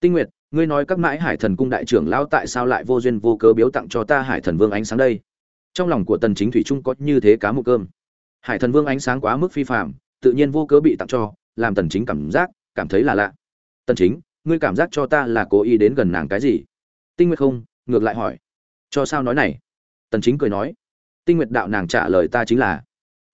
Tinh nguyệt, ngươi nói các mãi hải thần cung đại trưởng lão tại sao lại vô duyên vô cớ biếu tặng cho ta hải thần vương ánh sáng đây? Trong lòng của tần chính thủy trung có như thế cá mực cơm. Hải thần vương ánh sáng quá mức phi phạm, tự nhiên vô cớ bị tặng cho, làm tần chính cảm giác, cảm thấy là lạ. Tần chính, ngươi cảm giác cho ta là cố ý đến gần nàng cái gì? Tinh nguyệt không ngược lại hỏi. Cho sao nói này? Tần chính cười nói. Tinh nguyệt đạo nàng trả lời ta chính là.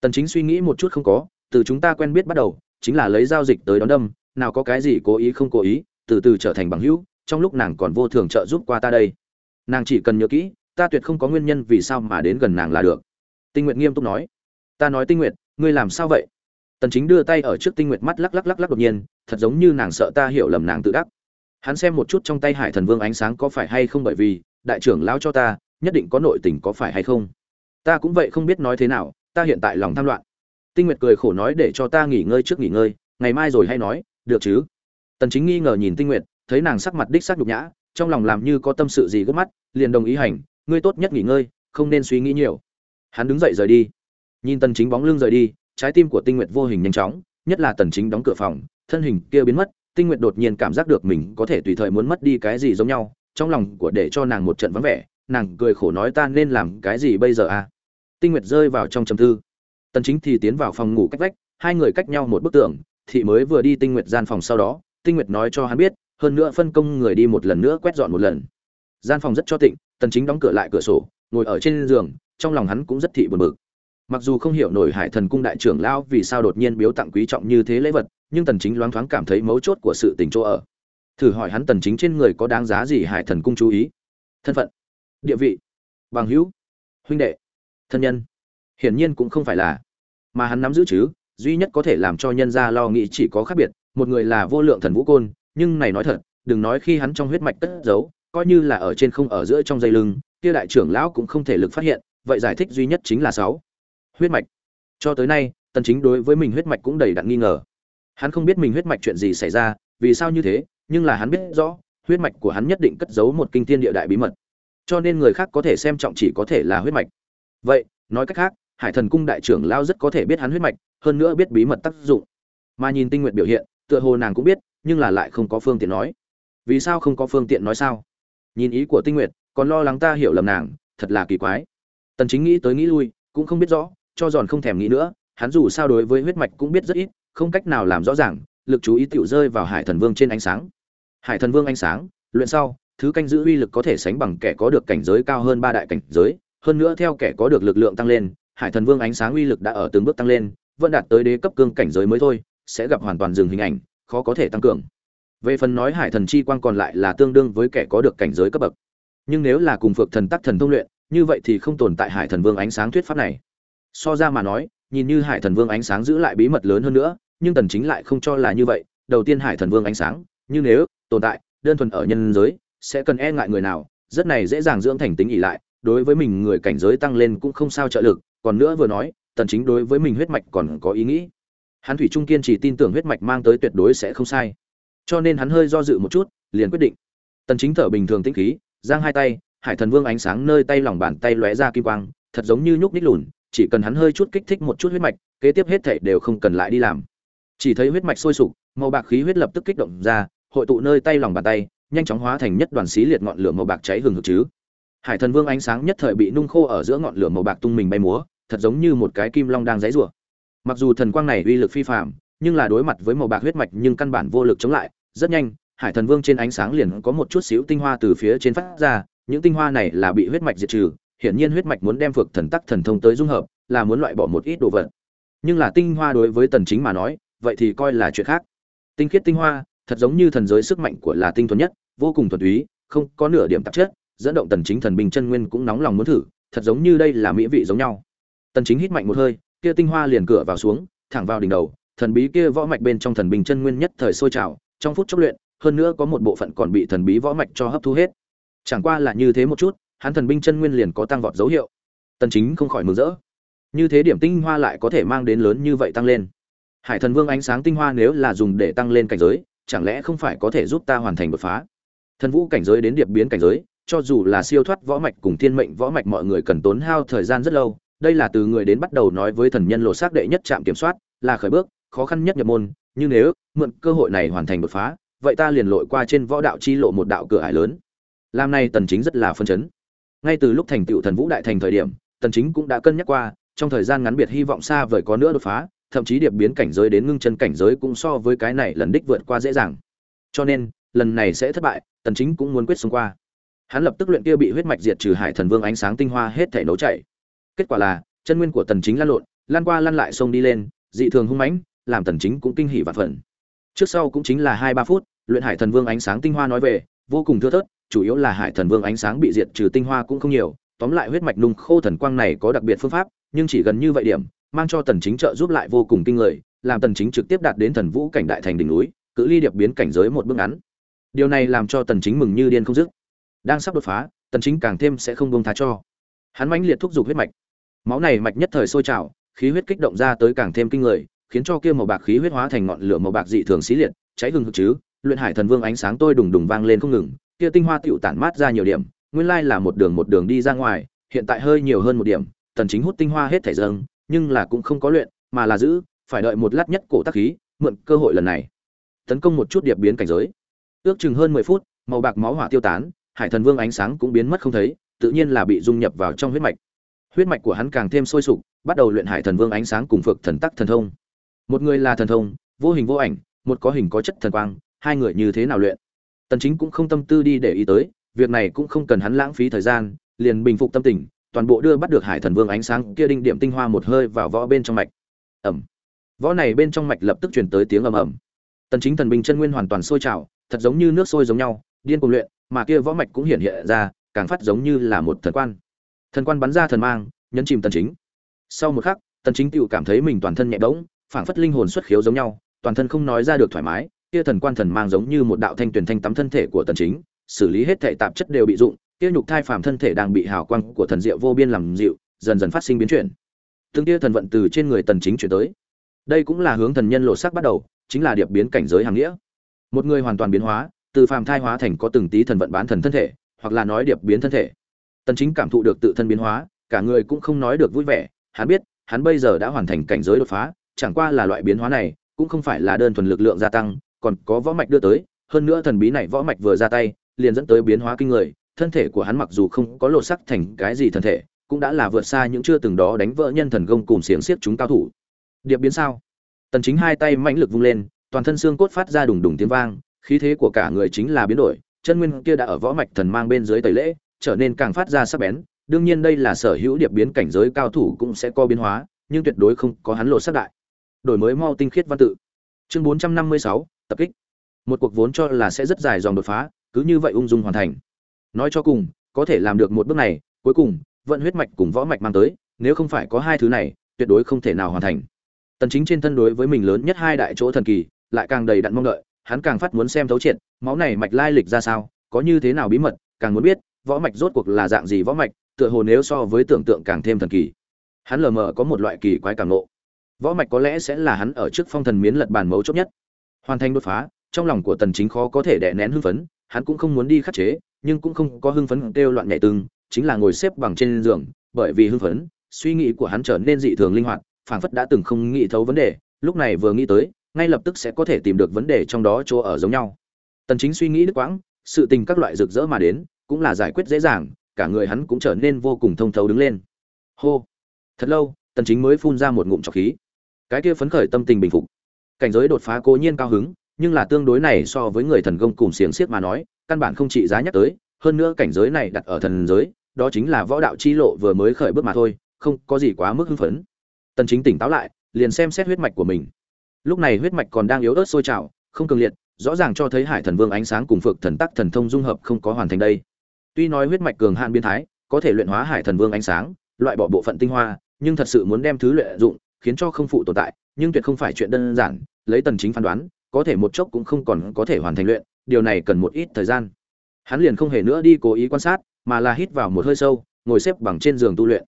Tần chính suy nghĩ một chút không có từ chúng ta quen biết bắt đầu chính là lấy giao dịch tới đón đâm nào có cái gì cố ý không cố ý từ từ trở thành bằng hữu trong lúc nàng còn vô thường trợ giúp qua ta đây. Nàng chỉ cần nhớ kỹ ta tuyệt không có nguyên nhân vì sao mà đến gần nàng là được. Tinh Nguyệt nghiêm túc nói. Ta nói tinh Nguyệt, ngươi làm sao vậy? Tần chính đưa tay ở trước tinh Nguyệt mắt lắc lắc lắc lắc đột nhiên thật giống như nàng sợ ta hiểu lầm nàng tự đắc hắn xem một chút trong tay hải thần vương ánh sáng có phải hay không bởi vì, đại trưởng lão cho ta, nhất định có nội tình có phải hay không? Ta cũng vậy không biết nói thế nào, ta hiện tại lòng tham loạn. Tinh nguyệt cười khổ nói để cho ta nghỉ ngơi trước nghỉ ngơi, ngày mai rồi hay nói, được chứ? Tần chính nghi ngờ nhìn tinh nguyệt, thấy nàng sắc mặt đích sắc nhục nhã, trong lòng làm như có tâm sự gì gấp mắt, liền đồng ý hành, ngươi tốt nhất nghỉ ngơi, không nên suy nghĩ nhiều. Hắn đứng dậy rời đi. Nhìn tần chính bóng lưng rời đi, trái tim của tinh nguyệt vô hình nhanh chóng, nhất là tần chính đóng cửa phòng, thân hình kia biến mất tinh nguyệt đột nhiên cảm giác được mình có thể tùy thời muốn mất đi cái gì giống nhau, trong lòng của để cho nàng một trận vắng vẻ, nàng cười khổ nói ta nên làm cái gì bây giờ à? tinh nguyệt rơi vào trong trầm tư. Tần chính thì tiến vào phòng ngủ cách vách, hai người cách nhau một bức tường, thị mới vừa đi tinh nguyệt gian phòng sau đó, tinh nguyệt nói cho hắn biết, hơn nữa phân công người đi một lần nữa quét dọn một lần. Gian phòng rất cho tịnh, tần chính đóng cửa lại cửa sổ, ngồi ở trên giường, trong lòng hắn cũng rất thị buồn bực. Mặc dù không hiểu nổi hải thần cung đại trưởng lão vì sao đột nhiên biếu tặng quý trọng như thế lễ vật nhưng tần chính loáng thoáng cảm thấy mấu chốt của sự tình chỗ ở. Thử hỏi hắn tần chính trên người có đáng giá gì hải thần cung chú ý? Thân phận, địa vị, bằng hữu, huynh đệ, thân nhân. Hiển nhiên cũng không phải là. Mà hắn nắm giữ chứ, duy nhất có thể làm cho nhân gia lo nghĩ chỉ có khác biệt, một người là vô lượng thần vũ côn, nhưng này nói thật, đừng nói khi hắn trong huyết mạch cất giấu, coi như là ở trên không ở giữa trong dây lưng, kia đại trưởng lão cũng không thể lực phát hiện, vậy giải thích duy nhất chính là sáu. Huyết mạch. Cho tới nay, tần chính đối với mình huyết mạch cũng đầy đặn nghi ngờ hắn không biết mình huyết mạch chuyện gì xảy ra, vì sao như thế, nhưng là hắn biết rõ, huyết mạch của hắn nhất định cất giấu một kinh thiên địa đại bí mật. Cho nên người khác có thể xem trọng chỉ có thể là huyết mạch. Vậy, nói cách khác, hải thần cung đại trưởng lao rất có thể biết hắn huyết mạch, hơn nữa biết bí mật tác dụng. Mà nhìn tinh nguyện biểu hiện, tựa hồ nàng cũng biết, nhưng là lại không có phương tiện nói. Vì sao không có phương tiện nói sao? Nhìn ý của tinh nguyệt còn lo lắng ta hiểu lầm nàng, thật là kỳ quái. Tần chính nghĩ tới nghĩ lui, cũng không biết rõ, cho giòn không thèm nghĩ nữa, hắn dù sao đối với huyết mạch cũng biết rất ít không cách nào làm rõ ràng, lực chú ý tiểu rơi vào hải thần vương trên ánh sáng. Hải thần vương ánh sáng, luyện sau, thứ canh giữ uy lực có thể sánh bằng kẻ có được cảnh giới cao hơn ba đại cảnh giới, hơn nữa theo kẻ có được lực lượng tăng lên, hải thần vương ánh sáng uy lực đã ở từng bước tăng lên, vẫn đạt tới đế cấp cương cảnh giới mới thôi, sẽ gặp hoàn toàn dừng hình ảnh, khó có thể tăng cường. Về phần nói hải thần chi quang còn lại là tương đương với kẻ có được cảnh giới cấp bậc. Nhưng nếu là cùng phược thần tắc thần thông luyện, như vậy thì không tồn tại hải thần vương ánh sáng thuyết pháp này. So ra mà nói nhìn như hải thần vương ánh sáng giữ lại bí mật lớn hơn nữa, nhưng tần chính lại không cho là như vậy. Đầu tiên hải thần vương ánh sáng nhưng nếu, tồn tại, đơn thuần ở nhân giới, sẽ cần e ngại người nào, rất này dễ dàng dưỡng thành tính ỉ lại, đối với mình người cảnh giới tăng lên cũng không sao trợ lực. Còn nữa vừa nói, tần chính đối với mình huyết mạch còn có ý nghĩ. Hắn thủy trung kiên chỉ tin tưởng huyết mạch mang tới tuyệt đối sẽ không sai. Cho nên hắn hơi do dự một chút, liền quyết định. Tần chính thở bình thường tĩnh khí, giang hai tay, hải thần vương ánh sáng nơi tay lòng bàn tay lóe ra kim quang, thật giống như nhúc nhích lùn chỉ cần hắn hơi chút kích thích một chút huyết mạch, kế tiếp hết thảy đều không cần lại đi làm. Chỉ thấy huyết mạch sôi sục, màu bạc khí huyết lập tức kích động ra, hội tụ nơi tay lòng bàn tay, nhanh chóng hóa thành nhất đoàn xí liệt ngọn lửa màu bạc cháy hừng hực chứ. Hải thần vương ánh sáng nhất thời bị nung khô ở giữa ngọn lửa màu bạc tung mình bay múa, thật giống như một cái kim long đang giãy rủa mặc dù thần quang này uy lực phi phàm, nhưng là đối mặt với màu bạc huyết mạch nhưng căn bản vô lực chống lại, rất nhanh, hải thần vương trên ánh sáng liền có một chút xíu tinh hoa từ phía trên phát ra, những tinh hoa này là bị huyết mạch diệt trừ hiển nhiên huyết mạch muốn đem phược thần tắc thần thông tới dung hợp, là muốn loại bỏ một ít đồ vật. Nhưng là tinh hoa đối với tần chính mà nói, vậy thì coi là chuyện khác. Tinh khiết tinh hoa, thật giống như thần giới sức mạnh của là tinh thuần nhất, vô cùng thuần túy, không có nửa điểm tạp chất, dẫn động tần chính thần binh chân nguyên cũng nóng lòng muốn thử, thật giống như đây là mỹ vị giống nhau. Tần chính hít mạnh một hơi, kia tinh hoa liền cửa vào xuống, thẳng vào đỉnh đầu, thần bí kia võ mạch bên trong thần binh chân nguyên nhất thời sôi trào, trong phút chốc luyện, hơn nữa có một bộ phận còn bị thần bí võ mạch cho hấp thu hết. Chẳng qua là như thế một chút hắn thần binh chân nguyên liền có tăng vọt dấu hiệu. Tần chính không khỏi mừng rỡ. Như thế điểm tinh hoa lại có thể mang đến lớn như vậy tăng lên. Hải thần vương ánh sáng tinh hoa nếu là dùng để tăng lên cảnh giới, chẳng lẽ không phải có thể giúp ta hoàn thành đột phá? Thần vũ cảnh giới đến điệp biến cảnh giới, cho dù là siêu thoát võ mạch cùng thiên mệnh võ mạch mọi người cần tốn hao thời gian rất lâu, đây là từ người đến bắt đầu nói với thần nhân lộ xác đệ nhất trạm kiểm soát, là khởi bước, khó khăn nhất nhập môn nhưng nếu mượn cơ hội này hoàn thành đột phá, vậy ta liền lội qua trên võ đạo chi lộ một đạo cửa ải lớn. Làm này tần chính rất là phân chấn ngay từ lúc thành tựu thần vũ đại thành thời điểm, tần chính cũng đã cân nhắc qua, trong thời gian ngắn biệt hy vọng xa vời có nữa đột phá, thậm chí điệp biến cảnh giới đến ngưng chân cảnh giới cũng so với cái này lần đích vượt qua dễ dàng. Cho nên, lần này sẽ thất bại, tần chính cũng muốn quyết xông qua. Hắn lập tức luyện kia bị huyết mạch diệt trừ hải thần vương ánh sáng tinh hoa hết thể nấu chảy. Kết quả là, chân nguyên của tần chính lan lộn lan qua lan lại sông đi lên, dị thường hung mãnh, làm tần chính cũng kinh hỉ và phẫn. Trước sau cũng chính là hai ba phút, luyện hải thần vương ánh sáng tinh hoa nói về, vô cùng thưa thớt chủ yếu là hải thần vương ánh sáng bị diệt trừ tinh hoa cũng không nhiều, tóm lại huyết mạch nung khô thần quang này có đặc biệt phương pháp, nhưng chỉ gần như vậy điểm, mang cho tần chính trợ giúp lại vô cùng kinh người, làm tần chính trực tiếp đạt đến thần vũ cảnh đại thành đỉnh núi, cự ly điệp biến cảnh giới một bước ngắn. Điều này làm cho tần chính mừng như điên không dứt. Đang sắp đột phá, tần chính càng thêm sẽ không buông tha cho. Hắn mãnh liệt thúc giục huyết mạch. Máu này mạch nhất thời sôi trào, khí huyết kích động ra tới càng thêm kinh người, khiến cho kia màu bạc khí huyết hóa thành ngọn lửa màu bạc dị thường xí liệt, cháy hừng hực chứ, luyện hải thần vương ánh sáng tôi đùng đùng vang lên không ngừng kia tinh hoa tiểu tản mát ra nhiều điểm, nguyên lai là một đường một đường đi ra ngoài, hiện tại hơi nhiều hơn một điểm, tần chính hút tinh hoa hết thể dâng, nhưng là cũng không có luyện, mà là giữ, phải đợi một lát nhất cổ tác khí, mượn cơ hội lần này. Tấn công một chút điệp biến cảnh giới. Ước chừng hơn 10 phút, màu bạc máu hỏa tiêu tán, hải thần vương ánh sáng cũng biến mất không thấy, tự nhiên là bị dung nhập vào trong huyết mạch. Huyết mạch của hắn càng thêm sôi sục, bắt đầu luyện hải thần vương ánh sáng cùng phược thần tắc thần thông. Một người là thần thông, vô hình vô ảnh, một có hình có chất thần quang, hai người như thế nào luyện? Tần chính cũng không tâm tư đi để ý tới, việc này cũng không cần hắn lãng phí thời gian, liền bình phục tâm tình, toàn bộ đưa bắt được hải thần vương ánh sáng kia đinh điểm tinh hoa một hơi vào võ bên trong mạch. Ầm. võ này bên trong mạch lập tức truyền tới tiếng ầm ầm. Tần chính thần binh chân nguyên hoàn toàn sôi trào, thật giống như nước sôi giống nhau, điên cuồng luyện, mà kia võ mạch cũng hiện hiện ra, càng phát giống như là một thần quan. Thần quan bắn ra thần mang, nhấn chìm tần chính. Sau một khắc, tần chính tựu cảm thấy mình toàn thân nhẹ bỗng, phảng phất linh hồn xuất khiếu giống nhau, toàn thân không nói ra được thoải mái kia thần quan thần mang giống như một đạo thanh tuyển thanh tắm thân thể của tần chính, xử lý hết thể tạp chất đều bị dụng, kia nhục thai phàm thân thể đang bị hào quang của thần diệu vô biên làm dịu, dần dần phát sinh biến chuyển. Từng kia thần vận từ trên người tần chính chuyển tới. Đây cũng là hướng thần nhân lộ sắc bắt đầu, chính là điệp biến cảnh giới hàng nghĩa. Một người hoàn toàn biến hóa, từ phàm thai hóa thành có từng tí thần vận bán thần thân thể, hoặc là nói điệp biến thân thể. Tần chính cảm thụ được tự thân biến hóa, cả người cũng không nói được vui vẻ, hắn biết, hắn bây giờ đã hoàn thành cảnh giới đột phá, chẳng qua là loại biến hóa này, cũng không phải là đơn thuần lực lượng gia tăng còn có võ mạch đưa tới hơn nữa thần bí này võ mạch vừa ra tay liền dẫn tới biến hóa kinh người thân thể của hắn mặc dù không có lột sắc thành cái gì thân thể cũng đã là vượt xa những chưa từng đó đánh vỡ nhân thần công cùng xiềng xiết chúng cao thủ. Điệp biến sao? Tần chính hai tay mãnh lực vung lên toàn thân xương cốt phát ra đùng đùng tiếng vang khí thế của cả người chính là biến đổi chân nguyên kia đã ở võ mạch thần mang bên dưới tẩy lễ trở nên càng phát ra sắc bén đương nhiên đây là sở hữu điệp biến cảnh giới cao thủ cũng sẽ có biến hóa nhưng tuyệt đối không có hắn lộ sắc đại. Đổi mới mau tinh khiết văn tự. Chương 456, tập kích. Một cuộc vốn cho là sẽ rất dài dòng đột phá cứ như vậy ung dung hoàn thành. Nói cho cùng có thể làm được một bước này cuối cùng vận huyết mạch cùng võ mạch mang tới nếu không phải có hai thứ này tuyệt đối không thể nào hoàn thành. Tần chính trên thân đối với mình lớn nhất hai đại chỗ thần kỳ lại càng đầy đặn mong đợi hắn càng phát muốn xem thấu triệt máu này mạch lai lịch ra sao có như thế nào bí mật càng muốn biết võ mạch rốt cuộc là dạng gì võ mạch tựa hồ nếu so với tưởng tượng càng thêm thần kỳ. Hắn lờ mờ có một loại kỳ quái cảm ngộ, võ mạch có lẽ sẽ là hắn ở trước phong thần miến lật bàn mấu chốt nhất hoàn thành đột phá, trong lòng của tần chính khó có thể đè nén hưng phấn, hắn cũng không muốn đi khắc chế, nhưng cũng không có hưng phấn kêu loạn nhảy tưng chính là ngồi xếp bằng trên giường, bởi vì hưng phấn, suy nghĩ của hắn trở nên dị thường linh hoạt, phảng phất đã từng không nghĩ thấu vấn đề, lúc này vừa nghĩ tới, ngay lập tức sẽ có thể tìm được vấn đề trong đó chỗ ở giống nhau. Tần chính suy nghĩ đứt quãng, sự tình các loại rực rỡ mà đến, cũng là giải quyết dễ dàng, cả người hắn cũng trở nên vô cùng thông thấu đứng lên. Hô! Thật lâu, tần chính mới phun ra một ngụm trọc khí. Cái kia phấn khởi tâm tình bình phục cảnh giới đột phá cố nhiên cao hứng, nhưng là tương đối này so với người thần công cùng xiềng xiết mà nói, căn bản không trị giá nhắc tới, hơn nữa cảnh giới này đặt ở thần giới, đó chính là võ đạo chi lộ vừa mới khởi bước mà thôi, không có gì quá mức hưng phấn. Tần chính tỉnh táo lại, liền xem xét huyết mạch của mình. Lúc này huyết mạch còn đang yếu ớt sôi trào, không cường liệt, rõ ràng cho thấy hải thần vương ánh sáng cùng phược thần tắc thần thông dung hợp không có hoàn thành đây. Tuy nói huyết mạch cường hạn biến thái, có thể luyện hóa hải thần vương ánh sáng, loại bỏ bộ phận tinh hoa, nhưng thật sự muốn đem thứ luyện dụng khiến cho không phụ tồn tại, nhưng tuyệt không phải chuyện đơn giản, lấy tần chính phán đoán, có thể một chốc cũng không còn có thể hoàn thành luyện, điều này cần một ít thời gian. Hắn liền không hề nữa đi cố ý quan sát, mà là hít vào một hơi sâu, ngồi xếp bằng trên giường tu luyện.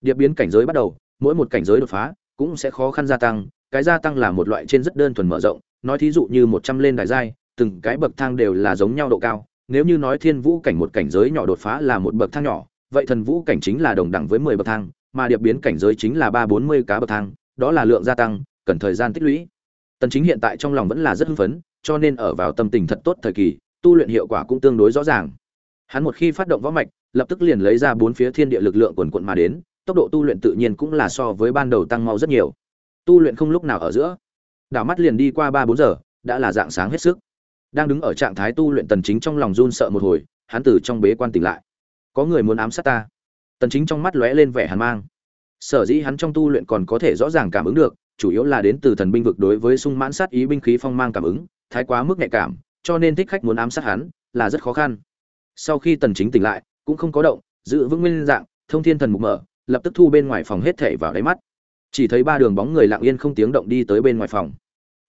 Điệp biến cảnh giới bắt đầu, mỗi một cảnh giới đột phá cũng sẽ khó khăn gia tăng, cái gia tăng là một loại trên rất đơn thuần mở rộng, nói thí dụ như một trăm lên đại giai, từng cái bậc thang đều là giống nhau độ cao, nếu như nói thiên vũ cảnh một cảnh giới nhỏ đột phá là một bậc thang nhỏ, vậy thần vũ cảnh chính là đồng đẳng với mười bậc thang mà điệp biến cảnh giới chính là ba bốn mươi cá bậc thang, đó là lượng gia tăng, cần thời gian tích lũy. Tần chính hiện tại trong lòng vẫn là rất hưng phấn, cho nên ở vào tâm tình thật tốt thời kỳ, tu luyện hiệu quả cũng tương đối rõ ràng. Hắn một khi phát động võ mạch, lập tức liền lấy ra bốn phía thiên địa lực lượng quần quận mà đến, tốc độ tu luyện tự nhiên cũng là so với ban đầu tăng mau rất nhiều. Tu luyện không lúc nào ở giữa. Đảo mắt liền đi qua ba bốn giờ, đã là dạng sáng hết sức. Đang đứng ở trạng thái tu luyện tần chính trong lòng run sợ một hồi, hắn từ trong bế quan tỉnh lại. Có người muốn ám sát ta tần chính trong mắt lóe lên vẻ hàn mang. Sở dĩ hắn trong tu luyện còn có thể rõ ràng cảm ứng được, chủ yếu là đến từ thần binh vực đối với sung mãn sát ý binh khí phong mang cảm ứng, thái quá mức nhạy cảm, cho nên thích khách muốn ám sát hắn là rất khó khăn. Sau khi tần chính tỉnh lại, cũng không có động, giữ vững nguyên dạng, thông thiên thần mục mở, lập tức thu bên ngoài phòng hết thể vào đáy mắt. Chỉ thấy ba đường bóng người lặng yên không tiếng động đi tới bên ngoài phòng.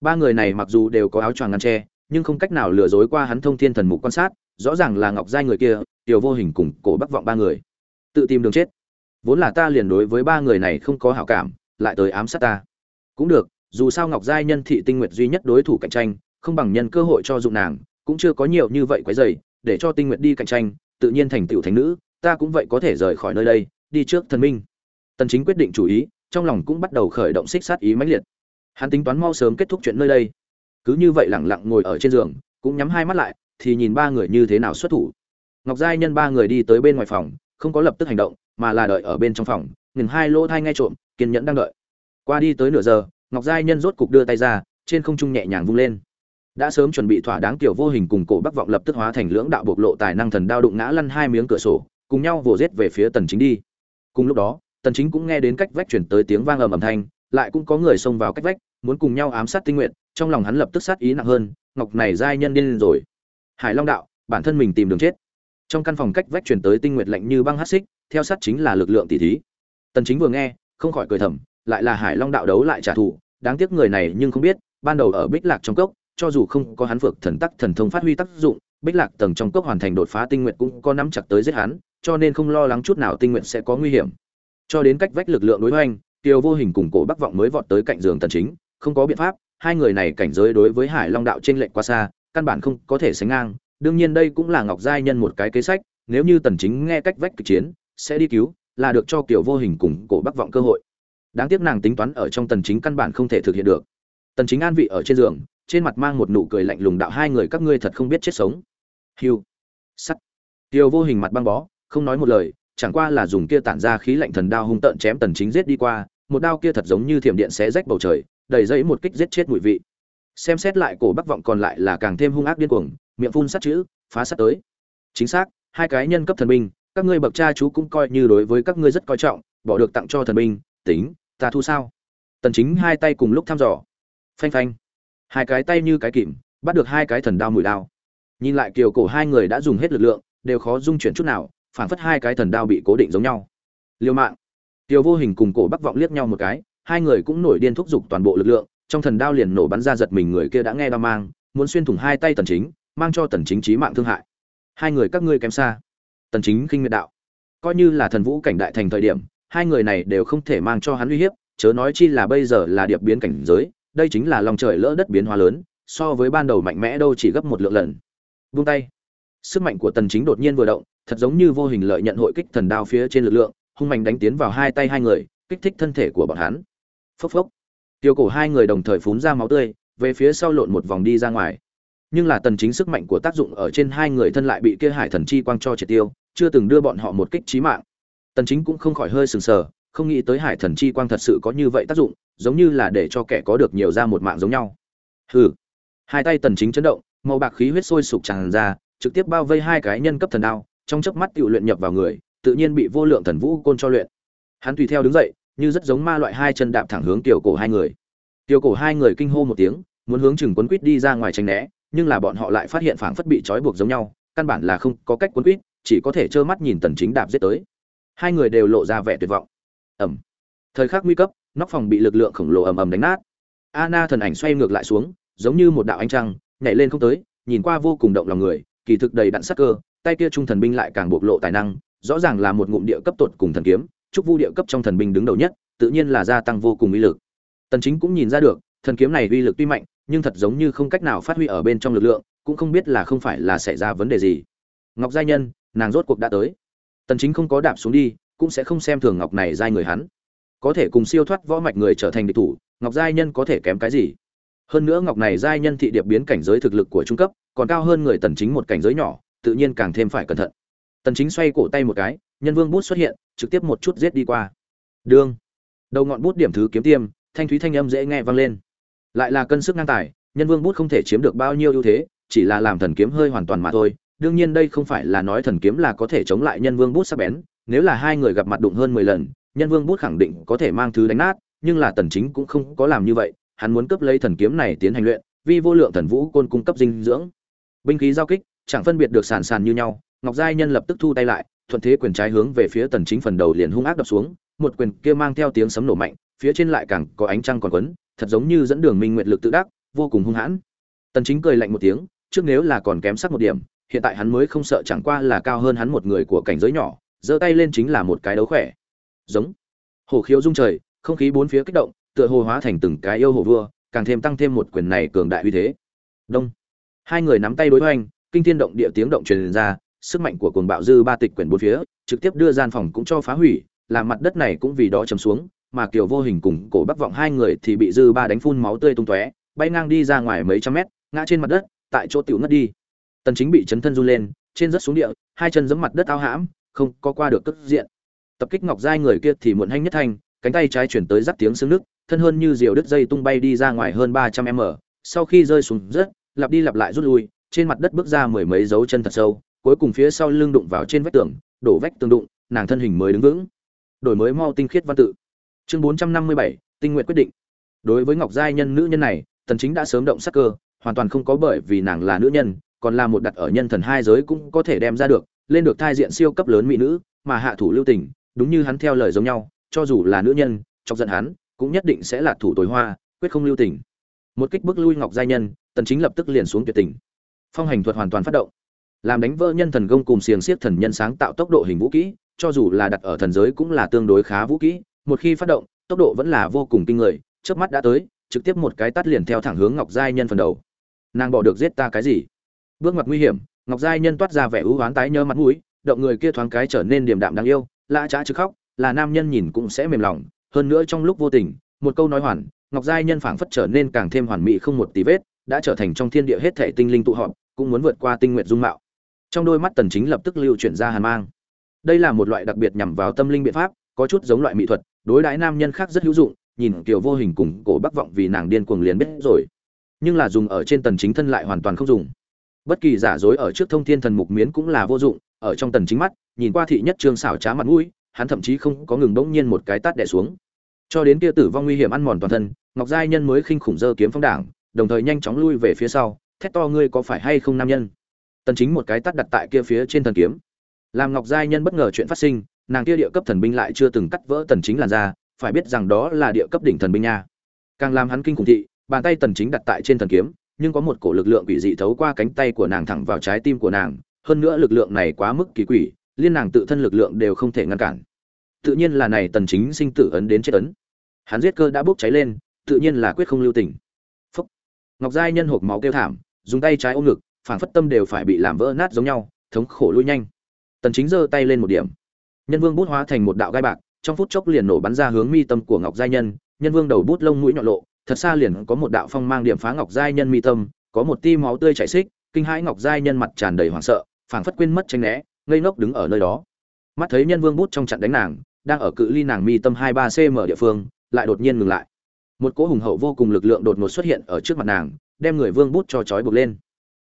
Ba người này mặc dù đều có áo choàng ngăn che, nhưng không cách nào lừa dối qua hắn thông thiên thần mục quan sát, rõ ràng là ngọc giai người kia, tiểu vô hình cùng cổ bắc vọng ba người tự tìm đường chết. Vốn là ta liền đối với ba người này không có hảo cảm, lại tới ám sát ta. Cũng được, dù sao ngọc giai nhân thị tinh nguyệt duy nhất đối thủ cạnh tranh, không bằng nhân cơ hội cho dụng nàng, cũng chưa có nhiều như vậy quấy dày để cho tinh nguyệt đi cạnh tranh, tự nhiên thành tựu thánh nữ, ta cũng vậy có thể rời khỏi nơi đây, đi trước thần minh. Tần chính quyết định chủ ý, trong lòng cũng bắt đầu khởi động xích sát ý mãnh liệt. Hắn tính toán mau sớm kết thúc chuyện nơi đây. Cứ như vậy lẳng lặng ngồi ở trên giường, cũng nhắm hai mắt lại, thì nhìn ba người như thế nào xuất thủ. Ngọc giai nhân ba người đi tới bên ngoài phòng không có lập tức hành động, mà là đợi ở bên trong phòng, ngừng hai lỗ thai ngay trộm, kiên nhẫn đang đợi. Qua đi tới nửa giờ, ngọc giai nhân rốt cục đưa tay ra, trên không trung nhẹ nhàng vung lên. Đã sớm chuẩn bị thỏa đáng tiểu vô hình cùng cổ bắc vọng lập tức hóa thành lưỡng đạo bộc lộ tài năng thần đao đụng ngã lăn hai miếng cửa sổ, cùng nhau vồ rết về phía tần chính đi. Cùng lúc đó, tần chính cũng nghe đến cách vách chuyển tới tiếng vang ầm ầm thanh, lại cũng có người xông vào cách vách, muốn cùng nhau ám sát tinh nguyện trong lòng hắn lập tức sát ý nặng hơn, ngọc này giai nhân điên rồi. Hải long đạo, bản thân mình tìm đường chết trong căn phòng cách vách chuyển tới tinh nguyện lạnh như băng hắc xích, theo sát chính là lực lượng tỷ thí. Tần chính vừa nghe, không khỏi cười thầm, lại là hải long đạo đấu lại trả thù, đáng tiếc người này nhưng không biết, ban đầu ở bích lạc trong cốc, cho dù không có hắn phược thần tắc thần thông phát huy tác dụng, bích lạc tầng trong cốc hoàn thành đột phá tinh nguyện cũng có nắm chặt tới giết hắn, cho nên không lo lắng chút nào tinh nguyện sẽ có nguy hiểm. Cho đến cách vách lực lượng đối hoành, tiêu vô hình cùng cổ bắc vọng mới vọt tới cạnh giường tần chính, không có biện pháp, hai người này cảnh giới đối với hải long đạo trên lệnh quá xa, căn bản không có thể sánh ngang đương nhiên đây cũng là ngọc giai nhân một cái kế sách, nếu như tần chính nghe cách vách kịch chiến, sẽ đi cứu, là được cho kiểu vô hình cùng cổ bắc vọng cơ hội. Đáng tiếc nàng tính toán ở trong tần chính căn bản không thể thực hiện được. Tần chính an vị ở trên giường, trên mặt mang một nụ cười lạnh lùng đạo hai người các ngươi thật không biết chết sống. Hiu sắt. Tiêu vô hình mặt băng bó, không nói một lời, chẳng qua là dùng kia tản ra khí lạnh thần đao hung tợn chém tần chính giết đi qua, một đao kia thật giống như thiểm điện xé rách bầu trời, đầy dẫy một kích giết chết mùi vị. Xem xét lại cổ bắc vọng còn lại là càng thêm hung ác điên cuồng miệng phun sát chữ, phá sát tới. Chính xác, hai cái nhân cấp thần binh, các ngươi bậc cha chú cũng coi như đối với các ngươi rất coi trọng, bỏ được tặng cho thần binh, tính, ta thu sao? Tần chính hai tay cùng lúc thăm dò. Phanh phanh. Hai cái tay như cái kìm, bắt được hai cái thần đao mùi đao. Nhìn lại kiều cổ hai người đã dùng hết lực lượng, đều khó dung chuyển chút nào phản phất hai cái thần đao bị cố định giống nhau. Liều mạng. Kiều vô hình cùng cổ bắc vọng liếc nhau một cái, hai người cũng nổi điên thúc giục toàn bộ lực lượng, trong thần đao liền nổ bắn ra giật mình người kia đã nghe đao mang, muốn xuyên thủng hai tay tần chính mang cho tần chính chí mạng thương hại. Hai người các ngươi kém xa. Tần chính khinh miệt đạo. Coi như là thần vũ cảnh đại thành thời điểm, hai người này đều không thể mang cho hắn uy hiếp, chớ nói chi là bây giờ là điệp biến cảnh giới, đây chính là lòng trời lỡ đất biến hóa lớn, so với ban đầu mạnh mẽ đâu chỉ gấp một lượng lần. Buông tay. Sức mạnh của tần chính đột nhiên vừa động, thật giống như vô hình lợi nhận hội kích thần đao phía trên lực lượng, hung mạnh đánh tiến vào hai tay hai người, kích thích thân thể của bọn hắn. Phốc phốc. Tiêu cổ hai người đồng thời phun ra máu tươi, về phía sau lộn một vòng đi ra ngoài nhưng là tần chính sức mạnh của tác dụng ở trên hai người thân lại bị kia hải thần chi quang cho triệt tiêu, chưa từng đưa bọn họ một kích chí mạng. Tần chính cũng không khỏi hơi sừng sờ, không nghĩ tới hải thần chi quang thật sự có như vậy tác dụng, giống như là để cho kẻ có được nhiều ra một mạng giống nhau. Hừ. Hai tay tần chính chấn động, màu bạc khí huyết sôi sục tràn ra, trực tiếp bao vây hai cái nhân cấp thần đao, trong chớp mắt tiểu luyện nhập vào người, tự nhiên bị vô lượng thần vũ côn cho luyện. Hắn tùy theo đứng dậy, như rất giống ma loại hai chân đạp thẳng hướng tiểu cổ hai người. Tiểu cổ hai người kinh hô một tiếng, muốn hướng chừng quấn quýt đi ra ngoài tránh né nhưng là bọn họ lại phát hiện phảng phất bị trói buộc giống nhau căn bản là không có cách cuốn quýt chỉ có thể trơ mắt nhìn tần chính đạp giết tới. Hai người đều lộ ra vẻ tuyệt vọng. Ầm, thời khắc nguy cấp nóc phòng bị lực lượng khổng lồ ầm ầm đánh nát. Anna thần ảnh xoay ngược lại xuống giống như một đạo ánh trăng nhảy lên không tới nhìn qua vô cùng động lòng người kỳ thực đầy đặn sắc cơ tay kia trung thần binh lại càng bộc lộ tài năng rõ ràng là một ngụm địa cấp tột cùng thần kiếm trúc vu địa cấp trong thần binh đứng đầu nhất tự nhiên là gia tăng vô cùng uy lực. Tần chính cũng nhìn ra được thần kiếm này uy lực tuy mạnh nhưng thật giống như không cách nào phát huy ở bên trong lực lượng, cũng không biết là không phải là xảy ra vấn đề gì. Ngọc giai nhân, nàng rốt cuộc đã tới. Tần chính không có đạp xuống đi, cũng sẽ không xem thường ngọc này giai người hắn. Có thể cùng siêu thoát võ mạch người trở thành địch thủ, ngọc giai nhân có thể kém cái gì? Hơn nữa ngọc này giai nhân thị điệp biến cảnh giới thực lực của trung cấp, còn cao hơn người tần chính một cảnh giới nhỏ, tự nhiên càng thêm phải cẩn thận. Tần chính xoay cổ tay một cái, nhân vương bút xuất hiện, trực tiếp một chút giết đi qua. Đương đầu ngọn bút điểm thứ kiếm tiêm, thanh thúy thanh âm dễ nghe vang lên lại là cân sức ngang tài, nhân vương bút không thể chiếm được bao nhiêu ưu thế, chỉ là làm thần kiếm hơi hoàn toàn mà thôi. Đương nhiên đây không phải là nói thần kiếm là có thể chống lại nhân vương bút sắc bén, nếu là hai người gặp mặt đụng hơn 10 lần, nhân vương bút khẳng định có thể mang thứ đánh nát, nhưng là tần chính cũng không có làm như vậy, hắn muốn cướp lấy thần kiếm này tiến hành luyện, vì vô lượng thần vũ côn cung cấp dinh dưỡng. Binh khí giao kích, chẳng phân biệt được sàn sàn như nhau, ngọc giai nhân lập tức thu tay lại, thuận thế quyền trái hướng về phía tần chính phần đầu liền hung ác đập xuống, một quyền kia mang theo tiếng sấm nổ mạnh, phía trên lại càng có ánh trăng còn quấn thật giống như dẫn đường minh nguyện lực tự đắc, vô cùng hung hãn. Tần chính cười lạnh một tiếng, trước nếu là còn kém sắc một điểm, hiện tại hắn mới không sợ chẳng qua là cao hơn hắn một người của cảnh giới nhỏ, giơ tay lên chính là một cái đấu khỏe. Giống. Hổ khiếu rung trời, không khí bốn phía kích động, tựa hồ hóa thành từng cái yêu hổ vua, càng thêm tăng thêm một quyền này cường đại uy thế. Đông. Hai người nắm tay đối hoành, kinh thiên động địa tiếng động truyền ra, sức mạnh của cuồng bạo dư ba tịch quyển bốn phía, trực tiếp đưa gian phòng cũng cho phá hủy làm mặt đất này cũng vì đó chầm xuống mà kiểu vô hình cùng cổ bắc vọng hai người thì bị dư ba đánh phun máu tươi tung tóe bay ngang đi ra ngoài mấy trăm mét ngã trên mặt đất tại chỗ tiểu ngất đi. Tần chính bị chấn thân run lên trên rất xuống địa hai chân giẫm mặt đất ao hãm không có qua được cất diện. Tập kích ngọc giai người kia thì muộn hanh nhất thành, cánh tay trái chuyển tới giáp tiếng xương nước thân hơn như diều đứt dây tung bay đi ra ngoài hơn 300 m. Sau khi rơi xuống rất lặp đi lặp lại rút lui trên mặt đất bước ra mười mấy dấu chân thật sâu cuối cùng phía sau lưng đụng vào trên vách tường đổ vách tường đụng nàng thân hình mới đứng vững. Đổi mới mau tinh khiết văn tự chương 457, tinh nguyện quyết định. Đối với ngọc giai nhân nữ nhân này tần chính đã sớm động sắc cơ hoàn toàn không có bởi vì nàng là nữ nhân còn là một đặt ở nhân thần hai giới cũng có thể đem ra được lên được thai diện siêu cấp lớn mỹ nữ mà hạ thủ lưu tình đúng như hắn theo lời giống nhau cho dù là nữ nhân chọc giận hắn cũng nhất định sẽ là thủ tối hoa quyết không lưu tình. Một kích bước lui ngọc giai nhân tần chính lập tức liền xuống tuyệt tình. Phong hành thuật hoàn toàn phát động. Làm đánh vỡ nhân thần công cùng xiềng xiết thần nhân sáng tạo tốc độ hình vũ kỹ cho dù là đặt ở thần giới cũng là tương đối khá vũ kỹ một khi phát động, tốc độ vẫn là vô cùng kinh người, chớp mắt đã tới, trực tiếp một cái tát liền theo thẳng hướng ngọc giai nhân phần đầu. Nàng bỏ được giết ta cái gì? Bước ngoặt nguy hiểm, ngọc giai nhân toát ra vẻ ưu oán tái nhớ mặt mũi, động người kia thoáng cái trở nên điềm đạm đáng yêu lạ trá chứ khóc, là nam nhân nhìn cũng sẽ mềm lòng, hơn nữa trong lúc vô tình, một câu nói hoàn, ngọc giai nhân phảng phất trở nên càng thêm hoàn mỹ không một tí vết, đã trở thành trong thiên địa hết thể tinh linh tụ họp, cũng muốn vượt qua tinh nguyện dung mạo. Trong đôi mắt tần chính lập tức lưu chuyển ra hàn mang. Đây là một loại đặc biệt nhằm vào tâm linh biện pháp có chút giống loại mỹ thuật, đối đãi nam nhân khác rất hữu dụng, nhìn kiểu vô hình cùng cổ bắc vọng vì nàng điên cuồng liền biết rồi. Nhưng là dùng ở trên tần chính thân lại hoàn toàn không dùng. Bất kỳ giả dối ở trước thông thiên thần mục miến cũng là vô dụng, ở trong tần chính mắt, nhìn qua thị nhất trương xảo trá mặt mũi, hắn thậm chí không có ngừng bỗng nhiên một cái tát đè xuống. Cho đến kia tử vong nguy hiểm ăn mòn toàn thân, ngọc giai nhân mới khinh khủng dơ kiếm phong đảng, đồng thời nhanh chóng lui về phía sau, thét to ngươi có phải hay không nam nhân? Tần chính một cái tát đặt tại kia phía trên thần kiếm. Làm ngọc giai nhân bất ngờ chuyện phát sinh nàng kia địa cấp thần binh lại chưa từng cắt vỡ tần chính làn ra phải biết rằng đó là địa cấp đỉnh thần binh nha. Càng làm hắn kinh khủng thị, bàn tay tần chính đặt tại trên thần kiếm, nhưng có một cổ lực lượng quỷ dị thấu qua cánh tay của nàng thẳng vào trái tim của nàng, hơn nữa lực lượng này quá mức kỳ quỷ, liên nàng tự thân lực lượng đều không thể ngăn cản. Tự nhiên là này tần chính sinh tử ấn đến chết ấn. Hắn giết cơ đã bốc cháy lên, tự nhiên là quyết không lưu tình. Phúc. ngọc giai nhân hộp máu kêu thảm, dùng tay trái ôm ngực, phảng phất tâm đều phải bị làm vỡ nát giống nhau, thống khổ lui nhanh. Tần chính giơ tay lên một điểm nhân vương bút hóa thành một đạo gai bạc, trong phút chốc liền nổ bắn ra hướng mi tâm của ngọc giai nhân. Nhân vương đầu bút lông mũi nhọn lộ, thật xa liền có một đạo phong mang điểm phá ngọc giai nhân mi tâm, có một ti máu tươi chảy xích, kinh hãi ngọc giai nhân mặt tràn đầy hoảng sợ, phảng phất quên mất tranh né, ngây ngốc đứng ở nơi đó. Mắt thấy nhân vương bút trong trận đánh nàng, đang ở cự ly nàng mi tâm hai ba cm địa phương, lại đột nhiên ngừng lại. Một cỗ hùng hậu vô cùng lực lượng đột ngột xuất hiện ở trước mặt nàng, đem người vương bút cho trói buộc lên.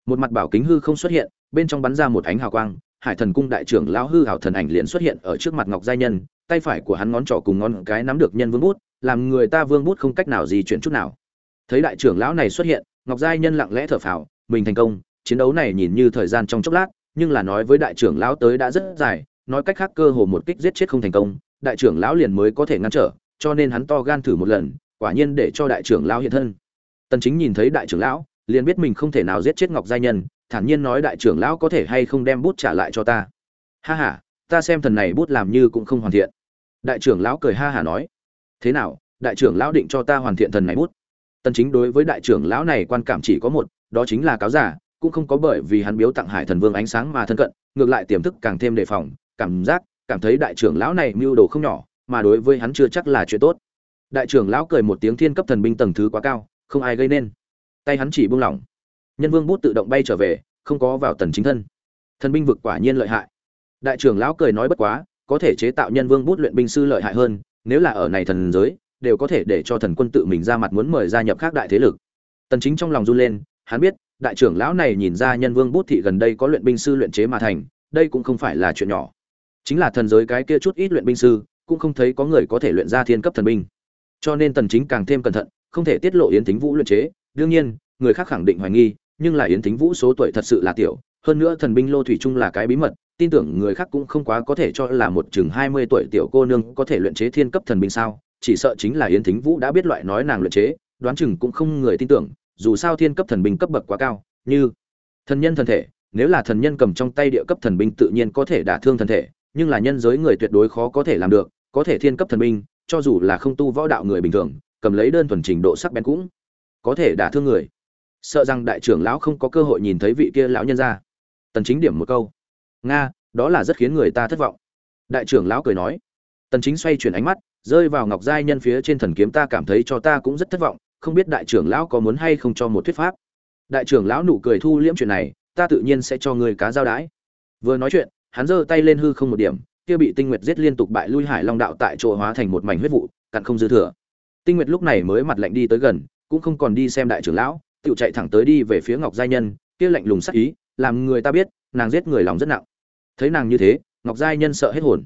Một mặt bảo kính hư không xuất hiện, bên trong bắn ra một ánh hào quang hải thần cung đại trưởng lão hư hảo thần ảnh liền xuất hiện ở trước mặt ngọc giai nhân, tay phải của hắn ngón trỏ cùng ngón cái nắm được nhân vương bút, làm người ta vương bút không cách nào di chuyển chút nào. Thấy đại trưởng lão này xuất hiện, ngọc giai nhân lặng lẽ thở phào, mình thành công, chiến đấu này nhìn như thời gian trong chốc lát, nhưng là nói với đại trưởng lão tới đã rất dài, nói cách khác cơ hồ một kích giết chết không thành công, đại trưởng lão liền mới có thể ngăn trở, cho nên hắn to gan thử một lần, quả nhiên để cho đại trưởng lão hiện thân. Tần chính nhìn thấy đại trưởng lão, liền biết mình không thể nào giết chết ngọc giai nhân thản nhiên nói đại trưởng lão có thể hay không đem bút trả lại cho ta? Ha ha, ta xem thần này bút làm như cũng không hoàn thiện. Đại trưởng lão cười ha ha nói. Thế nào, đại trưởng lão định cho ta hoàn thiện thần này bút? Tần chính đối với đại trưởng lão này quan cảm chỉ có một, đó chính là cáo giả, cũng không có bởi vì hắn biếu tặng hải thần vương ánh sáng mà thân cận, ngược lại tiềm thức càng thêm đề phòng, cảm giác, cảm thấy đại trưởng lão này mưu đồ không nhỏ, mà đối với hắn chưa chắc là chuyện tốt. Đại trưởng lão cười một tiếng thiên cấp thần binh tầng thứ quá cao, không ai gây nên. Tay hắn chỉ buông lỏng nhân vương bút tự động bay trở về, không có vào tần chính thân. Thần binh vực quả nhiên lợi hại. Đại trưởng lão cười nói bất quá, có thể chế tạo nhân vương bút luyện binh sư lợi hại hơn, nếu là ở này thần giới, đều có thể để cho thần quân tự mình ra mặt muốn mời gia nhập khác đại thế lực. Tần chính trong lòng run lên, hắn biết, đại trưởng lão này nhìn ra nhân vương bút thị gần đây có luyện binh sư luyện chế mà thành, đây cũng không phải là chuyện nhỏ. Chính là thần giới cái kia chút ít luyện binh sư, cũng không thấy có người có thể luyện ra thiên cấp thần binh. Cho nên tần chính càng thêm cẩn thận, không thể tiết lộ yến thính vũ luyện chế. Đương nhiên, người khác khẳng định hoài nghi nhưng là yến thính vũ số tuổi thật sự là tiểu, hơn nữa thần binh lô thủy trung là cái bí mật, tin tưởng người khác cũng không quá có thể cho là một chừng 20 tuổi tiểu cô nương có thể luyện chế thiên cấp thần binh sao, chỉ sợ chính là yến thính vũ đã biết loại nói nàng luyện chế, đoán chừng cũng không người tin tưởng, dù sao thiên cấp thần binh cấp bậc quá cao, như thần nhân thần thể, nếu là thần nhân cầm trong tay địa cấp thần binh tự nhiên có thể đả thương thần thể, nhưng là nhân giới người tuyệt đối khó có thể làm được, có thể thiên cấp thần binh, cho dù là không tu võ đạo người bình thường, cầm lấy đơn thuần trình độ sắc bén cũng có thể đả thương người sợ rằng đại trưởng lão không có cơ hội nhìn thấy vị kia lão nhân ra tần chính điểm một câu. Nga, đó là rất khiến người ta thất vọng. Đại trưởng lão cười nói. Tần chính xoay chuyển ánh mắt, rơi vào ngọc giai nhân phía trên thần kiếm ta cảm thấy cho ta cũng rất thất vọng, không biết đại trưởng lão có muốn hay không cho một thuyết pháp. Đại trưởng lão nụ cười thu liễm chuyện này, ta tự nhiên sẽ cho người cá giao đái. Vừa nói chuyện, hắn giơ tay lên hư không một điểm, kia bị tinh nguyệt giết liên tục bại lui hải long đạo tại chỗ hóa thành một mảnh huyết vụ, cặn không dư thừa. Tinh nguyệt lúc này mới mặt lạnh đi tới gần, cũng không còn đi xem đại trưởng lão tự chạy thẳng tới đi về phía ngọc giai nhân, kia lạnh lùng sắc ý, làm người ta biết, nàng giết người lòng rất nặng. Thấy nàng như thế, ngọc giai nhân sợ hết hồn.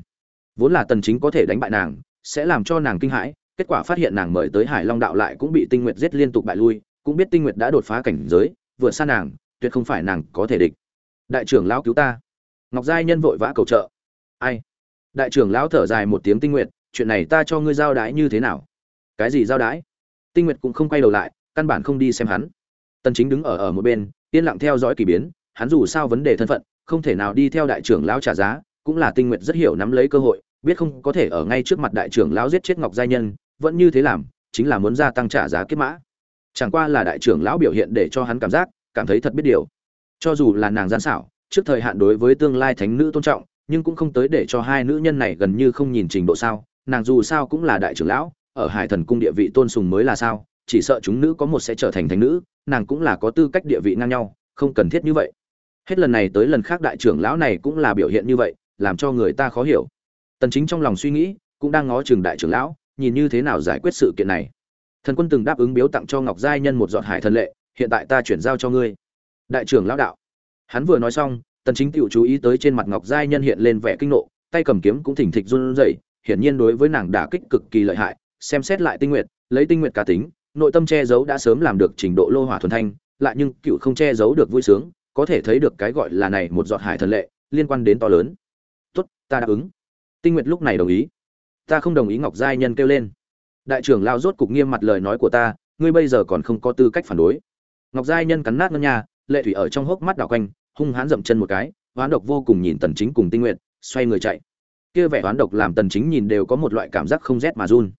Vốn là tần chính có thể đánh bại nàng, sẽ làm cho nàng kinh hãi, kết quả phát hiện nàng mời tới hải long đạo lại cũng bị tinh nguyệt giết liên tục bại lui, cũng biết tinh nguyệt đã đột phá cảnh giới vượt xa nàng, tuyệt không phải nàng có thể địch. Đại trưởng lão cứu ta. Ngọc giai nhân vội vã cầu trợ. Ai? Đại trưởng lão thở dài một tiếng tinh nguyệt, chuyện này ta cho ngươi giao đái như thế nào? Cái gì giao đái? Tinh nguyệt cũng không quay đầu lại, căn bản không đi xem hắn tần chính đứng ở ở một bên, yên lặng theo dõi kỳ biến, hắn dù sao vấn đề thân phận, không thể nào đi theo đại trưởng lão trả giá, cũng là tinh nguyệt rất hiểu nắm lấy cơ hội, biết không có thể ở ngay trước mặt đại trưởng lão giết chết ngọc giai nhân, vẫn như thế làm, chính là muốn gia tăng trả giá kết mã. Chẳng qua là đại trưởng lão biểu hiện để cho hắn cảm giác, cảm thấy thật biết điều. Cho dù là nàng gian xảo, trước thời hạn đối với tương lai thánh nữ tôn trọng, nhưng cũng không tới để cho hai nữ nhân này gần như không nhìn trình độ sao, nàng dù sao cũng là đại trưởng lão, ở hải thần cung địa vị tôn sùng mới là sao, chỉ sợ chúng nữ có một sẽ trở thành thánh nữ nàng cũng là có tư cách địa vị ngang nhau, không cần thiết như vậy. Hết lần này tới lần khác đại trưởng lão này cũng là biểu hiện như vậy, làm cho người ta khó hiểu. Tần chính trong lòng suy nghĩ, cũng đang ngó chừng đại trưởng lão, nhìn như thế nào giải quyết sự kiện này. Thần quân từng đáp ứng biếu tặng cho ngọc giai nhân một giọt hải thần lệ, hiện tại ta chuyển giao cho ngươi. Đại trưởng lão đạo. Hắn vừa nói xong, tần chính tiểu chú ý tới trên mặt ngọc giai nhân hiện lên vẻ kinh nộ, tay cầm kiếm cũng thỉnh thịch run rẩy, hiển nhiên đối với nàng đả kích cực kỳ lợi hại, xem xét lại tinh nguyệt, lấy tinh nguyệt cá tính nội tâm che giấu đã sớm làm được trình độ lô hỏa thuần thanh, lại nhưng cựu không che giấu được vui sướng, có thể thấy được cái gọi là này một giọt hải thần lệ, liên quan đến to lớn. Tốt, ta đáp ứng. Tinh nguyệt lúc này đồng ý. Ta không đồng ý ngọc giai nhân kêu lên. Đại trưởng lao rốt cục nghiêm mặt lời nói của ta, ngươi bây giờ còn không có tư cách phản đối. Ngọc giai nhân cắn nát ngân nhà lệ thủy ở trong hốc mắt đảo quanh, hung hãn dậm chân một cái, hoán độc vô cùng nhìn tần chính cùng tinh nguyện xoay người chạy. Kia vẻ hoán độc làm tần chính nhìn đều có một loại cảm giác không rét mà run.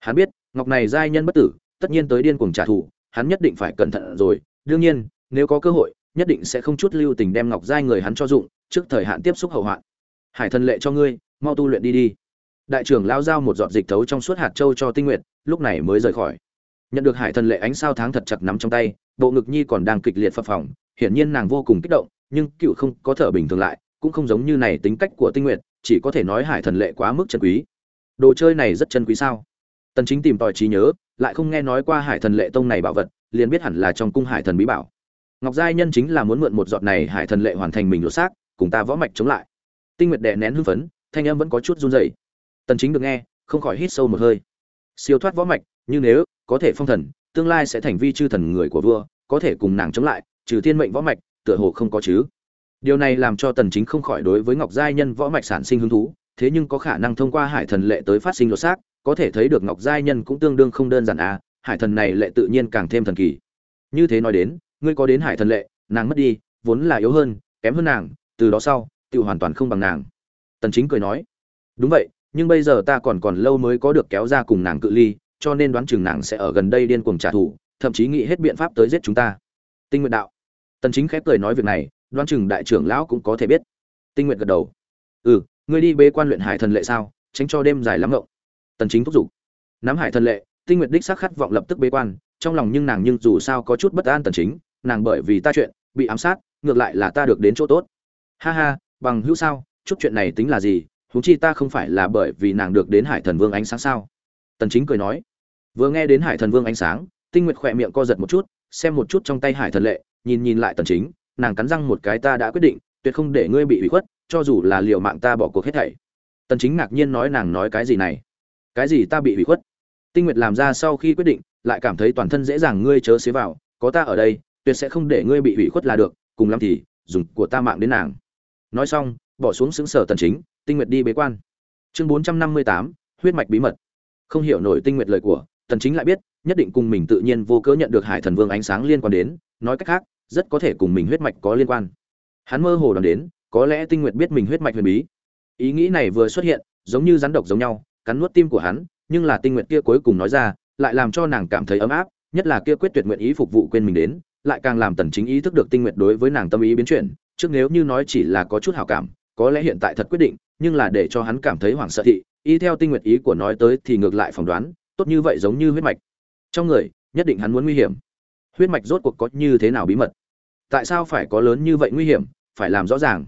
Hắn biết, ngọc này giai nhân bất tử tất nhiên tới điên cuồng trả thù, hắn nhất định phải cẩn thận rồi. Đương nhiên, nếu có cơ hội, nhất định sẽ không chút lưu tình đem ngọc giai người hắn cho dụng, trước thời hạn tiếp xúc hậu hoạn. Hải thần lệ cho ngươi, mau tu luyện đi đi. Đại trưởng lao giao một giọt dịch thấu trong suốt hạt châu cho tinh nguyệt, lúc này mới rời khỏi. Nhận được hải thần lệ ánh sao tháng thật chặt nắm trong tay, bộ ngực nhi còn đang kịch liệt phập phồng, hiển nhiên nàng vô cùng kích động, nhưng cựu không có thở bình thường lại, cũng không giống như này tính cách của tinh nguyệt, chỉ có thể nói hải thần lệ quá mức chân quý. Đồ chơi này rất chân quý sao? Tần chính tìm tòi trí nhớ, lại không nghe nói qua hải thần lệ tông này bảo vật, liền biết hẳn là trong cung hải thần bí bảo. Ngọc giai nhân chính là muốn mượn một giọt này hải thần lệ hoàn thành mình lột xác, cùng ta võ mạch chống lại. Tinh nguyệt đè nén hưng phấn, thanh âm vẫn có chút run rẩy. Tần chính được nghe, không khỏi hít sâu một hơi. Siêu thoát võ mạch, như nếu, có thể phong thần, tương lai sẽ thành vi chư thần người của vua, có thể cùng nàng chống lại, trừ thiên mệnh võ mạch, tựa hồ không có chứ. Điều này làm cho tần chính không khỏi đối với ngọc giai nhân võ mạch sản sinh hứng thú, thế nhưng có khả năng thông qua hải thần lệ tới phát sinh lột xác có thể thấy được ngọc giai nhân cũng tương đương không đơn giản à hải thần này lệ tự nhiên càng thêm thần kỳ. Như thế nói đến, ngươi có đến hải thần lệ, nàng mất đi, vốn là yếu hơn, kém hơn nàng, từ đó sau tự hoàn toàn không bằng nàng. Tần chính cười nói, đúng vậy, nhưng bây giờ ta còn còn lâu mới có được kéo ra cùng nàng cự ly, cho nên đoán chừng nàng sẽ ở gần đây điên cuồng trả thù, thậm chí nghĩ hết biện pháp tới giết chúng ta. Tinh nguyện đạo. Tần chính khép cười nói việc này, đoán chừng đại trưởng lão cũng có thể biết. Tinh nguyện gật đầu. Ừ ngươi đi bế quan luyện hải thần lệ sao? Tránh cho đêm dài lắm ngộng tần chính thúc giục. Nắm hải thần lệ, tinh nguyện đích xác khát vọng lập tức bế quan, trong lòng nhưng nàng nhưng dù sao có chút bất an tần chính, nàng bởi vì ta chuyện, bị ám sát, ngược lại là ta được đến chỗ tốt. Ha ha, bằng hữu sao, chút chuyện này tính là gì, huống chi ta không phải là bởi vì nàng được đến hải thần vương ánh sáng sao? Tần chính cười nói. Vừa nghe đến hải thần vương ánh sáng, tinh nguyệt khỏe miệng co giật một chút, xem một chút trong tay hải thần lệ, nhìn nhìn lại tần chính, nàng cắn răng một cái ta đã quyết định, tuyệt không để ngươi bị ủy khuất, cho dù là liều mạng ta bỏ cuộc hết thảy. Tần chính ngạc nhiên nói nàng nói cái gì này? Cái gì ta bị hủy khuất? Tinh nguyệt làm ra sau khi quyết định lại cảm thấy toàn thân dễ dàng ngươi chớ xế vào có ta ở đây tuyệt sẽ không để ngươi bị hủy khuất là được cùng lắm thì dùng của ta mạng đến nàng. Nói xong bỏ xuống xứng sở tần chính tinh nguyệt đi bế quan. Chương 458, huyết mạch bí mật. Không hiểu nổi tinh nguyệt lời của tần chính lại biết nhất định cùng mình tự nhiên vô cớ nhận được hải thần vương ánh sáng liên quan đến nói cách khác rất có thể cùng mình huyết mạch có liên quan. Hắn mơ hồ đoán đến có lẽ tinh nguyệt biết mình huyết mạch huyền bí. Ý nghĩ này vừa xuất hiện giống như rắn độc giống nhau cắn nuốt tim của hắn, nhưng là tinh nguyệt kia cuối cùng nói ra, lại làm cho nàng cảm thấy ấm áp, nhất là kia quyết tuyệt nguyện ý phục vụ quên mình đến, lại càng làm tần chính ý thức được tinh nguyệt đối với nàng tâm ý biến chuyển. Trước nếu như nói chỉ là có chút hảo cảm, có lẽ hiện tại thật quyết định, nhưng là để cho hắn cảm thấy hoảng sợ thị y theo tinh nguyệt ý của nói tới thì ngược lại phỏng đoán, tốt như vậy giống như huyết mạch. Trong người, nhất định hắn muốn nguy hiểm. Huyết mạch rốt cuộc có như thế nào bí mật? Tại sao phải có lớn như vậy nguy hiểm? Phải làm rõ ràng.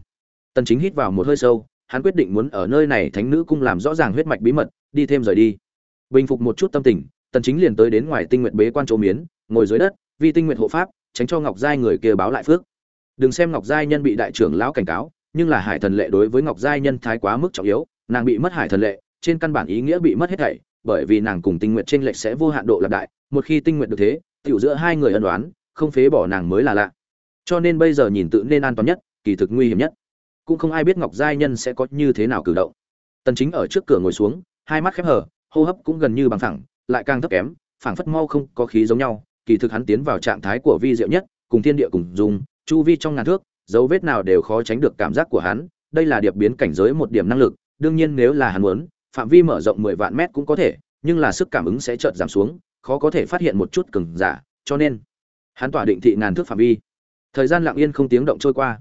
Tần chính hít vào một hơi sâu hắn quyết định muốn ở nơi này thánh nữ cung làm rõ ràng huyết mạch bí mật, đi thêm rời đi. Bình phục một chút tâm tình, tần chính liền tới đến ngoài tinh nguyệt bế quan chỗ miến, ngồi dưới đất vì tinh nguyệt hộ pháp, tránh cho ngọc giai người kia báo lại phước. Đừng xem ngọc giai nhân bị đại trưởng lão cảnh cáo, nhưng là hải thần lệ đối với ngọc giai nhân thái quá mức trọng yếu, nàng bị mất hải thần lệ, trên căn bản ý nghĩa bị mất hết thảy, bởi vì nàng cùng tinh nguyệt trên lệch sẽ vô hạn độ lạc đại, một khi tinh nguyệt được thế, tiểu giữa hai người ân đoán không phế bỏ nàng mới là lạ. Cho nên bây giờ nhìn tự nên an toàn nhất, kỳ thực nguy hiểm nhất cũng không ai biết ngọc giai nhân sẽ có như thế nào cử động. Tần chính ở trước cửa ngồi xuống, hai mắt khép hờ, hô hấp cũng gần như bằng thẳng lại càng thấp kém, phảng phất mau không có khí giống nhau, kỳ thực hắn tiến vào trạng thái của vi diệu nhất, cùng thiên địa cùng dùng, chu vi trong ngàn thước, dấu vết nào đều khó tránh được cảm giác của hắn, đây là điệp biến cảnh giới một điểm năng lực, đương nhiên nếu là hắn muốn, phạm vi mở rộng 10 vạn mét cũng có thể, nhưng là sức cảm ứng sẽ chợt giảm xuống, khó có thể phát hiện một chút cường giả, cho nên, hắn tỏa định thị ngàn thước phạm vi. Thời gian lặng yên không tiếng động trôi qua.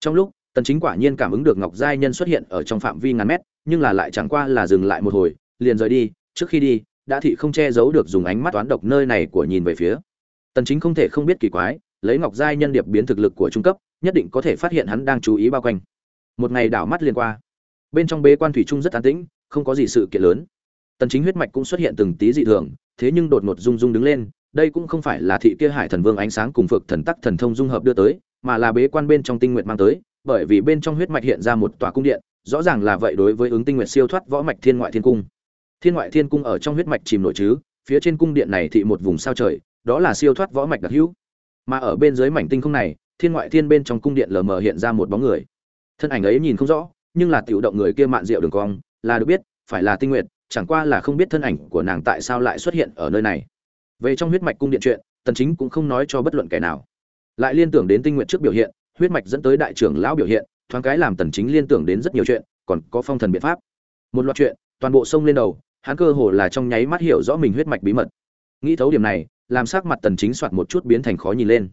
Trong lúc tần chính quả nhiên cảm ứng được ngọc giai nhân xuất hiện ở trong phạm vi ngàn mét, nhưng là lại chẳng qua là dừng lại một hồi, liền rời đi, trước khi đi, đã thị không che giấu được dùng ánh mắt toán độc nơi này của nhìn về phía. Tần chính không thể không biết kỳ quái, lấy ngọc giai nhân điệp biến thực lực của trung cấp, nhất định có thể phát hiện hắn đang chú ý bao quanh. Một ngày đảo mắt liền qua. Bên trong bế quan thủy trung rất an tĩnh, không có gì sự kiện lớn. Tần chính huyết mạch cũng xuất hiện từng tí dị thường, thế nhưng đột ngột rung rung đứng lên, đây cũng không phải là thị kia hải thần vương ánh sáng cùng phược thần tắc thần thông dung hợp đưa tới, mà là bế quan bên trong tinh nguyện mang tới bởi vì bên trong huyết mạch hiện ra một tòa cung điện, rõ ràng là vậy đối với ứng tinh nguyệt siêu thoát võ mạch thiên ngoại thiên cung. Thiên ngoại thiên cung ở trong huyết mạch chìm nổi chứ, phía trên cung điện này thị một vùng sao trời, đó là siêu thoát võ mạch đặc hữu. Mà ở bên dưới mảnh tinh không này, thiên ngoại thiên bên trong cung điện lờ mờ hiện ra một bóng người. Thân ảnh ấy nhìn không rõ, nhưng là tiểu động người kia mạn rượu đường cong, là được biết, phải là tinh nguyệt, chẳng qua là không biết thân ảnh của nàng tại sao lại xuất hiện ở nơi này. Về trong huyết mạch cung điện chuyện, tần chính cũng không nói cho bất luận kẻ nào. Lại liên tưởng đến tinh nguyệt trước biểu hiện huyết mạch dẫn tới đại trưởng lão biểu hiện, thoáng cái làm tần chính liên tưởng đến rất nhiều chuyện, còn có phong thần biện pháp. Một loạt chuyện, toàn bộ sông lên đầu, hắn cơ hồ là trong nháy mắt hiểu rõ mình huyết mạch bí mật. Nghĩ thấu điểm này, làm sắc mặt tần chính soạt một chút biến thành khó nhìn lên.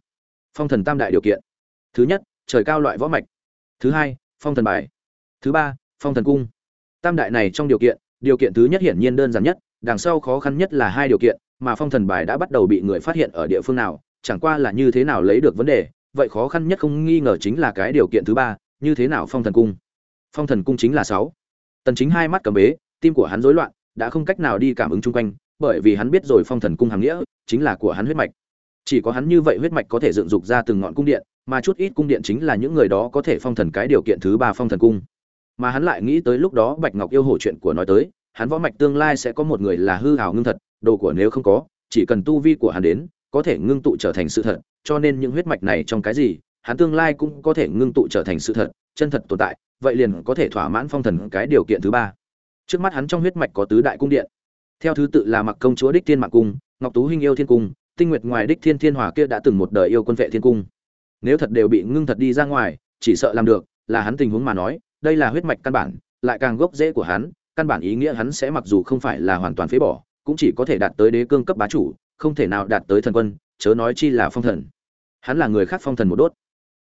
Phong thần tam đại điều kiện. Thứ nhất, trời cao loại võ mạch. Thứ hai, phong thần bài. Thứ ba, phong thần cung. Tam đại này trong điều kiện điều kiện thứ nhất hiển nhiên đơn giản nhất, đằng sau khó khăn nhất là hai điều kiện, mà phong thần bài đã bắt đầu bị người phát hiện ở địa phương nào, chẳng qua là như thế nào lấy được vấn đề vậy khó khăn nhất không nghi ngờ chính là cái điều kiện thứ ba, như thế nào phong thần cung? Phong thần cung chính là sáu. Tần chính hai mắt cầm bế, tim của hắn rối loạn, đã không cách nào đi cảm ứng chung quanh, bởi vì hắn biết rồi phong thần cung hàng nghĩa, chính là của hắn huyết mạch. Chỉ có hắn như vậy huyết mạch có thể dựng dục ra từng ngọn cung điện, mà chút ít cung điện chính là những người đó có thể phong thần cái điều kiện thứ ba phong thần cung. Mà hắn lại nghĩ tới lúc đó bạch ngọc yêu hổ chuyện của nói tới, hắn võ mạch tương lai sẽ có một người là hư hào ngưng thật, đồ của nếu không có, chỉ cần tu vi của hắn đến có thể ngưng tụ trở thành sự thật, cho nên những huyết mạch này trong cái gì, hắn tương lai cũng có thể ngưng tụ trở thành sự thật, chân thật tồn tại, vậy liền có thể thỏa mãn phong thần cái điều kiện thứ ba. Trước mắt hắn trong huyết mạch có tứ đại cung điện. Theo thứ tự là mặc công chúa đích thiên mạc cung, ngọc tú huynh yêu thiên cung, tinh nguyệt ngoài đích thiên thiên hỏa kia đã từng một đời yêu quân vệ thiên cung. Nếu thật đều bị ngưng thật đi ra ngoài, chỉ sợ làm được, là hắn tình huống mà nói, đây là huyết mạch căn bản, lại càng gốc rễ của hắn, căn bản ý nghĩa hắn sẽ mặc dù không phải là hoàn toàn phế bỏ, cũng chỉ có thể đạt tới đế cương cấp bá chủ không thể nào đạt tới thần quân, chớ nói chi là phong thần. Hắn là người khác phong thần một đốt.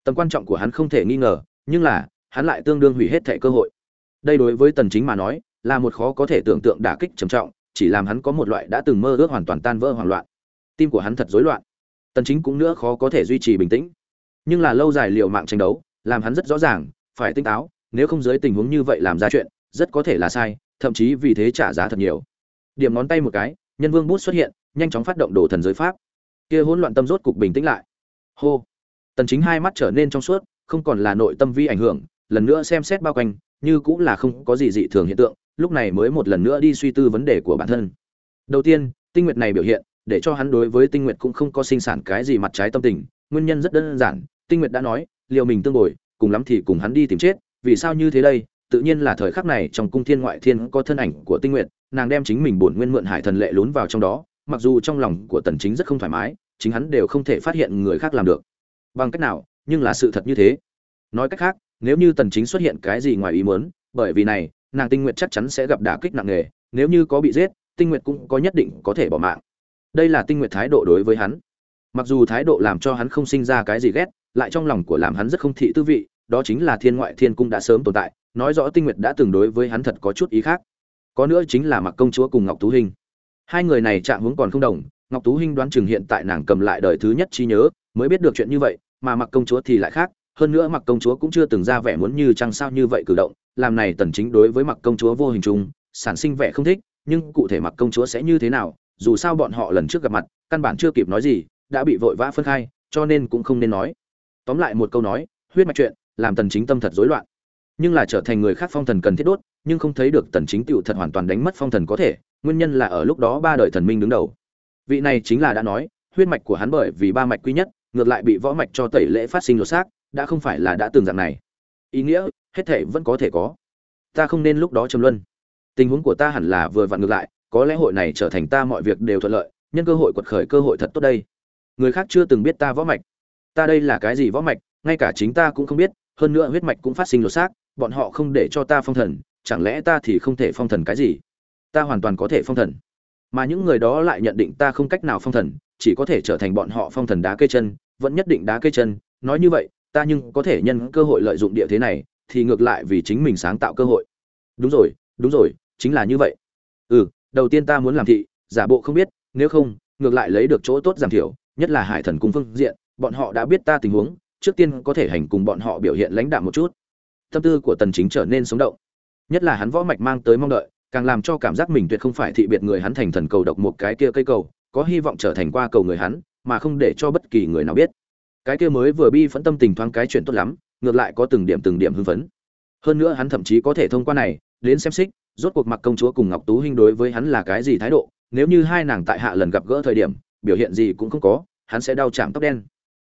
Tầm quan trọng của hắn không thể nghi ngờ, nhưng là, hắn lại tương đương hủy hết thệ cơ hội. Đây đối với tần chính mà nói, là một khó có thể tưởng tượng đả kích trầm trọng, chỉ làm hắn có một loại đã từng mơ ước hoàn toàn tan vỡ hoảng loạn. Tim của hắn thật rối loạn. Tần chính cũng nữa khó có thể duy trì bình tĩnh. Nhưng là lâu dài liều mạng tranh đấu, làm hắn rất rõ ràng, phải tinh táo, nếu không dưới tình huống như vậy làm ra chuyện, rất có thể là sai, thậm chí vì thế trả giá thật nhiều. Điểm ngón tay một cái nhân vương bút xuất hiện, nhanh chóng phát động đồ thần giới pháp. Kia hỗn loạn tâm rốt cục bình tĩnh lại. Hô. Tần chính hai mắt trở nên trong suốt, không còn là nội tâm vi ảnh hưởng, lần nữa xem xét bao quanh, như cũng là không có gì dị thường hiện tượng, lúc này mới một lần nữa đi suy tư vấn đề của bản thân. Đầu tiên, tinh nguyệt này biểu hiện, để cho hắn đối với tinh nguyệt cũng không có sinh sản cái gì mặt trái tâm tình, nguyên nhân rất đơn giản, tinh nguyệt đã nói liệu mình tương bồi, cùng lắm thì cùng hắn đi tìm chết, vì sao như thế đây tự nhiên là thời khắc này trong cung thiên ngoại thiên có thân ảnh của tinh nguyện, nàng đem chính mình bổn nguyên mượn hải thần lệ lún vào trong đó mặc dù trong lòng của tần chính rất không thoải mái chính hắn đều không thể phát hiện người khác làm được. Bằng cách nào nhưng là sự thật như thế. Nói cách khác nếu như tần chính xuất hiện cái gì ngoài ý muốn bởi vì này nàng tinh nguyện chắc chắn sẽ gặp đả kích nặng nề nếu như có bị giết tinh nguyện cũng có nhất định có thể bỏ mạng. Đây là tinh nguyện thái độ đối với hắn. Mặc dù thái độ làm cho hắn không sinh ra cái gì ghét lại trong lòng của làm hắn rất không thị tư vị đó chính là thiên ngoại thiên cung đã sớm tồn tại nói rõ tinh nguyệt đã từng đối với hắn thật có chút ý khác. Có nữa chính là mặc công chúa cùng ngọc tú hình hai người này chạm hướng còn không đồng, ngọc tú hinh đoán chừng hiện tại nàng cầm lại đời thứ nhất trí nhớ, mới biết được chuyện như vậy, mà mặc công chúa thì lại khác. Hơn nữa mặc công chúa cũng chưa từng ra vẻ muốn như chăng sao như vậy cử động, làm này tần chính đối với mặc công chúa vô hình chung, sản sinh vẻ không thích, nhưng cụ thể mặc công chúa sẽ như thế nào, dù sao bọn họ lần trước gặp mặt, căn bản chưa kịp nói gì, đã bị vội vã phân khai, cho nên cũng không nên nói. Tóm lại một câu nói, huyết mạch chuyện, làm tần chính tâm thật rối loạn nhưng là trở thành người khác phong thần cần thiết đốt, nhưng không thấy được tần chính tựu thật hoàn toàn đánh mất phong thần có thể, nguyên nhân là ở lúc đó ba đời thần minh đứng đầu. Vị này chính là đã nói, huyết mạch của hắn bởi vì ba mạch quý nhất, ngược lại bị võ mạch cho tẩy lễ phát sinh lột xác, đã không phải là đã từng dạng này. Ý nghĩa, hết thể vẫn có thể có. Ta không nên lúc đó trầm luân. Tình huống của ta hẳn là vừa vặn ngược lại, có lẽ hội này trở thành ta mọi việc đều thuận lợi, nhân cơ hội quật khởi cơ hội thật tốt đây. Người khác chưa từng biết ta võ mạch. Ta đây là cái gì võ mạch, ngay cả chính ta cũng không biết, hơn nữa huyết mạch cũng phát sinh lột xác bọn họ không để cho ta phong thần, chẳng lẽ ta thì không thể phong thần cái gì? Ta hoàn toàn có thể phong thần. Mà những người đó lại nhận định ta không cách nào phong thần, chỉ có thể trở thành bọn họ phong thần đá cây chân, vẫn nhất định đá cây chân. Nói như vậy, ta nhưng có thể nhân cơ hội lợi dụng địa thế này, thì ngược lại vì chính mình sáng tạo cơ hội. Đúng rồi đúng rồi, chính là như vậy. Ừ đầu tiên ta muốn làm thị, giả bộ không biết, nếu không, ngược lại lấy được chỗ tốt giảm thiểu, nhất là hải thần cung phương diện, bọn họ đã biết ta tình huống, trước tiên có thể hành cùng bọn họ biểu hiện lãnh đạm một chút tâm tư của tần chính trở nên sống động. Nhất là hắn võ mạch mang tới mong đợi, càng làm cho cảm giác mình tuyệt không phải thị biệt người hắn thành thần cầu độc một cái kia cây cầu, có hy vọng trở thành qua cầu người hắn, mà không để cho bất kỳ người nào biết. Cái kia mới vừa bi phẫn tâm tình thoáng cái chuyện tốt lắm, ngược lại có từng điểm từng điểm hưng phấn. Hơn nữa hắn thậm chí có thể thông qua này, đến xem xích, rốt cuộc mặc công chúa cùng ngọc tú hinh đối với hắn là cái gì thái độ, nếu như hai nàng tại hạ lần gặp gỡ thời điểm, biểu hiện gì cũng không có, hắn sẽ đau chạm tóc đen.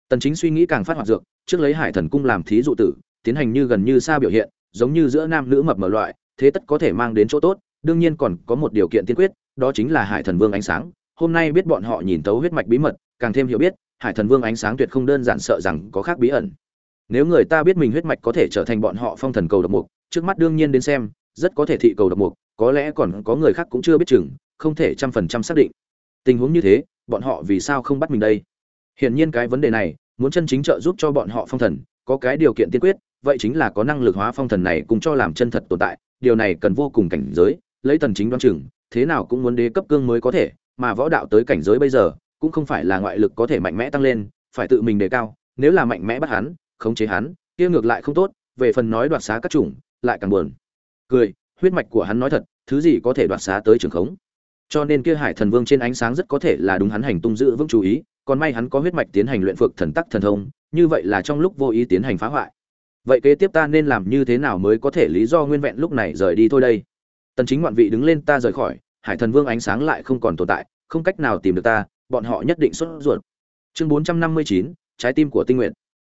Tần chính suy nghĩ càng phát hoạt dược, trước lấy hải thần cung làm thí dụ tử tiến hành như gần như xa biểu hiện, giống như giữa nam nữ mập mờ loại, thế tất có thể mang đến chỗ tốt, đương nhiên còn có một điều kiện tiên quyết, đó chính là hải thần vương ánh sáng. Hôm nay biết bọn họ nhìn tấu huyết mạch bí mật, càng thêm hiểu biết, hải thần vương ánh sáng tuyệt không đơn giản sợ rằng có khác bí ẩn. Nếu người ta biết mình huyết mạch có thể trở thành bọn họ phong thần cầu độc mục, trước mắt đương nhiên đến xem, rất có thể thị cầu độc mục, có lẽ còn có người khác cũng chưa biết chừng, không thể trăm phần trăm xác định. Tình huống như thế, bọn họ vì sao không bắt mình đây? Hiển nhiên cái vấn đề này, muốn chân chính trợ giúp cho bọn họ phong thần có cái điều kiện tiên quyết, vậy chính là có năng lực hóa phong thần này cùng cho làm chân thật tồn tại, điều này cần vô cùng cảnh giới, lấy tần chính đoan chừng, thế nào cũng muốn đế cấp cương mới có thể, mà võ đạo tới cảnh giới bây giờ, cũng không phải là ngoại lực có thể mạnh mẽ tăng lên, phải tự mình đề cao, nếu là mạnh mẽ bắt hắn, khống chế hắn, kia ngược lại không tốt, về phần nói đoạt xá các chủng, lại càng buồn. Cười, huyết mạch của hắn nói thật, thứ gì có thể đoạt xá tới trường khống? Cho nên kia hải thần vương trên ánh sáng rất có thể là đúng hắn hành tung giữ vững chú ý, còn may hắn có huyết mạch tiến hành luyện phược thần tắc thần thông như vậy là trong lúc vô ý tiến hành phá hoại. Vậy kế tiếp ta nên làm như thế nào mới có thể lý do nguyên vẹn lúc này rời đi thôi đây? Tần chính ngoạn vị đứng lên ta rời khỏi hải thần vương ánh sáng lại không còn tồn tại không cách nào tìm được ta bọn họ nhất định xuất ruột. Chương 459, trái tim của tinh nguyện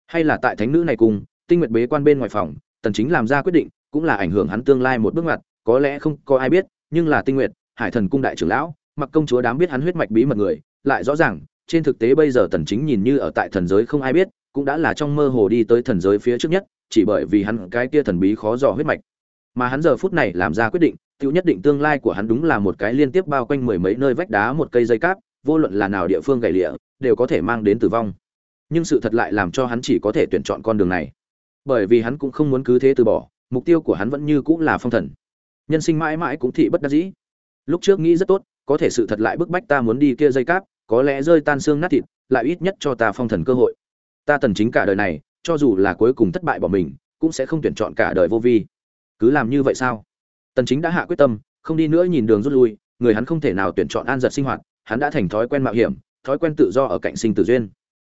hay là tại thánh nữ này cùng tinh nguyện bế quan bên ngoài phòng tần chính làm ra quyết định cũng là ảnh hưởng hắn tương lai một bước ngoặt có lẽ không có ai biết nhưng là tinh nguyện hải thần cung đại trưởng lão mặc công chúa đám biết hắn huyết mạch bí mật người lại rõ ràng trên thực tế bây giờ tần chính nhìn như ở tại thần giới không ai biết cũng đã là trong mơ hồ đi tới thần giới phía trước nhất, chỉ bởi vì hắn cái kia thần bí khó dò huyết mạch. Mà hắn giờ phút này làm ra quyết định tiêu nhất định tương lai của hắn đúng là một cái liên tiếp bao quanh mười mấy nơi vách đá một cây dây cáp, vô luận là nào địa phương gãy lịa, đều có thể mang đến tử vong. Nhưng sự thật lại làm cho hắn chỉ có thể tuyển chọn con đường này. Bởi vì hắn cũng không muốn cứ thế từ bỏ, mục tiêu của hắn vẫn như cũng là phong thần. Nhân sinh mãi mãi cũng thị bất đắc dĩ. Lúc trước nghĩ rất tốt, có thể sự thật lại bức bách ta muốn đi kia dây cáp, có lẽ rơi tan xương nát thịt, lại ít nhất cho ta phong thần cơ hội ta tần chính cả đời này, cho dù là cuối cùng thất bại bỏ mình, cũng sẽ không tuyển chọn cả đời vô vi. Cứ làm như vậy sao? Tần chính đã hạ quyết tâm, không đi nữa nhìn đường rút lui, người hắn không thể nào tuyển chọn an giật sinh hoạt, hắn đã thành thói quen mạo hiểm, thói quen tự do ở cạnh sinh tử duyên.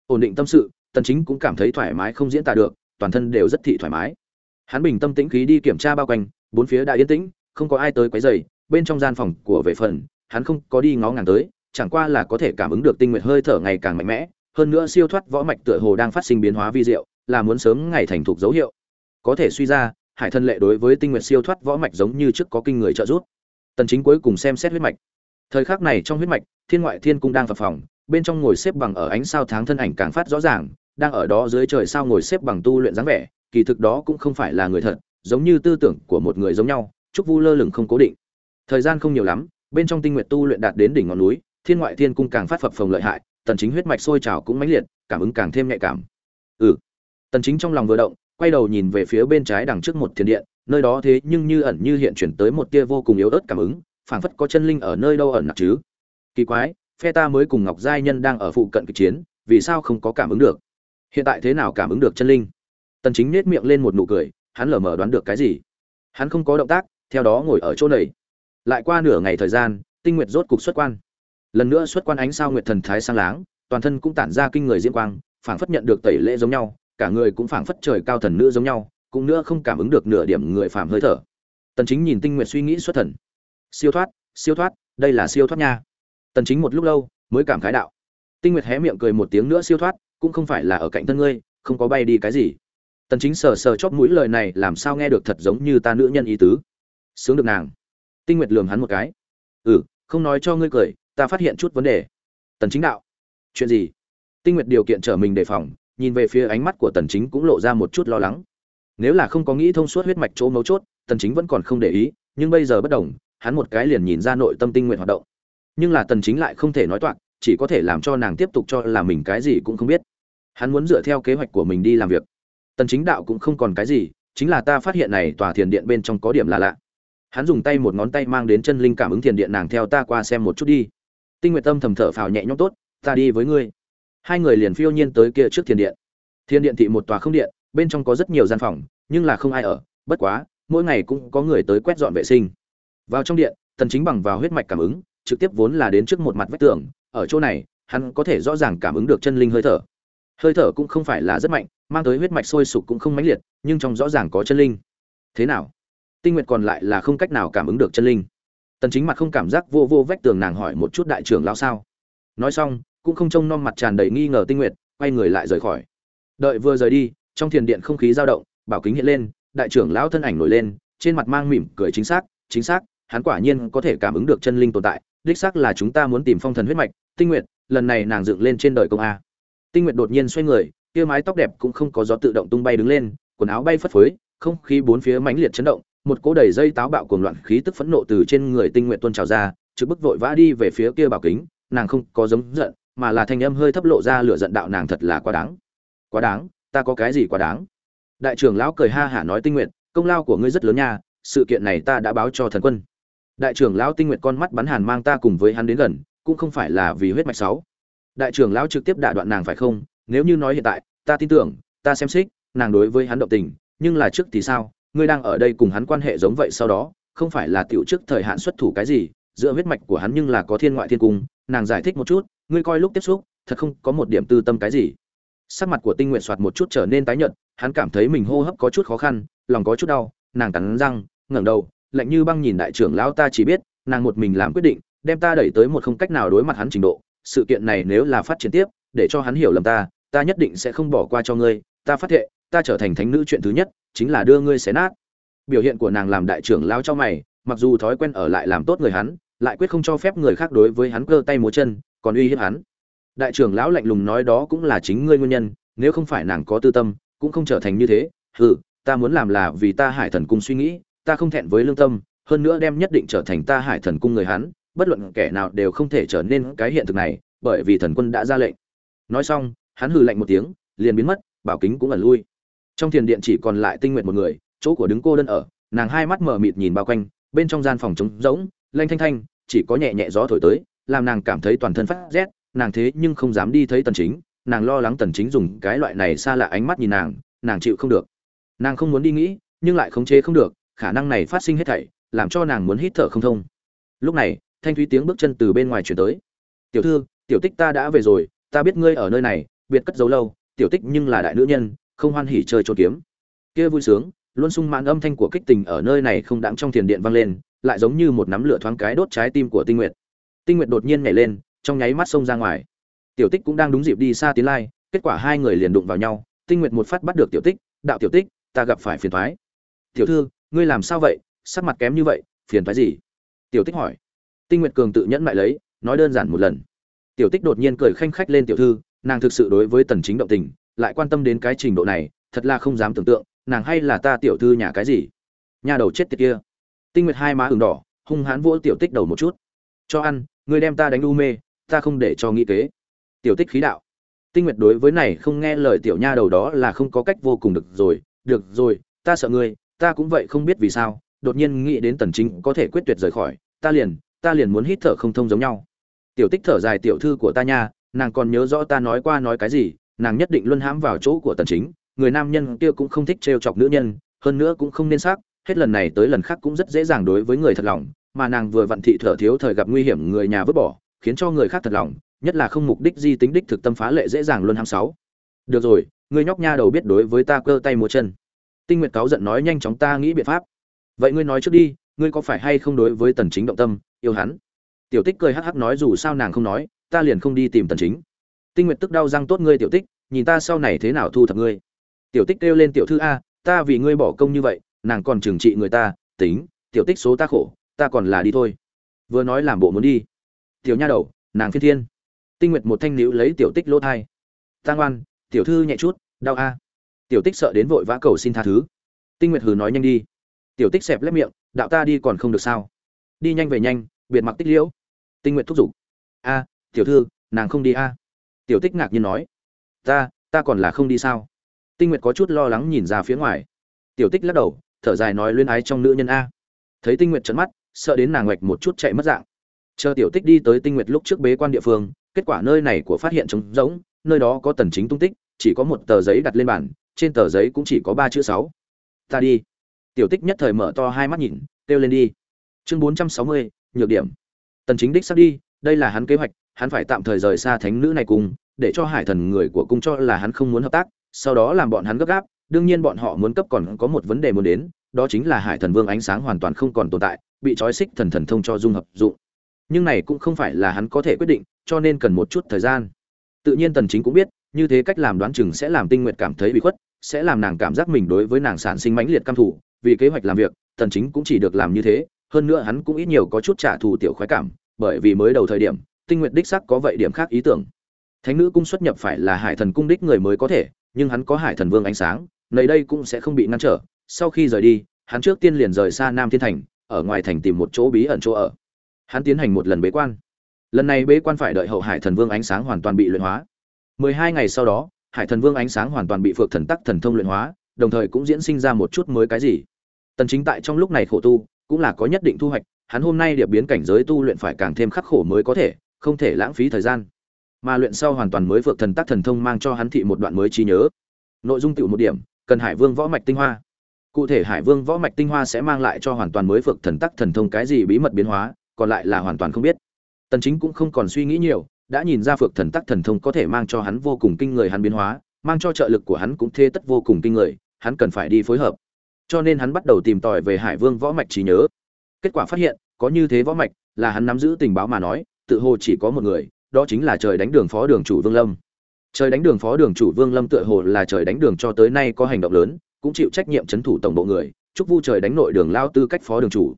Ổn định tâm sự, tần chính cũng cảm thấy thoải mái không diễn tả được, toàn thân đều rất thị thoải mái. Hắn bình tâm tĩnh khí đi kiểm tra bao quanh, bốn phía đã yên tĩnh, không có ai tới quấy rầy, bên trong gian phòng của vệ phần, hắn không có đi ngó ngàng tới, chẳng qua là có thể cảm ứng được tinh nguyệt hơi thở ngày càng mạnh mẽ hơn nữa siêu thoát võ mạch tựa hồ đang phát sinh biến hóa vi diệu, là muốn sớm ngày thành thục dấu hiệu. Có thể suy ra, hải thân lệ đối với tinh nguyệt siêu thoát võ mạch giống như trước có kinh người trợ giúp. Tần chính cuối cùng xem xét huyết mạch. Thời khắc này trong huyết mạch, thiên ngoại thiên cung đang phập phòng bên trong ngồi xếp bằng ở ánh sao tháng thân ảnh càng phát rõ ràng, đang ở đó dưới trời sao ngồi xếp bằng tu luyện dáng vẻ, kỳ thực đó cũng không phải là người thật, giống như tư tưởng của một người giống nhau, trúc vu lơ lửng không cố định. Thời gian không nhiều lắm, bên trong tinh nguyện tu luyện đạt đến đỉnh ngọn núi, thiên ngoại thiên cung càng phát phập phồng lợi hại tần chính huyết mạch sôi trào cũng mãnh liệt, cảm ứng càng thêm nhạy cảm. Ừ. Tần chính trong lòng vừa động, quay đầu nhìn về phía bên trái đằng trước một thiên điện, nơi đó thế nhưng như ẩn như hiện chuyển tới một tia vô cùng yếu ớt cảm ứng, phảng phất có chân linh ở nơi đâu ẩn nặc chứ. Kỳ quái, phe ta mới cùng ngọc giai nhân đang ở phụ cận kịch chiến, vì sao không có cảm ứng được? Hiện tại thế nào cảm ứng được chân linh? Tần chính nét miệng lên một nụ cười, hắn lờ mờ đoán được cái gì? Hắn không có động tác, theo đó ngồi ở chỗ này. Lại qua nửa ngày thời gian, tinh nguyệt rốt cục xuất quan lần nữa xuất quan ánh sao nguyệt thần thái sang láng, toàn thân cũng tản ra kinh người diễm quang, phảng phất nhận được tẩy lễ giống nhau, cả người cũng phảng phất trời cao thần nữ giống nhau, cũng nữa không cảm ứng được nửa điểm người phàm hơi thở. Tần chính nhìn tinh nguyệt suy nghĩ xuất thần. Siêu thoát siêu thoát, đây là siêu thoát nha. Tần chính một lúc lâu mới cảm khái đạo. Tinh nguyệt hé miệng cười một tiếng nữa siêu thoát, cũng không phải là ở cạnh thân ngươi, không có bay đi cái gì. Tần chính sờ sờ chóp mũi lời này làm sao nghe được thật giống như ta nữ nhân ý tứ. Sướng được nàng. Tinh nguyệt lườm hắn một cái. Ừ không nói cho ngươi cười ta phát hiện chút vấn đề. Tần chính đạo. Chuyện gì? Tinh nguyệt điều kiện trở mình đề phòng, nhìn về phía ánh mắt của tần chính cũng lộ ra một chút lo lắng. Nếu là không có nghĩ thông suốt huyết mạch chỗ mấu chốt, tần chính vẫn còn không để ý, nhưng bây giờ bất đồng, hắn một cái liền nhìn ra nội tâm tinh nguyện hoạt động. Nhưng là tần chính lại không thể nói toạc, chỉ có thể làm cho nàng tiếp tục cho là mình cái gì cũng không biết. Hắn muốn dựa theo kế hoạch của mình đi làm việc. Tần chính đạo cũng không còn cái gì, chính là ta phát hiện này tòa thiền điện bên trong có điểm là lạ. Hắn dùng tay một ngón tay mang đến chân linh cảm ứng thiền điện, nàng theo ta qua xem một chút đi tinh nguyệt tâm thầm thở phào nhẹ nhõm tốt, ta đi với ngươi. Hai người liền phiêu nhiên tới kia trước thiên điện. Thiên điện thị một tòa không điện, bên trong có rất nhiều gian phòng, nhưng là không ai ở, bất quá, mỗi ngày cũng có người tới quét dọn vệ sinh. Vào trong điện, tần chính bằng vào huyết mạch cảm ứng, trực tiếp vốn là đến trước một mặt vách tường, ở chỗ này, hắn có thể rõ ràng cảm ứng được chân linh hơi thở. Hơi thở cũng không phải là rất mạnh, mang tới huyết mạch sôi sục cũng không mãnh liệt, nhưng trong rõ ràng có chân linh. Thế nào? Tinh nguyệt còn lại là không cách nào cảm ứng được chân linh tần chính mặt không cảm giác vô vô vách tường nàng hỏi một chút đại trưởng lão sao. Nói xong, cũng không trông non mặt tràn đầy nghi ngờ tinh nguyệt, quay người lại rời khỏi. Đợi vừa rời đi, trong thiền điện không khí dao động, bảo kính hiện lên, đại trưởng lão thân ảnh nổi lên, trên mặt mang mỉm cười chính xác chính xác, hắn quả nhiên có thể cảm ứng được chân linh tồn tại, đích xác là chúng ta muốn tìm phong thần huyết mạch, tinh nguyệt, lần này nàng dựng lên trên đời công a. Tinh nguyệt đột nhiên xoay người, kia mái tóc đẹp cũng không có gió tự động tung bay đứng lên, quần áo bay phất phới, không khí bốn phía mãnh liệt chấn động một cỗ đầy dây táo bạo cuồng loạn khí tức phẫn nộ từ trên người tinh nguyện tuôn trào ra, trực bức vội vã đi về phía kia bảo kính, nàng không có giống giận, mà là thanh âm hơi thấp lộ ra lửa giận đạo nàng thật là quá đáng. Quá đáng, ta có cái gì quá đáng? Đại trưởng lão cười ha hả nói tinh nguyện, công lao của ngươi rất lớn nha, sự kiện này ta đã báo cho thần quân. Đại trưởng lão tinh nguyện con mắt bắn hàn mang ta cùng với hắn đến gần, cũng không phải là vì huyết mạch sáu. Đại trưởng lão trực tiếp đả đoạn nàng phải không? Nếu như nói hiện tại, ta tin tưởng, ta xem xích, nàng đối với hắn động tình, nhưng là trước thì sao? Ngươi đang ở đây cùng hắn quan hệ giống vậy sau đó, không phải là tiểu trước thời hạn xuất thủ cái gì, giữa huyết mạch của hắn nhưng là có thiên ngoại thiên cung, nàng giải thích một chút, ngươi coi lúc tiếp xúc, thật không có một điểm tư tâm cái gì. Sắc mặt của tinh nguyện soạt một chút trở nên tái nhợt, hắn cảm thấy mình hô hấp có chút khó khăn, lòng có chút đau, nàng cắn răng, ngẩng đầu, lạnh như băng nhìn đại trưởng lão ta chỉ biết, nàng một mình làm quyết định, đem ta đẩy tới một không cách nào đối mặt hắn trình độ. Sự kiện này nếu là phát triển tiếp, để cho hắn hiểu lầm ta ta nhất định sẽ không bỏ qua cho ngươi, ta phát thệ, ta trở thành thánh nữ chuyện thứ nhất chính là đưa ngươi xé nát. Biểu hiện của nàng làm đại trưởng lao cho mày, mặc dù thói quen ở lại làm tốt người hắn, lại quyết không cho phép người khác đối với hắn cơ tay múa chân, còn uy hiếp hắn. Đại trưởng lão lạnh lùng nói đó cũng là chính ngươi nguyên nhân, nếu không phải nàng có tư tâm, cũng không trở thành như thế. Hừ, ta muốn làm là vì ta hải thần cung suy nghĩ, ta không thẹn với lương tâm, hơn nữa đem nhất định trở thành ta hải thần cung người hắn, bất luận kẻ nào đều không thể trở nên cái hiện thực này, bởi vì thần quân đã ra lệnh. Nói xong, hắn hừ lạnh một tiếng, liền biến mất, bảo kính cũng ẩn lui trong thiền điện chỉ còn lại tinh nguyện một người, chỗ của đứng cô đơn ở, nàng hai mắt mở mịt nhìn bao quanh, bên trong gian phòng trống rỗng, lanh thanh thanh, chỉ có nhẹ nhẹ gió thổi tới, làm nàng cảm thấy toàn thân phát rét, nàng thế nhưng không dám đi thấy tần chính, nàng lo lắng tần chính dùng cái loại này xa lạ ánh mắt nhìn nàng nàng chịu không được. Nàng không muốn đi nghĩ, nhưng lại khống chế không được, khả năng này phát sinh hết thảy, làm cho nàng muốn hít thở không thông. Lúc này, thanh thúy tiếng bước chân từ bên ngoài truyền tới. Tiểu thư, tiểu tích ta đã về rồi, ta biết ngươi ở nơi này, biệt cất giấu lâu, tiểu tích nhưng là đại nữ nhân không hoan hỉ chơi trốn kiếm. Kia vui sướng, luôn sung mãn âm thanh của kích tình ở nơi này không đãng trong thiền điện vang lên, lại giống như một nắm lửa thoáng cái đốt trái tim của tinh nguyệt. Tinh nguyệt đột nhiên nhảy lên, trong nháy mắt xông ra ngoài. Tiểu tích cũng đang đúng dịp đi xa tiến lai, kết quả hai người liền đụng vào nhau, tinh nguyệt một phát bắt được tiểu tích, đạo tiểu tích, ta gặp phải phiền toái. Tiểu thư, ngươi làm sao vậy? Sắc mặt kém như vậy, phiền toái gì? Tiểu tích hỏi. Tinh nguyệt cường tự nhẫn lại lấy, nói đơn giản một lần. Tiểu tích đột nhiên cười khanh khách lên tiểu thư, nàng thực sự đối với tần chính động tình lại quan tâm đến cái trình độ này, thật là không dám tưởng tượng, nàng hay là ta tiểu thư nhà cái gì? Nhà đầu chết tiệt kia. Tinh nguyệt hai má ửng đỏ, hung hãn vỗ tiểu tích đầu một chút. Cho ăn người đem ta đánh u mê, ta không để cho nghĩ kế. Tiểu tích khí đạo. Tinh nguyệt đối với này không nghe lời tiểu nha đầu đó là không có cách vô cùng được rồi được rồi, ta sợ ngươi, ta cũng vậy không biết vì sao, đột nhiên nghĩ đến tần chính có thể quyết tuyệt rời khỏi, ta liền ta liền muốn hít thở không thông giống nhau. Tiểu tích thở dài tiểu thư của ta nha, nàng còn nhớ rõ ta nói qua nói cái gì nàng nhất định luân hãm vào chỗ của tần chính, người nam nhân kia cũng không thích trêu chọc nữ nhân, hơn nữa cũng không nên xác, hết lần này tới lần khác cũng rất dễ dàng đối với người thật lòng, mà nàng vừa vặn thị thở thiếu thời gặp nguy hiểm người nhà vứt bỏ, khiến cho người khác thật lòng, nhất là không mục đích di tính đích thực tâm phá lệ dễ dàng luôn hãm sáu. Được rồi ngươi nhóc nha đầu biết đối với ta cơ tay múa chân. Tinh nguyệt cáo giận nói nhanh chóng ta nghĩ biện pháp. Vậy ngươi nói trước đi, ngươi có phải hay không đối với tần chính động tâm, yêu hắn? Tiểu tích cười hắc hắc nói dù sao nàng không nói, ta liền không đi tìm tần chính tinh nguyệt tức đau răng tốt ngươi tiểu tích, nhìn ta sau này thế nào thu thập ngươi. Tiểu tích kêu lên tiểu thư a, ta vì ngươi bỏ công như vậy, nàng còn trừng trị người ta, tính, tiểu tích số ta khổ, ta còn là đi thôi. Vừa nói làm bộ muốn đi. Tiểu nha đầu, nàng phi thiên. Tinh nguyệt một thanh níu lấy tiểu tích lỗ thai. Ta ngoan tiểu thư nhẹ chút, đau a. Tiểu tích sợ đến vội vã cầu xin tha thứ. Tinh nguyệt hừ nói nhanh đi. Tiểu tích xẹp lép miệng, đạo ta đi còn không được sao. Đi nhanh về nhanh, biệt mặc tích liễu. Tinh nguyệt thúc giục. A, tiểu thư, nàng không đi a tiểu tích ngạc nhiên nói ta ta còn là không đi sao? Tinh nguyệt có chút lo lắng nhìn ra phía ngoài. Tiểu tích lắc đầu thở dài nói luyên ái trong nữ nhân a. Thấy tinh nguyệt trấn mắt sợ đến nàng ngoạch một chút chạy mất dạng. Chờ tiểu tích đi tới tinh nguyệt lúc trước bế quan địa phương kết quả nơi này của phát hiện trống rỗng nơi đó có tần chính tung tích chỉ có một tờ giấy đặt lên bàn trên tờ giấy cũng chỉ có ba chữ sáu. Ta đi. Tiểu tích nhất thời mở to hai mắt nhìn kêu lên đi. Chương 460, nhược điểm. Tần chính đích sắp đi đây là hắn kế hoạch hắn phải tạm thời rời xa thánh nữ này cùng, để cho hải thần người của cung cho là hắn không muốn hợp tác, sau đó làm bọn hắn gấp gáp, đương nhiên bọn họ muốn cấp còn có một vấn đề muốn đến, đó chính là hải thần vương ánh sáng hoàn toàn không còn tồn tại, bị trói xích thần thần thông cho dung hợp dụng. Nhưng này cũng không phải là hắn có thể quyết định, cho nên cần một chút thời gian. Tự nhiên tần chính cũng biết, như thế cách làm đoán chừng sẽ làm tinh nguyệt cảm thấy bị khuất, sẽ làm nàng cảm giác mình đối với nàng sản sinh mãnh liệt cam thủ vì kế hoạch làm việc, tần chính cũng chỉ được làm như thế, hơn nữa hắn cũng ít nhiều có chút trả thù tiểu khoái cảm, bởi vì mới đầu thời điểm tinh nguyệt đích sắc có vậy điểm khác ý tưởng. Thánh nữ cung xuất nhập phải là hải thần cung đích người mới có thể, nhưng hắn có hải thần vương ánh sáng nơi đây cũng sẽ không bị ngăn trở. Sau khi rời đi, hắn trước tiên liền rời xa nam thiên thành, ở ngoài thành tìm một chỗ bí ẩn chỗ ở. Hắn tiến hành một lần bế quan. Lần này bế quan phải đợi hậu hải thần vương ánh sáng hoàn toàn bị luyện hóa. Mười hai ngày sau đó, hải thần vương ánh sáng hoàn toàn bị phược thần tắc thần thông luyện hóa, đồng thời cũng diễn sinh ra một chút mới cái gì. Tần chính tại trong lúc này khổ tu, cũng là có nhất định thu hoạch, hắn hôm nay điệp biến cảnh giới tu luyện phải càng thêm khắc khổ mới có thể không thể lãng phí thời gian. Mà luyện sau hoàn toàn mới vượt thần tác thần thông mang cho hắn thị một đoạn mới trí nhớ. Nội dung tựu một điểm, cần hải vương võ mạch tinh hoa. Cụ thể hải vương võ mạch tinh hoa sẽ mang lại cho hoàn toàn mới vượt thần tắc thần thông cái gì bí mật biến hóa, còn lại là hoàn toàn không biết. Tần chính cũng không còn suy nghĩ nhiều, đã nhìn ra vượt thần tắc thần thông có thể mang cho hắn vô cùng kinh người hắn biến hóa, mang cho trợ lực của hắn cũng thê tất vô cùng kinh người, hắn cần phải đi phối hợp. Cho nên hắn bắt đầu tìm tòi về hải vương võ mạch trí nhớ. Kết quả phát hiện, có như thế võ mạch, là hắn nắm giữ tình báo mà nói tự hồ chỉ có một người, đó chính là trời đánh đường phó đường chủ vương lâm. Trời đánh đường phó đường chủ vương lâm tựa hồ là trời đánh đường cho tới nay có hành động lớn, cũng chịu trách nhiệm chấn thủ tổng bộ người, chúc vu trời đánh nội đường lao tư cách phó đường chủ.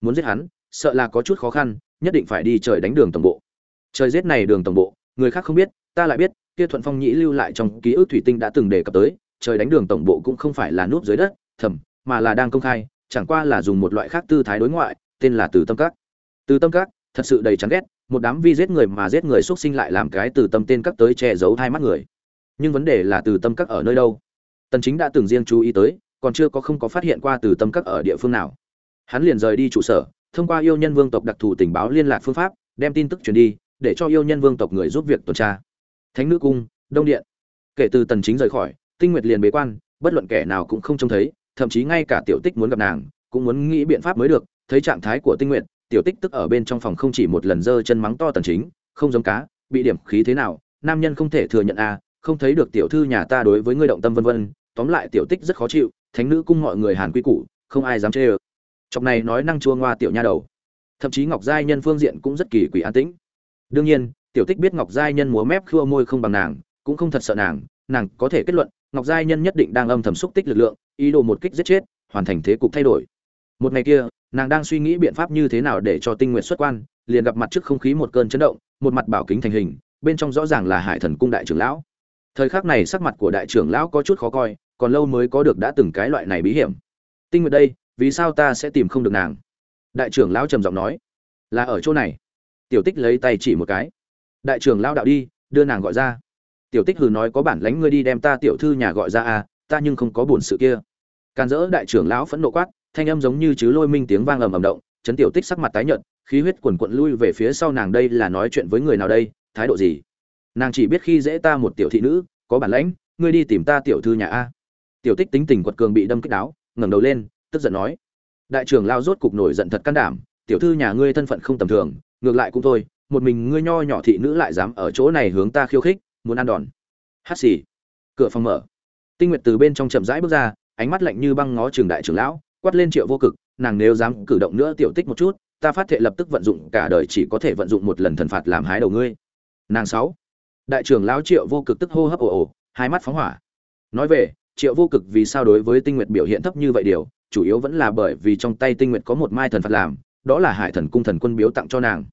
Muốn giết hắn, sợ là có chút khó khăn, nhất định phải đi trời đánh đường tổng bộ. Trời giết này đường tổng bộ, người khác không biết, ta lại biết, kia thuận phong nhĩ lưu lại trong ký ức thủy tinh đã từng đề cập tới, trời đánh đường tổng bộ cũng không phải là núp dưới đất, thầm, mà là đang công khai, chẳng qua là dùng một loại khác tư thái đối ngoại, tên là từ tâm các. Từ tâm các, thật sự đầy chán ghét một đám vi giết người mà giết người xuất sinh lại làm cái từ tâm tên các tới che giấu hai mắt người. Nhưng vấn đề là từ tâm các ở nơi đâu? Tần chính đã từng riêng chú ý tới, còn chưa có không có phát hiện qua từ tâm các ở địa phương nào. Hắn liền rời đi trụ sở, thông qua yêu nhân vương tộc đặc thù tình báo liên lạc phương pháp, đem tin tức truyền đi, để cho yêu nhân vương tộc người giúp việc tuần tra. Thánh nữ cung, đông điện. Kể từ tần chính rời khỏi, tinh nguyệt liền bế quan, bất luận kẻ nào cũng không trông thấy, thậm chí ngay cả tiểu tích muốn gặp nàng, cũng muốn nghĩ biện pháp mới được, thấy trạng thái của tinh nguyệt tiểu tích tức ở bên trong phòng không chỉ một lần giơ chân mắng to tần chính không giống cá bị điểm khí thế nào nam nhân không thể thừa nhận a à, không thấy được tiểu thư nhà ta đối với ngươi động tâm vân vân tóm lại tiểu tích rất khó chịu thánh nữ cung mọi người hàn quy củ không ai dám chê ơ. Chọc này nói năng chua ngoa tiểu nha đầu. Thậm chí ngọc giai nhân phương diện cũng rất kỳ quỷ an tĩnh. Đương nhiên tiểu tích biết ngọc giai nhân múa mép khua môi không bằng nàng cũng không thật sợ nàng nàng có thể kết luận ngọc giai nhân nhất định đang âm thầm xúc tích lực lượng ý đồ một kích giết chết hoàn thành thế cục thay đổi một ngày kia, nàng đang suy nghĩ biện pháp như thế nào để cho tinh nguyện xuất quan, liền gặp mặt trước không khí một cơn chấn động, một mặt bảo kính thành hình, bên trong rõ ràng là hải thần cung đại trưởng lão. Thời khắc này sắc mặt của đại trưởng lão có chút khó coi, còn lâu mới có được đã từng cái loại này bí hiểm. Tinh nguyện đây, vì sao ta sẽ tìm không được nàng? Đại trưởng lão trầm giọng nói. Là ở chỗ này. Tiểu tích lấy tay chỉ một cái. Đại trưởng lão đạo đi, đưa nàng gọi ra. Tiểu tích hừ nói có bản lánh ngươi đi đem ta tiểu thư nhà gọi ra à ta nhưng không có buồn sự kia. Can dỡ đại trưởng lão phẫn nộ quát thanh âm giống như chứ lôi minh tiếng vang ầm ầm động chấn tiểu tích sắc mặt tái nhợt, khí huyết cuồn cuộn lui về phía sau nàng đây là nói chuyện với người nào đây, thái độ gì? Nàng chỉ biết khi dễ ta một tiểu thị nữ, có bản lãnh, ngươi đi tìm ta tiểu thư nhà a. Tiểu tích tính tình quật cường bị đâm kích đáo, ngẩng đầu lên, tức giận nói. Đại trưởng lao rốt cục nổi giận thật can đảm, tiểu thư nhà ngươi thân phận không tầm thường, ngược lại cũng thôi, một mình ngươi nho nhỏ thị nữ lại dám ở chỗ này hướng ta khiêu khích, muốn ăn đòn. Hát xì. Cửa phòng mở. Tinh nguyệt từ bên trong chậm rãi bước ra, ánh mắt lạnh như băng ngó trường đại trưởng lão quát lên triệu vô cực, nàng nếu dám cử động nữa tiểu tích một chút, ta phát thệ lập tức vận dụng, cả đời chỉ có thể vận dụng một lần thần phạt làm hái đầu ngươi. Nàng sáu. Đại trưởng lão triệu vô cực tức hô hấp ồ ồ, hai mắt phóng hỏa. Nói về, triệu vô cực vì sao đối với tinh nguyệt biểu hiện thấp như vậy điều, chủ yếu vẫn là bởi vì trong tay tinh nguyệt có một mai thần phạt làm, đó là hải thần cung thần quân biếu tặng cho nàng.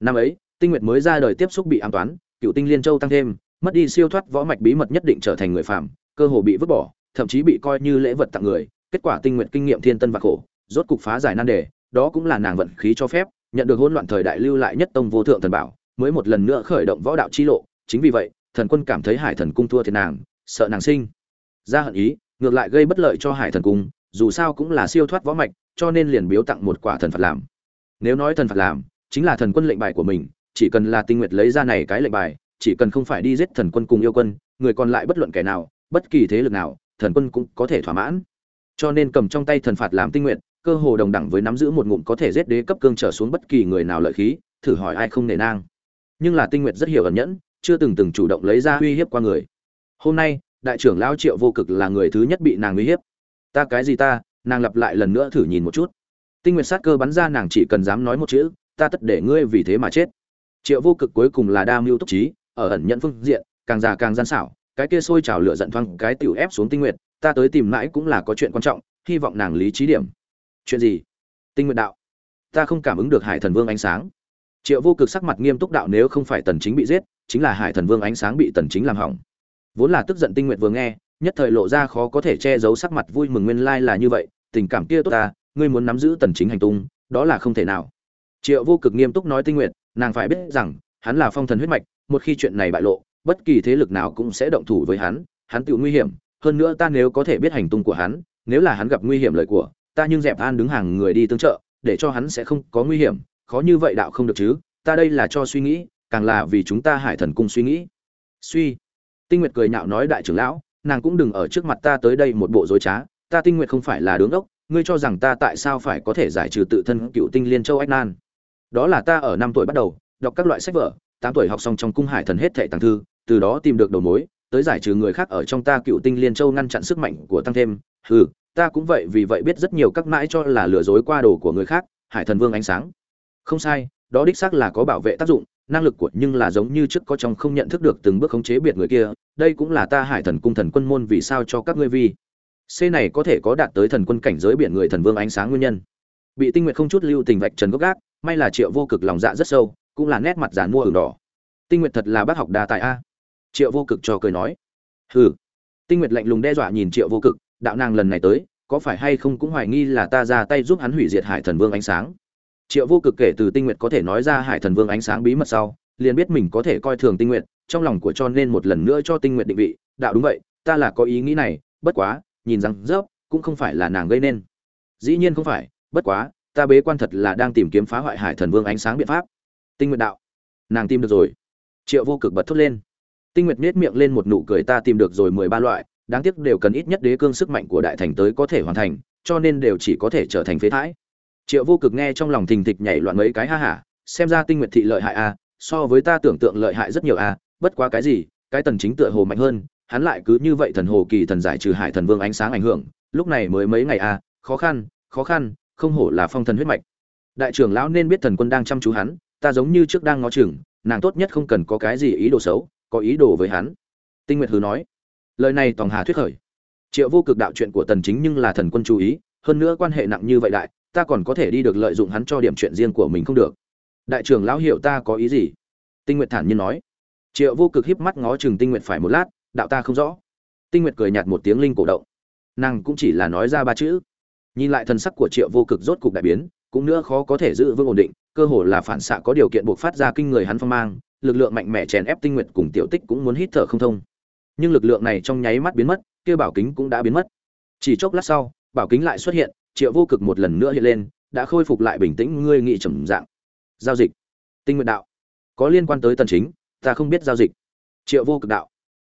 Năm ấy, tinh nguyệt mới ra đời tiếp xúc bị an toán, cựu tinh liên châu tăng thêm, mất đi siêu thoát võ mạch bí mật nhất định trở thành người phạm cơ hồ bị vứt bỏ, thậm chí bị coi như lễ vật tặng người kết quả tinh nguyện kinh nghiệm thiên tân và khổ, rốt cục phá giải nan đề, đó cũng là nàng vận khí cho phép, nhận được hỗn loạn thời đại lưu lại nhất tông vô thượng thần bảo, mới một lần nữa khởi động võ đạo chi lộ. Chính vì vậy, thần quân cảm thấy hải thần cung thua thiệt nàng, sợ nàng sinh. Ra hận ý, ngược lại gây bất lợi cho hải thần cung, dù sao cũng là siêu thoát võ mạch, cho nên liền biếu tặng một quả thần phạt làm. Nếu nói thần phạt làm, chính là thần quân lệnh bài của mình, chỉ cần là tinh nguyệt lấy ra này cái lệnh bài, chỉ cần không phải đi giết thần quân cùng yêu quân, người còn lại bất luận kẻ nào, bất kỳ thế lực nào, thần quân cũng có thể thỏa mãn cho nên cầm trong tay thần phạt làm tinh nguyện, cơ hồ đồng đẳng với nắm giữ một ngụm có thể giết đế cấp cương trở xuống bất kỳ người nào lợi khí, thử hỏi ai không nể nang. Nhưng là tinh nguyện rất hiểu ẩn nhẫn, chưa từng từng chủ động lấy ra uy hiếp qua người. Hôm nay, đại trưởng lão triệu vô cực là người thứ nhất bị nàng uy hiếp. Ta cái gì ta, nàng lặp lại lần nữa thử nhìn một chút. Tinh nguyện sát cơ bắn ra nàng chỉ cần dám nói một chữ, ta tất để ngươi vì thế mà chết. Triệu vô cực cuối cùng là đa mưu túc trí, ở ẩn nhận phương diện, càng già càng gian xảo, cái kia sôi trào lửa giận thoáng cái tiểu ép xuống tinh nguyện ta tới tìm mãi cũng là có chuyện quan trọng, hy vọng nàng lý trí điểm. Chuyện gì? Tinh nguyện đạo. Ta không cảm ứng được hải thần vương ánh sáng. Triệu vô cực sắc mặt nghiêm túc đạo nếu không phải tần chính bị giết, chính là hải thần vương ánh sáng bị tần chính làm hỏng. Vốn là tức giận tinh nguyện vừa nghe, nhất thời lộ ra khó có thể che giấu sắc mặt vui mừng nguyên lai là như vậy, tình cảm kia tốt ta, ngươi muốn nắm giữ tần chính hành tung, đó là không thể nào. Triệu vô cực nghiêm túc nói tinh nguyện nàng phải biết rằng, hắn là phong thần huyết mạch, một khi chuyện này bại lộ, bất kỳ thế lực nào cũng sẽ động thủ với hắn hắn tự nguy hiểm hơn nữa ta nếu có thể biết hành tung của hắn, nếu là hắn gặp nguy hiểm lời của, ta nhưng dẹp an đứng hàng người đi tương trợ, để cho hắn sẽ không có nguy hiểm, khó như vậy đạo không được chứ, ta đây là cho suy nghĩ, càng là vì chúng ta hải thần cung suy nghĩ. Suy. Tinh nguyệt cười nhạo nói đại trưởng lão, nàng cũng đừng ở trước mặt ta tới đây một bộ dối trá, ta tinh nguyệt không phải là đứng ốc ngươi cho rằng ta tại sao phải có thể giải trừ tự thân cựu tinh liên châu ách nan? Đó là ta ở năm tuổi bắt đầu, đọc các loại sách vở, tám tuổi học xong trong cung hải thần hết thệ tàng thư, từ đó tìm được đầu mối tới giải trừ người khác ở trong ta cựu tinh liên châu ngăn chặn sức mạnh của tăng thêm. Hừ, ta cũng vậy, vì vậy biết rất nhiều các mãi cho là lừa dối qua đồ của người khác, hải thần vương ánh sáng. Không sai, đó đích xác là có bảo vệ tác dụng, năng lực của nhưng là giống như trước có trong không nhận thức được từng bước khống chế biệt người kia, đây cũng là ta hải thần cung thần quân môn vì sao cho các ngươi vi. C này có thể có đạt tới thần quân cảnh giới biển người thần vương ánh sáng nguyên nhân. Bị tinh nguyện không chút lưu tình vạch trần gốc gác, may là triệu vô cực lòng dạ rất sâu, cũng là nét mặt giàn mua ửng đỏ. Tinh nguyện thật là bác học đa tại a triệu vô cực cho cười nói. Hừ. Tinh Nguyệt lạnh lùng đe dọa nhìn triệu vô cực, đạo nàng lần này tới, có phải hay không cũng hoài nghi là ta ra tay giúp hắn hủy diệt hải thần vương ánh sáng? Triệu vô cực kể từ tinh nguyệt có thể nói ra hải thần vương ánh sáng bí mật sau, liền biết mình có thể coi thường tinh nguyệt, trong lòng của cho nên một lần nữa cho tinh nguyệt định vị, đạo đúng vậy, ta là có ý nghĩ này, bất quá, nhìn rằng rớp, cũng không phải là nàng gây nên. Dĩ nhiên không phải, bất quá, ta bế quan thật là đang tìm kiếm phá hoại hải thần vương ánh sáng biện pháp. Tinh nguyệt đạo, nàng tìm được rồi. Triệu vô cực bật thốt lên tinh nguyệt nết miệng lên một nụ cười ta tìm được rồi mười ba loại, đáng tiếc đều cần ít nhất đế cương sức mạnh của đại thành tới có thể hoàn thành, cho nên đều chỉ có thể trở thành phế thải. Triệu vô cực nghe trong lòng thình thịch nhảy loạn mấy cái ha hả, xem ra tinh nguyệt thị lợi hại a so với ta tưởng tượng lợi hại rất nhiều a bất quá cái gì, cái tần chính tựa hồ mạnh hơn, hắn lại cứ như vậy thần hồ kỳ thần giải trừ hải thần vương ánh sáng ảnh hưởng, lúc này mới mấy ngày a khó khăn khó khăn, không hổ là phong thần huyết mạch. Đại trưởng lão nên biết thần quân đang chăm chú hắn, ta giống như trước đang ngó chừng, nàng tốt nhất không cần có cái gì ý đồ xấu có ý đồ với hắn. Tinh nguyệt hứ nói, lời này tòng hà thuyết khởi. Triệu vô cực đạo chuyện của tần chính nhưng là thần quân chú ý, hơn nữa quan hệ nặng như vậy đại, ta còn có thể đi được lợi dụng hắn cho điểm chuyện riêng của mình không được. Đại trưởng lão hiểu ta có ý gì? Tinh nguyệt thản nhiên nói. Triệu vô cực híp mắt ngó chừng tinh nguyệt phải một lát, đạo ta không rõ. Tinh nguyệt cười nhạt một tiếng linh cổ động. Nàng cũng chỉ là nói ra ba chữ. Nhìn lại thần sắc của triệu vô cực rốt cục đại biến, cũng nữa khó có thể giữ vững ổn định, cơ hồ là phản xạ có điều kiện buộc phát ra kinh người hắn phong mang lực lượng mạnh mẽ chèn ép tinh nguyệt cùng tiểu tích cũng muốn hít thở không thông. Nhưng lực lượng này trong nháy mắt biến mất, kia bảo kính cũng đã biến mất. Chỉ chốc lát sau, bảo kính lại xuất hiện, triệu vô cực một lần nữa hiện lên, đã khôi phục lại bình tĩnh, ngươi nghị trầm dạng. Giao dịch. Tinh nguyện đạo. Có liên quan tới tần chính, ta không biết giao dịch. Triệu vô cực đạo.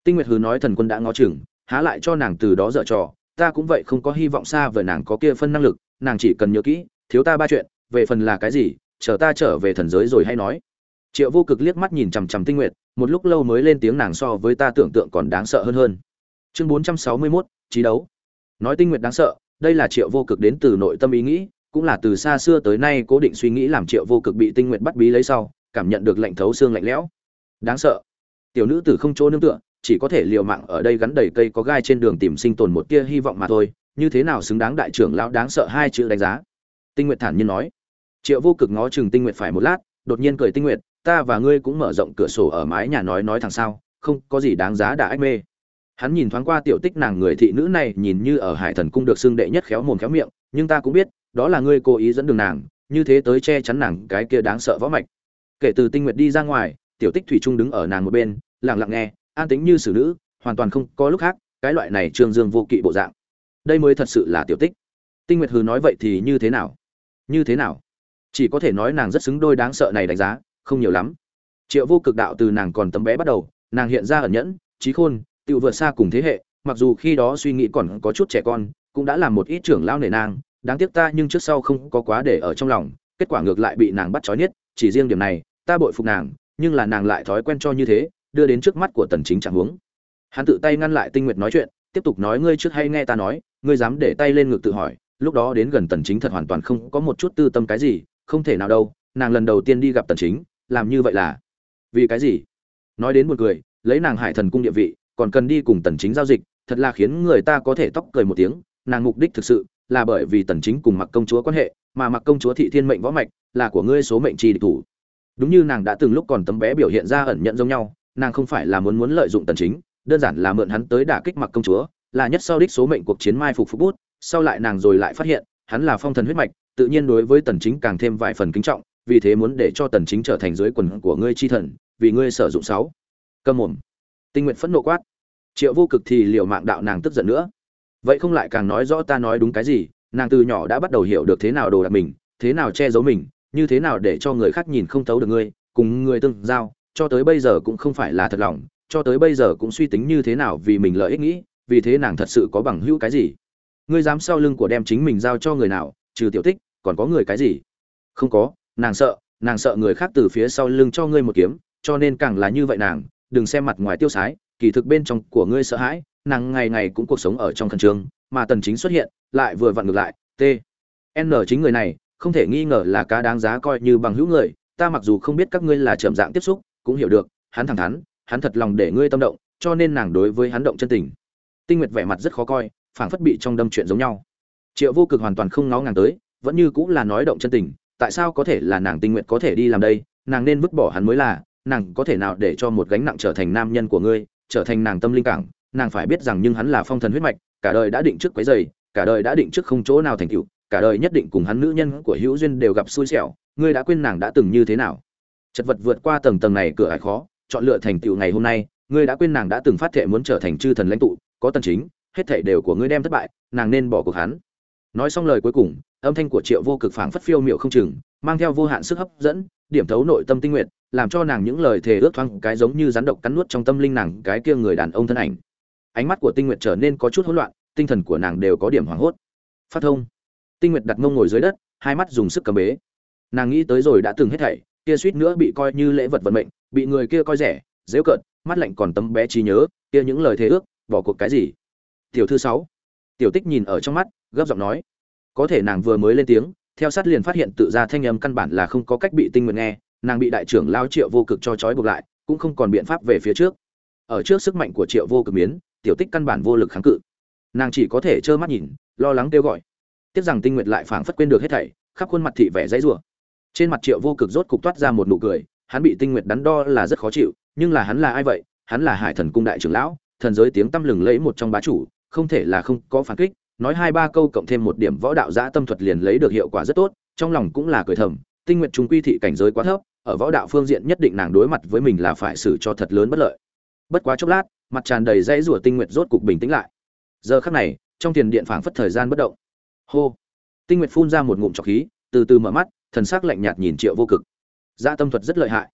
Tinh nguyệt hứ nói thần quân đã ngó chừng, há lại cho nàng từ đó dở trò, ta cũng vậy không có hy vọng xa vời nàng có kia phân năng lực, nàng chỉ cần nhớ kỹ, thiếu ta ba chuyện, về phần là cái gì, chờ ta trở về thần giới rồi hay nói triệu vô cực liếc mắt nhìn chằm chằm tinh nguyệt một lúc lâu mới lên tiếng nàng so với ta tưởng tượng còn đáng sợ hơn hơn. Chương 461, trí đấu. Nói tinh nguyệt đáng sợ đây là triệu vô cực đến từ nội tâm ý nghĩ cũng là từ xa xưa tới nay cố định suy nghĩ làm triệu vô cực bị tinh nguyện bắt bí lấy sau cảm nhận được lạnh thấu xương lạnh lẽo. Đáng sợ. Tiểu nữ tử không chỗ nương tựa chỉ có thể liều mạng ở đây gắn đầy cây có gai trên đường tìm sinh tồn một tia hy vọng mà thôi như thế nào xứng đáng đại trưởng lão đáng sợ hai chữ đánh giá? Tinh nguyện thản nhiên nói. Triệu vô cực ngó chừng tinh nguyện phải một lát đột nhiên cười tinh nguyện ta và ngươi cũng mở rộng cửa sổ ở mái nhà nói nói thằng sao, không có gì đáng giá đã ách mê. Hắn nhìn thoáng qua tiểu tích nàng người thị nữ này, nhìn như ở hải thần cung được xưng đệ nhất khéo mồm khéo miệng, nhưng ta cũng biết, đó là ngươi cố ý dẫn đường nàng, như thế tới che chắn nàng cái kia đáng sợ võ mạch. Kể từ tinh nguyệt đi ra ngoài, tiểu tích thủy trung đứng ở nàng một bên, lặng lặng nghe, an tính như xử nữ, hoàn toàn không có lúc khác, cái loại này trương dương vô kỵ bộ dạng. Đây mới thật sự là tiểu tích. Tinh nguyệt hừ nói vậy thì như thế nào? Như thế nào? Chỉ có thể nói nàng rất xứng đôi đáng sợ này đánh giá không nhiều lắm. Triệu vô cực đạo từ nàng còn tấm bé bắt đầu, nàng hiện ra ẩn nhẫn, trí khôn tự vượt xa cùng thế hệ, mặc dù khi đó suy nghĩ còn có chút trẻ con, cũng đã làm một ít trưởng lão nể nàng đáng tiếc ta nhưng trước sau không có quá để ở trong lòng, kết quả ngược lại bị nàng bắt trói nhất chỉ riêng điểm này, ta bội phục nàng, nhưng là nàng lại thói quen cho như thế, đưa đến trước mắt của tần chính trạng huống. Hắn tự tay ngăn lại tinh nguyệt nói chuyện, tiếp tục nói ngươi trước hay nghe ta nói, ngươi dám để tay lên ngực tự hỏi, lúc đó đến gần tần chính thật hoàn toàn không có một chút tư tâm cái gì, không thể nào đâu, nàng lần đầu tiên đi gặp tần chính làm như vậy là vì cái gì? Nói đến một người lấy nàng hải thần cung địa vị, còn cần đi cùng tần chính giao dịch, thật là khiến người ta có thể tóc cười một tiếng, nàng mục đích thực sự là bởi vì tần chính cùng mặc công chúa quan hệ, mà mặc công chúa thị thiên mệnh võ mạch là của ngươi số mệnh trì địch thủ. Đúng như nàng đã từng lúc còn tấm bé biểu hiện ra ẩn nhận giống nhau, nàng không phải là muốn muốn lợi dụng tần chính, đơn giản là mượn hắn tới đả kích mặc công chúa, là nhất sau đích số mệnh cuộc chiến mai phục phục bút, sau lại nàng rồi lại phát hiện, hắn là phong thần huyết mạch, tự nhiên đối với tần chính càng thêm vài phần kính trọng vì thế muốn để cho tần chính trở thành dưới quần của ngươi chi thần, vì ngươi sử dụng sáu. Câm mồm. Tinh nguyện phẫn nộ quát. Triệu vô cực thì liều mạng đạo nàng tức giận nữa. Vậy không lại càng nói rõ ta nói đúng cái gì, nàng từ nhỏ đã bắt đầu hiểu được thế nào đồ đạc mình, thế nào che giấu mình, như thế nào để cho người khác nhìn không thấu được ngươi, cùng người tương giao, cho tới bây giờ cũng không phải là thật lòng, cho tới bây giờ cũng suy tính như thế nào vì mình lợi ích nghĩ, vì thế nàng thật sự có bằng hữu cái gì? Ngươi dám sau lưng của đem chính mình giao cho người nào, trừ tiểu tích, còn có người cái gì? Không có nàng sợ nàng sợ người khác từ phía sau lưng cho ngươi một kiếm, cho nên càng là như vậy nàng, đừng xem mặt ngoài tiêu sái, kỳ thực bên trong của ngươi sợ hãi, nàng ngày ngày cũng cuộc sống ở trong khẩn trương, mà tần chính xuất hiện, lại vừa vặn ngược lại, t, n chính người này, không thể nghi ngờ là cá đáng giá coi như bằng hữu người, ta mặc dù không biết các ngươi là trầm dạng tiếp xúc, cũng hiểu được, hắn thẳng thắn, hắn thật lòng để ngươi tâm động, cho nên nàng đối với hắn động chân tình. Tinh nguyệt vẻ mặt rất khó coi, phảng phất bị trong đâm chuyện giống nhau. Triệu vô cực hoàn toàn không ngó ngàng tới, vẫn như cũng là nói động chân tình tại sao có thể là nàng tình nguyện có thể đi làm đây? Nàng nên vứt bỏ hắn mới là. Nàng có thể nào để cho một gánh nặng trở thành nam nhân của ngươi, trở thành nàng tâm linh cảng? Nàng phải biết rằng nhưng hắn là phong thần huyết mạch, cả đời đã định trước quấy giày cả đời đã định trước không chỗ nào thành tựu, cả đời nhất định cùng hắn nữ nhân của hữu duyên đều gặp xui xẻo. Ngươi đã quên nàng đã từng như thế nào? Chật vật vượt qua tầng tầng này cửa ải khó, chọn lựa thành tựu ngày hôm nay. Ngươi đã quên nàng đã từng phát thệ muốn trở thành chư thần lãnh tụ, có tần chính, hết thảy đều của ngươi đem thất bại, nàng nên bỏ cuộc hắn nói xong lời cuối cùng, âm thanh của triệu vô cực phảng phất phiêu miệu không chừng, mang theo vô hạn sức hấp dẫn, điểm thấu nội tâm tinh nguyện, làm cho nàng những lời thề ước thoáng cái giống như rắn độc cắn nuốt trong tâm linh nàng cái kia người đàn ông thân ảnh. Ánh mắt của tinh nguyện trở nên có chút hỗn loạn, tinh thần của nàng đều có điểm hoảng hốt. Phát thông. Tinh nguyện đặt mông ngồi dưới đất, hai mắt dùng sức cầm bế. Nàng nghĩ tới rồi đã từng hết thảy, kia suýt nữa bị coi như lễ vật vận mệnh, bị người kia coi rẻ, dễ cợt, mắt lạnh còn tấm bé trí nhớ, kia những lời thề ước, bỏ cuộc cái gì? Tiểu thư sáu. Tiểu tích nhìn ở trong mắt gấp giọng nói. Có thể nàng vừa mới lên tiếng, theo sát liền phát hiện tự ra thanh âm căn bản là không có cách bị tinh nguyện nghe, nàng bị đại trưởng lao triệu vô cực cho trói buộc lại, cũng không còn biện pháp về phía trước. Ở trước sức mạnh của triệu vô cực miến tiểu tích căn bản vô lực kháng cự. Nàng chỉ có thể trơ mắt nhìn, lo lắng kêu gọi. Tiếc rằng tinh nguyệt lại phảng phất quên được hết thảy, khắp khuôn mặt thị vẻ dãy rủa. Trên mặt triệu vô cực rốt cục toát ra một nụ cười, hắn bị tinh nguyệt đắn đo là rất khó chịu, nhưng là hắn là ai vậy? Hắn là hải thần cung đại trưởng lão, thần giới tiếng tăm lừng lẫy một trong bá chủ, không thể là không có phản kích nói hai ba câu cộng thêm một điểm võ đạo giã tâm thuật liền lấy được hiệu quả rất tốt, trong lòng cũng là cười thầm, tinh nguyện trung quy thị cảnh giới quá thấp, ở võ đạo phương diện nhất định nàng đối mặt với mình là phải xử cho thật lớn bất lợi. Bất quá chốc lát, mặt tràn đầy dãy rủa tinh nguyện rốt cục bình tĩnh lại. Giờ khắc này, trong tiền điện phảng phất thời gian bất động. Hô! Tinh nguyện phun ra một ngụm trọc khí, từ từ mở mắt, thần sắc lạnh nhạt nhìn triệu vô cực. Gia tâm thuật rất lợi hại.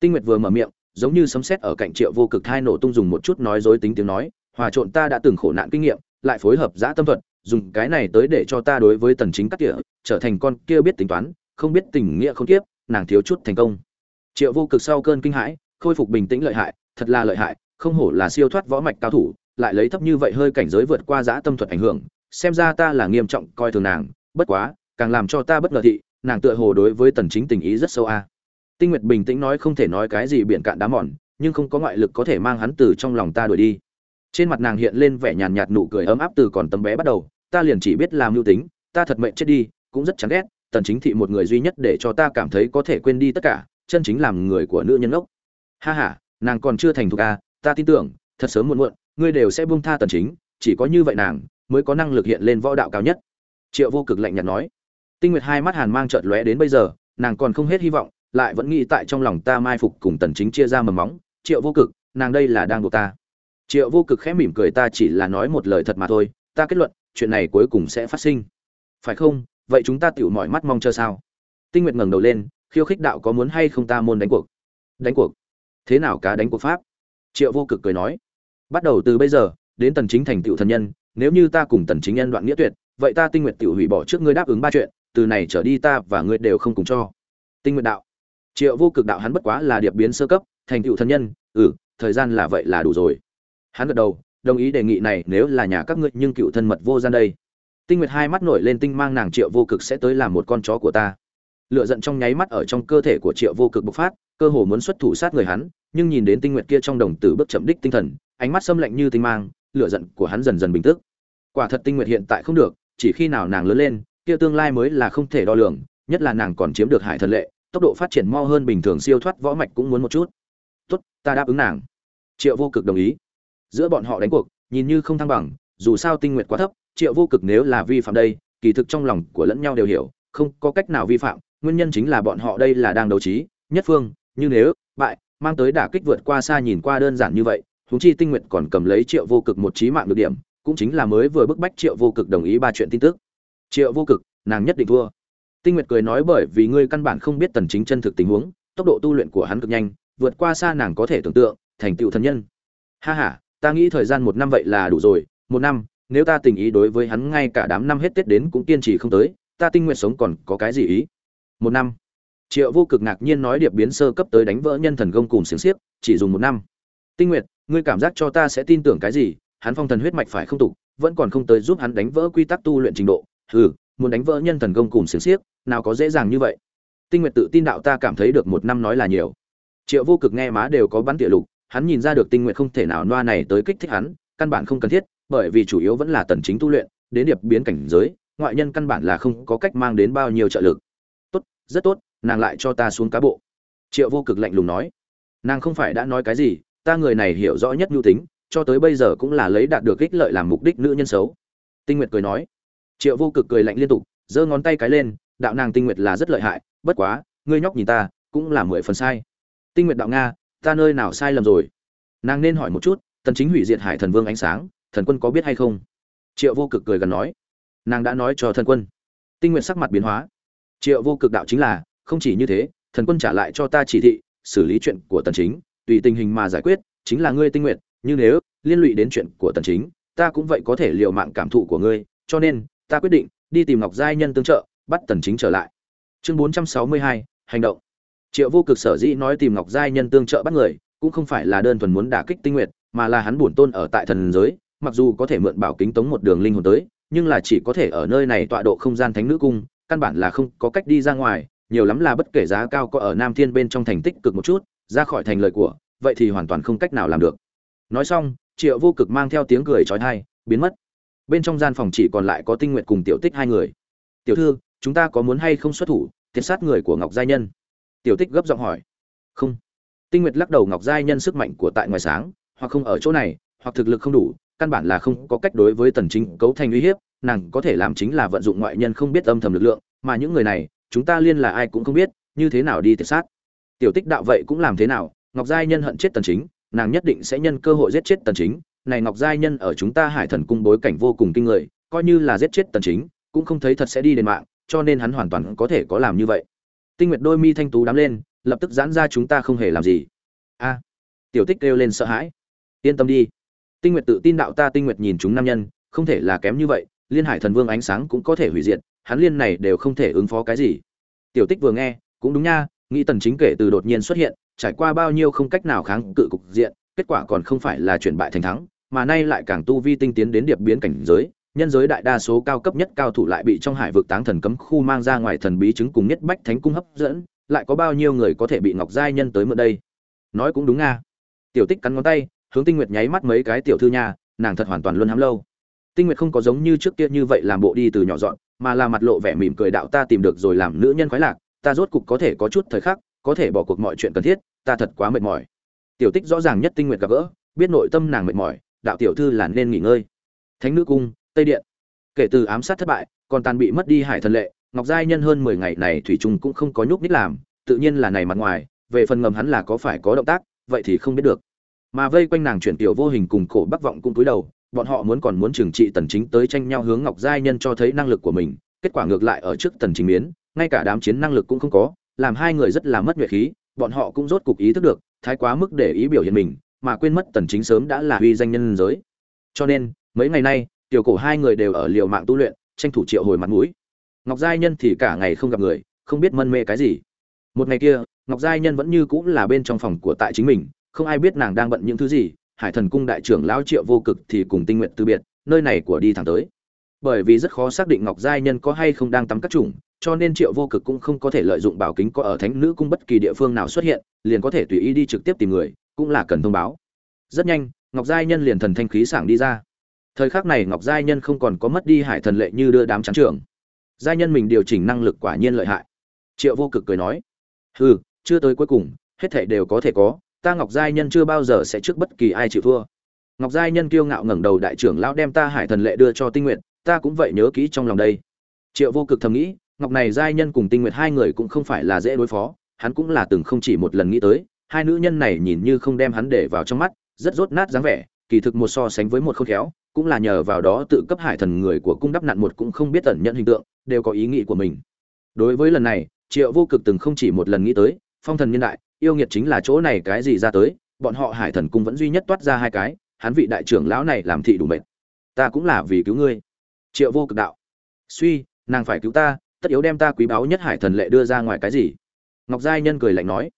Tinh nguyện vừa mở miệng, giống như sấm sét ở cạnh triệu vô cực hai nổ tung dùng một chút nói dối tính tiếng nói, hòa trộn ta đã từng khổ nạn kinh nghiệm lại phối hợp giã tâm thuật, dùng cái này tới để cho ta đối với tần chính cắt tỉa trở thành con kia biết tính toán, không biết tình nghĩa không tiếp nàng thiếu chút thành công. Triệu vô cực sau cơn kinh hãi, khôi phục bình tĩnh lợi hại, thật là lợi hại, không hổ là siêu thoát võ mạch cao thủ, lại lấy thấp như vậy hơi cảnh giới vượt qua giã tâm thuật ảnh hưởng, xem ra ta là nghiêm trọng coi thường nàng, bất quá, càng làm cho ta bất ngờ thị, nàng tựa hồ đối với tần chính tình ý rất sâu a. Tinh nguyệt bình tĩnh nói không thể nói cái gì biển cạn đá mòn, nhưng không có ngoại lực có thể mang hắn từ trong lòng ta đuổi đi trên mặt nàng hiện lên vẻ nhàn nhạt nụ cười ấm áp từ còn tấm bé bắt đầu. Ta liền chỉ biết làm mưu tính, ta thật mệnh chết đi, cũng rất chán ghét, tần chính thị một người duy nhất để cho ta cảm thấy có thể quên đi tất cả, chân chính làm người của nữ nhân ốc. Ha ha, nàng còn chưa thành thục a ta tin tưởng, thật sớm muộn muộn, ngươi đều sẽ buông tha tần chính, chỉ có như vậy nàng, mới có năng lực hiện lên võ đạo cao nhất. Triệu vô cực lạnh nhạt nói. Tinh nguyệt hai mắt hàn mang chợt lóe đến bây giờ, nàng còn không hết hy vọng, lại vẫn nghĩ tại trong lòng ta mai phục cùng tần chính chia ra mầm móng. Triệu vô cực, nàng đây là đang buộc ta triệu vô cực khẽ mỉm cười, ta chỉ là nói một lời thật mà thôi, ta kết luận, chuyện này cuối cùng sẽ phát sinh. Phải không? Vậy chúng ta tiểu mọi mắt mong chờ sao? Tinh nguyệt ngẩng đầu lên, khiêu khích đạo có muốn hay không ta môn đánh cuộc? Đánh cuộc? Thế nào cá đánh cuộc pháp? Triệu vô cực cười nói, bắt đầu từ bây giờ, đến tần chính thành tựu thần nhân, nếu như ta cùng tần chính nhân đoạn nghĩa tuyệt, vậy ta tinh nguyện tiểu hủy bỏ trước ngươi đáp ứng ba chuyện, từ này trở đi ta và ngươi đều không cùng cho. Tinh Nguyệt đạo, triệu vô cực đạo hắn bất quá là điệp biến sơ cấp, thành tựu thần nhân ừ thời gian là vậy là đủ rồi hắn gật đầu, đồng ý đề nghị này nếu là nhà các ngươi, nhưng cựu thân mật vô gian đây. Tinh nguyệt hai mắt nổi lên tinh mang nàng triệu vô cực sẽ tới làm một con chó của ta. Lựa giận trong nháy mắt ở trong cơ thể của triệu vô cực bộc phát, cơ hồ muốn xuất thủ sát người hắn, nhưng nhìn đến tinh nguyệt kia trong đồng tử bước chậm đích tinh thần, ánh mắt xâm lạnh như tinh mang lựa giận của hắn dần dần bình tức quả thật tinh nguyệt hiện tại không được, chỉ khi nào nàng lớn lên, kia tương lai mới là không thể đo lường, nhất là nàng còn chiếm được hải thần lệ, tốc độ phát triển mo hơn bình thường siêu thoát võ mạch cũng muốn một chút. Tốt, ta đáp ứng nàng. Triệu vô cực đồng ý giữa bọn họ đánh cuộc, nhìn như không thăng bằng, dù sao tinh nguyệt quá thấp, triệu vô cực nếu là vi phạm đây, kỳ thực trong lòng của lẫn nhau đều hiểu, không có cách nào vi phạm, nguyên nhân chính là bọn họ đây là đang đấu trí, nhất phương, như nếu, bại, mang tới đả kích vượt qua xa nhìn qua đơn giản như vậy, huống chi tinh nguyệt còn cầm lấy triệu vô cực một trí mạng được điểm, cũng chính là mới vừa bức bách triệu vô cực đồng ý ba chuyện tin tức. Triệu vô cực, nàng nhất định thua. Tinh nguyệt cười nói bởi vì ngươi căn bản không biết tần chính chân thực tình huống, tốc độ tu luyện của hắn cực nhanh, vượt qua xa nàng có thể tưởng tượng, thành tựu thần nhân. Ha ha ta nghĩ thời gian một năm vậy là đủ rồi, một năm, nếu ta tình ý đối với hắn ngay cả đám năm hết tết đến cũng kiên trì không tới, ta tinh nguyện sống còn có cái gì ý? Một năm. Triệu vô cực ngạc nhiên nói điệp biến sơ cấp tới đánh vỡ nhân thần gông cùng xiềng xiếc, chỉ dùng một năm. Tinh nguyệt, ngươi cảm giác cho ta sẽ tin tưởng cái gì? Hắn phong thần huyết mạch phải không tục, vẫn còn không tới giúp hắn đánh vỡ quy tắc tu luyện trình độ. Hừ, muốn đánh vỡ nhân thần gông cùng xiềng xiếc, nào có dễ dàng như vậy. Tinh nguyệt tự tin đạo ta cảm thấy được một năm nói là nhiều. Triệu vô cực nghe má đều có bắn địa lục hắn nhìn ra được tinh nguyện không thể nào noa này tới kích thích hắn, căn bản không cần thiết, bởi vì chủ yếu vẫn là tần chính tu luyện, đến điệp biến cảnh giới, ngoại nhân căn bản là không có cách mang đến bao nhiêu trợ lực. Tốt, rất tốt, nàng lại cho ta xuống cá bộ. Triệu vô cực lạnh lùng nói. Nàng không phải đã nói cái gì, ta người này hiểu rõ nhất nhu tính, cho tới bây giờ cũng là lấy đạt được ích lợi làm mục đích nữ nhân xấu. Tinh nguyệt cười nói. Triệu vô cực cười lạnh liên tục, giơ ngón tay cái lên, đạo nàng tinh nguyệt là rất lợi hại, bất quá, ngươi nhóc nhìn ta, cũng là mười phần sai. Tinh nguyệt đạo nga ta nơi nào sai lầm rồi? Nàng nên hỏi một chút tần chính hủy diệt hải thần vương ánh sáng thần quân có biết hay không? Triệu vô cực cười gần nói. Nàng đã nói cho thần quân. Tinh nguyện sắc mặt biến hóa. Triệu vô cực đạo chính là không chỉ như thế thần quân trả lại cho ta chỉ thị xử lý chuyện của tần chính tùy tình hình mà giải quyết chính là ngươi tinh nguyện nhưng nếu liên lụy đến chuyện của tần chính ta cũng vậy có thể liều mạng cảm thụ của ngươi cho nên ta quyết định đi tìm ngọc giai nhân tương trợ bắt tần chính trở lại. Chương 462, hành động triệu vô cực sở dĩ nói tìm ngọc giai nhân tương trợ bắt người, cũng không phải là đơn thuần muốn đả kích tinh nguyệt, mà là hắn bổn tôn ở tại thần giới, mặc dù có thể mượn bảo kính tống một đường linh hồn tới, nhưng là chỉ có thể ở nơi này tọa độ không gian thánh nữ cung, căn bản là không có cách đi ra ngoài, nhiều lắm là bất kể giá cao có ở nam thiên bên trong thành tích cực một chút, ra khỏi thành lời của, vậy thì hoàn toàn không cách nào làm được. Nói xong, triệu vô cực mang theo tiếng cười trói thai biến mất. Bên trong gian phòng chỉ còn lại có tinh nguyện cùng tiểu tích hai người. Tiểu thư, chúng ta có muốn hay không xuất thủ thiệt sát người của ngọc gia nhân? Tiểu tích gấp giọng hỏi. Không. Tinh nguyệt lắc đầu ngọc giai nhân sức mạnh của tại ngoài sáng, hoặc không ở chỗ này, hoặc thực lực không đủ, căn bản là không có cách đối với tần chính cấu thành uy hiếp, nàng có thể làm chính là vận dụng ngoại nhân không biết âm thầm lực lượng, mà những người này, chúng ta liên là ai cũng không biết, như thế nào đi tiệt sát. Tiểu tích đạo vậy cũng làm thế nào, ngọc giai nhân hận chết tần chính, nàng nhất định sẽ nhân cơ hội giết chết tần chính. Này ngọc giai nhân ở chúng ta hải thần cung bối cảnh vô cùng kinh người, coi như là giết chết tần chính, cũng không thấy thật sẽ đi đến mạng, cho nên hắn hoàn toàn có thể có làm như vậy tinh nguyệt đôi mi thanh tú đám lên, lập tức giãn ra chúng ta không hề làm gì. A, tiểu tích kêu lên sợ hãi. Yên tâm đi. Tinh nguyệt tự tin đạo ta tinh nguyệt nhìn chúng nam nhân, không thể là kém như vậy, liên hải thần vương ánh sáng cũng có thể hủy diệt, hắn liên này đều không thể ứng phó cái gì. Tiểu tích vừa nghe, cũng đúng nha, nghĩ tần chính kể từ đột nhiên xuất hiện, trải qua bao nhiêu không cách nào kháng cự cục diện, kết quả còn không phải là chuyển bại thành thắng, mà nay lại càng tu vi tinh tiến đến điệp biến cảnh giới nhân giới đại đa số cao cấp nhất cao thủ lại bị trong hải vực táng thần cấm khu mang ra ngoài thần bí chứng cùng nhất bách thánh cung hấp dẫn, lại có bao nhiêu người có thể bị ngọc giai nhân tới mượn đây? Nói cũng đúng nga. Tiểu tích cắn ngón tay, hướng tinh nguyệt nháy mắt mấy cái tiểu thư nhà nàng thật hoàn toàn luôn hám lâu. Tinh nguyệt không có giống như trước kia như vậy làm bộ đi từ nhỏ dọn, mà là mặt lộ vẻ mỉm cười đạo ta tìm được rồi làm nữ nhân khoái lạc, ta rốt cục có thể có chút thời khắc, có thể bỏ cuộc mọi chuyện cần thiết, ta thật quá mệt mỏi. Tiểu tích rõ ràng nhất tinh nguyệt gặp gỡ, biết nội tâm nàng mệt mỏi, đạo tiểu thư là nên nghỉ ngơi. Thánh nữ cung tây điện. Kể từ ám sát thất bại, còn tàn bị mất đi hải thần lệ, ngọc giai nhân hơn mười ngày này thủy trung cũng không có nhúc nhích làm, tự nhiên là này mặt ngoài, về phần ngầm hắn là có phải có động tác, vậy thì không biết được. Mà vây quanh nàng chuyển tiểu vô hình cùng cổ bắc vọng cũng túi đầu, bọn họ muốn còn muốn trừng trị tần chính tới tranh nhau hướng ngọc giai nhân cho thấy năng lực của mình, kết quả ngược lại ở trước tần chính miến, ngay cả đám chiến năng lực cũng không có, làm hai người rất là mất nhuệ khí, bọn họ cũng rốt cục ý thức được, thái quá mức để ý biểu hiện mình, mà quên mất tần chính sớm đã là uy danh nhân giới. Cho nên, mấy ngày nay tiểu cổ hai người đều ở liều mạng tu luyện, tranh thủ triệu hồi mặt mũi. Ngọc giai nhân thì cả ngày không gặp người, không biết mân mê cái gì. Một ngày kia, ngọc giai nhân vẫn như cũng là bên trong phòng của tại chính mình, không ai biết nàng đang bận những thứ gì, hải thần cung đại trưởng lão triệu vô cực thì cùng tinh nguyện từ biệt, nơi này của đi thẳng tới. Bởi vì rất khó xác định ngọc giai nhân có hay không đang tắm các chủng, cho nên triệu vô cực cũng không có thể lợi dụng bảo kính có ở thánh nữ cung bất kỳ địa phương nào xuất hiện, liền có thể tùy ý đi trực tiếp tìm người, cũng là cần thông báo. Rất nhanh, ngọc giai nhân liền thần thanh khí sảng đi ra thời khắc này ngọc giai nhân không còn có mất đi hải thần lệ như đưa đám trắng trưởng giai nhân mình điều chỉnh năng lực quả nhiên lợi hại. Triệu vô cực cười nói, hừ, chưa tới cuối cùng, hết thảy đều có thể có, ta ngọc giai nhân chưa bao giờ sẽ trước bất kỳ ai chịu thua. Ngọc giai nhân kiêu ngạo ngẩng đầu đại trưởng lão đem ta hải thần lệ đưa cho tinh nguyện ta cũng vậy nhớ kỹ trong lòng đây. Triệu vô cực thầm nghĩ, ngọc này giai nhân cùng tinh nguyện hai người cũng không phải là dễ đối phó, hắn cũng là từng không chỉ một lần nghĩ tới, hai nữ nhân này nhìn như không đem hắn để vào trong mắt, rất rốt nát dáng vẻ, kỳ thực một so sánh với một khôn khéo cũng là nhờ vào đó tự cấp hải thần người của cung đắp nặn một cũng không biết tẩn nhận hình tượng, đều có ý nghĩ của mình. Đối với lần này, triệu vô cực từng không chỉ một lần nghĩ tới, phong thần nhân đại, yêu nghiệt chính là chỗ này cái gì ra tới, bọn họ hải thần cung vẫn duy nhất toát ra hai cái, hắn vị đại trưởng lão này làm thị đủ mệt ta cũng là vì cứu ngươi. Triệu vô cực đạo. Suy, nàng phải cứu ta, tất yếu đem ta quý báu nhất hải thần lệ đưa ra ngoài cái gì? Ngọc giai nhân cười lạnh nói.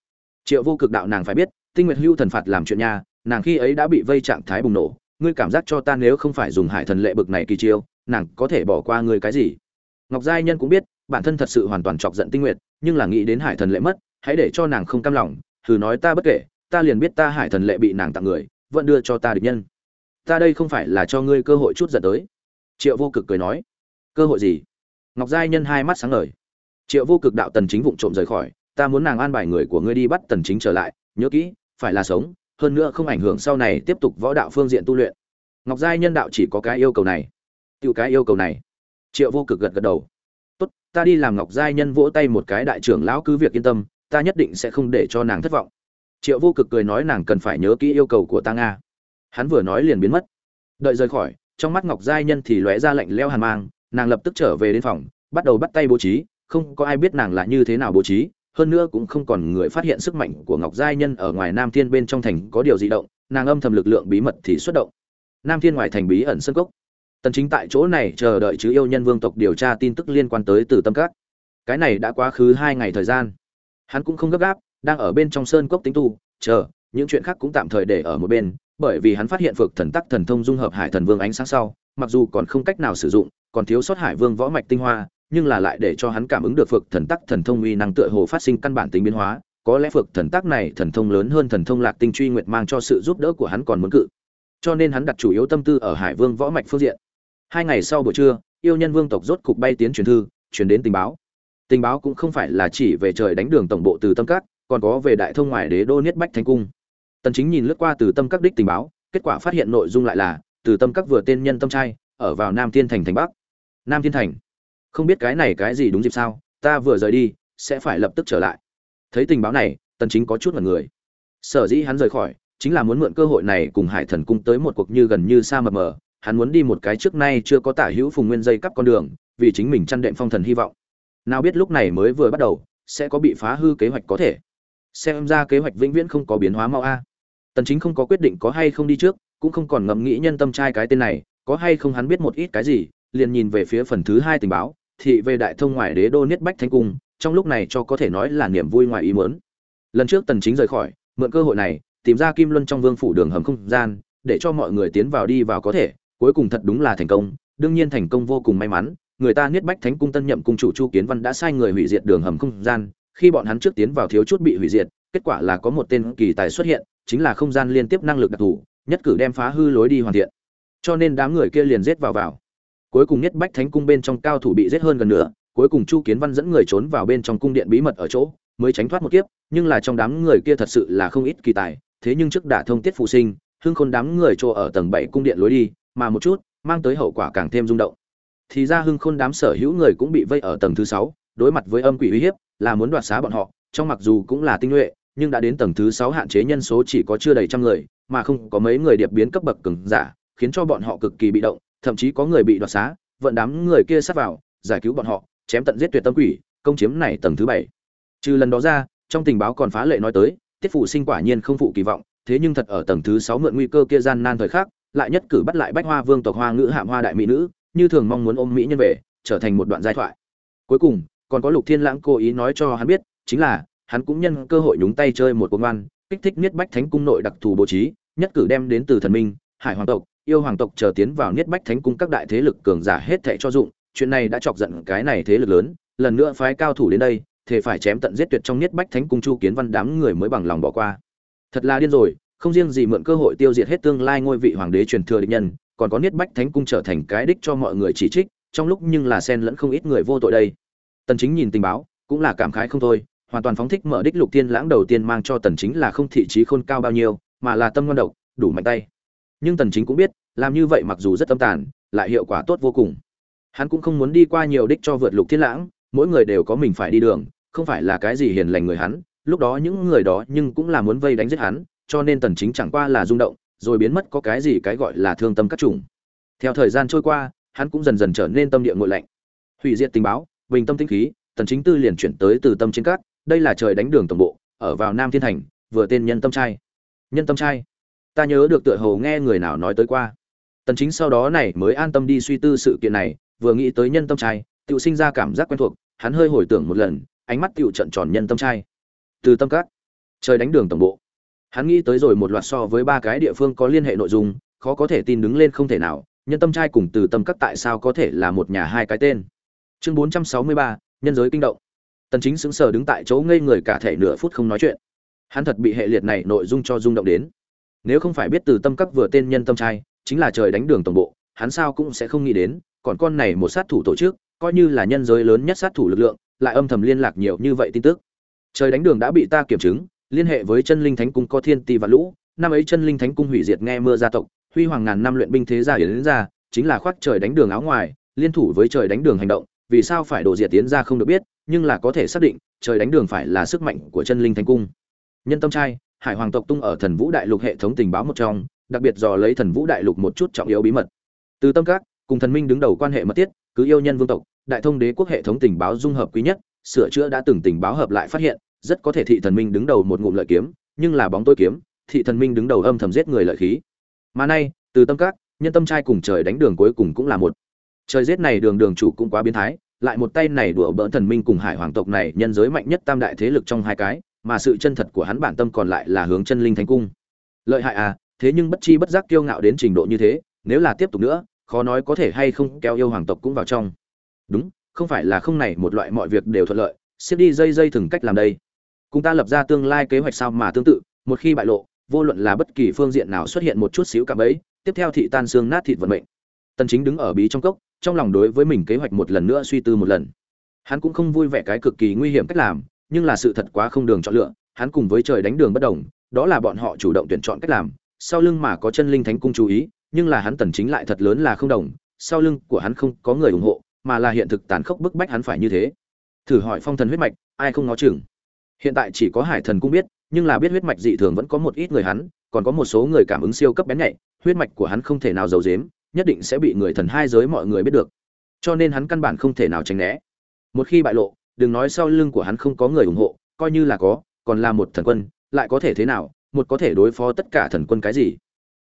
Triệu vô cực đạo nàng phải biết, tinh nguyệt hưu thần phạt làm chuyện nha nàng khi ấy đã bị vây trạng thái bùng nổ ngươi cảm giác cho ta nếu không phải dùng hải thần lệ bực này kỳ chiêu, nàng có thể bỏ qua ngươi cái gì? Ngọc giai nhân cũng biết, bản thân thật sự hoàn toàn chọc giận tinh nguyệt, nhưng là nghĩ đến hải thần lệ mất, hãy để cho nàng không cam lòng, thử nói ta bất kể, ta liền biết ta hải thần lệ bị nàng tặng người, vẫn đưa cho ta địch nhân. Ta đây không phải là cho ngươi cơ hội chút giận tới. Triệu vô cực cười nói. Cơ hội gì? Ngọc giai nhân hai mắt sáng ngời. Triệu vô cực đạo tần chính vụng trộm rời khỏi, ta muốn nàng an bài người của ngươi đi bắt tần chính trở lại, nhớ kỹ, phải là sống hơn nữa không ảnh hưởng sau này tiếp tục võ đạo phương diện tu luyện. Ngọc giai nhân đạo chỉ có cái yêu cầu này. Tiêu cái yêu cầu này. Triệu vô cực gật gật đầu. Tốt, ta đi làm ngọc giai nhân vỗ tay một cái đại trưởng lão cứ việc yên tâm, ta nhất định sẽ không để cho nàng thất vọng. Triệu vô cực cười nói nàng cần phải nhớ kỹ yêu cầu của ta nga. Hắn vừa nói liền biến mất. Đợi rời khỏi, trong mắt ngọc giai nhân thì lóe ra lạnh leo hàn mang, nàng lập tức trở về đến phòng, bắt đầu bắt tay bố trí, không có ai biết nàng là như thế nào bố trí hơn nữa cũng không còn người phát hiện sức mạnh của ngọc giai nhân ở ngoài nam thiên bên trong thành có điều di động, nàng âm thầm lực lượng bí mật thì xuất động. Nam thiên ngoài thành bí ẩn sân cốc. Tần chính tại chỗ này chờ đợi chứ yêu nhân vương tộc điều tra tin tức liên quan tới từ tâm các. Cái này đã quá khứ hai ngày thời gian. Hắn cũng không gấp gáp, đang ở bên trong sơn cốc tính tu, chờ, những chuyện khác cũng tạm thời để ở một bên, bởi vì hắn phát hiện phược thần tắc thần thông dung hợp hải thần vương ánh sáng sau, mặc dù còn không cách nào sử dụng, còn thiếu sót hải vương võ mạch tinh hoa nhưng là lại để cho hắn cảm ứng được phược thần tắc thần thông uy năng tựa hồ phát sinh căn bản tính biến hóa. Có lẽ phược thần tắc này thần thông lớn hơn thần thông lạc tinh truy nguyệt mang cho sự giúp đỡ của hắn còn muốn cự. Cho nên hắn đặt chủ yếu tâm tư ở hải vương võ mạch phương diện. Hai ngày sau buổi trưa, yêu nhân vương tộc rốt cục bay tiến truyền thư, truyền đến tình báo. Tình báo cũng không phải là chỉ về trời đánh đường tổng bộ từ tâm các, còn có về đại thông ngoài đế đô niết bách thánh cung. Tần chính nhìn lướt qua từ tâm các đích tình báo, kết quả phát hiện nội dung lại là, từ tâm các vừa tên nhân tâm trai, ở vào nam thiên thành thành bắc. Nam thiên thành không biết cái này cái gì đúng dịp sao, ta vừa rời đi, sẽ phải lập tức trở lại. Thấy tình báo này, tần chính có chút ngẩn người. Sở dĩ hắn rời khỏi, chính là muốn mượn cơ hội này cùng hải thần cung tới một cuộc như gần như xa mờ mờ. Hắn muốn đi một cái trước nay chưa có tả hữu phùng nguyên dây cắp con đường, vì chính mình chăn đệm phong thần hy vọng. Nào biết lúc này mới vừa bắt đầu, sẽ có bị phá hư kế hoạch có thể. Xem ra kế hoạch vĩnh viễn không có biến hóa mau a. Tần chính không có quyết định có hay không đi trước, cũng không còn ngẫm nghĩ nhân tâm trai cái tên này, có hay không hắn biết một ít cái gì, liền nhìn về phía phần thứ hai tình báo thị về đại thông ngoại đế đô niết bách thánh cung, trong lúc này cho có thể nói là niềm vui ngoài ý muốn. Lần trước tần chính rời khỏi, mượn cơ hội này, tìm ra kim luân trong vương phủ đường hầm không gian, để cho mọi người tiến vào đi vào có thể, cuối cùng thật đúng là thành công. Đương nhiên thành công vô cùng may mắn, người ta niết bách thánh cung tân nhậm cung chủ chu kiến văn đã sai người hủy diệt đường hầm không gian, khi bọn hắn trước tiến vào thiếu chút bị hủy diệt, kết quả là có một tên kỳ tài xuất hiện, chính là không gian liên tiếp năng lực đặc thù, nhất cử đem phá hư lối đi hoàn thiện. Cho nên đám người kia liền giết vào vào cuối cùng nhất bách thánh cung bên trong cao thủ bị giết hơn gần nửa. cuối cùng chu kiến văn dẫn người trốn vào bên trong cung điện bí mật ở chỗ, mới tránh thoát một kiếp, nhưng là trong đám người kia thật sự là không ít kỳ tài, thế nhưng trước đả thông tiết phụ sinh, hưng khôn đám người chỗ ở tầng bảy cung điện lối đi, mà một chút, mang tới hậu quả càng thêm rung động thì ra hưng khôn đám sở hữu người cũng bị vây ở tầng thứ sáu, đối mặt với âm quỷ uy hiếp, là muốn đoạt xá bọn họ, trong mặc dù cũng là tinh nhuệ, nhưng đã đến tầng thứ sáu hạn chế nhân số chỉ có chưa đầy trăm người, mà không có mấy người điệp biến cấp bậc cường giả, khiến cho bọn họ cực kỳ bị động thậm chí có người bị đoạt xá vận đám người kia sát vào, giải cứu bọn họ, chém tận giết tuyệt tâm quỷ, công chiếm này tầng thứ bảy. Trừ lần đó ra, trong tình báo còn phá lệ nói tới, tiết phủ sinh quả nhiên không phụ kỳ vọng, thế nhưng thật ở tầng thứ sáu mượn nguy cơ kia gian nan thời khắc, lại nhất cử bắt lại bách hoa vương tộc hoa ngữ hạm hoa đại mỹ nữ, như thường mong muốn ôm mỹ nhân về, trở thành một đoạn giai thoại. Cuối cùng, còn có lục thiên lãng cố ý nói cho hắn biết, chính là, hắn cũng nhân cơ hội nhúng tay chơi một cuộc ngoan, kích thích niết bách thánh cung nội đặc thù bố trí, nhất cử đem đến từ thần minh, hải hoàng tộc yêu hoàng tộc chờ tiến vào niết bách thánh cung các đại thế lực cường giả hết thệ cho dụng, chuyện này đã chọc giận cái này thế lực lớn, lần nữa phái cao thủ đến đây thể phải chém tận giết tuyệt trong niết bách thánh cung chu kiến văn đám người mới bằng lòng bỏ qua. Thật là điên rồi, không riêng gì mượn cơ hội tiêu diệt hết tương lai ngôi vị hoàng đế truyền thừa địch nhân, còn có niết bách thánh cung trở thành cái đích cho mọi người chỉ trích, trong lúc nhưng là xen lẫn không ít người vô tội đây. Tần chính nhìn tình báo, cũng là cảm khái không thôi, hoàn toàn phóng thích mở đích lục tiên lãng đầu tiên mang cho tần chính là không thị trí khôn cao bao nhiêu, mà là tâm ngoan độc, đủ mạnh tay nhưng tần chính cũng biết, làm như vậy mặc dù rất tâm tàn, lại hiệu quả tốt vô cùng. Hắn cũng không muốn đi qua nhiều đích cho vượt lục thiên lãng, mỗi người đều có mình phải đi đường, không phải là cái gì hiền lành người hắn, lúc đó những người đó nhưng cũng là muốn vây đánh giết hắn, cho nên tần chính chẳng qua là rung động, rồi biến mất có cái gì cái gọi là thương tâm các chủng. Theo thời gian trôi qua, hắn cũng dần dần trở nên tâm địa nguội lạnh. Hủy diệt tình báo, bình tâm tinh khí, tần chính tư liền chuyển tới từ tâm trên cát, đây là trời đánh đường tổng bộ, ở vào nam thiên thành, vừa tên nhân tâm trai. Nhân tâm trai ta nhớ được tựa hồ nghe người nào nói tới qua. Tần chính sau đó này mới an tâm đi suy tư sự kiện này vừa nghĩ tới nhân tâm trai tự sinh ra cảm giác quen thuộc hắn hơi hồi tưởng một lần ánh mắt tựu trận tròn nhân tâm trai. Từ tâm cát trời đánh đường tổng bộ. Hắn nghĩ tới rồi một loạt so với ba cái địa phương có liên hệ nội dung khó có thể tin đứng lên không thể nào nhân tâm trai cùng từ tâm cát tại sao có thể là một nhà hai cái tên. Chương 463, nhân giới kinh động. Tần chính sững sờ đứng tại chỗ ngây người cả thể nửa phút không nói chuyện. Hắn thật bị hệ liệt này nội dung cho rung động đến nếu không phải biết từ tâm các vừa tên nhân tâm trai, chính là trời đánh đường tổng bộ, hắn sao cũng sẽ không nghĩ đến, còn con này một sát thủ tổ chức, coi như là nhân giới lớn nhất sát thủ lực lượng, lại âm thầm liên lạc nhiều như vậy tin tức. Trời đánh đường đã bị ta kiểm chứng, liên hệ với chân linh thánh cung có thiên ti và lũ, năm ấy chân linh thánh cung hủy diệt nghe mưa gia tộc, huy hoàng ngàn năm luyện binh thế gia yến ra, chính là khoác trời đánh đường áo ngoài, liên thủ với trời đánh đường hành động, vì sao phải đổ diệt tiến ra không được biết, nhưng là có thể xác định, trời đánh đường phải là sức mạnh của chân linh thánh cung. Nhân tâm trai hải hoàng tộc tung ở thần vũ đại lục hệ thống tình báo một trong, đặc biệt dò lấy thần vũ đại lục một chút trọng yếu bí mật. Từ tâm các, cùng thần minh đứng đầu quan hệ mật thiết, cứ yêu nhân vương tộc, đại thông đế quốc hệ thống tình báo dung hợp quý nhất, sửa chữa đã từng tình báo hợp lại phát hiện, rất có thể thị thần minh đứng đầu một ngụm lợi kiếm, nhưng là bóng tối kiếm, thị thần minh đứng đầu âm thầm giết người lợi khí. Mà nay, từ tâm các, nhân tâm trai cùng trời đánh đường cuối cùng cũng là một. Trời giết này đường đường chủ cũng quá biến thái, lại một tay này đùa bỡn thần minh cùng hải hoàng tộc này nhân giới mạnh nhất tam đại thế lực trong hai cái mà sự chân thật của hắn bản tâm còn lại là hướng chân linh thánh cung. Lợi hại à thế nhưng bất chi bất giác kiêu ngạo đến trình độ như thế, nếu là tiếp tục nữa, khó nói có thể hay không kéo yêu hoàng tộc cũng vào trong. Đúng, không phải là không này, một loại mọi việc đều thuận lợi, xếp đi dây dây từng cách làm đây. Cùng ta lập ra tương lai kế hoạch sao mà tương tự, một khi bại lộ, vô luận là bất kỳ phương diện nào xuất hiện một chút xíu cả ấy, tiếp theo thị tan xương nát thịt vận mệnh. Tần chính đứng ở bí trong cốc, trong lòng đối với mình kế hoạch một lần nữa suy tư một lần. Hắn cũng không vui vẻ cái cực kỳ nguy hiểm cách làm nhưng là sự thật quá không đường chọn lựa, hắn cùng với trời đánh đường bất đồng, đó là bọn họ chủ động tuyển chọn cách làm, sau lưng mà có chân linh thánh cung chú ý, nhưng là hắn tần chính lại thật lớn là không đồng, sau lưng của hắn không có người ủng hộ, mà là hiện thực tàn khốc bức bách hắn phải như thế. Thử hỏi phong thần huyết mạch, ai không ngó chừng? Hiện tại chỉ có hải thần cũng biết, nhưng là biết huyết mạch dị thường vẫn có một ít người hắn, còn có một số người cảm ứng siêu cấp bén nhạy, huyết mạch của hắn không thể nào giấu giếm, nhất định sẽ bị người thần hai giới mọi người biết được. Cho nên hắn căn bản không thể nào tránh né. Một khi bại lộ đừng nói sau lưng của hắn không có người ủng hộ, coi như là có, còn là một thần quân, lại có thể thế nào, một có thể đối phó tất cả thần quân cái gì?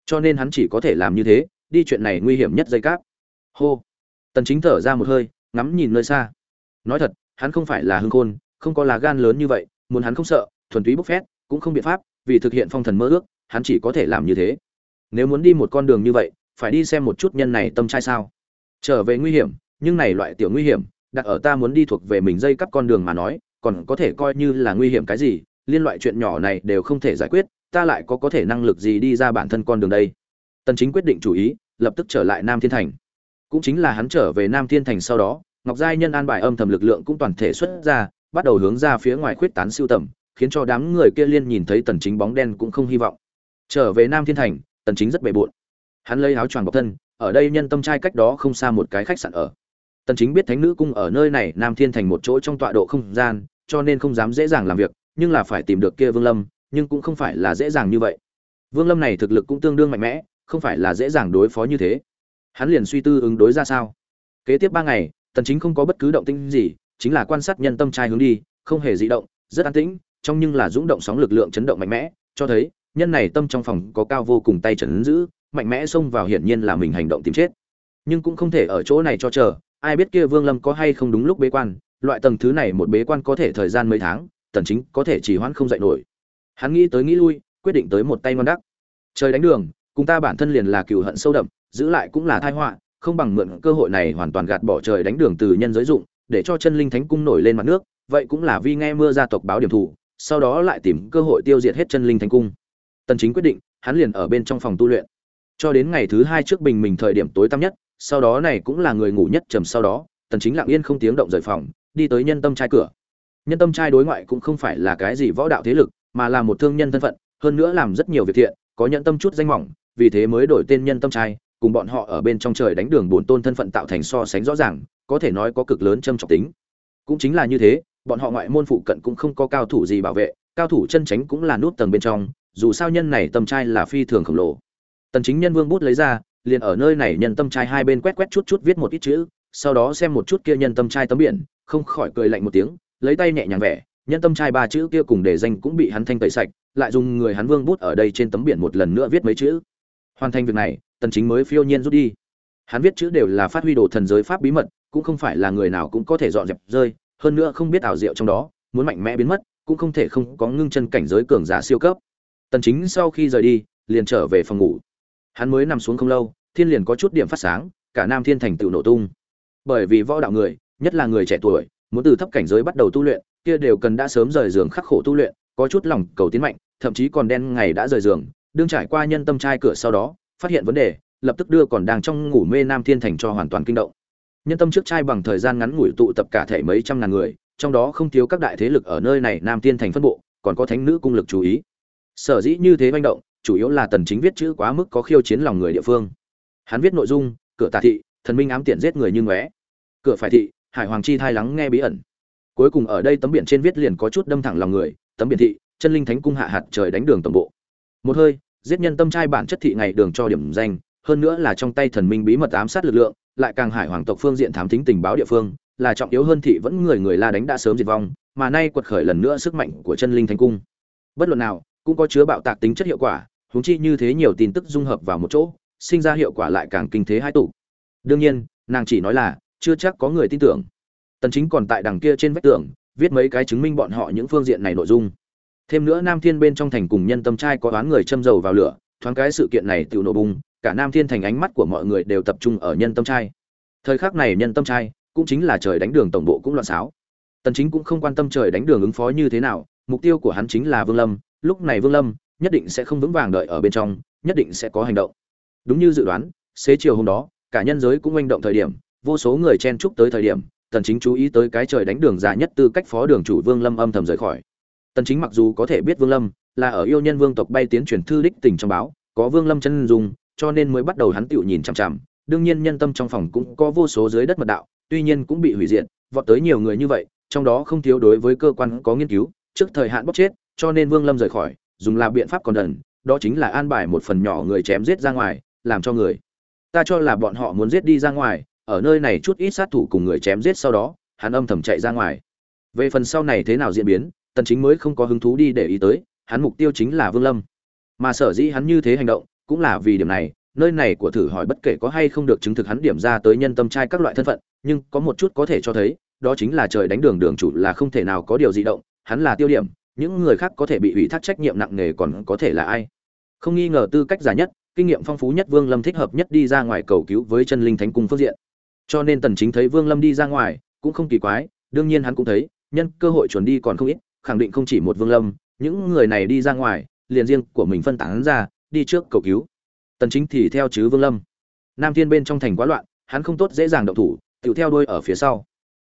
Cho nên hắn chỉ có thể làm như thế, đi chuyện này nguy hiểm nhất dây cáp. Hô. Tần chính thở ra một hơi, ngắm nhìn nơi xa. Nói thật, hắn không phải là hưng khôn, không có là gan lớn như vậy, muốn hắn không sợ, thuần túy bốc phét, cũng không biện pháp, vì thực hiện phong thần mơ ước, hắn chỉ có thể làm như thế. Nếu muốn đi một con đường như vậy, phải đi xem một chút nhân này tâm trai sao. Trở về nguy hiểm, nhưng này loại tiểu nguy hiểm đặt ở ta muốn đi thuộc về mình dây cắp con đường mà nói, còn có thể coi như là nguy hiểm cái gì, liên loại chuyện nhỏ này đều không thể giải quyết, ta lại có có thể năng lực gì đi ra bản thân con đường đây? Tần chính quyết định chủ ý, lập tức trở lại nam thiên thành. Cũng chính là hắn trở về nam thiên thành sau đó, ngọc giai nhân an bài âm thầm lực lượng cũng toàn thể xuất ra, bắt đầu hướng ra phía ngoài khuyết tán siêu tầm, khiến cho đám người kia liên nhìn thấy tần chính bóng đen cũng không hy vọng. Trở về nam thiên thành, tần chính rất bề bội hắn lấy áo choàng bọc thân, ở đây nhân tâm trai cách đó không xa một cái khách sạn ở tần chính biết thánh nữ cung ở nơi này nam thiên thành một chỗ trong tọa độ không gian, cho nên không dám dễ dàng làm việc, nhưng là phải tìm được kia vương lâm, nhưng cũng không phải là dễ dàng như vậy. Vương lâm này thực lực cũng tương đương mạnh mẽ, không phải là dễ dàng đối phó như thế. Hắn liền suy tư ứng đối ra sao. Kế tiếp ba ngày, tần chính không có bất cứ động tĩnh gì, chính là quan sát nhân tâm trai hướng đi, không hề dị động, rất an tĩnh, trong nhưng là dũng động sóng lực lượng chấn động mạnh mẽ, cho thấy, nhân này tâm trong phòng có cao vô cùng tay chấn giữ, mạnh mẽ xông vào hiển nhiên là mình hành động tìm chết. Nhưng cũng không thể ở chỗ này cho chờ ai biết kia vương lâm có hay không đúng lúc bế quan, loại tầng thứ này một bế quan có thể thời gian mấy tháng, tần chính có thể chỉ hoãn không dậy nổi. Hắn nghĩ tới nghĩ lui, quyết định tới một tay ngon đắc. Trời đánh đường, cùng ta bản thân liền là cừu hận sâu đậm, giữ lại cũng là tai họa, không bằng mượn cơ hội này hoàn toàn gạt bỏ trời đánh đường từ nhân giới dụng, để cho chân linh thánh cung nổi lên mặt nước, vậy cũng là vì nghe mưa gia tộc báo điểm thủ, sau đó lại tìm cơ hội tiêu diệt hết chân linh thánh cung. Tần chính quyết định, hắn liền ở bên trong phòng tu luyện. Cho đến ngày thứ hai trước bình minh thời điểm tối tăm nhất sau đó này cũng là người ngủ nhất trầm sau đó, tần chính lặng yên không tiếng động rời phòng, đi tới nhân tâm trai cửa. Nhân tâm trai đối ngoại cũng không phải là cái gì võ đạo thế lực, mà là một thương nhân thân phận, hơn nữa làm rất nhiều việc thiện, có nhận tâm chút danh mỏng, vì thế mới đổi tên nhân tâm trai, cùng bọn họ ở bên trong trời đánh đường bốn tôn thân phận tạo thành so sánh rõ ràng, có thể nói có cực lớn châm trọng tính. Cũng chính là như thế, bọn họ ngoại môn phụ cận cũng không có cao thủ gì bảo vệ, cao thủ chân tránh cũng là nút tầng bên trong, dù sao nhân này tâm trai là phi thường khổng lồ. Tần chính nhân vương bút lấy ra liền ở nơi này nhân tâm trai hai bên quét quét chút chút viết một ít chữ, sau đó xem một chút kia nhân tâm trai tấm biển, không khỏi cười lạnh một tiếng, lấy tay nhẹ nhàng vẽ, nhân tâm trai ba chữ kia cùng để danh cũng bị hắn thanh tẩy sạch, lại dùng người hắn vương bút ở đây trên tấm biển một lần nữa viết mấy chữ. Hoàn thành việc này, tần chính mới phiêu nhiên rút đi. Hắn viết chữ đều là phát huy đồ thần giới pháp bí mật, cũng không phải là người nào cũng có thể dọn dẹp rơi, hơn nữa không biết ảo diệu trong đó, muốn mạnh mẽ biến mất, cũng không thể không có ngưng chân cảnh giới cường giả siêu cấp. Tần chính sau khi rời đi, liền trở về phòng ngủ hắn mới nằm xuống không lâu, thiên liền có chút điểm phát sáng, cả nam thiên thành tựu nổ tung. Bởi vì võ đạo người, nhất là người trẻ tuổi, muốn từ thấp cảnh giới bắt đầu tu luyện, kia đều cần đã sớm rời giường khắc khổ tu luyện, có chút lòng cầu tiến mạnh, thậm chí còn đen ngày đã rời giường, đương trải qua nhân tâm trai cửa sau đó, phát hiện vấn đề, lập tức đưa còn đang trong ngủ mê nam thiên thành cho hoàn toàn kinh động. Nhân tâm trước trai bằng thời gian ngắn ngủi tụ tập cả thể mấy trăm ngàn người, trong đó không thiếu các đại thế lực ở nơi này nam thiên thành phân bộ, còn có thánh nữ cung lực chú ý. Sở dĩ như thế manh động chủ yếu là tần chính viết chữ quá mức có khiêu chiến lòng người địa phương. Hắn viết nội dung, cửa tà thị, thần minh ám tiện giết người như ngóe. Cửa phải thị, hải hoàng chi thai lắng nghe bí ẩn. Cuối cùng ở đây tấm biển trên viết liền có chút đâm thẳng lòng người, tấm biển thị, chân linh thánh cung hạ hạt trời đánh đường tổng bộ. Một hơi, giết nhân tâm trai bản chất thị ngày đường cho điểm danh, hơn nữa là trong tay thần minh bí mật ám sát lực lượng, lại càng hải hoàng tộc phương diện thám thính tình báo địa phương, là trọng yếu hơn thị vẫn người người la đánh đã sớm diệt vong, mà nay quật khởi lần nữa sức mạnh của chân linh thánh cung. Bất luận nào cũng có chứa bạo tạc tính chất hiệu quả, huống chi như thế nhiều tin tức dung hợp vào một chỗ, sinh ra hiệu quả lại càng kinh thế hai tụ. Đương nhiên, nàng chỉ nói là, chưa chắc có người tin tưởng. Tần chính còn tại đằng kia trên vách tường, viết mấy cái chứng minh bọn họ những phương diện này nội dung. Thêm nữa nam thiên bên trong thành cùng nhân tâm trai có đoán người châm dầu vào lửa, thoáng cái sự kiện này tự nổ bùng, cả nam thiên thành ánh mắt của mọi người đều tập trung ở nhân tâm trai. Thời khắc này nhân tâm trai cũng chính là trời đánh đường tổng bộ cũng loạn xáo. Tần chính cũng không quan tâm trời đánh đường ứng phó như thế nào, mục tiêu của hắn chính là vương lâm lúc này vương lâm nhất định sẽ không vững vàng đợi ở bên trong, nhất định sẽ có hành động. Đúng như dự đoán, xế chiều hôm đó, cả nhân giới cũng manh động thời điểm, vô số người chen chúc tới thời điểm, tần chính chú ý tới cái trời đánh đường dài nhất tư cách phó đường chủ vương lâm âm thầm rời khỏi. Tần chính mặc dù có thể biết vương lâm là ở yêu nhân vương tộc bay tiến truyền thư đích tình trong báo, có vương lâm chân dung, cho nên mới bắt đầu hắn tiểu nhìn chằm chằm. Đương nhiên nhân tâm trong phòng cũng có vô số dưới đất mật đạo, tuy nhiên cũng bị hủy diệt, vọt tới nhiều người như vậy, trong đó không thiếu đối với cơ quan có nghiên cứu, trước thời hạn bóc chết cho nên vương lâm rời khỏi, dùng là biện pháp còn đần, đó chính là an bài một phần nhỏ người chém giết ra ngoài, làm cho người. Ta cho là bọn họ muốn giết đi ra ngoài, ở nơi này chút ít sát thủ cùng người chém giết sau đó, hắn âm thầm chạy ra ngoài. Về phần sau này thế nào diễn biến, tần chính mới không có hứng thú đi để ý tới, hắn mục tiêu chính là vương lâm. Mà sở dĩ hắn như thế hành động, cũng là vì điểm này, nơi này của thử hỏi bất kể có hay không được chứng thực hắn điểm ra tới nhân tâm trai các loại thân phận, nhưng có một chút có thể cho thấy, đó chính là trời đánh đường đường chủ là không thể nào có điều gì động, hắn là tiêu điểm những người khác có thể bị ủy thác trách nhiệm nặng nề còn có thể là ai? Không nghi ngờ tư cách giả nhất, kinh nghiệm phong phú nhất vương lâm thích hợp nhất đi ra ngoài cầu cứu với chân linh thánh cung phương diện. Cho nên tần chính thấy vương lâm đi ra ngoài, cũng không kỳ quái, đương nhiên hắn cũng thấy, nhân cơ hội chuẩn đi còn không ít, khẳng định không chỉ một vương lâm, những người này đi ra ngoài, liền riêng của mình phân tán ra, đi trước cầu cứu. Tần chính thì theo chứ vương lâm. Nam thiên bên trong thành quá loạn, hắn không tốt dễ dàng động thủ, tự theo đuôi ở phía sau.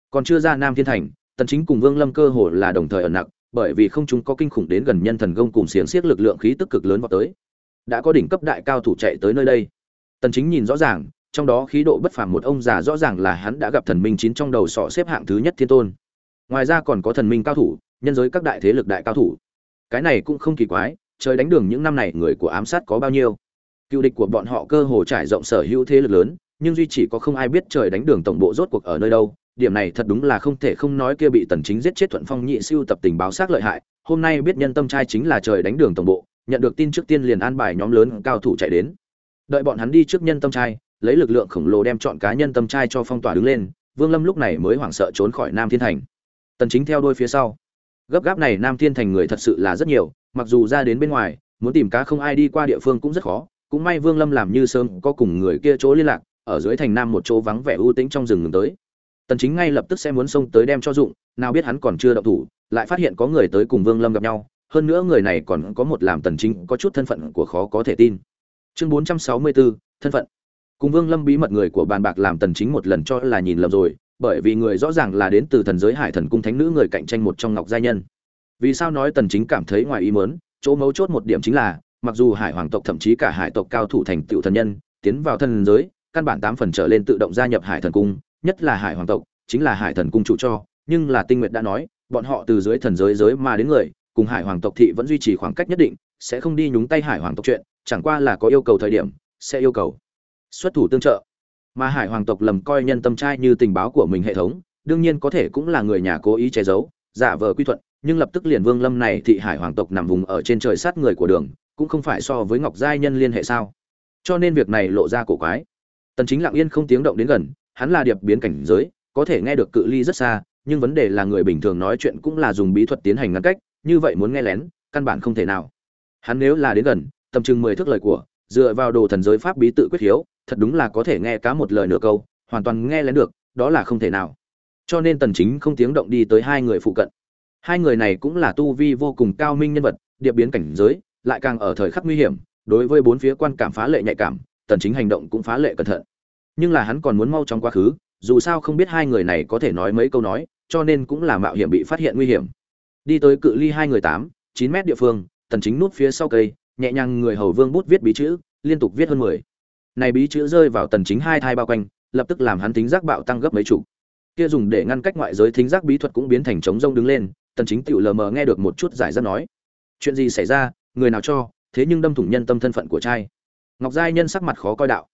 Còn chưa ra nam thiên thành, tần chính cùng vương lâm cơ hồ là đồng thời ở nặng bởi vì không chúng có kinh khủng đến gần nhân thần gông cùng xiềng xiếc lực lượng khí tức cực lớn vào tới. Đã có đỉnh cấp đại cao thủ chạy tới nơi đây. Tần chính nhìn rõ ràng, trong đó khí độ bất phàm một ông già rõ ràng là hắn đã gặp thần minh chín trong đầu sọ xếp hạng thứ nhất thiên tôn. Ngoài ra còn có thần minh cao thủ, nhân giới các đại thế lực đại cao thủ. Cái này cũng không kỳ quái, trời đánh đường những năm này người của ám sát có bao nhiêu. Cựu địch của bọn họ cơ hồ trải rộng sở hữu thế lực lớn, nhưng duy chỉ có không ai biết trời đánh đường tổng bộ rốt cuộc ở nơi đâu điểm này thật đúng là không thể không nói kia bị tần chính giết chết thuận phong nhị siêu tập tình báo sát lợi hại, hôm nay biết nhân tâm trai chính là trời đánh đường tổng bộ, nhận được tin trước tiên liền an bài nhóm lớn cao thủ chạy đến. Đợi bọn hắn đi trước nhân tâm trai, lấy lực lượng khổng lồ đem chọn cá nhân tâm trai cho phong tỏa đứng lên, vương lâm lúc này mới hoảng sợ trốn khỏi nam thiên thành. Tần chính theo đuôi phía sau. Gấp gáp này nam thiên thành người thật sự là rất nhiều, mặc dù ra đến bên ngoài, muốn tìm cá không ai đi qua địa phương cũng rất khó, cũng may vương lâm làm như sớm có cùng người kia chỗ liên lạc, ở dưới thành nam một chỗ vắng vẻ ưu tĩnh trong rừng ngừng tới tần chính ngay lập tức sẽ muốn xông tới đem cho dụng nào biết hắn còn chưa động thủ lại phát hiện có người tới cùng vương lâm gặp nhau hơn nữa người này còn có một làm tần chính có chút thân phận của khó có thể tin. Chương 464, thân phận. Cùng vương lâm bí mật người của bàn bạc làm tần chính một lần cho là nhìn lầm rồi bởi vì người rõ ràng là đến từ thần giới hải thần cung thánh nữ người cạnh tranh một trong ngọc gia nhân. Vì sao nói tần chính cảm thấy ngoài ý muốn chỗ mấu chốt một điểm chính là mặc dù hải hoàng tộc thậm chí cả hải tộc cao thủ thành tựu thần nhân tiến vào thần giới căn bản tám phần trở lên tự động gia nhập hải thần cung nhất là hải hoàng tộc, chính là hải thần cung chủ cho, nhưng là tinh nguyệt đã nói, bọn họ từ dưới thần giới giới mà đến người, cùng hải hoàng tộc thị vẫn duy trì khoảng cách nhất định, sẽ không đi nhúng tay hải hoàng tộc chuyện, chẳng qua là có yêu cầu thời điểm, sẽ yêu cầu xuất thủ tương trợ. Mà hải hoàng tộc lầm coi nhân tâm trai như tình báo của mình hệ thống, đương nhiên có thể cũng là người nhà cố ý che giấu, giả vờ quy thuận, nhưng lập tức liền vương lâm này thị hải hoàng tộc nằm vùng ở trên trời sát người của đường, cũng không phải so với ngọc giai nhân liên hệ sao? Cho nên việc này lộ ra cổ quái. Tần chính lặng yên không tiếng động đến gần hắn là điệp biến cảnh giới, có thể nghe được cự ly rất xa, nhưng vấn đề là người bình thường nói chuyện cũng là dùng bí thuật tiến hành ngăn cách, như vậy muốn nghe lén, căn bản không thể nào. Hắn nếu là đến gần, tầm chừng mười thước lời của, dựa vào đồ thần giới pháp bí tự quyết hiếu, thật đúng là có thể nghe cá một lời nửa câu, hoàn toàn nghe lén được, đó là không thể nào. Cho nên tần chính không tiếng động đi tới hai người phụ cận. Hai người này cũng là tu vi vô cùng cao minh nhân vật, điệp biến cảnh giới, lại càng ở thời khắc nguy hiểm, đối với bốn phía quan cảm phá lệ nhạy cảm, tần chính hành động cũng phá lệ cẩn thận nhưng là hắn còn muốn mau trong quá khứ, dù sao không biết hai người này có thể nói mấy câu nói, cho nên cũng là mạo hiểm bị phát hiện nguy hiểm. Đi tới cự ly hai người tám, chín mét địa phương, tần chính núp phía sau cây, nhẹ nhàng người hầu vương bút viết bí chữ, liên tục viết hơn 10. này bí chữ rơi vào tần chính hai thai bao quanh, lập tức làm hắn tính giác bạo tăng gấp mấy chục. Kia dùng để ngăn cách ngoại giới thính giác bí thuật cũng biến thành chống rông đứng lên, tần chính tiểu lờ mờ nghe được một chút giải ra nói. Chuyện gì xảy ra, người nào cho, thế nhưng đâm thủng nhân tâm thân phận của trai. Ngọc giai nhân sắc mặt khó coi đạo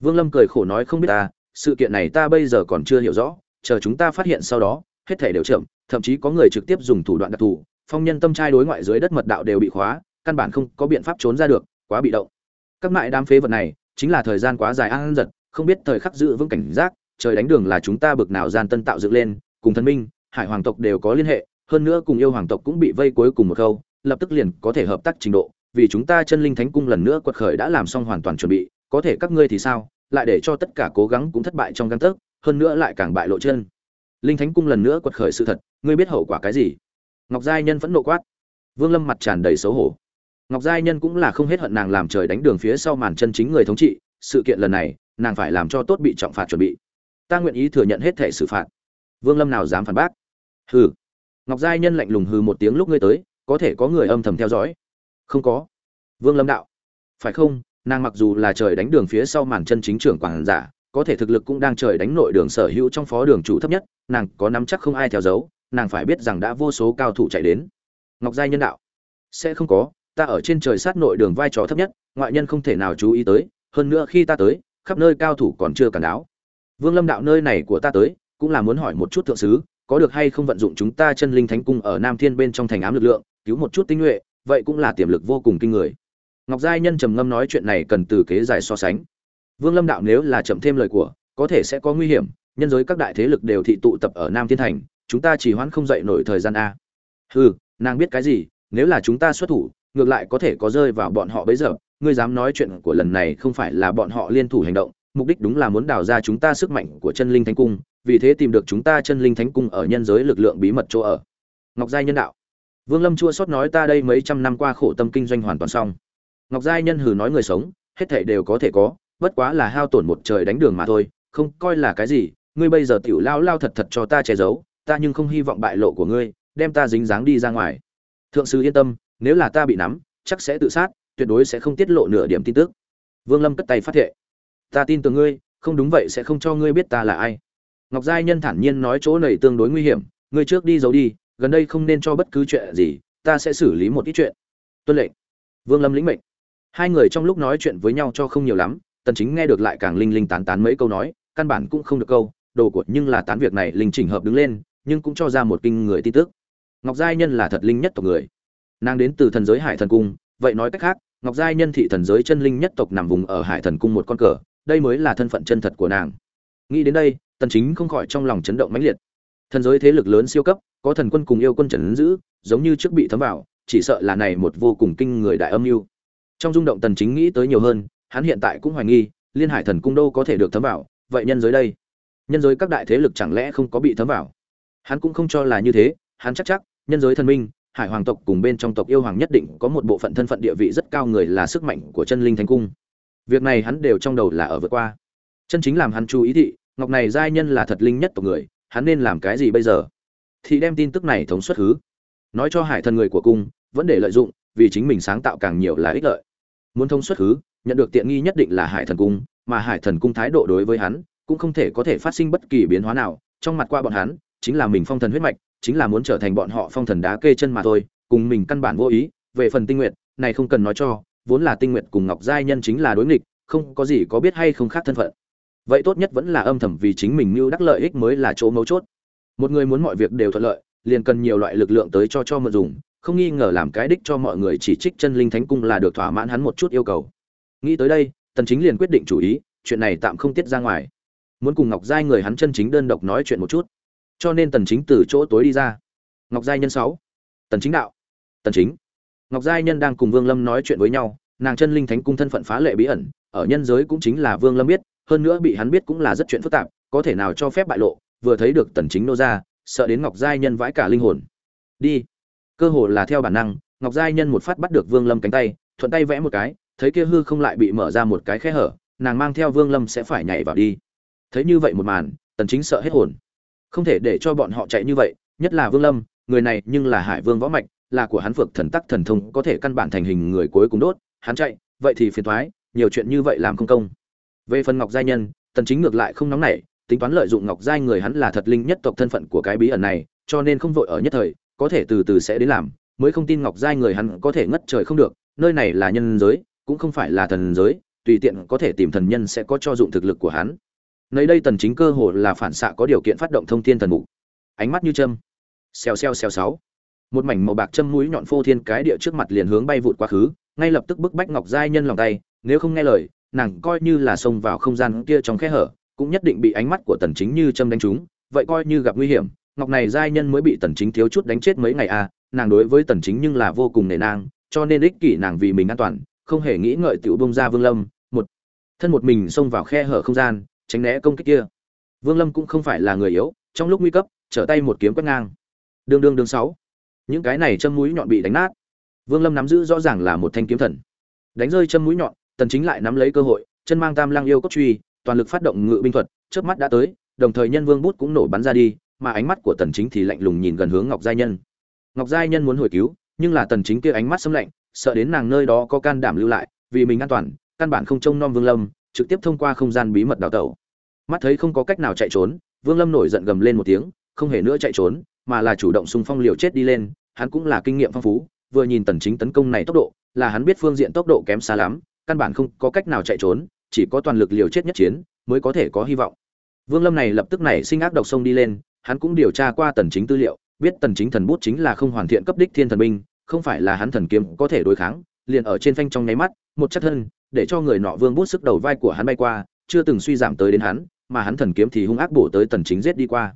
vương lâm cười khổ nói không biết ta, sự kiện này ta bây giờ còn chưa hiểu rõ, chờ chúng ta phát hiện sau đó, hết thể đều chậm, thậm chí có người trực tiếp dùng thủ đoạn đặc thù, phong nhân tâm trai đối ngoại dưới đất mật đạo đều bị khóa, căn bản không có biện pháp trốn ra được, quá bị động. Các mại đám phế vật này, chính là thời gian quá dài ăn giật, không biết thời khắc giữ vững cảnh giác, trời đánh đường là chúng ta bực nào gian tân tạo dựng lên, cùng thần minh, hải hoàng tộc đều có liên hệ, hơn nữa cùng yêu hoàng tộc cũng bị vây cuối cùng một khâu, lập tức liền có thể hợp tác trình độ, vì chúng ta chân linh thánh cung lần nữa quật khởi đã làm xong hoàn toàn chuẩn bị có thể các ngươi thì sao, lại để cho tất cả cố gắng cũng thất bại trong găng tấc, hơn nữa lại càng bại lộ chân. Linh thánh cung lần nữa quật khởi sự thật, ngươi biết hậu quả cái gì? Ngọc giai nhân vẫn nộ quát. Vương lâm mặt tràn đầy xấu hổ. Ngọc giai nhân cũng là không hết hận nàng làm trời đánh đường phía sau màn chân chính người thống trị, sự kiện lần này, nàng phải làm cho tốt bị trọng phạt chuẩn bị. Ta nguyện ý thừa nhận hết thể xử phạt. Vương lâm nào dám phản bác? Hừ. Ngọc giai nhân lạnh lùng hừ một tiếng lúc ngươi tới, có thể có người âm thầm theo dõi? Không có. Vương lâm đạo. Phải không? Nàng mặc dù là trời đánh đường phía sau màn chân chính trưởng quản giả, có thể thực lực cũng đang trời đánh nội đường sở hữu trong phó đường chủ thấp nhất, nàng có nắm chắc không ai theo dấu, nàng phải biết rằng đã vô số cao thủ chạy đến. Ngọc giai nhân đạo. Sẽ không có, ta ở trên trời sát nội đường vai trò thấp nhất, ngoại nhân không thể nào chú ý tới, hơn nữa khi ta tới, khắp nơi cao thủ còn chưa cản đáo. Vương lâm đạo nơi này của ta tới, cũng là muốn hỏi một chút thượng sứ, có được hay không vận dụng chúng ta chân linh thánh cung ở nam thiên bên trong thành ám lực lượng, cứu một chút tinh nhuệ, vậy cũng là tiềm lực vô cùng kinh người ngọc giai nhân trầm ngâm nói chuyện này cần từ kế giải so sánh. Vương lâm đạo nếu là chậm thêm lời của, có thể sẽ có nguy hiểm, nhân giới các đại thế lực đều thị tụ tập ở nam thiên thành, chúng ta chỉ hoãn không dậy nổi thời gian a. Hừ, nàng biết cái gì, nếu là chúng ta xuất thủ, ngược lại có thể có rơi vào bọn họ bấy giờ. Ngươi dám nói chuyện của lần này không phải là bọn họ liên thủ hành động, mục đích đúng là muốn đào ra chúng ta sức mạnh của chân linh thánh cung, vì thế tìm được chúng ta chân linh thánh cung ở nhân giới lực lượng bí mật chỗ ở. Ngọc giai nhân đạo. Vương lâm chua sót nói ta đây mấy trăm năm qua khổ tâm kinh doanh hoàn toàn xong ngọc giai nhân hừ nói người sống, hết thảy đều có thể có, bất quá là hao tổn một trời đánh đường mà thôi, không coi là cái gì, ngươi bây giờ tiểu lao lao thật thật cho ta che giấu, ta nhưng không hy vọng bại lộ của ngươi, đem ta dính dáng đi ra ngoài. Thượng sứ yên tâm, nếu là ta bị nắm, chắc sẽ tự sát, tuyệt đối sẽ không tiết lộ nửa điểm tin tức. Vương lâm cất tay phát thệ. Ta tin tưởng ngươi, không đúng vậy sẽ không cho ngươi biết ta là ai. Ngọc giai nhân thản nhiên nói chỗ này tương đối nguy hiểm, ngươi trước đi giấu đi, gần đây không nên cho bất cứ chuyện gì, ta sẽ xử lý một ít chuyện. Tuân lệnh. Vương lâm lĩnh mệnh hai người trong lúc nói chuyện với nhau cho không nhiều lắm, tần chính nghe được lại càng linh linh tán tán mấy câu nói, căn bản cũng không được câu, đồ của nhưng là tán việc này linh chỉnh hợp đứng lên, nhưng cũng cho ra một kinh người tin tức. Ngọc giai nhân là thật linh nhất tộc người. Nàng đến từ thần giới hải thần cung, vậy nói cách khác, ngọc giai nhân thị thần giới chân linh nhất tộc nằm vùng ở hải thần cung một con cờ, đây mới là thân phận chân thật của nàng. Nghĩ đến đây, tần chính không khỏi trong lòng chấn động mãnh liệt. Thần giới thế lực lớn siêu cấp, có thần quân cùng yêu quân trần giữ, giống như trước bị thấm vào, chỉ sợ là này một vô cùng kinh người đại âm mưu trong rung động tần chính nghĩ tới nhiều hơn, hắn hiện tại cũng hoài nghi, liên hải thần cung đâu có thể được thấm vào, vậy nhân giới đây? Nhân giới các đại thế lực chẳng lẽ không có bị thấm vào? Hắn cũng không cho là như thế, hắn chắc chắc, nhân giới thần minh, hải hoàng tộc cùng bên trong tộc yêu hoàng nhất định có một bộ phận thân phận địa vị rất cao người là sức mạnh của chân linh thánh cung. Việc này hắn đều trong đầu là ở vượt qua. Chân chính làm hắn chú ý thị, ngọc này giai nhân là thật linh nhất tộc người, hắn nên làm cái gì bây giờ? Thì đem tin tức này thống xuất hứ. Nói cho hải thần người của cung, vẫn để lợi dụng vì chính mình sáng tạo càng nhiều là ích lợi. Muốn thông xuất hứ nhận được tiện nghi nhất định là hải thần cung, mà hải thần cung thái độ đối với hắn cũng không thể có thể phát sinh bất kỳ biến hóa nào. Trong mặt qua bọn hắn, chính là mình phong thần huyết mạch, chính là muốn trở thành bọn họ phong thần đá kê chân mà thôi, cùng mình căn bản vô ý. Về phần tinh nguyện này không cần nói cho, vốn là tinh nguyện cùng ngọc giai nhân chính là đối nghịch, không có gì có biết hay không khác thân phận. Vậy tốt nhất vẫn là âm thầm vì chính mình mưu đắc lợi ích mới là chỗ mấu chốt. Một người muốn mọi việc đều thuận lợi, liền cần nhiều loại lực lượng tới cho cho mượn dùng không nghi ngờ làm cái đích cho mọi người chỉ trích chân linh thánh cung là được thỏa mãn hắn một chút yêu cầu. Nghĩ tới đây, tần chính liền quyết định chủ ý, chuyện này tạm không tiết ra ngoài. Muốn cùng ngọc giai người hắn chân chính đơn độc nói chuyện một chút. Cho nên tần chính từ chỗ tối đi ra. Ngọc giai nhân 6. tần chính đạo. Tần chính. Ngọc giai nhân đang cùng vương lâm nói chuyện với nhau, nàng chân linh thánh cung thân phận phá lệ bí ẩn, ở nhân giới cũng chính là vương lâm biết, hơn nữa bị hắn biết cũng là rất chuyện phức tạp, có thể nào cho phép bại lộ, vừa thấy được tần chính nô ra, sợ đến ngọc giai nhân vãi cả linh hồn. Đi cơ hồ là theo bản năng, ngọc giai nhân một phát bắt được vương lâm cánh tay, thuận tay vẽ một cái, thấy kia hư không lại bị mở ra một cái khe hở, nàng mang theo vương lâm sẽ phải nhảy vào đi. Thấy như vậy một màn, tần chính sợ hết hồn. Không thể để cho bọn họ chạy như vậy, nhất là vương lâm, người này nhưng là hải vương võ mạch, là của hắn phược thần tắc thần thông, có thể căn bản thành hình người cuối cùng đốt, hắn chạy, vậy thì phiền toái, nhiều chuyện như vậy làm không công. Về phần ngọc giai nhân, tần chính ngược lại không nóng nảy, tính toán lợi dụng ngọc giai người hắn là thật linh nhất tộc thân phận của cái bí ẩn này, cho nên không vội ở nhất thời có thể từ từ sẽ đến làm, mới không tin ngọc giai người hắn có thể ngất trời không được, nơi này là nhân giới, cũng không phải là thần giới, tùy tiện có thể tìm thần nhân sẽ có cho dụng thực lực của hắn. Nơi đây tần chính cơ hồ là phản xạ có điều kiện phát động thông thiên thần mục. Ánh mắt như châm. Xèo xèo xèo sáu một mảnh màu bạc châm mũi nhọn phô thiên cái địa trước mặt liền hướng bay vụt quá khứ, ngay lập tức bức bách ngọc giai nhân lòng tay, nếu không nghe lời, nàng coi như là xông vào không gian kia trong khe hở, cũng nhất định bị ánh mắt của tần chính như châm đánh trúng, vậy coi như gặp nguy hiểm ngọc này giai nhân mới bị tần chính thiếu chút đánh chết mấy ngày à nàng đối với tần chính nhưng là vô cùng nể nang, cho nên ích kỷ nàng vì mình an toàn, không hề nghĩ ngợi tiểu bông ra vương lâm, một thân một mình xông vào khe hở không gian, tránh né công kích kia. Vương lâm cũng không phải là người yếu, trong lúc nguy cấp, trở tay một kiếm quét ngang. Đương đương đương sáu. Những cái này châm mũi nhọn bị đánh nát. Vương lâm nắm giữ rõ ràng là một thanh kiếm thần. Đánh rơi châm mũi nhọn, tần chính lại nắm lấy cơ hội, chân mang tam lang yêu cốt truy, toàn lực phát động ngự binh thuật, chớp mắt đã tới, đồng thời nhân vương bút cũng nổ bắn ra đi mà ánh mắt của tần chính thì lạnh lùng nhìn gần hướng ngọc giai nhân. Ngọc giai nhân muốn hồi cứu, nhưng là tần chính kia ánh mắt sấm lạnh, sợ đến nàng nơi đó có can đảm lưu lại, vì mình an toàn, căn bản không trông nom vương lâm, trực tiếp thông qua không gian bí mật đào tẩu. Mắt thấy không có cách nào chạy trốn, vương lâm nổi giận gầm lên một tiếng, không hề nữa chạy trốn, mà là chủ động xung phong liều chết đi lên, hắn cũng là kinh nghiệm phong phú, vừa nhìn tần chính tấn công này tốc độ, là hắn biết phương diện tốc độ kém xa lắm, căn bản không có cách nào chạy trốn, chỉ có toàn lực liều chết nhất chiến, mới có thể có hy vọng. Vương lâm này lập tức này sinh ác độc sông đi lên hắn cũng điều tra qua tần chính tư liệu, biết tần chính thần bút chính là không hoàn thiện cấp đích thiên thần binh, không phải là hắn thần kiếm có thể đối kháng, liền ở trên phanh trong nháy mắt, một chất thân, để cho người nọ vương bút sức đầu vai của hắn bay qua, chưa từng suy giảm tới đến hắn, mà hắn thần kiếm thì hung ác bổ tới tần chính giết đi qua.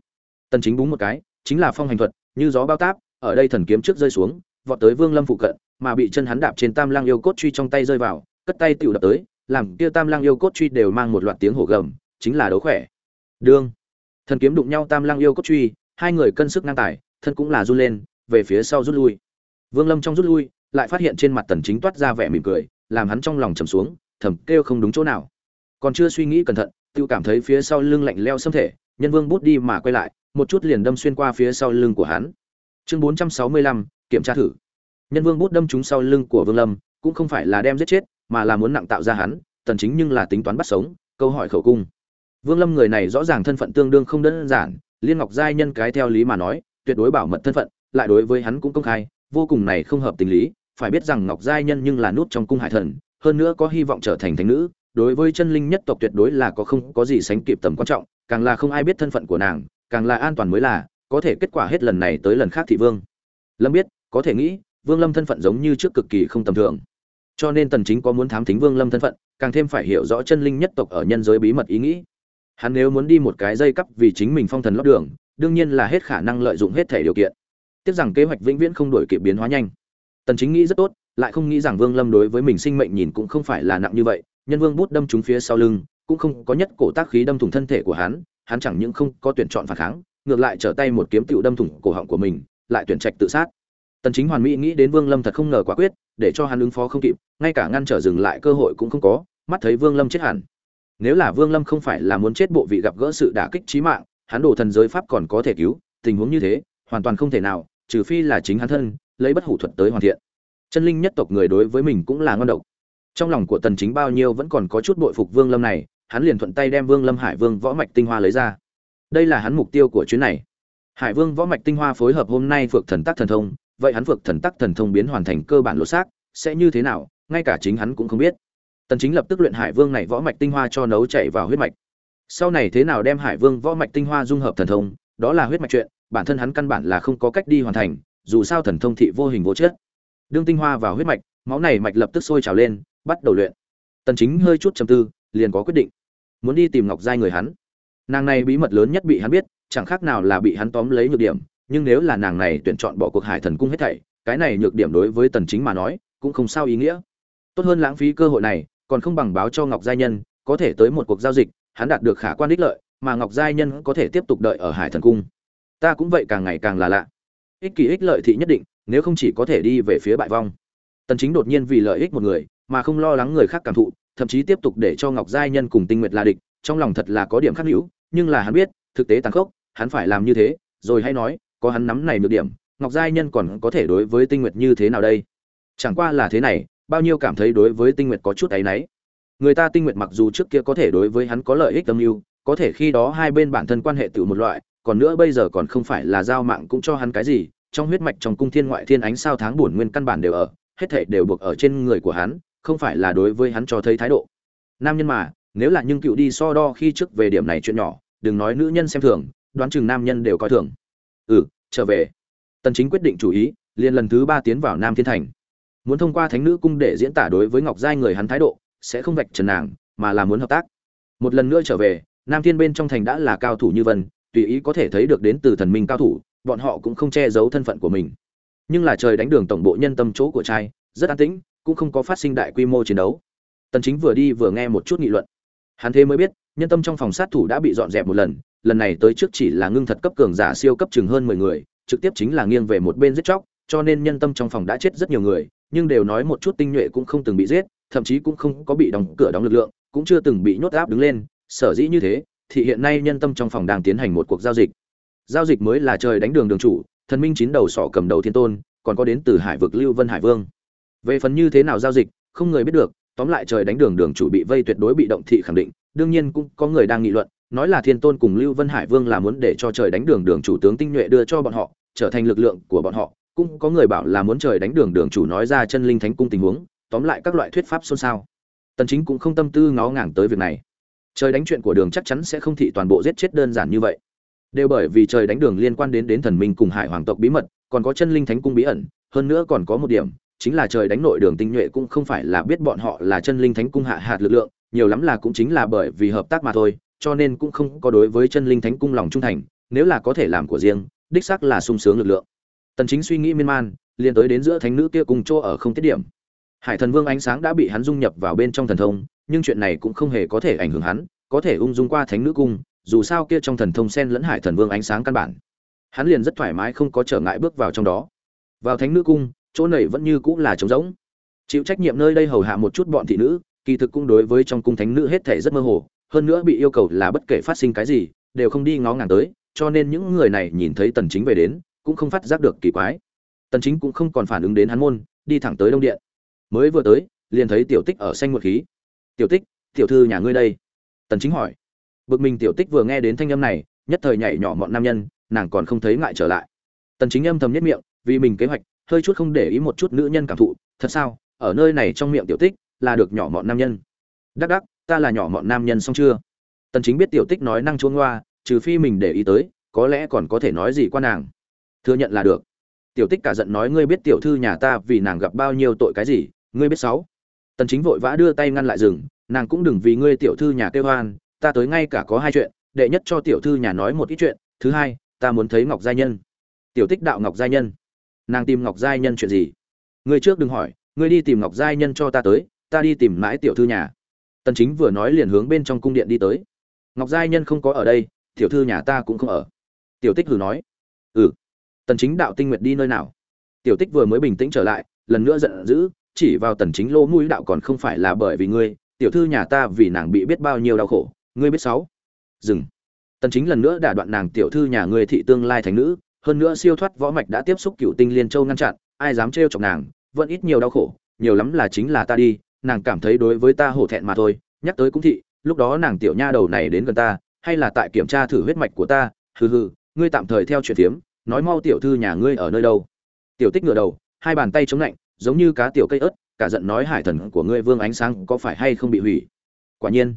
Tần chính búng một cái, chính là phong hành thuật, như gió bao táp, ở đây thần kiếm trước rơi xuống, vọt tới vương lâm phụ cận, mà bị chân hắn đạp trên tam lang yêu cốt truy trong tay rơi vào, cất tay tiểu đập tới, làm kia tam lang yêu cốt truy đều mang một loạt tiếng hổ gầm, chính là đấu khỏe. Đương thần kiếm đụng nhau tam lang yêu cốt truy hai người cân sức ngang tài thân cũng là run lên về phía sau rút lui. Vương lâm trong rút lui lại phát hiện trên mặt tần chính toát ra vẻ mỉm cười làm hắn trong lòng trầm xuống thầm kêu không đúng chỗ nào. Còn chưa suy nghĩ cẩn thận tự cảm thấy phía sau lưng lạnh leo xâm thể nhân vương bút đi mà quay lại một chút liền đâm xuyên qua phía sau lưng của hắn. Chương 465, kiểm tra thử. Nhân vương bút đâm trúng sau lưng của vương lâm cũng không phải là đem giết chết mà là muốn nặng tạo ra hắn tần chính nhưng là tính toán bắt sống câu hỏi khẩu cung vương lâm người này rõ ràng thân phận tương đương không đơn giản, liên ngọc giai nhân cái theo lý mà nói, tuyệt đối bảo mật thân phận, lại đối với hắn cũng công khai, vô cùng này không hợp tình lý, phải biết rằng ngọc giai nhân nhưng là nút trong cung hải thần, hơn nữa có hy vọng trở thành thánh nữ, đối với chân linh nhất tộc tuyệt đối là có không có gì sánh kịp tầm quan trọng, càng là không ai biết thân phận của nàng, càng là an toàn mới là, có thể kết quả hết lần này tới lần khác thị vương. Lâm biết, có thể nghĩ, vương lâm thân phận giống như trước cực kỳ không tầm thường. Cho nên tần chính có muốn thám thính vương lâm thân phận, càng thêm phải hiểu rõ chân linh nhất tộc ở nhân giới bí mật ý nghĩ hắn nếu muốn đi một cái dây cắp vì chính mình phong thần lót đường, đương nhiên là hết khả năng lợi dụng hết thể điều kiện. Tiếc rằng kế hoạch vĩnh viễn không đổi kịp biến hóa nhanh. Tần chính nghĩ rất tốt, lại không nghĩ rằng vương lâm đối với mình sinh mệnh nhìn cũng không phải là nặng như vậy, nhân vương bút đâm trúng phía sau lưng, cũng không có nhất cổ tác khí đâm thủng thân thể của hắn hắn chẳng những không có tuyển chọn phản kháng, ngược lại trở tay một kiếm tựu đâm thủng cổ họng của mình, lại tuyển trạch tự sát. Tần chính hoàn mỹ nghĩ đến vương lâm thật không ngờ quả quyết, để cho hắn ứng phó không kịp, ngay cả ngăn trở dừng lại cơ hội cũng không có, mắt thấy vương lâm chết hẳn nếu là vương lâm không phải là muốn chết bộ vị gặp gỡ sự đả kích chí mạng, hắn đồ thần giới pháp còn có thể cứu, tình huống như thế, hoàn toàn không thể nào, trừ phi là chính hắn thân, lấy bất hủ thuật tới hoàn thiện. Chân linh nhất tộc người đối với mình cũng là ngon độc. Trong lòng của tần chính bao nhiêu vẫn còn có chút bội phục vương lâm này, hắn liền thuận tay đem vương lâm hải vương võ mạch tinh hoa lấy ra. Đây là hắn mục tiêu của chuyến này. Hải vương võ mạch tinh hoa phối hợp hôm nay phược thần tắc thần thông, vậy hắn phược thần tắc thần thông biến hoàn thành cơ bản lỗ xác, sẽ như thế nào, ngay cả chính hắn cũng không biết tần chính lập tức luyện hải vương này võ mạch tinh hoa cho nấu chảy vào huyết mạch. Sau này thế nào đem hải vương võ mạch tinh hoa dung hợp thần thông, đó là huyết mạch chuyện, bản thân hắn căn bản là không có cách đi hoàn thành, dù sao thần thông thị vô hình vô chất. Đương tinh hoa vào huyết mạch, máu này mạch lập tức sôi trào lên, bắt đầu luyện. Tần chính hơi chút trầm tư, liền có quyết định. Muốn đi tìm ngọc giai người hắn. Nàng này bí mật lớn nhất bị hắn biết, chẳng khác nào là bị hắn tóm lấy nhược điểm, nhưng nếu là nàng này tuyển chọn bỏ cuộc hải thần cung hết thảy, cái này nhược điểm đối với tần chính mà nói, cũng không sao ý nghĩa. Tốt hơn lãng phí cơ hội này còn không bằng báo cho ngọc giai nhân, có thể tới một cuộc giao dịch, hắn đạt được khả quan đích lợi, mà ngọc giai nhân có thể tiếp tục đợi ở hải thần cung. Ta cũng vậy càng ngày càng là lạ. Ích kỷ ích lợi thị nhất định, nếu không chỉ có thể đi về phía bại vong. Tần chính đột nhiên vì lợi ích một người, mà không lo lắng người khác cảm thụ, thậm chí tiếp tục để cho ngọc giai nhân cùng tinh nguyệt là địch, trong lòng thật là có điểm khác hữu nhưng là hắn biết, thực tế tàn khốc, hắn phải làm như thế, rồi hay nói, có hắn nắm này được điểm, ngọc giai nhân còn có thể đối với tinh nguyệt như thế nào đây? Chẳng qua là thế này bao nhiêu cảm thấy đối với tinh nguyệt có chút áy náy. Người ta tinh nguyệt mặc dù trước kia có thể đối với hắn có lợi ích tâm mưu, có thể khi đó hai bên bản thân quan hệ tự một loại, còn nữa bây giờ còn không phải là giao mạng cũng cho hắn cái gì, trong huyết mạch trong cung thiên ngoại thiên ánh sao tháng buồn nguyên căn bản đều ở, hết thảy đều buộc ở trên người của hắn, không phải là đối với hắn cho thấy thái độ. Nam nhân mà, nếu là nhưng cựu đi so đo khi trước về điểm này chuyện nhỏ, đừng nói nữ nhân xem thường, đoán chừng nam nhân đều coi thường. Ừ trở về. Tần chính quyết định chủ ý, liền lần thứ ba tiến vào nam thiên thành muốn thông qua thánh nữ cung để diễn tả đối với ngọc giai người hắn thái độ, sẽ không vạch trần nàng, mà là muốn hợp tác. Một lần nữa trở về, nam thiên bên trong thành đã là cao thủ như vân, tùy ý có thể thấy được đến từ thần minh cao thủ, bọn họ cũng không che giấu thân phận của mình. Nhưng là trời đánh đường tổng bộ nhân tâm chỗ của trai, rất an tĩnh, cũng không có phát sinh đại quy mô chiến đấu. Tần chính vừa đi vừa nghe một chút nghị luận. Hắn thế mới biết, nhân tâm trong phòng sát thủ đã bị dọn dẹp một lần lần này tới trước chỉ là ngưng thật cấp cường giả siêu cấp chừng hơn 10 người, trực tiếp chính là nghiêng về một bên giết chóc, cho nên nhân tâm trong phòng đã chết rất nhiều người nhưng đều nói một chút tinh nhuệ cũng không từng bị giết, thậm chí cũng không có bị đóng cửa đóng lực lượng, cũng chưa từng bị nhốt áp đứng lên, sở dĩ như thế, thì hiện nay nhân tâm trong phòng đang tiến hành một cuộc giao dịch. Giao dịch mới là trời đánh đường đường chủ, thần minh chín đầu sọ cầm đầu thiên tôn, còn có đến từ hải vực lưu vân hải vương. Về phần như thế nào giao dịch, không người biết được, tóm lại trời đánh đường đường chủ bị vây tuyệt đối bị động thị khẳng định, đương nhiên cũng có người đang nghị luận, nói là thiên tôn cùng lưu vân hải vương là muốn để cho trời đánh đường đường chủ tướng tinh nhuệ đưa cho bọn họ, trở thành lực lượng của bọn họ cũng có người bảo là muốn trời đánh đường đường chủ nói ra chân linh thánh cung tình huống, tóm lại các loại thuyết pháp xôn xao. Tần chính cũng không tâm tư ngó ngàng tới việc này. Trời đánh chuyện của đường chắc chắn sẽ không thị toàn bộ giết chết đơn giản như vậy. Đều bởi vì trời đánh đường liên quan đến đến thần minh cùng hải hoàng tộc bí mật, còn có chân linh thánh cung bí ẩn, hơn nữa còn có một điểm, chính là trời đánh nội đường tinh nhuệ cũng không phải là biết bọn họ là chân linh thánh cung hạ hạt lực lượng, nhiều lắm là cũng chính là bởi vì hợp tác mà thôi, cho nên cũng không có đối với chân linh thánh cung lòng trung thành, nếu là có thể làm của riêng, đích xác là sung sướng lực lượng tần chính suy nghĩ miên man, liền tới đến giữa thánh nữ kia cùng chỗ ở không tiết điểm. Hải thần vương ánh sáng đã bị hắn dung nhập vào bên trong thần thông, nhưng chuyện này cũng không hề có thể ảnh hưởng hắn, có thể ung dung qua thánh nữ cung, dù sao kia trong thần thông sen lẫn hải thần vương ánh sáng căn bản. Hắn liền rất thoải mái không có trở ngại bước vào trong đó. Vào thánh nữ cung, chỗ này vẫn như cũng là trống rỗng. Chịu trách nhiệm nơi đây hầu hạ một chút bọn thị nữ, kỳ thực cũng đối với trong cung thánh nữ hết thể rất mơ hồ, hơn nữa bị yêu cầu là bất kể phát sinh cái gì, đều không đi ngó ngàng tới, cho nên những người này nhìn thấy tần chính về đến cũng không phát giác được kỳ quái. Tần chính cũng không còn phản ứng đến hắn môn, đi thẳng tới đông điện. Mới vừa tới, liền thấy tiểu tích ở xanh một khí. Tiểu tích, tiểu thư nhà ngươi đây? Tần chính hỏi. Bực mình tiểu tích vừa nghe đến thanh âm này, nhất thời nhảy nhỏ mọn nam nhân, nàng còn không thấy ngại trở lại. Tần chính âm thầm nhất miệng, vì mình kế hoạch, hơi chút không để ý một chút nữ nhân cảm thụ, thật sao? Ở nơi này trong miệng tiểu tích là được nhỏ mọn nam nhân? Đắc đắc, ta là nhỏ mọn nam nhân xong chưa? Tần chính biết tiểu tích nói năng chuông loa trừ phi mình để ý tới, có lẽ còn có thể nói gì qua nàng thừa nhận là được. Tiểu tích cả giận nói, ngươi biết tiểu thư nhà ta vì nàng gặp bao nhiêu tội cái gì? Ngươi biết sáu? Tần chính vội vã đưa tay ngăn lại rừng, nàng cũng đừng vì ngươi tiểu thư nhà kêu hoan ta tới ngay cả có hai chuyện, đệ nhất cho tiểu thư nhà nói một ít chuyện, thứ hai, ta muốn thấy ngọc gia nhân. Tiểu tích đạo, ngọc gia nhân? Nàng tìm ngọc gia nhân chuyện gì? Ngươi trước đừng hỏi, ngươi đi tìm ngọc gia nhân cho ta tới, ta đi tìm mãi tiểu thư nhà. Tần chính vừa nói liền hướng bên trong cung điện đi tới. Ngọc gia nhân không có ở đây, tiểu thư nhà ta cũng không ở. Tiểu tích hừ nói. Ừ tần chính đạo tinh nguyệt đi nơi nào? Tiểu tích vừa mới bình tĩnh trở lại, lần nữa giận dữ, chỉ vào tần chính lỗ mũi đạo còn không phải là bởi vì ngươi, tiểu thư nhà ta vì nàng bị biết bao nhiêu đau khổ, ngươi biết sáu? Dừng. Tần chính lần nữa đả đoạn nàng tiểu thư nhà ngươi thị tương lai thành nữ, hơn nữa siêu thoát võ mạch đã tiếp xúc cựu tinh liên châu ngăn chặn, ai dám trêu chọc nàng, vẫn ít nhiều đau khổ, nhiều lắm là chính là ta đi, nàng cảm thấy đối với ta hổ thẹn mà thôi, nhắc tới cũng thị, lúc đó nàng tiểu nha đầu này đến gần ta, hay là tại kiểm tra thử huyết mạch của ta, hừ hừ, ngươi tạm thời theo chuyện tiếm nói mau tiểu thư nhà ngươi ở nơi đâu. Tiểu tích ngửa đầu, hai bàn tay chống lạnh, giống như cá tiểu cây ớt, cả giận nói hải thần của ngươi vương ánh sáng có phải hay không bị hủy? Quả nhiên,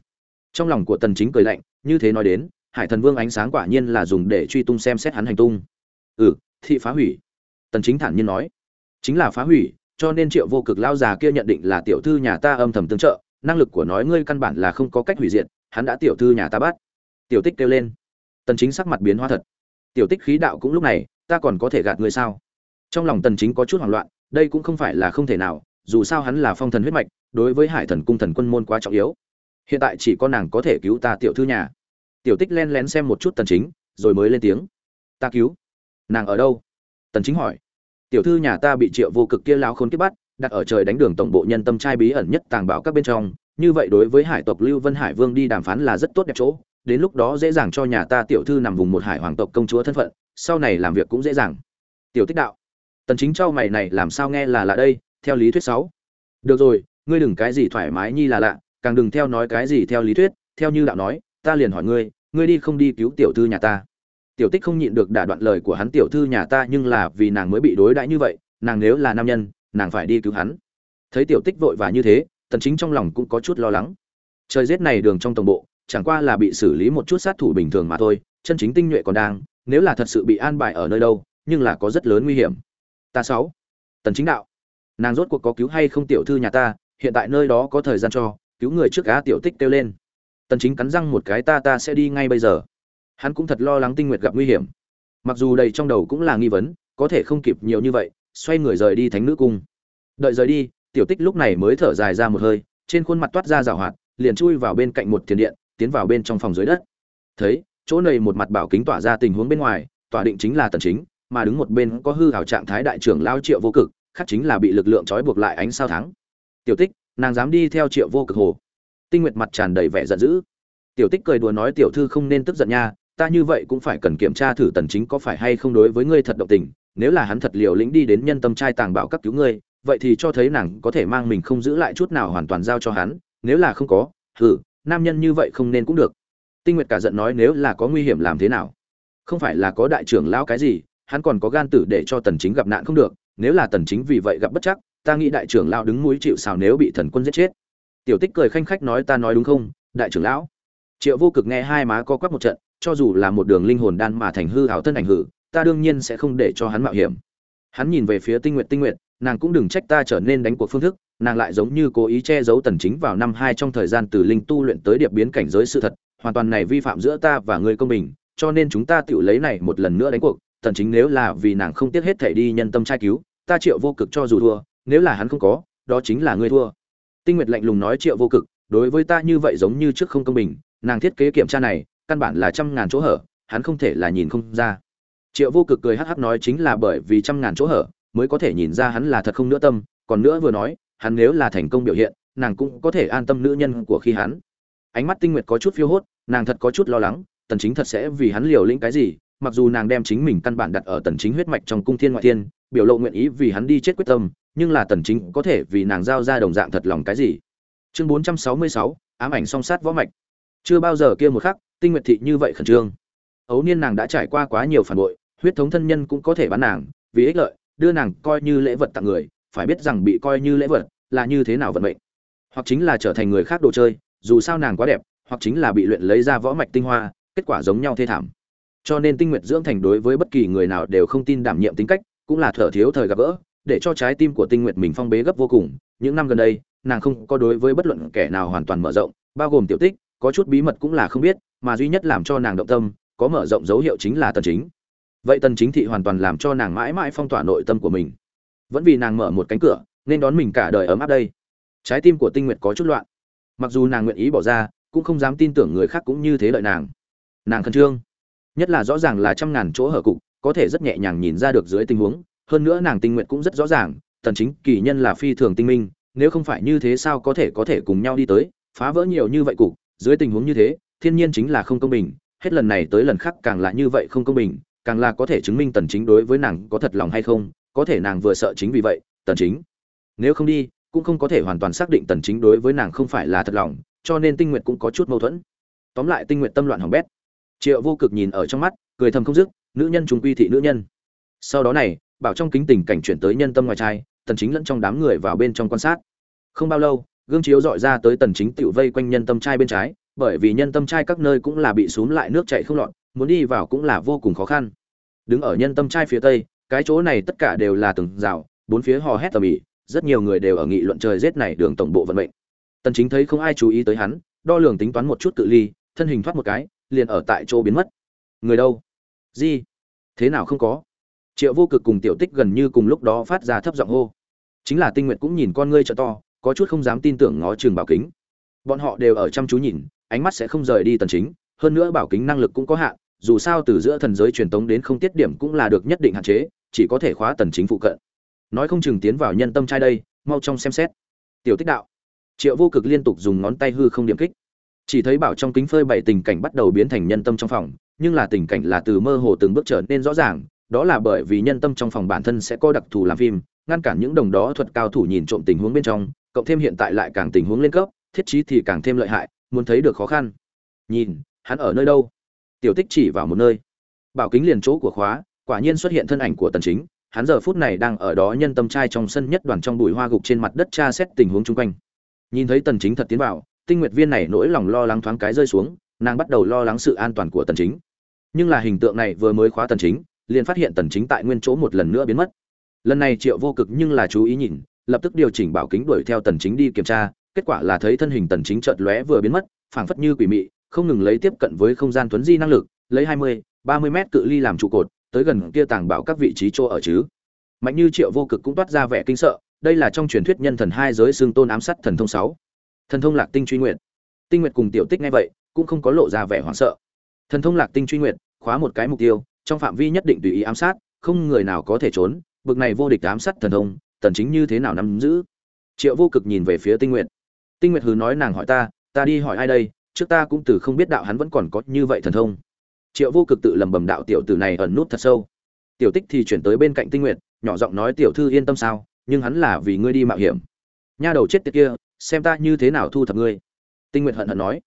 trong lòng của tần chính cười lạnh, như thế nói đến, hải thần vương ánh sáng quả nhiên là dùng để truy tung xem xét hắn hành tung. Ừ thị phá hủy. Tần chính thản nhiên nói. Chính là phá hủy, cho nên triệu vô cực lao già kia nhận định là tiểu thư nhà ta âm thầm tương trợ, năng lực của nói ngươi căn bản là không có cách hủy diệt, hắn đã tiểu thư nhà ta bắt. Tiểu tích kêu lên. Tần chính sắc mặt biến hóa thật tiểu tích khí đạo cũng lúc này, ta còn có thể gạt ngươi sao? Trong lòng tần chính có chút hoảng loạn, đây cũng không phải là không thể nào, dù sao hắn là phong thần huyết mạch, đối với hải thần cung thần quân môn quá trọng yếu. Hiện tại chỉ có nàng có thể cứu ta tiểu thư nhà. Tiểu tích len lén xem một chút tần chính, rồi mới lên tiếng. Ta cứu? Nàng ở đâu? Tần chính hỏi. Tiểu thư nhà ta bị triệu vô cực kia lão khốn kiếp bắt, đặt ở trời đánh đường tổng bộ nhân tâm trai bí ẩn nhất tàng bảo các bên trong, như vậy đối với hải tộc lưu vân hải vương đi đàm phán là rất tốt đẹp chỗ đến lúc đó dễ dàng cho nhà ta tiểu thư nằm vùng một hải hoàng tộc công chúa thân phận, sau này làm việc cũng dễ dàng. Tiểu tích đạo, tần chính trao mày này làm sao nghe là lạ đây, theo lý thuyết sáu. Được rồi, ngươi đừng cái gì thoải mái nhi là lạ, càng đừng theo nói cái gì theo lý thuyết, theo như đạo nói, ta liền hỏi ngươi ngươi đi không đi cứu tiểu thư nhà ta. Tiểu tích không nhịn được đả đoạn lời của hắn, tiểu thư nhà ta nhưng là vì nàng mới bị đối đãi như vậy, nàng nếu là nam nhân, nàng phải đi cứu hắn. Thấy tiểu tích vội và như thế, tần chính trong lòng cũng có chút lo lắng. Trời giết này đường trong tổng bộ chẳng qua là bị xử lý một chút sát thủ bình thường mà thôi, chân chính tinh nhuệ còn đang, nếu là thật sự bị an bài ở nơi đâu, nhưng là có rất lớn nguy hiểm. Ta sáu, tần chính đạo, nàng rốt cuộc có cứu hay không tiểu thư nhà ta, hiện tại nơi đó có thời gian cho, cứu người trước á tiểu tích kêu lên. Tần chính cắn răng một cái, ta ta sẽ đi ngay bây giờ. Hắn cũng thật lo lắng tinh nguyệt gặp nguy hiểm. Mặc dù đầy trong đầu cũng là nghi vấn, có thể không kịp nhiều như vậy, xoay người rời đi thánh nữ cung. Đợi rời đi, tiểu tích lúc này mới thở dài ra một hơi, trên khuôn mặt toát ra rào hoạt, liền chui vào bên cạnh một thiền điện tiến vào bên trong phòng dưới đất. Thấy, chỗ này một mặt bảo kính tỏa ra tình huống bên ngoài, tỏa định chính là tần chính, mà đứng một bên có hư hảo trạng thái đại trưởng lao triệu vô cực, khác chính là bị lực lượng trói buộc lại ánh sao thắng. Tiểu tích, nàng dám đi theo triệu vô cực hồ. Tinh nguyệt mặt tràn đầy vẻ giận dữ. Tiểu tích cười đùa nói, tiểu thư không nên tức giận nha, ta như vậy cũng phải cần kiểm tra thử tần chính có phải hay không đối với ngươi thật động tình, nếu là hắn thật liều lĩnh đi đến nhân tâm trai tàng bảo các cứu ngươi, vậy thì cho thấy nàng có thể mang mình không giữ lại chút nào hoàn toàn giao cho hắn, nếu là không có thử nam nhân như vậy không nên cũng được. Tinh nguyệt cả giận nói nếu là có nguy hiểm làm thế nào? Không phải là có đại trưởng lão cái gì hắn còn có gan tử để cho tần chính gặp nạn không được nếu là tần chính vì vậy gặp bất chắc ta nghĩ đại trưởng lão đứng mũi chịu sào nếu bị thần quân giết chết. Tiểu tích cười khanh khách nói ta nói đúng không đại trưởng lão? Triệu vô cực nghe hai má co quắp một trận cho dù là một đường linh hồn đan mà thành hư ảo thân ảnh hử ta đương nhiên sẽ không để cho hắn mạo hiểm. Hắn nhìn về phía tinh Nguyệt tinh Nguyệt, nàng cũng đừng trách ta trở nên đánh cuộc phương thức nàng lại giống như cố ý che giấu tần chính vào năm hai trong thời gian từ linh tu luyện tới điệp biến cảnh giới sự thật, hoàn toàn này vi phạm giữa ta và người công bình, cho nên chúng ta tự lấy này một lần nữa đánh cuộc, tần chính nếu là vì nàng không tiếc hết thể đi nhân tâm trai cứu, ta triệu vô cực cho dù thua, nếu là hắn không có, đó chính là ngươi thua. Tinh nguyệt lạnh lùng nói triệu vô cực, đối với ta như vậy giống như trước không công bình, nàng thiết kế kiểm tra này, căn bản là trăm ngàn chỗ hở, hắn không thể là nhìn không ra. Triệu vô cực cười hắc hắc nói chính là bởi vì trăm ngàn chỗ hở, mới có thể nhìn ra hắn là thật không nữa tâm, còn nữa vừa nói hắn nếu là thành công biểu hiện nàng cũng có thể an tâm nữ nhân của khi hắn. Ánh mắt tinh nguyệt có chút phiêu hốt nàng thật có chút lo lắng tần chính thật sẽ vì hắn liều lĩnh cái gì mặc dù nàng đem chính mình căn bản đặt ở tần chính huyết mạch trong cung thiên ngoại thiên biểu lộ nguyện ý vì hắn đi chết quyết tâm nhưng là tần chính có thể vì nàng giao ra đồng dạng thật lòng cái gì? Chương 466, ám ảnh song sát võ mạch. Chưa bao giờ kia một khắc tinh nguyệt thị như vậy khẩn trương. Ấu niên nàng đã trải qua quá nhiều phản bội huyết thống thân nhân cũng có thể bán nàng vì ích lợi đưa nàng coi như lễ vật tặng người phải biết rằng bị coi như lễ vật, là như thế nào vận mệnh. Hoặc chính là trở thành người khác đồ chơi, dù sao nàng quá đẹp, hoặc chính là bị luyện lấy ra võ mạch tinh hoa, kết quả giống nhau thê thảm. Cho nên tinh nguyệt dưỡng thành đối với bất kỳ người nào đều không tin đảm nhiệm tính cách, cũng là thở thiếu thời gặp gỡ, để cho trái tim của tinh nguyệt mình phong bế gấp vô cùng. Những năm gần đây, nàng không có đối với bất luận kẻ nào hoàn toàn mở rộng, bao gồm tiểu tích, có chút bí mật cũng là không biết, mà duy nhất làm cho nàng động tâm, có mở rộng dấu hiệu chính là tần chính. Vậy tần chính thị hoàn toàn làm cho nàng mãi mãi phong tỏa nội tâm của mình vẫn vì nàng mở một cánh cửa, nên đón mình cả đời ấm áp đây. Trái tim của tinh nguyệt có chút loạn. Mặc dù nàng nguyện ý bỏ ra, cũng không dám tin tưởng người khác cũng như thế lợi nàng. Nàng khẩn trương. Nhất là rõ ràng là trăm ngàn chỗ hở cục, có thể rất nhẹ nhàng nhìn ra được dưới tình huống. Hơn nữa nàng tinh nguyện cũng rất rõ ràng tần chính kỳ nhân là phi thường tinh minh, nếu không phải như thế sao có thể có thể cùng nhau đi tới, phá vỡ nhiều như vậy cục. Dưới tình huống như thế, thiên nhiên chính là không công bình, hết lần này tới lần khác càng là như vậy không công bình, càng là có thể chứng minh tần chính đối với nàng có thật lòng hay không có thể nàng vừa sợ chính vì vậy, tần chính. Nếu không đi, cũng không có thể hoàn toàn xác định tần chính đối với nàng không phải là thật lòng, cho nên tinh nguyện cũng có chút mâu thuẫn. Tóm lại tinh nguyện tâm loạn hỏng bét. Triệu vô cực nhìn ở trong mắt, cười thầm không dứt, nữ nhân chúng quy thị nữ nhân. Sau đó này, bảo trong kính tình cảnh chuyển tới nhân tâm ngoài trai, tần chính lẫn trong đám người vào bên trong quan sát. Không bao lâu, gương chiếu dọi ra tới tần chính tiểu vây quanh nhân tâm trai bên trái, bởi vì nhân tâm trai các nơi cũng là bị xuống lại nước chảy không lọt, muốn đi vào cũng là vô cùng khó khăn. Đứng ở nhân tâm trai phía tây cái chỗ này tất cả đều là từng rào, bốn phía hò hét tầm ĩ rất nhiều người đều ở nghị luận trời rét này đường tổng bộ vận mệnh. Tần chính thấy không ai chú ý tới hắn, đo lường tính toán một chút cự ly, thân hình thoát một cái, liền ở tại chỗ biến mất. Người đâu? Gì? Thế nào không có? Triệu vô cực cùng tiểu tích gần như cùng lúc đó phát ra thấp giọng hô. Chính là tinh nguyện cũng nhìn con ngươi trợ to, có chút không dám tin tưởng ngó trường bảo kính. Bọn họ đều ở chăm chú nhìn, ánh mắt sẽ không rời đi tần chính, hơn nữa bảo kính năng lực cũng có hạn, dù sao từ giữa thần giới truyền tống đến không tiết điểm cũng là được nhất định hạn chế chỉ có thể khóa tần chính phụ cận. Nói không chừng tiến vào nhân tâm trai đây, mau trong xem xét. Tiểu tích đạo. Triệu vô cực liên tục dùng ngón tay hư không điểm kích. Chỉ thấy bảo trong kính phơi bày tình cảnh bắt đầu biến thành nhân tâm trong phòng, nhưng là tình cảnh là từ mơ hồ từng bước trở nên rõ ràng, đó là bởi vì nhân tâm trong phòng bản thân sẽ có đặc thù làm phim, ngăn cản những đồng đó thuật cao thủ nhìn trộm tình huống bên trong, cộng thêm hiện tại lại càng tình huống lên cấp, thiết trí thì càng thêm lợi hại, muốn thấy được khó khăn. Nhìn, hắn ở nơi đâu? Tiểu tích chỉ vào một nơi. Bảo kính liền chỗ của khóa quả nhiên xuất hiện thân ảnh của tần chính hắn giờ phút này đang ở đó nhân tâm trai trong sân nhất đoàn trong bụi hoa gục trên mặt đất tra xét tình huống chung quanh. Nhìn thấy tần chính thật tiến vào tinh nguyệt viên này nỗi lòng lo lắng thoáng cái rơi xuống nàng bắt đầu lo lắng sự an toàn của tần chính. Nhưng là hình tượng này vừa mới khóa tần chính liền phát hiện tần chính tại nguyên chỗ một lần nữa biến mất. Lần này triệu vô cực nhưng là chú ý nhìn lập tức điều chỉnh bảo kính đuổi theo tần chính đi kiểm tra kết quả là thấy thân hình tần chính chợt lóe vừa biến mất phảng phất như quỷ mị không ngừng lấy tiếp cận với không gian tuấn di năng lực lấy 20, 30 mét cự ly làm trụ cột tới gần kia tàng bảo các vị trí chỗ ở chứ? Mạnh như triệu vô cực cũng toát ra vẻ kinh sợ, đây là trong truyền thuyết nhân thần hai giới xương tôn ám sát thần thông sáu. Thần thông lạc tinh truy nguyện tinh nguyện cùng tiểu tích ngay vậy, cũng không có lộ ra vẻ hoảng sợ. Thần thông lạc tinh truy nguyện khóa một cái mục tiêu, trong phạm vi nhất định tùy ý ám sát, không người nào có thể trốn, bực này vô địch ám sát thần thông, tần chính như thế nào nắm giữ? Triệu vô cực nhìn về phía tinh nguyện tinh nguyện hừ nói nàng hỏi ta ta đi hỏi ai đây? Trước ta cũng từ không biết đạo hắn vẫn còn có như vậy thần thông triệu vô cực tự lầm bầm đạo tiểu tử này ẩn nút thật sâu. Tiểu tích thì chuyển tới bên cạnh tinh nguyệt, nhỏ giọng nói, tiểu thư yên tâm sao, nhưng hắn là vì ngươi đi mạo hiểm. Nha đầu chết tiệt kia, xem ta như thế nào thu thập ngươi. Tinh nguyệt hận hận nói,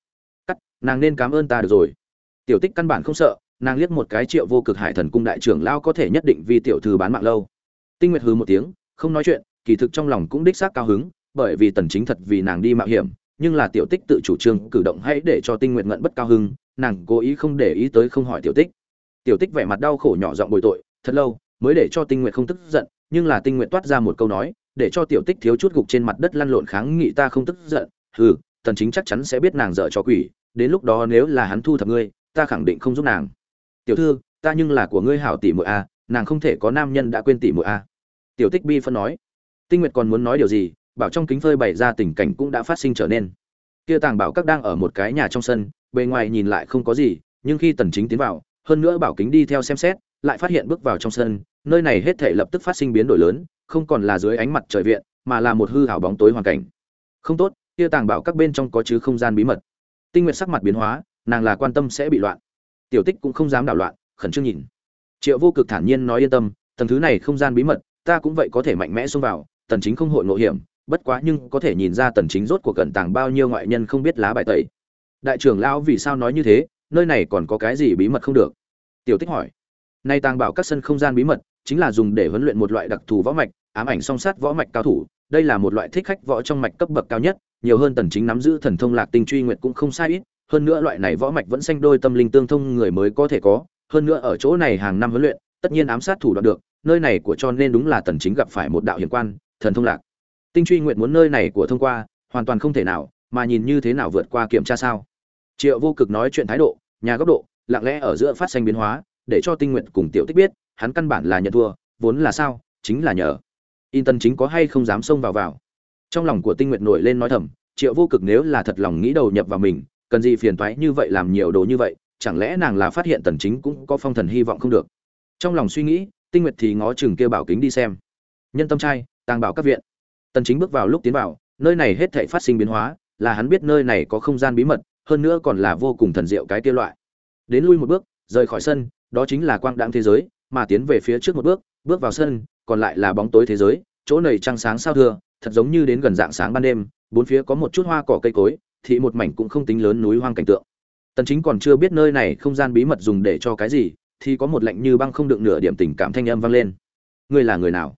cắt, nàng nên cảm ơn ta được rồi. Tiểu tích căn bản không sợ, nàng liếc một cái triệu vô cực hải thần cung đại trưởng lao có thể nhất định vì tiểu thư bán mạng lâu. Tinh nguyệt hừ một tiếng, không nói chuyện, kỳ thực trong lòng cũng đích xác cao hứng, bởi vì tần chính thật vì nàng đi mạo hiểm, nhưng là tiểu tích tự chủ trương cử động hãy để cho tinh nguyệt ngận bất cao hứng nàng cố ý không để ý tới không hỏi tiểu tích. Tiểu tích vẻ mặt đau khổ nhỏ giọng bồi tội, thật lâu, mới để cho tinh nguyện không tức giận, nhưng là tinh nguyện toát ra một câu nói, để cho tiểu tích thiếu chút gục trên mặt đất lăn lộn kháng nghị ta không tức giận, hừ, tần chính chắc chắn sẽ biết nàng dở cho quỷ, đến lúc đó nếu là hắn thu thập ngươi, ta khẳng định không giúp nàng. Tiểu thư, ta nhưng là của ngươi hảo tỷ muội a, nàng không thể có nam nhân đã quên tỷ muội a. Tiểu tích bi phân nói. Tinh nguyệt còn muốn nói điều gì, bảo trong kính phơi bày ra tình cảnh cũng đã phát sinh trở nên. Kia tàng bảo các đang ở một cái nhà trong sân bề ngoài nhìn lại không có gì, nhưng khi tần chính tiến vào, hơn nữa bảo kính đi theo xem xét, lại phát hiện bước vào trong sân, nơi này hết thảy lập tức phát sinh biến đổi lớn, không còn là dưới ánh mặt trời viện, mà là một hư hào bóng tối hoàn cảnh. Không tốt, kia tàng bảo các bên trong có chứ không gian bí mật. Tinh nguyệt sắc mặt biến hóa, nàng là quan tâm sẽ bị loạn. Tiểu tích cũng không dám đảo loạn, khẩn trương nhìn. Triệu vô cực thản nhiên nói yên tâm, tầng thứ này không gian bí mật, ta cũng vậy có thể mạnh mẽ xông vào, tần chính không hội ngộ hiểm, bất quá nhưng có thể nhìn ra tần chính rốt cuộc cẩn tàng bao nhiêu ngoại nhân không biết lá bài tẩy đại trưởng lão vì sao nói như thế, nơi này còn có cái gì bí mật không được? Tiểu tích hỏi. Nay tàng bảo các sân không gian bí mật, chính là dùng để huấn luyện một loại đặc thù võ mạch, ám ảnh song sát võ mạch cao thủ. Đây là một loại thích khách võ trong mạch cấp bậc cao nhất, nhiều hơn tần chính nắm giữ thần thông lạc tinh truy nguyệt cũng không sai ít, hơn nữa loại này võ mạch vẫn sanh đôi tâm linh tương thông người mới có thể có. Hơn nữa ở chỗ này hàng năm huấn luyện, tất nhiên ám sát thủ đoạn được, nơi này của cho nên đúng là tần chính gặp phải một đạo hiển quan, thần thông lạc tinh truy nguyện muốn nơi này của thông qua, hoàn toàn không thể nào, mà nhìn như thế nào vượt qua kiểm tra sao? Triệu vô cực nói chuyện thái độ, nhà góc độ, lặng lẽ ở giữa phát sinh biến hóa, để cho tinh nguyện cùng tiểu tích biết, hắn căn bản là nhận thua, vốn là sao, chính là nhờ. In Tân chính có hay không dám xông vào vào. Trong lòng của tinh nguyện nổi lên nói thầm, triệu vô cực nếu là thật lòng nghĩ đầu nhập vào mình, cần gì phiền toái như vậy làm nhiều đồ như vậy, chẳng lẽ nàng là phát hiện tần chính cũng có phong thần hy vọng không được. Trong lòng suy nghĩ, tinh nguyệt thì ngó chừng kêu bảo kính đi xem. Nhân tâm trai, tàng bảo các viện. Tần chính bước vào lúc tiến vào, nơi này hết thảy phát sinh biến hóa, là hắn biết nơi này có không gian bí mật hơn nữa còn là vô cùng thần diệu cái kia loại. Đến lui một bước, rời khỏi sân, đó chính là quang đãng thế giới, mà tiến về phía trước một bước bước vào sân, còn lại là bóng tối thế giới, chỗ này trăng sáng sao thưa, thật giống như đến gần dạng sáng ban đêm, bốn phía có một chút hoa cỏ cây cối, thì một mảnh cũng không tính lớn núi hoang cảnh tượng. Tần chính còn chưa biết nơi này không gian bí mật dùng để cho cái gì, thì có một lạnh như băng không đựng nửa điểm tình cảm thanh âm vang lên. Ngươi là người nào?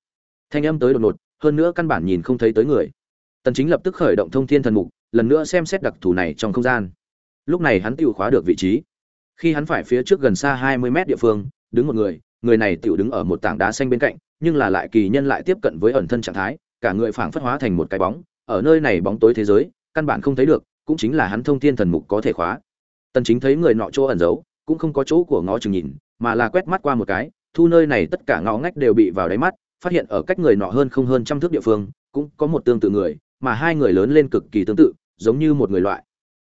Thanh âm tới đột ngột, hơn nữa căn bản nhìn không thấy tới người. Tần chính lập tức khởi động thông thiên thần mục lần nữa xem xét đặc thù này trong không gian. Lúc này hắn tiêu khóa được vị trí. Khi hắn phải phía trước gần xa 20 mét địa phương, đứng một người người này tiểu đứng ở một tảng đá xanh bên cạnh, nhưng là lại kỳ nhân lại tiếp cận với ẩn thân trạng thái, cả người phảng phất hóa thành một cái bóng. Ở nơi này bóng tối thế giới, căn bản không thấy được, cũng chính là hắn thông thiên thần mục có thể khóa. Tần chính thấy người nọ chỗ ẩn giấu, cũng không có chỗ của ngó chừng nhìn, mà là quét mắt qua một cái, thu nơi này tất cả ngõ ngách đều bị vào đáy mắt, phát hiện ở cách người nọ hơn không hơn trăm thước địa phương, cũng có một tương tự người mà hai người lớn lên cực kỳ tương tự, giống như một người loại.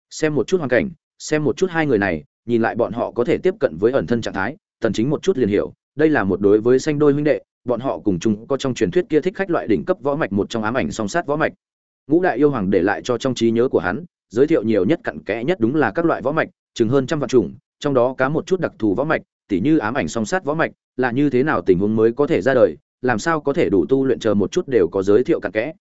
Xem một chút hoàn cảnh, xem một chút hai người này, nhìn lại bọn họ có thể tiếp cận với ẩn thân trạng thái tần chính một chút liền hiểu, đây là một đối với xanh đôi huynh đệ, bọn họ cùng chung có trong truyền thuyết kia thích khách loại đỉnh cấp võ mạch một trong ám ảnh song sát võ mạch. Ngũ đại yêu hoàng để lại cho trong trí nhớ của hắn, giới thiệu nhiều nhất cặn kẽ nhất đúng là các loại võ mạch, chừng hơn trăm vạn chủng, trong đó có một chút đặc thù võ mạch, tỉ như ám ảnh song sát võ mạch, là như thế nào tình huống mới có thể ra đời, làm sao có thể đủ tu luyện chờ một chút đều có giới thiệu cặn kẽ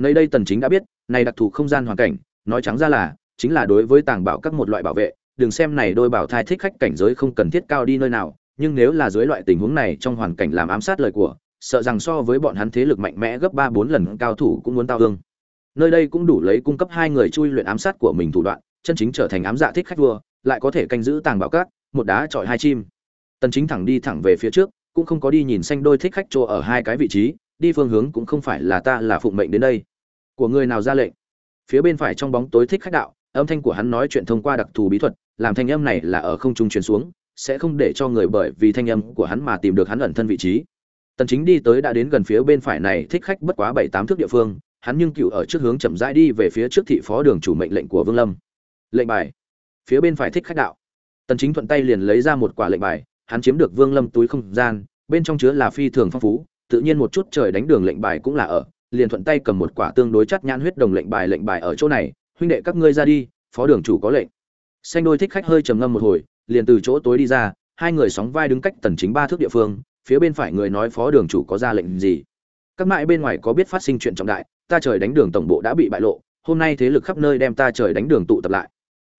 nơi đây tần chính đã biết, này đặc thù không gian hoàn cảnh, nói trắng ra là, chính là đối với tàng bảo các một loại bảo vệ, đừng xem này đôi bảo thai thích khách cảnh giới không cần thiết cao đi nơi nào, nhưng nếu là dưới loại tình huống này trong hoàn cảnh làm ám sát lời của, sợ rằng so với bọn hắn thế lực mạnh mẽ gấp ba bốn lần cao thủ cũng muốn tao hương nơi đây cũng đủ lấy cung cấp hai người chui luyện ám sát của mình thủ đoạn, chân chính trở thành ám dạ thích khách vua, lại có thể canh giữ tàng bảo cát một đá chọi hai chim. Tần chính thẳng đi thẳng về phía trước, cũng không có đi nhìn xanh đôi thích khách chỗ ở hai cái vị trí, đi phương hướng cũng không phải là ta là phụng mệnh đến đây của người nào ra lệnh? Phía bên phải trong bóng tối thích khách đạo, âm thanh của hắn nói chuyện thông qua đặc thù bí thuật, làm thanh âm này là ở không trung truyền xuống, sẽ không để cho người bởi vì thanh âm của hắn mà tìm được hắn ẩn thân vị trí. Tần chính đi tới đã đến gần phía bên phải này thích khách bất quá bảy tám thước địa phương, hắn nhưng cựu ở trước hướng chậm rãi đi về phía trước thị phó đường chủ mệnh lệnh của vương lâm. Lệnh bài. Phía bên phải thích khách đạo. Tần chính thuận tay liền lấy ra một quả lệnh bài, hắn chiếm được vương lâm túi không gian, bên trong chứa là phi thường phong phú, tự nhiên một chút trời đánh đường lệnh bài cũng là ở liền thuận tay cầm một quả tương đối chắc nhãn huyết đồng lệnh bài lệnh bài ở chỗ này, huynh đệ các ngươi ra đi, phó đường chủ có lệnh. Xanh đôi thích khách hơi trầm ngâm một hồi, liền từ chỗ tối đi ra, hai người sóng vai đứng cách tần chính ba thước địa phương, phía bên phải người nói phó đường chủ có ra lệnh gì. Các mãi bên ngoài có biết phát sinh chuyện trọng đại, ta trời đánh đường tổng bộ đã bị bại lộ, hôm nay thế lực khắp nơi đem ta trời đánh đường tụ tập lại.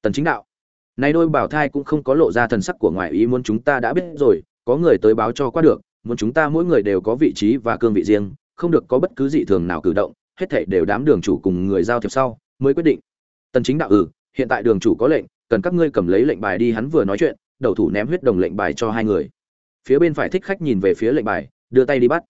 Tần chính đạo, này đôi bảo thai cũng không có lộ ra thần sắc của ngoại ý muốn chúng ta đã biết rồi, có người tới báo cho qua được, muốn chúng ta mỗi người đều có vị trí và cương vị riêng không được có bất cứ dị thường nào cử động, hết thảy đều đám đường chủ cùng người giao thiệp sau mới quyết định. Tần chính đạo ừ hiện tại đường chủ có lệnh, cần các ngươi cầm lấy lệnh bài đi, hắn vừa nói chuyện, đầu thủ ném huyết đồng lệnh bài cho hai người. Phía bên phải thích khách nhìn về phía lệnh bài, đưa tay đi bắt.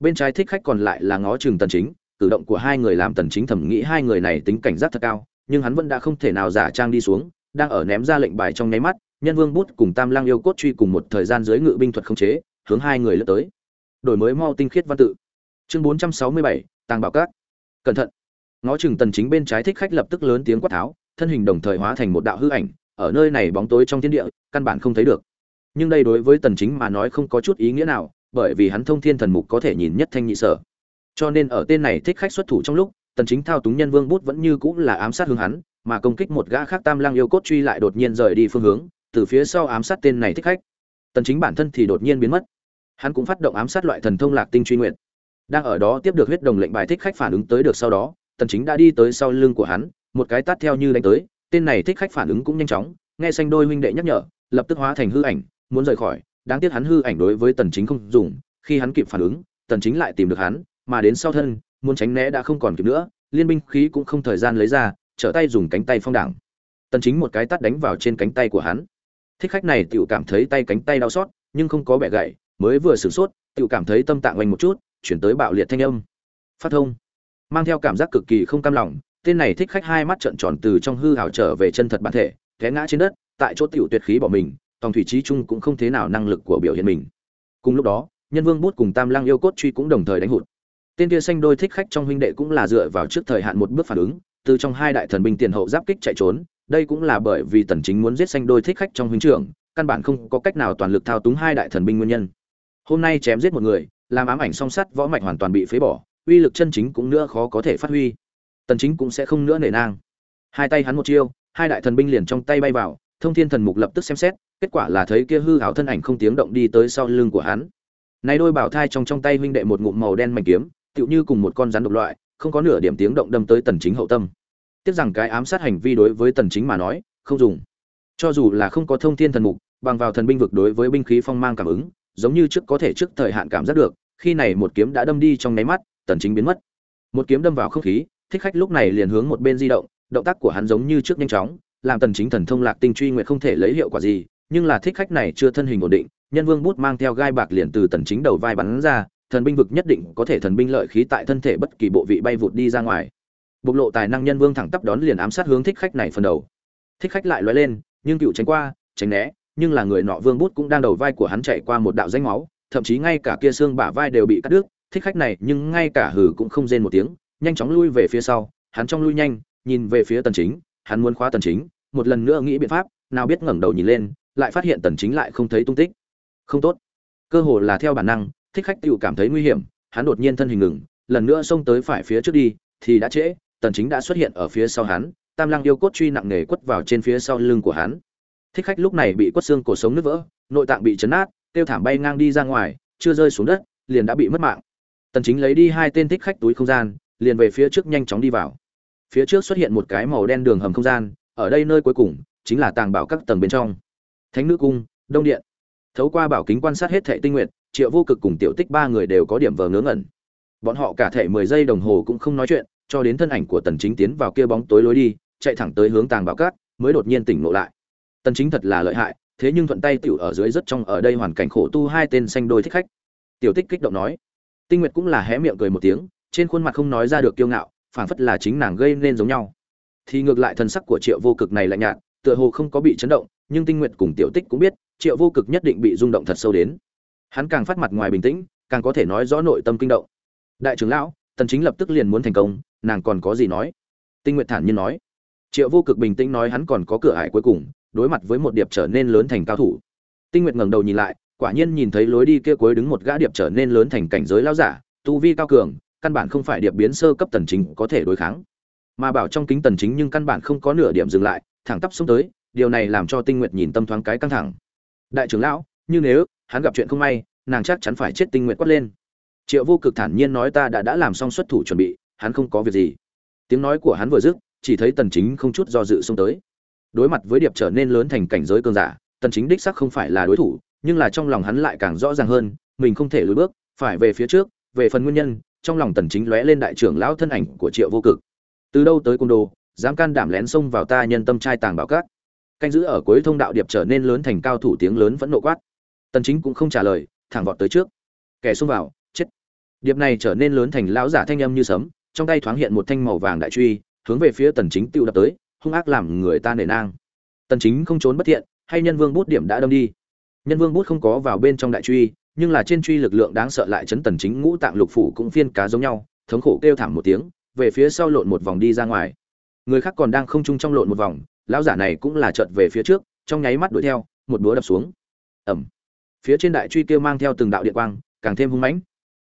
Bên trái thích khách còn lại là ngó chừng tần chính, cử động của hai người làm tần chính thẩm nghĩ hai người này tính cảnh giác thật cao, nhưng hắn vẫn đã không thể nào giả trang đi xuống, đang ở ném ra lệnh bài trong nháy mắt, nhân vương bút cùng tam lang yêu cốt truy cùng một thời gian dưới ngự binh thuật không chế, hướng hai người lướt tới. Đổi mới mau tinh khiết văn tự chương 467, tàng bảo cát cẩn thận. Ngó chừng tần chính bên trái thích khách lập tức lớn tiếng quát tháo thân hình đồng thời hóa thành một đạo hư ảnh ở nơi này bóng tối trong thiên địa căn bản không thấy được. Nhưng đây đối với tần chính mà nói không có chút ý nghĩa nào bởi vì hắn thông thiên thần mục có thể nhìn nhất thanh nhị sở. Cho nên ở tên này thích khách xuất thủ trong lúc tần chính thao túng nhân vương bút vẫn như cũ là ám sát hướng hắn mà công kích một gã khác tam lang yêu cốt truy lại đột nhiên rời đi phương hướng từ phía sau ám sát tên này thích khách. Tần chính bản thân thì đột nhiên biến mất. Hắn cũng phát động ám sát loại thần thông lạc tinh truy nguyện đang ở đó tiếp được huyết đồng lệnh bài thích khách phản ứng tới được sau đó, tần chính đã đi tới sau lưng của hắn, một cái tát theo như đánh tới, tên này thích khách phản ứng cũng nhanh chóng, nghe xanh đôi huynh đệ nhắc nhở, lập tức hóa thành hư ảnh, muốn rời khỏi, đáng tiếc hắn hư ảnh đối với tần chính không dùng, khi hắn kịp phản ứng, tần chính lại tìm được hắn, mà đến sau thân, muốn tránh né đã không còn kịp nữa, liên binh khí cũng không thời gian lấy ra, trở tay dùng cánh tay phong đảng. Tần chính một cái tát đánh vào trên cánh tay của hắn. Thích khách này tự cảm thấy tay cánh tay đau xót, nhưng không có bẻ gãy, mới vừa sửng sốt tự cảm thấy tâm tạng oanh một chút chuyển tới bạo liệt thanh âm. Phát thông. Mang theo cảm giác cực kỳ không cam lòng, tên này thích khách hai mắt trợn tròn từ trong hư hào trở về chân thật bản thể, té ngã trên đất, tại chỗ tiểu tuyệt khí bỏ mình, tòng thủy trí trung cũng không thế nào năng lực của biểu hiện mình. Cùng lúc đó, nhân vương bút cùng tam lang yêu cốt truy cũng đồng thời đánh hụt. Tên kia xanh đôi thích khách trong huynh đệ cũng là dựa vào trước thời hạn một bước phản ứng, từ trong hai đại thần binh tiền hậu giáp kích chạy trốn, đây cũng là bởi vì tần chính muốn giết xanh đôi thích khách trong huynh trưởng, căn bản không có cách nào toàn lực thao túng hai đại thần binh nguyên nhân. Hôm nay chém giết một người làm ám ảnh song sắt võ mạch hoàn toàn bị phế bỏ, uy lực chân chính cũng nữa khó có thể phát huy. Tần chính cũng sẽ không nữa nể nang. Hai tay hắn một chiêu, hai đại thần binh liền trong tay bay vào, thông thiên thần mục lập tức xem xét, kết quả là thấy kia hư hảo thân ảnh không tiếng động đi tới sau lưng của hắn. Này đôi bảo thai trong trong tay huynh đệ một ngụm màu đen mảnh kiếm, tựu như cùng một con rắn độc loại, không có nửa điểm tiếng động đâm tới tần chính hậu tâm. Tiếc rằng cái ám sát hành vi đối với tần chính mà nói, không dùng. Cho dù là không có thông thiên thần mục, bằng vào thần binh vực đối với binh khí phong mang cảm ứng giống như trước có thể trước thời hạn cảm giác được, khi này một kiếm đã đâm đi trong nháy mắt, tần chính biến mất. Một kiếm đâm vào không khí, thích khách lúc này liền hướng một bên di động động tác của hắn giống như trước nhanh chóng, làm tần chính thần thông lạc tinh truy nguyện không thể lấy hiệu quả gì, nhưng là thích khách này chưa thân hình ổn định, nhân vương bút mang theo gai bạc liền từ tần chính đầu vai bắn ra, thần binh vực nhất định có thể thần binh lợi khí tại thân thể bất kỳ bộ vị bay vụt đi ra ngoài. Bộc lộ tài năng nhân vương thẳng tắp đón liền ám sát hướng thích khách này phần đầu. Thích khách lại lóe lên, nhưng cựu tránh qua, tránh né nhưng là người nọ vương bút cũng đang đầu vai của hắn chạy qua một đạo danh máu, thậm chí ngay cả kia xương bả vai đều bị cắt đứt, thích khách này nhưng ngay cả hừ cũng không rên một tiếng, nhanh chóng lui về phía sau, hắn trong lui nhanh, nhìn về phía tần chính, hắn muốn khóa tần chính, một lần nữa nghĩ biện pháp, nào biết ngẩng đầu nhìn lên, lại phát hiện tần chính lại không thấy tung tích. Không tốt. Cơ hồ là theo bản năng, thích khách tự cảm thấy nguy hiểm, hắn đột nhiên thân hình ngừng, lần nữa xông tới phải phía trước đi, thì đã trễ, tần chính đã xuất hiện ở phía sau hắn, tam lăng yêu cốt truy nặng nề quất vào trên phía sau lưng của hắn thích khách lúc này bị quất xương cổ sống nứt vỡ, nội tạng bị chấn nát tiêu thảm bay ngang đi ra ngoài, chưa rơi xuống đất, liền đã bị mất mạng. Tần chính lấy đi hai tên thích khách túi không gian, liền về phía trước nhanh chóng đi vào. Phía trước xuất hiện một cái màu đen đường hầm không gian, ở đây nơi cuối cùng chính là tàng bảo các tầng bên trong. Thánh nữ cung, đông điện. Thấu qua bảo kính quan sát hết thệ tinh nguyện, triệu vô cực cùng tiểu tích ba người đều có điểm vờ ngớ ngẩn. Bọn họ cả thể mười giây đồng hồ cũng không nói chuyện, cho đến thân ảnh của tần chính tiến vào kia bóng tối lối đi, chạy thẳng tới hướng tàng bảo cát mới đột nhiên tỉnh ngộ lại tần chính thật là lợi hại, thế nhưng thuận tay tiểu ở dưới rất trong, ở đây hoàn cảnh khổ tu hai tên xanh đôi thích khách. Tiểu tích kích động nói. Tinh nguyệt cũng là hé miệng cười một tiếng, trên khuôn mặt không nói ra được kiêu ngạo, phảng phất là chính nàng gây nên giống nhau. Thì ngược lại thần sắc của triệu vô cực này lạnh nhạt, tựa hồ không có bị chấn động, nhưng tinh nguyệt cùng tiểu tích cũng biết, triệu vô cực nhất định bị rung động thật sâu đến. Hắn càng phát mặt ngoài bình tĩnh, càng có thể nói rõ nội tâm kinh động. Đại trưởng lão, tần chính lập tức liền muốn thành công, nàng còn có gì nói? Tinh nguyệt thản nhiên nói. Triệu vô cực bình tĩnh nói hắn còn có cửa ải cuối cùng đối mặt với một điệp trở nên lớn thành cao thủ. Tinh nguyệt ngẩng đầu nhìn lại, quả nhiên nhìn thấy lối đi kia cuối đứng một gã điệp trở nên lớn thành cảnh giới lão giả, tu vi cao cường, căn bản không phải điệp biến sơ cấp tần chính có thể đối kháng. Mà bảo trong kính tần chính nhưng căn bản không có nửa điểm dừng lại, thẳng tắp xuống tới, điều này làm cho tinh nguyệt nhìn tâm thoáng cái căng thẳng. Đại trưởng lão, như nếu, hắn gặp chuyện không may, nàng chắc chắn phải chết tinh nguyệt quát lên. Triệu vô cực thản nhiên nói ta đã đã làm xong xuất thủ chuẩn bị, hắn không có việc gì. Tiếng nói của hắn vừa dứt, chỉ thấy tần chính không chút do dự xông tới đối mặt với điệp trở nên lớn thành cảnh giới cường giả, tần chính đích xác không phải là đối thủ, nhưng là trong lòng hắn lại càng rõ ràng hơn, mình không thể lùi bước, phải về phía trước, về phần nguyên nhân, trong lòng tần chính lóe lên đại trưởng lão thân ảnh của triệu vô cực. Từ đâu tới côn đồ, dám can đảm lén xông vào ta nhân tâm trai tàng bảo cát canh giữ ở cuối thông đạo điệp trở nên lớn thành cao thủ tiếng lớn vẫn nộ quát. Tần chính cũng không trả lời, thẳng vọt tới trước. Kẻ xông vào, chết. Điệp này trở nên lớn thành lão giả thanh âm như sấm, trong tay thoáng hiện một thanh màu vàng đại truy, hướng về phía tần chính tiêu đập tới hung ác làm người ta nể nang. Tần chính không trốn bất thiện hay nhân vương bút điểm đã đâm đi. Nhân vương bút không có vào bên trong đại truy nhưng là trên truy lực lượng đáng sợ lại chấn tần chính ngũ tạng lục phủ cũng phiên cá giống nhau thống khổ kêu thảm một tiếng về phía sau lộn một vòng đi ra ngoài. Người khác còn đang không chung trong lộn một vòng lão giả này cũng là chợt về phía trước trong nháy mắt đuổi theo một búa đập xuống. Ầm, phía trên đại truy kêu mang theo từng đạo điện quang càng thêm hung mãnh.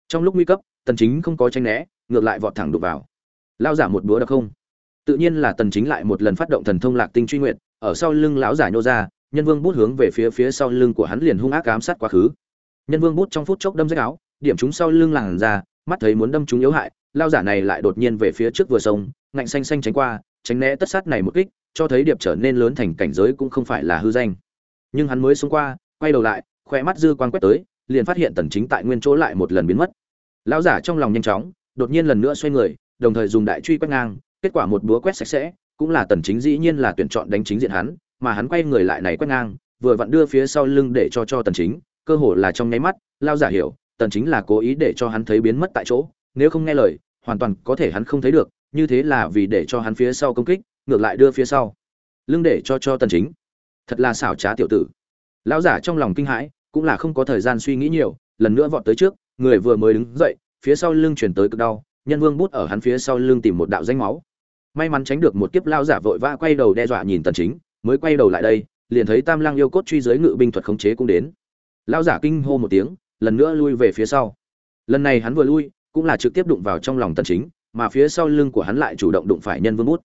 Trong lúc nguy cấp tần chính không có tranh né ngược lại vọt thẳng đục vào. Lão giả một búa đập không tự nhiên là tần chính lại một lần phát động thần thông lạc tinh truy nguyện ở sau lưng lão giả nhô ra, nhân vương bút hướng về phía phía sau lưng của hắn liền hung ác ám sát quá khứ. Nhân vương bút trong phút chốc đâm rách áo, điểm chúng sau lưng làng ra mắt thấy muốn đâm chúng yếu hại lao giả này lại đột nhiên về phía trước vừa sông ngạnh xanh xanh tránh qua, tránh né tất sát này một kích, cho thấy điệp trở nên lớn thành cảnh giới cũng không phải là hư danh. Nhưng hắn mới xông qua, quay đầu lại khoe mắt dư quan quét tới, liền phát hiện tần chính tại nguyên chỗ lại một lần biến mất. Lão giả trong lòng nhanh chóng, đột nhiên lần nữa xoay người, đồng thời dùng đại truy quét ngang kết quả một búa quét sạch sẽ, cũng là tần chính dĩ nhiên là tuyển chọn đánh chính diện hắn, mà hắn quay người lại này quét ngang, vừa vặn đưa phía sau lưng để cho cho tần chính, cơ hồ là trong nháy mắt, lao giả hiểu, tần chính là cố ý để cho hắn thấy biến mất tại chỗ, nếu không nghe lời, hoàn toàn có thể hắn không thấy được, như thế là vì để cho hắn phía sau công kích, ngược lại đưa phía sau. Lưng để cho cho tần chính. Thật là xảo trá tiểu tử. Lão giả trong lòng kinh hãi, cũng là không có thời gian suy nghĩ nhiều, lần nữa vọt tới trước, người vừa mới đứng dậy, phía sau lưng chuyển tới cực đau, nhân vương bút ở hắn phía sau lưng tìm một đạo danh máu may mắn tránh được một kiếp lao giả vội vã quay đầu đe dọa nhìn tần chính, mới quay đầu lại đây, liền thấy tam lang yêu cốt truy dưới ngự binh thuật khống chế cũng đến. Lao giả kinh hô một tiếng, lần nữa lui về phía sau. Lần này hắn vừa lui, cũng là trực tiếp đụng vào trong lòng tần chính, mà phía sau lưng của hắn lại chủ động đụng phải nhân vương bút.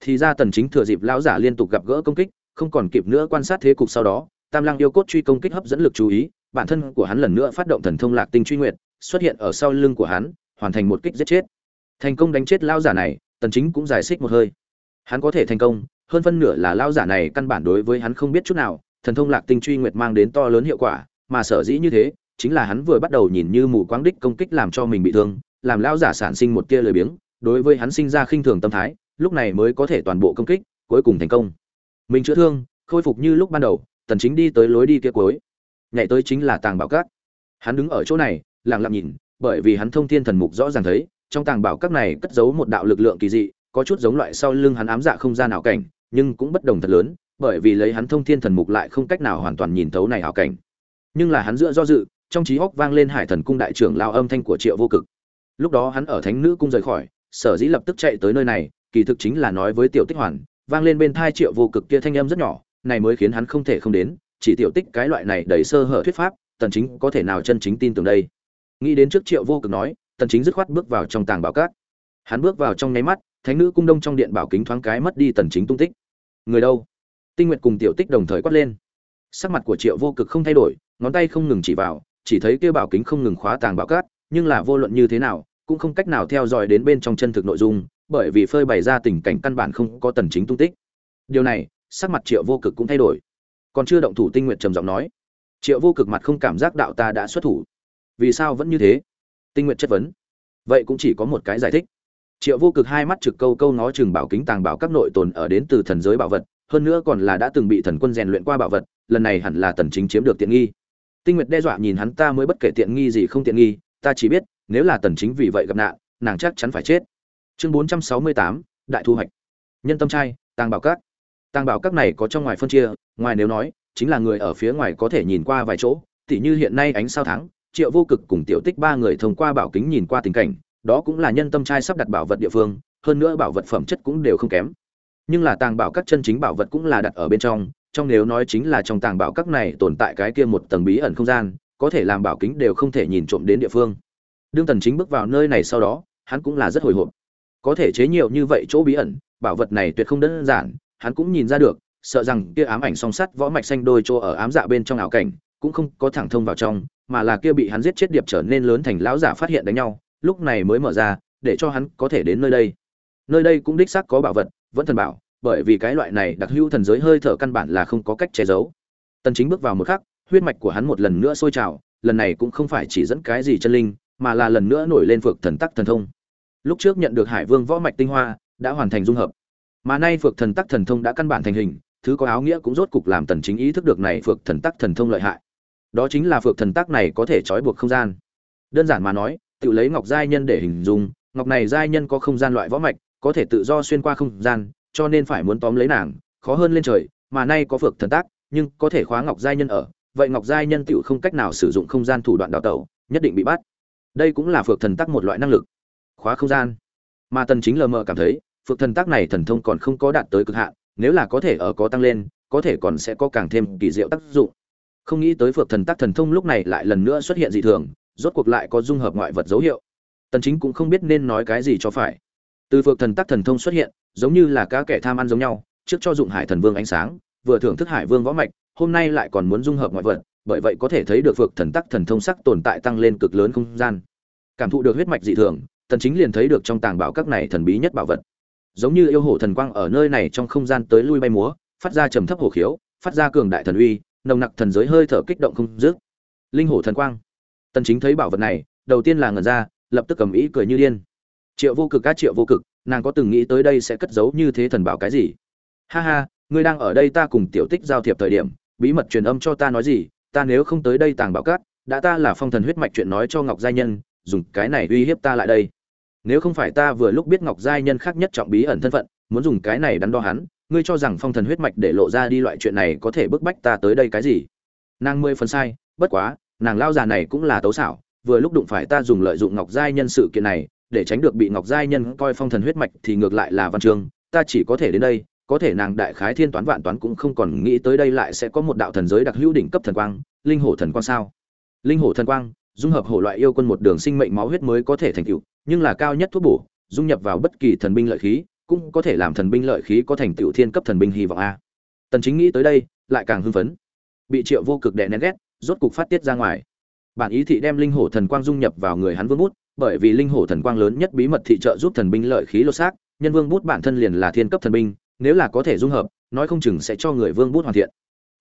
Thì ra tần chính thừa dịp lao giả liên tục gặp gỡ công kích, không còn kịp nữa quan sát thế cục sau đó, tam lang yêu cốt truy công kích hấp dẫn lực chú ý, bản thân của hắn lần nữa phát động thần thông lạc tinh truy nguyệt, xuất hiện ở sau lưng của hắn, hoàn thành một kích giết chết. Thành công đánh chết lao giả này tần chính cũng giải xích một hơi. Hắn có thể thành công, hơn phân nửa là lão giả này căn bản đối với hắn không biết chút nào, thần thông lạc tinh truy nguyệt mang đến to lớn hiệu quả, mà sở dĩ như thế, chính là hắn vừa bắt đầu nhìn như mù quáng đích công kích làm cho mình bị thương, làm lão giả sản sinh một tia lười biếng, đối với hắn sinh ra khinh thường tâm thái, lúc này mới có thể toàn bộ công kích, cuối cùng thành công. Mình chữa thương, khôi phục như lúc ban đầu, tần chính đi tới lối đi kia cuối. Nhảy tới chính là tàng bảo các hắn đứng ở chỗ này, lặng lặng nhìn, bởi vì hắn thông thiên thần mục rõ ràng thấy trong tàng bảo các này cất giấu một đạo lực lượng kỳ dị, có chút giống loại sau lưng hắn ám dạ không gian ảo cảnh, nhưng cũng bất đồng thật lớn, bởi vì lấy hắn thông thiên thần mục lại không cách nào hoàn toàn nhìn thấu này ảo cảnh. Nhưng là hắn giữa do dự, trong trí óc vang lên hải thần cung đại trưởng lao âm thanh của triệu vô cực. Lúc đó hắn ở thánh nữ cung rời khỏi, sở dĩ lập tức chạy tới nơi này, kỳ thực chính là nói với tiểu tích hoàn, vang lên bên tai triệu vô cực kia thanh âm rất nhỏ, này mới khiến hắn không thể không đến, chỉ tiểu tích cái loại này đầy sơ hở thuyết pháp, tần chính có thể nào chân chính tin tưởng đây. Nghĩ đến trước triệu vô cực nói tần chính dứt khoát bước vào trong tàng bảo cát. Hắn bước vào trong nháy mắt, thánh nữ cung đông trong điện bảo kính thoáng cái mất đi tần chính tung tích. Người đâu? Tinh nguyệt cùng tiểu tích đồng thời quát lên. Sắc mặt của triệu vô cực không thay đổi, ngón tay không ngừng chỉ vào, chỉ thấy kia bảo kính không ngừng khóa tàng bảo cát, nhưng là vô luận như thế nào, cũng không cách nào theo dõi đến bên trong chân thực nội dung, bởi vì phơi bày ra tình cảnh căn bản không có tần chính tung tích. Điều này, sắc mặt triệu vô cực cũng thay đổi. Còn chưa động thủ tinh Nguyệt trầm giọng nói. Triệu vô cực mặt không cảm giác đạo ta đã xuất thủ. Vì sao vẫn như thế? Tinh nguyện chất vấn. Vậy cũng chỉ có một cái giải thích. Triệu vô cực hai mắt trực câu câu nói chừng bảo kính tàng bảo các nội tồn ở đến từ thần giới bảo vật hơn nữa còn là đã từng bị thần quân rèn luyện qua bảo vật lần này hẳn là tần chính chiếm được tiện nghi. Tinh nguyệt đe dọa nhìn hắn ta mới bất kể tiện nghi gì không tiện nghi ta chỉ biết nếu là tần chính vì vậy gặp nạn nàng chắc chắn phải chết. Chương 468, đại thu hoạch. Nhân tâm trai tàng bảo các. Tàng bảo các này có trong ngoài phân chia ngoài nếu nói chính là người ở phía ngoài có thể nhìn qua vài chỗ tỉ như hiện nay ánh sao thắng triệu vô cực cùng tiểu tích ba người thông qua bảo kính nhìn qua tình cảnh, đó cũng là nhân tâm trai sắp đặt bảo vật địa phương, hơn nữa bảo vật phẩm chất cũng đều không kém. Nhưng là tàng bảo các chân chính bảo vật cũng là đặt ở bên trong trong nếu nói chính là trong tàng bảo các này tồn tại cái kia một tầng bí ẩn không gian, có thể làm bảo kính đều không thể nhìn trộm đến địa phương. Đương tần chính bước vào nơi này sau đó, hắn cũng là rất hồi hộp. Có thể chế nhiều như vậy chỗ bí ẩn, bảo vật này tuyệt không đơn giản, hắn cũng nhìn ra được, sợ rằng kia ám ảnh song sắt võ mạch xanh đôi chỗ ở ám dạ bên trong ảo cảnh, cũng không có thẳng thông vào trong mà là kia bị hắn giết chết điệp trở nên lớn thành lão giả phát hiện đánh nhau, lúc này mới mở ra, để cho hắn có thể đến nơi đây. Nơi đây cũng đích xác có bảo vật, vẫn thần bảo, bởi vì cái loại này đặc hữu thần giới hơi thở căn bản là không có cách che giấu. Tần chính bước vào một khắc, huyết mạch của hắn một lần nữa sôi trào, lần này cũng không phải chỉ dẫn cái gì chân linh, mà là lần nữa nổi lên phược thần tắc thần thông. Lúc trước nhận được hải vương võ mạch tinh hoa, đã hoàn thành dung hợp. Mà nay phược thần tắc thần thông đã căn bản thành hình, thứ có áo nghĩa cũng rốt cục làm tần chính ý thức được này phược thần tắc thần thông lợi hại đó chính là phược thần tác này có thể trói buộc không gian. Đơn giản mà nói, tự lấy ngọc giai nhân để hình dung, ngọc này giai nhân có không gian loại võ mạch, có thể tự do xuyên qua không gian, cho nên phải muốn tóm lấy nàng, khó hơn lên trời, mà nay có phược thần tác, nhưng có thể khóa ngọc giai nhân ở, vậy ngọc giai nhân tựu không cách nào sử dụng không gian thủ đoạn đào tẩu, nhất định bị bắt. Đây cũng là phược thần tác một loại năng lực, khóa không gian. Mà tần chính lờ mờ cảm thấy, phược thần tác này thần thông còn không có đạt tới cực hạn, nếu là có thể ở có tăng lên, có thể còn sẽ có càng thêm kỳ diệu tác dụng không nghĩ tới phược thần tác thần thông lúc này lại lần nữa xuất hiện dị thường, rốt cuộc lại có dung hợp ngoại vật dấu hiệu. Tần chính cũng không biết nên nói cái gì cho phải. Từ phược thần tác thần thông xuất hiện, giống như là cá kẻ tham ăn giống nhau, trước cho dụng hải thần vương ánh sáng, vừa thưởng thức hải vương võ mạch, hôm nay lại còn muốn dung hợp ngoại vật, bởi vậy có thể thấy được phược thần tắc thần thông sắc tồn tại tăng lên cực lớn không gian. Cảm thụ được huyết mạch dị thường, tần chính liền thấy được trong tàng bảo các này thần bí nhất bảo vật. Giống như yêu hổ thần quang ở nơi này trong không gian tới lui bay múa, phát ra trầm thấp hổ khiếu, phát ra cường đại thần uy nồng nặc thần giới hơi thở kích động không dứt. Linh hổ thần quang. Tần chính thấy bảo vật này, đầu tiên là ngẩn ra, lập tức cầm ý cười như điên. Triệu vô cực các triệu vô cực, nàng có từng nghĩ tới đây sẽ cất giấu như thế thần bảo cái gì? Ha ha, ngươi đang ở đây ta cùng tiểu tích giao thiệp thời điểm, bí mật truyền âm cho ta nói gì, ta nếu không tới đây tàng bảo cát, đã ta là phong thần huyết mạch chuyện nói cho ngọc gia nhân, dùng cái này uy hiếp ta lại đây. Nếu không phải ta vừa lúc biết ngọc gia nhân khác nhất trọng bí ẩn thân phận, muốn dùng cái này đắn đo hắn ngươi cho rằng phong thần huyết mạch để lộ ra đi loại chuyện này có thể bức bách ta tới đây cái gì? Nàng mười phần sai, bất quá, nàng lao già này cũng là tấu xảo, vừa lúc đụng phải ta dùng lợi dụng ngọc giai nhân sự kiện này, để tránh được bị ngọc giai nhân coi phong thần huyết mạch thì ngược lại là văn chương, ta chỉ có thể đến đây, có thể nàng đại khái thiên toán vạn toán cũng không còn nghĩ tới đây lại sẽ có một đạo thần giới đặc hữu đỉnh cấp thần quang, linh hổ thần quang sao? Linh hổ thần quang, dung hợp hổ loại yêu quân một đường sinh mệnh máu huyết mới có thể thành tựu, nhưng là cao nhất thuốc bổ, dung nhập vào bất kỳ thần binh lợi khí cũng có thể làm thần binh lợi khí có thành tựu thiên cấp thần binh hy vọng a. Tần chính nghĩ tới đây, lại càng hưng phấn. Bị triệu vô cực đè nén ghét, rốt cục phát tiết ra ngoài. Bản ý thị đem linh hổ thần quang dung nhập vào người hắn vương bút, bởi vì linh hổ thần quang lớn nhất bí mật thị trợ giúp thần binh lợi khí lột xác, nhân vương bút bản thân liền là thiên cấp thần binh, nếu là có thể dung hợp, nói không chừng sẽ cho người vương bút hoàn thiện.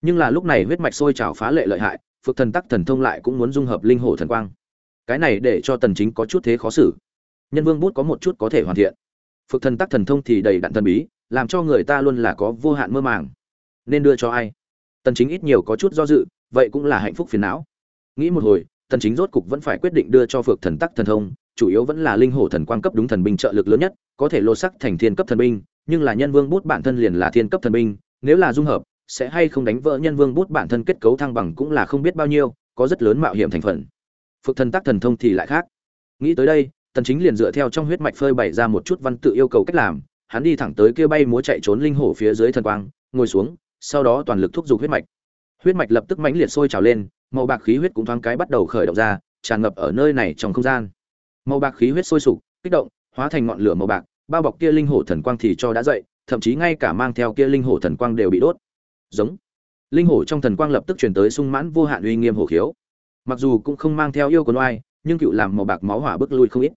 Nhưng là lúc này huyết mạch sôi trào phá lệ lợi hại phực thần tắc thần thông lại cũng muốn dung hợp linh hổ thần quang. Cái này để cho tần chính có chút thế khó xử. Nhân vương bút có một chút có thể hoàn thiện phực thần tắc thần thông thì đầy đặn thần bí, làm cho người ta luôn là có vô hạn mơ màng. Nên đưa cho ai? Tần chính ít nhiều có chút do dự, vậy cũng là hạnh phúc phiền não. Nghĩ một hồi, tần chính rốt cục vẫn phải quyết định đưa cho phược thần tắc thần thông, chủ yếu vẫn là linh hổ thần quang cấp đúng thần binh trợ lực lớn nhất, có thể lô sắc thành thiên cấp thần binh, nhưng là nhân vương bút bản thân liền là thiên cấp thần binh, nếu là dung hợp, sẽ hay không đánh vỡ nhân vương bút bản thân kết cấu thăng bằng cũng là không biết bao nhiêu, có rất lớn mạo hiểm thành phần. Phược thần tắc thần thông thì lại khác. Nghĩ tới đây tần chính liền dựa theo trong huyết mạch phơi bày ra một chút văn tự yêu cầu cách làm, hắn đi thẳng tới kia bay múa chạy trốn linh hổ phía dưới thần quang, ngồi xuống, sau đó toàn lực thúc giục huyết mạch. Huyết mạch lập tức mãnh liệt sôi trào lên, màu bạc khí huyết cũng thoáng cái bắt đầu khởi động ra, tràn ngập ở nơi này trong không gian. Màu bạc khí huyết sôi sục, kích động, hóa thành ngọn lửa màu bạc, bao bọc kia linh hổ thần quang thì cho đã dậy, thậm chí ngay cả mang theo kia linh hổ thần quang đều bị đốt. Giống. Linh hổ trong thần quang lập tức truyền tới sung mãn vô hạn uy nghiêm hổ khiếu. Mặc dù cũng không mang theo yêu của oai, nhưng cựu làm màu bạc máu hỏa bước lui không ít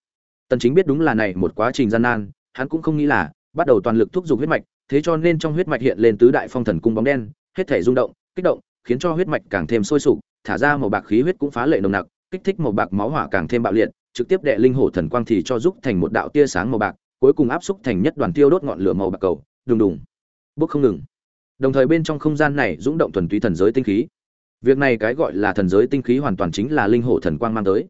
tần chính biết đúng là này một quá trình gian nan, hắn cũng không nghĩ là bắt đầu toàn lực thúc giục huyết mạch, thế cho nên trong huyết mạch hiện lên tứ đại phong thần cung bóng đen, hết thể rung động, kích động, khiến cho huyết mạch càng thêm sôi sục, thả ra màu bạc khí huyết cũng phá lệ nồng nặc, kích thích màu bạc máu hỏa càng thêm bạo liệt, trực tiếp đệ linh hổ thần quang thì cho giúp thành một đạo tia sáng màu bạc, cuối cùng áp xúc thành nhất đoàn tiêu đốt ngọn lửa màu bạc cầu, đùng đùng bước không ngừng. Đồng thời bên trong không gian này rung động thuần túy thần giới tinh khí. Việc này cái gọi là thần giới tinh khí hoàn toàn chính là linh hổ thần quang mang tới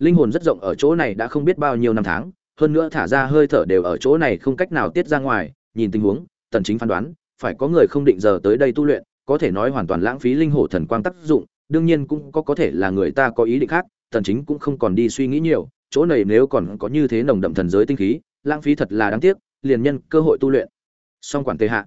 linh hồn rất rộng ở chỗ này đã không biết bao nhiêu năm tháng, hơn nữa thả ra hơi thở đều ở chỗ này không cách nào tiết ra ngoài, nhìn tình huống, tần chính phán đoán, phải có người không định giờ tới đây tu luyện, có thể nói hoàn toàn lãng phí linh hồn thần quang tác dụng, đương nhiên cũng có có thể là người ta có ý định khác, tần chính cũng không còn đi suy nghĩ nhiều, chỗ này nếu còn có như thế nồng đậm thần giới tinh khí, lãng phí thật là đáng tiếc, liền nhân cơ hội tu luyện. Song quản tề hạ,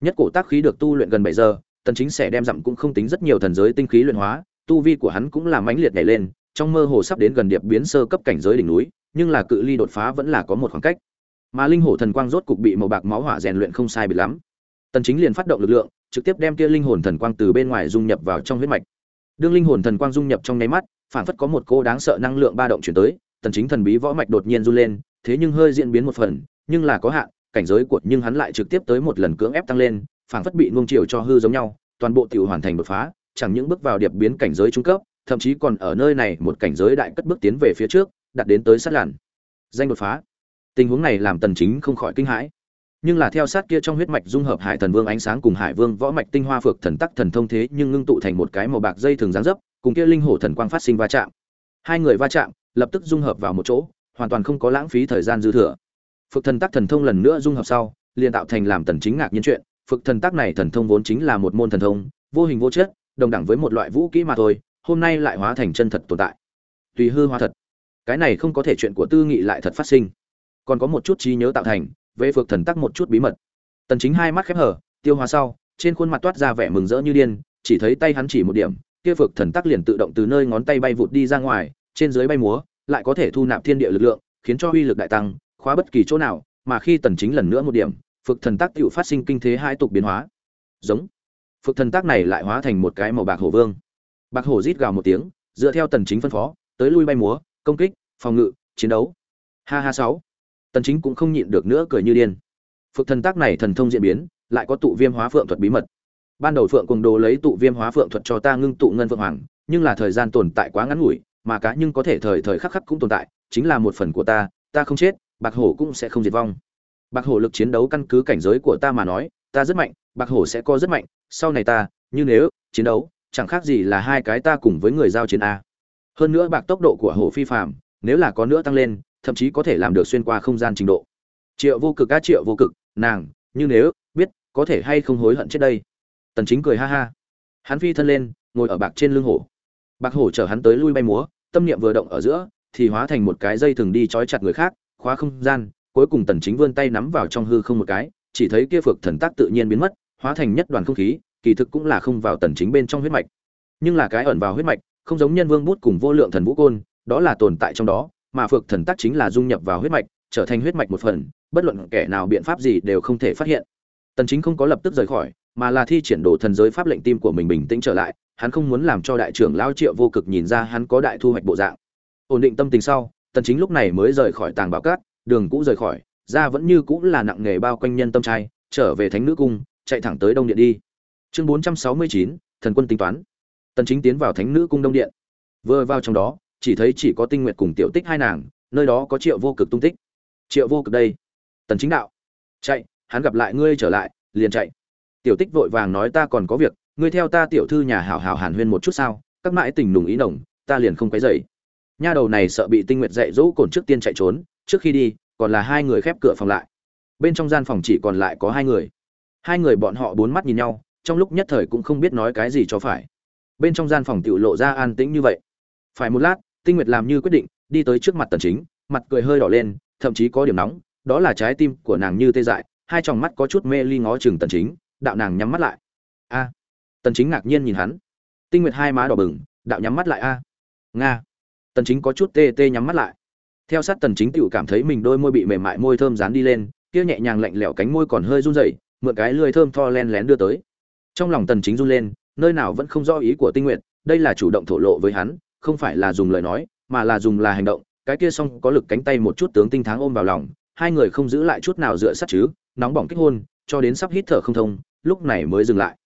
nhất cổ tác khí được tu luyện gần 7 giờ, tần chính sẽ đem dặm cũng không tính rất nhiều thần giới tinh khí luyện hóa, tu vi của hắn cũng là mãnh liệt nhảy lên trong mơ hồ sắp đến gần điệp biến sơ cấp cảnh giới đỉnh núi, nhưng là cự ly đột phá vẫn là có một khoảng cách. Mà linh hồn thần quang rốt cục bị màu bạc máu hỏa rèn luyện không sai biệt lắm. Tần chính liền phát động lực lượng, trực tiếp đem kia linh hồn thần quang từ bên ngoài dung nhập vào trong huyết mạch. Đương linh hồn thần quang dung nhập trong nháy mắt, phản phất có một cô đáng sợ năng lượng ba động chuyển tới, tần chính thần bí võ mạch đột nhiên run lên, thế nhưng hơi diễn biến một phần, nhưng là có hạn, cảnh giới của nhưng hắn lại trực tiếp tới một lần cưỡng ép tăng lên, phản phất bị nuông chiều cho hư giống nhau, toàn bộ tiểu hoàn thành đột phá, chẳng những bước vào điệp biến cảnh giới trung cấp thậm chí còn ở nơi này một cảnh giới đại cất bước tiến về phía trước đạt đến tới sát làn. Danh đột phá. Tình huống này làm tần chính không khỏi kinh hãi. Nhưng là theo sát kia trong huyết mạch dung hợp hải thần vương ánh sáng cùng hải vương võ mạch tinh hoa phược thần tắc thần thông thế nhưng ngưng tụ thành một cái màu bạc dây thường dáng dấp, cùng kia linh hổ thần quang phát sinh va chạm. Hai người va chạm, lập tức dung hợp vào một chỗ, hoàn toàn không có lãng phí thời gian dư thừa. Phược thần tắc thần thông lần nữa dung hợp sau, liền tạo thành làm tần chính ngạc nhiên chuyện, phược thần tắc này thần thông vốn chính là một môn thần thông, vô hình vô chất, đồng đẳng với một loại vũ kỹ mà thôi hôm nay lại hóa thành chân thật tồn tại. Tùy hư hóa thật. Cái này không có thể chuyện của tư nghị lại thật phát sinh. Còn có một chút trí nhớ tạo thành về phược thần tắc một chút bí mật. Tần chính hai mắt khép hở tiêu hóa sau, trên khuôn mặt toát ra vẻ mừng rỡ như điên, chỉ thấy tay hắn chỉ một điểm, kia phược thần tắc liền tự động từ nơi ngón tay bay vụt đi ra ngoài, trên dưới bay múa, lại có thể thu nạp thiên địa lực lượng, khiến cho uy lực đại tăng, khóa bất kỳ chỗ nào, mà khi tần chính lần nữa một điểm, phược thần tắc tự phát sinh kinh thế hai tục biến hóa. Giống. Phược thần tắc này lại hóa thành một cái màu bạc hổ vương bạc hổ rít gào một tiếng, dựa theo tần chính phân phó, tới lui bay múa, công kích, phòng ngự, chiến đấu. Ha ha sáu. Tần chính cũng không nhịn được nữa cười như điên. Phượng thần tác này thần thông diễn biến, lại có tụ viêm hóa phượng thuật bí mật. Ban đầu phượng cùng đồ lấy tụ viêm hóa phượng thuật cho ta ngưng tụ ngân phượng hoàng, nhưng là thời gian tồn tại quá ngắn ngủi, mà cá nhưng có thể thời thời khắc khắc cũng tồn tại, chính là một phần của ta ta không chết, bạc hổ cũng sẽ không diệt vong. Bạc hổ lực chiến đấu căn cứ cảnh giới của ta mà nói, ta rất mạnh, bạc hổ sẽ có rất mạnh, sau này ta, như nếu, chiến đấu chẳng khác gì là hai cái ta cùng với người giao chiến a. Hơn nữa bạc tốc độ của hổ phi phạm nếu là có nữa tăng lên, thậm chí có thể làm được xuyên qua không gian trình độ. Triệu vô cực á triệu vô cực, nàng, như nếu, biết, có thể hay không hối hận chết đây. Tần chính cười ha ha. Hắn phi thân lên, ngồi ở bạc trên lưng hổ. Bạc hổ chở hắn tới lui bay múa, tâm niệm vừa động ở giữa, thì hóa thành một cái dây thừng đi trói chặt người khác, khóa không gian, cuối cùng tần chính vươn tay nắm vào trong hư không một cái, chỉ thấy kia phược thần tác tự nhiên biến mất, hóa thành nhất đoàn không khí kỳ thực cũng là không vào tần chính bên trong huyết mạch. Nhưng là cái ẩn vào huyết mạch, không giống nhân vương bút cùng vô lượng thần vũ côn, đó là tồn tại trong đó, mà phược thần tác chính là dung nhập vào huyết mạch, trở thành huyết mạch một phần, bất luận kẻ nào biện pháp gì đều không thể phát hiện. Tần chính không có lập tức rời khỏi, mà là thi triển đồ thần giới pháp lệnh tim của mình bình tĩnh trở lại, hắn không muốn làm cho đại trưởng lao triệu vô cực nhìn ra hắn có đại thu hoạch bộ dạng. Ổn định tâm tình sau, tần chính lúc này mới rời khỏi tàng bảo cát, đường cũ rời khỏi ra vẫn như cũ là nặng nghề bao quanh nhân tâm trai, trở về thánh nữ cung, chạy thẳng tới đông điện đi chương 469, thần quân tính toán. Tần chính tiến vào thánh nữ cung đông điện. Vừa vào trong đó chỉ thấy chỉ có tinh nguyệt cùng tiểu tích hai nàng nơi đó có triệu vô cực tung tích. Triệu vô cực đây. Tần chính đạo. Chạy hắn gặp lại ngươi trở lại liền chạy. Tiểu tích vội vàng nói ta còn có việc ngươi theo ta tiểu thư nhà hảo hảo hàn huyên một chút sao các mãi tình nùng ý nồng ta liền không quấy dậy nha đầu này sợ bị tinh nguyệt dạy dỗ cồn trước tiên chạy trốn trước khi đi còn là hai người khép cửa phòng lại. Bên trong gian phòng chỉ còn lại có hai người. Hai người bọn họ bốn mắt nhìn nhau trong lúc nhất thời cũng không biết nói cái gì cho phải. Bên trong gian phòng tiểu lộ ra an tĩnh như vậy. Phải một lát, tinh nguyệt làm như quyết định, đi tới trước mặt tần chính, mặt cười hơi đỏ lên, thậm chí có điểm nóng, đó là trái tim của nàng như tê dại, hai tròng mắt có chút mê ly ngó chừng tần chính, đạo nàng nhắm mắt lại. A. Tần chính ngạc nhiên nhìn hắn. Tinh nguyệt hai má đỏ bừng, đạo nhắm mắt lại a. Nga. Tần chính có chút tê tê nhắm mắt lại. Theo sát tần chính tiểu cảm thấy mình đôi môi bị mềm mại môi thơm dán đi lên, kia nhẹ nhàng lạnh lẽo cánh môi còn hơi run rẩy, mượn cái lưỡi thơm tho len lén đưa tới trong lòng tần chính run lên, nơi nào vẫn không rõ ý của tinh nguyệt, đây là chủ động thổ lộ với hắn, không phải là dùng lời nói, mà là dùng là hành động, cái kia song có lực cánh tay một chút tướng tinh tháng ôm vào lòng, hai người không giữ lại chút nào dựa sát chứ, nóng bỏng kích hôn, cho đến sắp hít thở không thông, lúc này mới dừng lại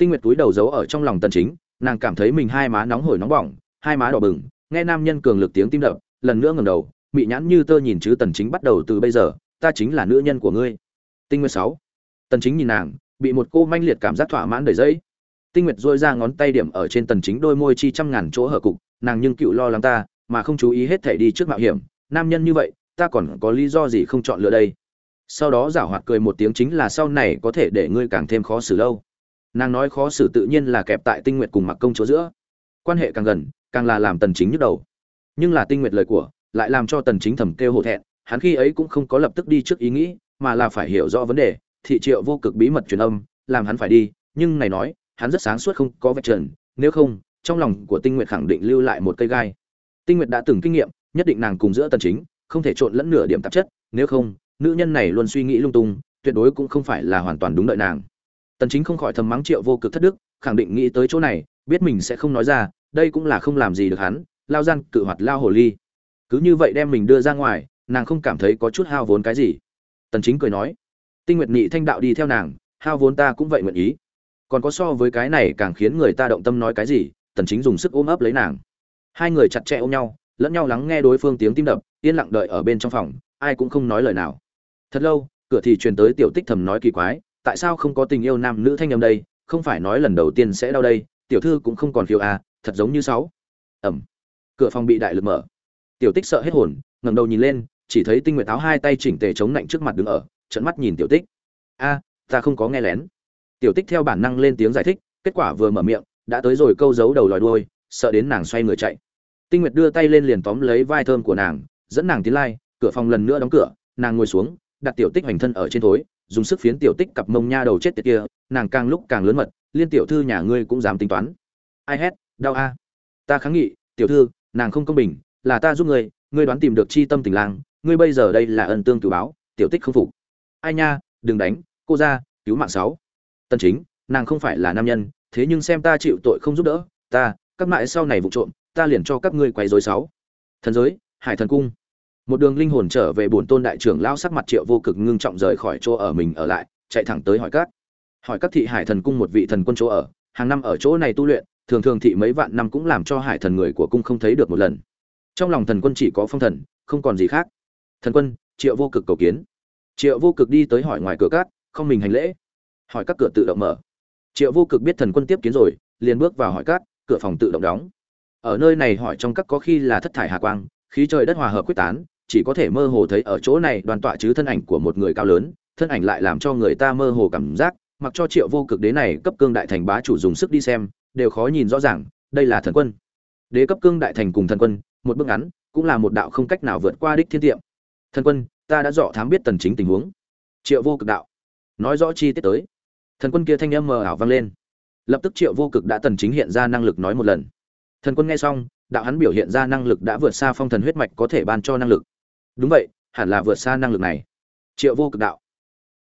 tinh nguyệt túi đầu giấu ở trong lòng tần chính, nàng cảm thấy mình hai má nóng hổi nóng bỏng, hai má đỏ bừng, nghe nam nhân cường lực tiếng tim đập, lần nữa ngẩng đầu, mị nhãn như tơ nhìn chứ tần chính bắt đầu từ bây giờ, ta chính là nữ nhân của ngươi tinh nguyệt 6. tần chính nhìn nàng bị một cô manh liệt cảm giác thỏa mãn đầy dẫy. Tinh nguyệt dôi ra ngón tay điểm ở trên tần chính đôi môi chi trăm ngàn chỗ hở cục, nàng nhưng cựu lo lắng ta, mà không chú ý hết thể đi trước mạo hiểm. Nam nhân như vậy, ta còn có lý do gì không chọn lựa đây? Sau đó giả hoạt cười một tiếng chính là sau này có thể để ngươi càng thêm khó xử lâu. Nàng nói khó xử tự nhiên là kẹp tại tinh nguyệt cùng mặc công chỗ giữa. Quan hệ càng gần, càng là làm tần chính nhức đầu. Nhưng là tinh nguyệt lời của, lại làm cho tần chính thầm kêu hổ thẹn, hắn khi ấy cũng không có lập tức đi trước ý nghĩ, mà là phải hiểu rõ vấn đề thị triệu vô cực bí mật truyền âm, làm hắn phải đi, nhưng này nói, hắn rất sáng suốt không có vạch trần, nếu không, trong lòng của tinh nguyệt khẳng định lưu lại một cây gai. Tinh nguyệt đã từng kinh nghiệm, nhất định nàng cùng giữa tần chính, không thể trộn lẫn nửa điểm tạp chất, nếu không, nữ nhân này luôn suy nghĩ lung tung, tuyệt đối cũng không phải là hoàn toàn đúng đợi nàng. Tần chính không khỏi thầm mắng triệu vô cực thất đức, khẳng định nghĩ tới chỗ này, biết mình sẽ không nói ra, đây cũng là không làm gì được hắn, lao gian cự hoạt lao hồ ly. Cứ như vậy đem mình đưa ra ngoài, nàng không cảm thấy có chút hao vốn cái gì. Tần chính cười nói tinh nguyệt nhị thanh đạo đi theo nàng, hao vốn ta cũng vậy nguyện ý. Còn có so với cái này càng khiến người ta động tâm nói cái gì, tần chính dùng sức ôm ấp lấy nàng. Hai người chặt chẽ ôm nhau, lẫn nhau lắng nghe đối phương tiếng tim đập, yên lặng đợi ở bên trong phòng, ai cũng không nói lời nào. Thật lâu, cửa thì truyền tới tiểu tích thầm nói kỳ quái, tại sao không có tình yêu nam nữ thanh âm đây, không phải nói lần đầu tiên sẽ đau đây, tiểu thư cũng không còn phiêu à thật giống như sáu. Ẩm. Cửa phòng bị đại lực mở. Tiểu tích sợ hết hồn, ngẩng đầu nhìn lên, chỉ thấy tinh nguyệt áo hai tay chỉnh tề chống lạnh trước mặt đứng ở trận mắt nhìn tiểu tích. A, ta không có nghe lén. Tiểu tích theo bản năng lên tiếng giải thích, kết quả vừa mở miệng, đã tới rồi câu giấu đầu lòi đuôi, sợ đến nàng xoay người chạy. Tinh nguyệt đưa tay lên liền tóm lấy vai thơm của nàng, dẫn nàng tiến lai, cửa phòng lần nữa đóng cửa, nàng ngồi xuống, đặt tiểu tích hoành thân ở trên thối, dùng sức phiến tiểu tích cặp mông nha đầu chết tiệt kia, nàng càng lúc càng lớn mật, liên tiểu thư nhà ngươi cũng dám tính toán. Ai hét, đau a. Ta kháng nghị, tiểu thư, nàng không công bình, là ta giúp ngươi ngươi đoán tìm được chi tâm tình lang, ngươi bây giờ đây là ân tương tử báo, tiểu tích không phục ai nha, đừng đánh, cô ra, cứu mạng sáu. Tân chính, nàng không phải là nam nhân, thế nhưng xem ta chịu tội không giúp đỡ, ta, các mại sau này vụ trộm, ta liền cho các ngươi quay dối sáu. Thần giới, hải thần cung. Một đường linh hồn trở về bổn tôn đại trưởng lao sắc mặt triệu vô cực ngưng trọng rời khỏi chỗ ở mình ở lại, chạy thẳng tới hỏi các. Hỏi các thị hải thần cung một vị thần quân chỗ ở, hàng năm ở chỗ này tu luyện, thường thường thị mấy vạn năm cũng làm cho hải thần người của cung không thấy được một lần. Trong lòng thần quân chỉ có phong thần, không còn gì khác. Thần quân, triệu vô cực cầu kiến triệu vô cực đi tới hỏi ngoài cửa cát không mình hành lễ. Hỏi các cửa tự động mở. Triệu vô cực biết thần quân tiếp kiến rồi, liền bước vào hỏi cát cửa phòng tự động đóng. Ở nơi này hỏi trong các có khi là thất thải hà quang, khí trời đất hòa hợp quyết tán, chỉ có thể mơ hồ thấy ở chỗ này đoàn tọa chứ thân ảnh của một người cao lớn, thân ảnh lại làm cho người ta mơ hồ cảm giác, mặc cho triệu vô cực đế này cấp cương đại thành bá chủ dùng sức đi xem, đều khó nhìn rõ ràng, đây là thần quân. Đế cấp cương đại thành cùng thần quân, một bước ngắn, cũng là một đạo không cách nào vượt qua đích thiên tiệm thần quân ta đã dọ thám biết tần chính tình huống. Triệu vô cực đạo. Nói rõ chi tiết tới. Thần quân kia thanh âm mờ ảo vang lên. Lập tức triệu vô cực đã tần chính hiện ra năng lực nói một lần. Thần quân nghe xong, đạo hắn biểu hiện ra năng lực đã vượt xa phong thần huyết mạch có thể ban cho năng lực. Đúng vậy, hẳn là vượt xa năng lực này. Triệu vô cực đạo.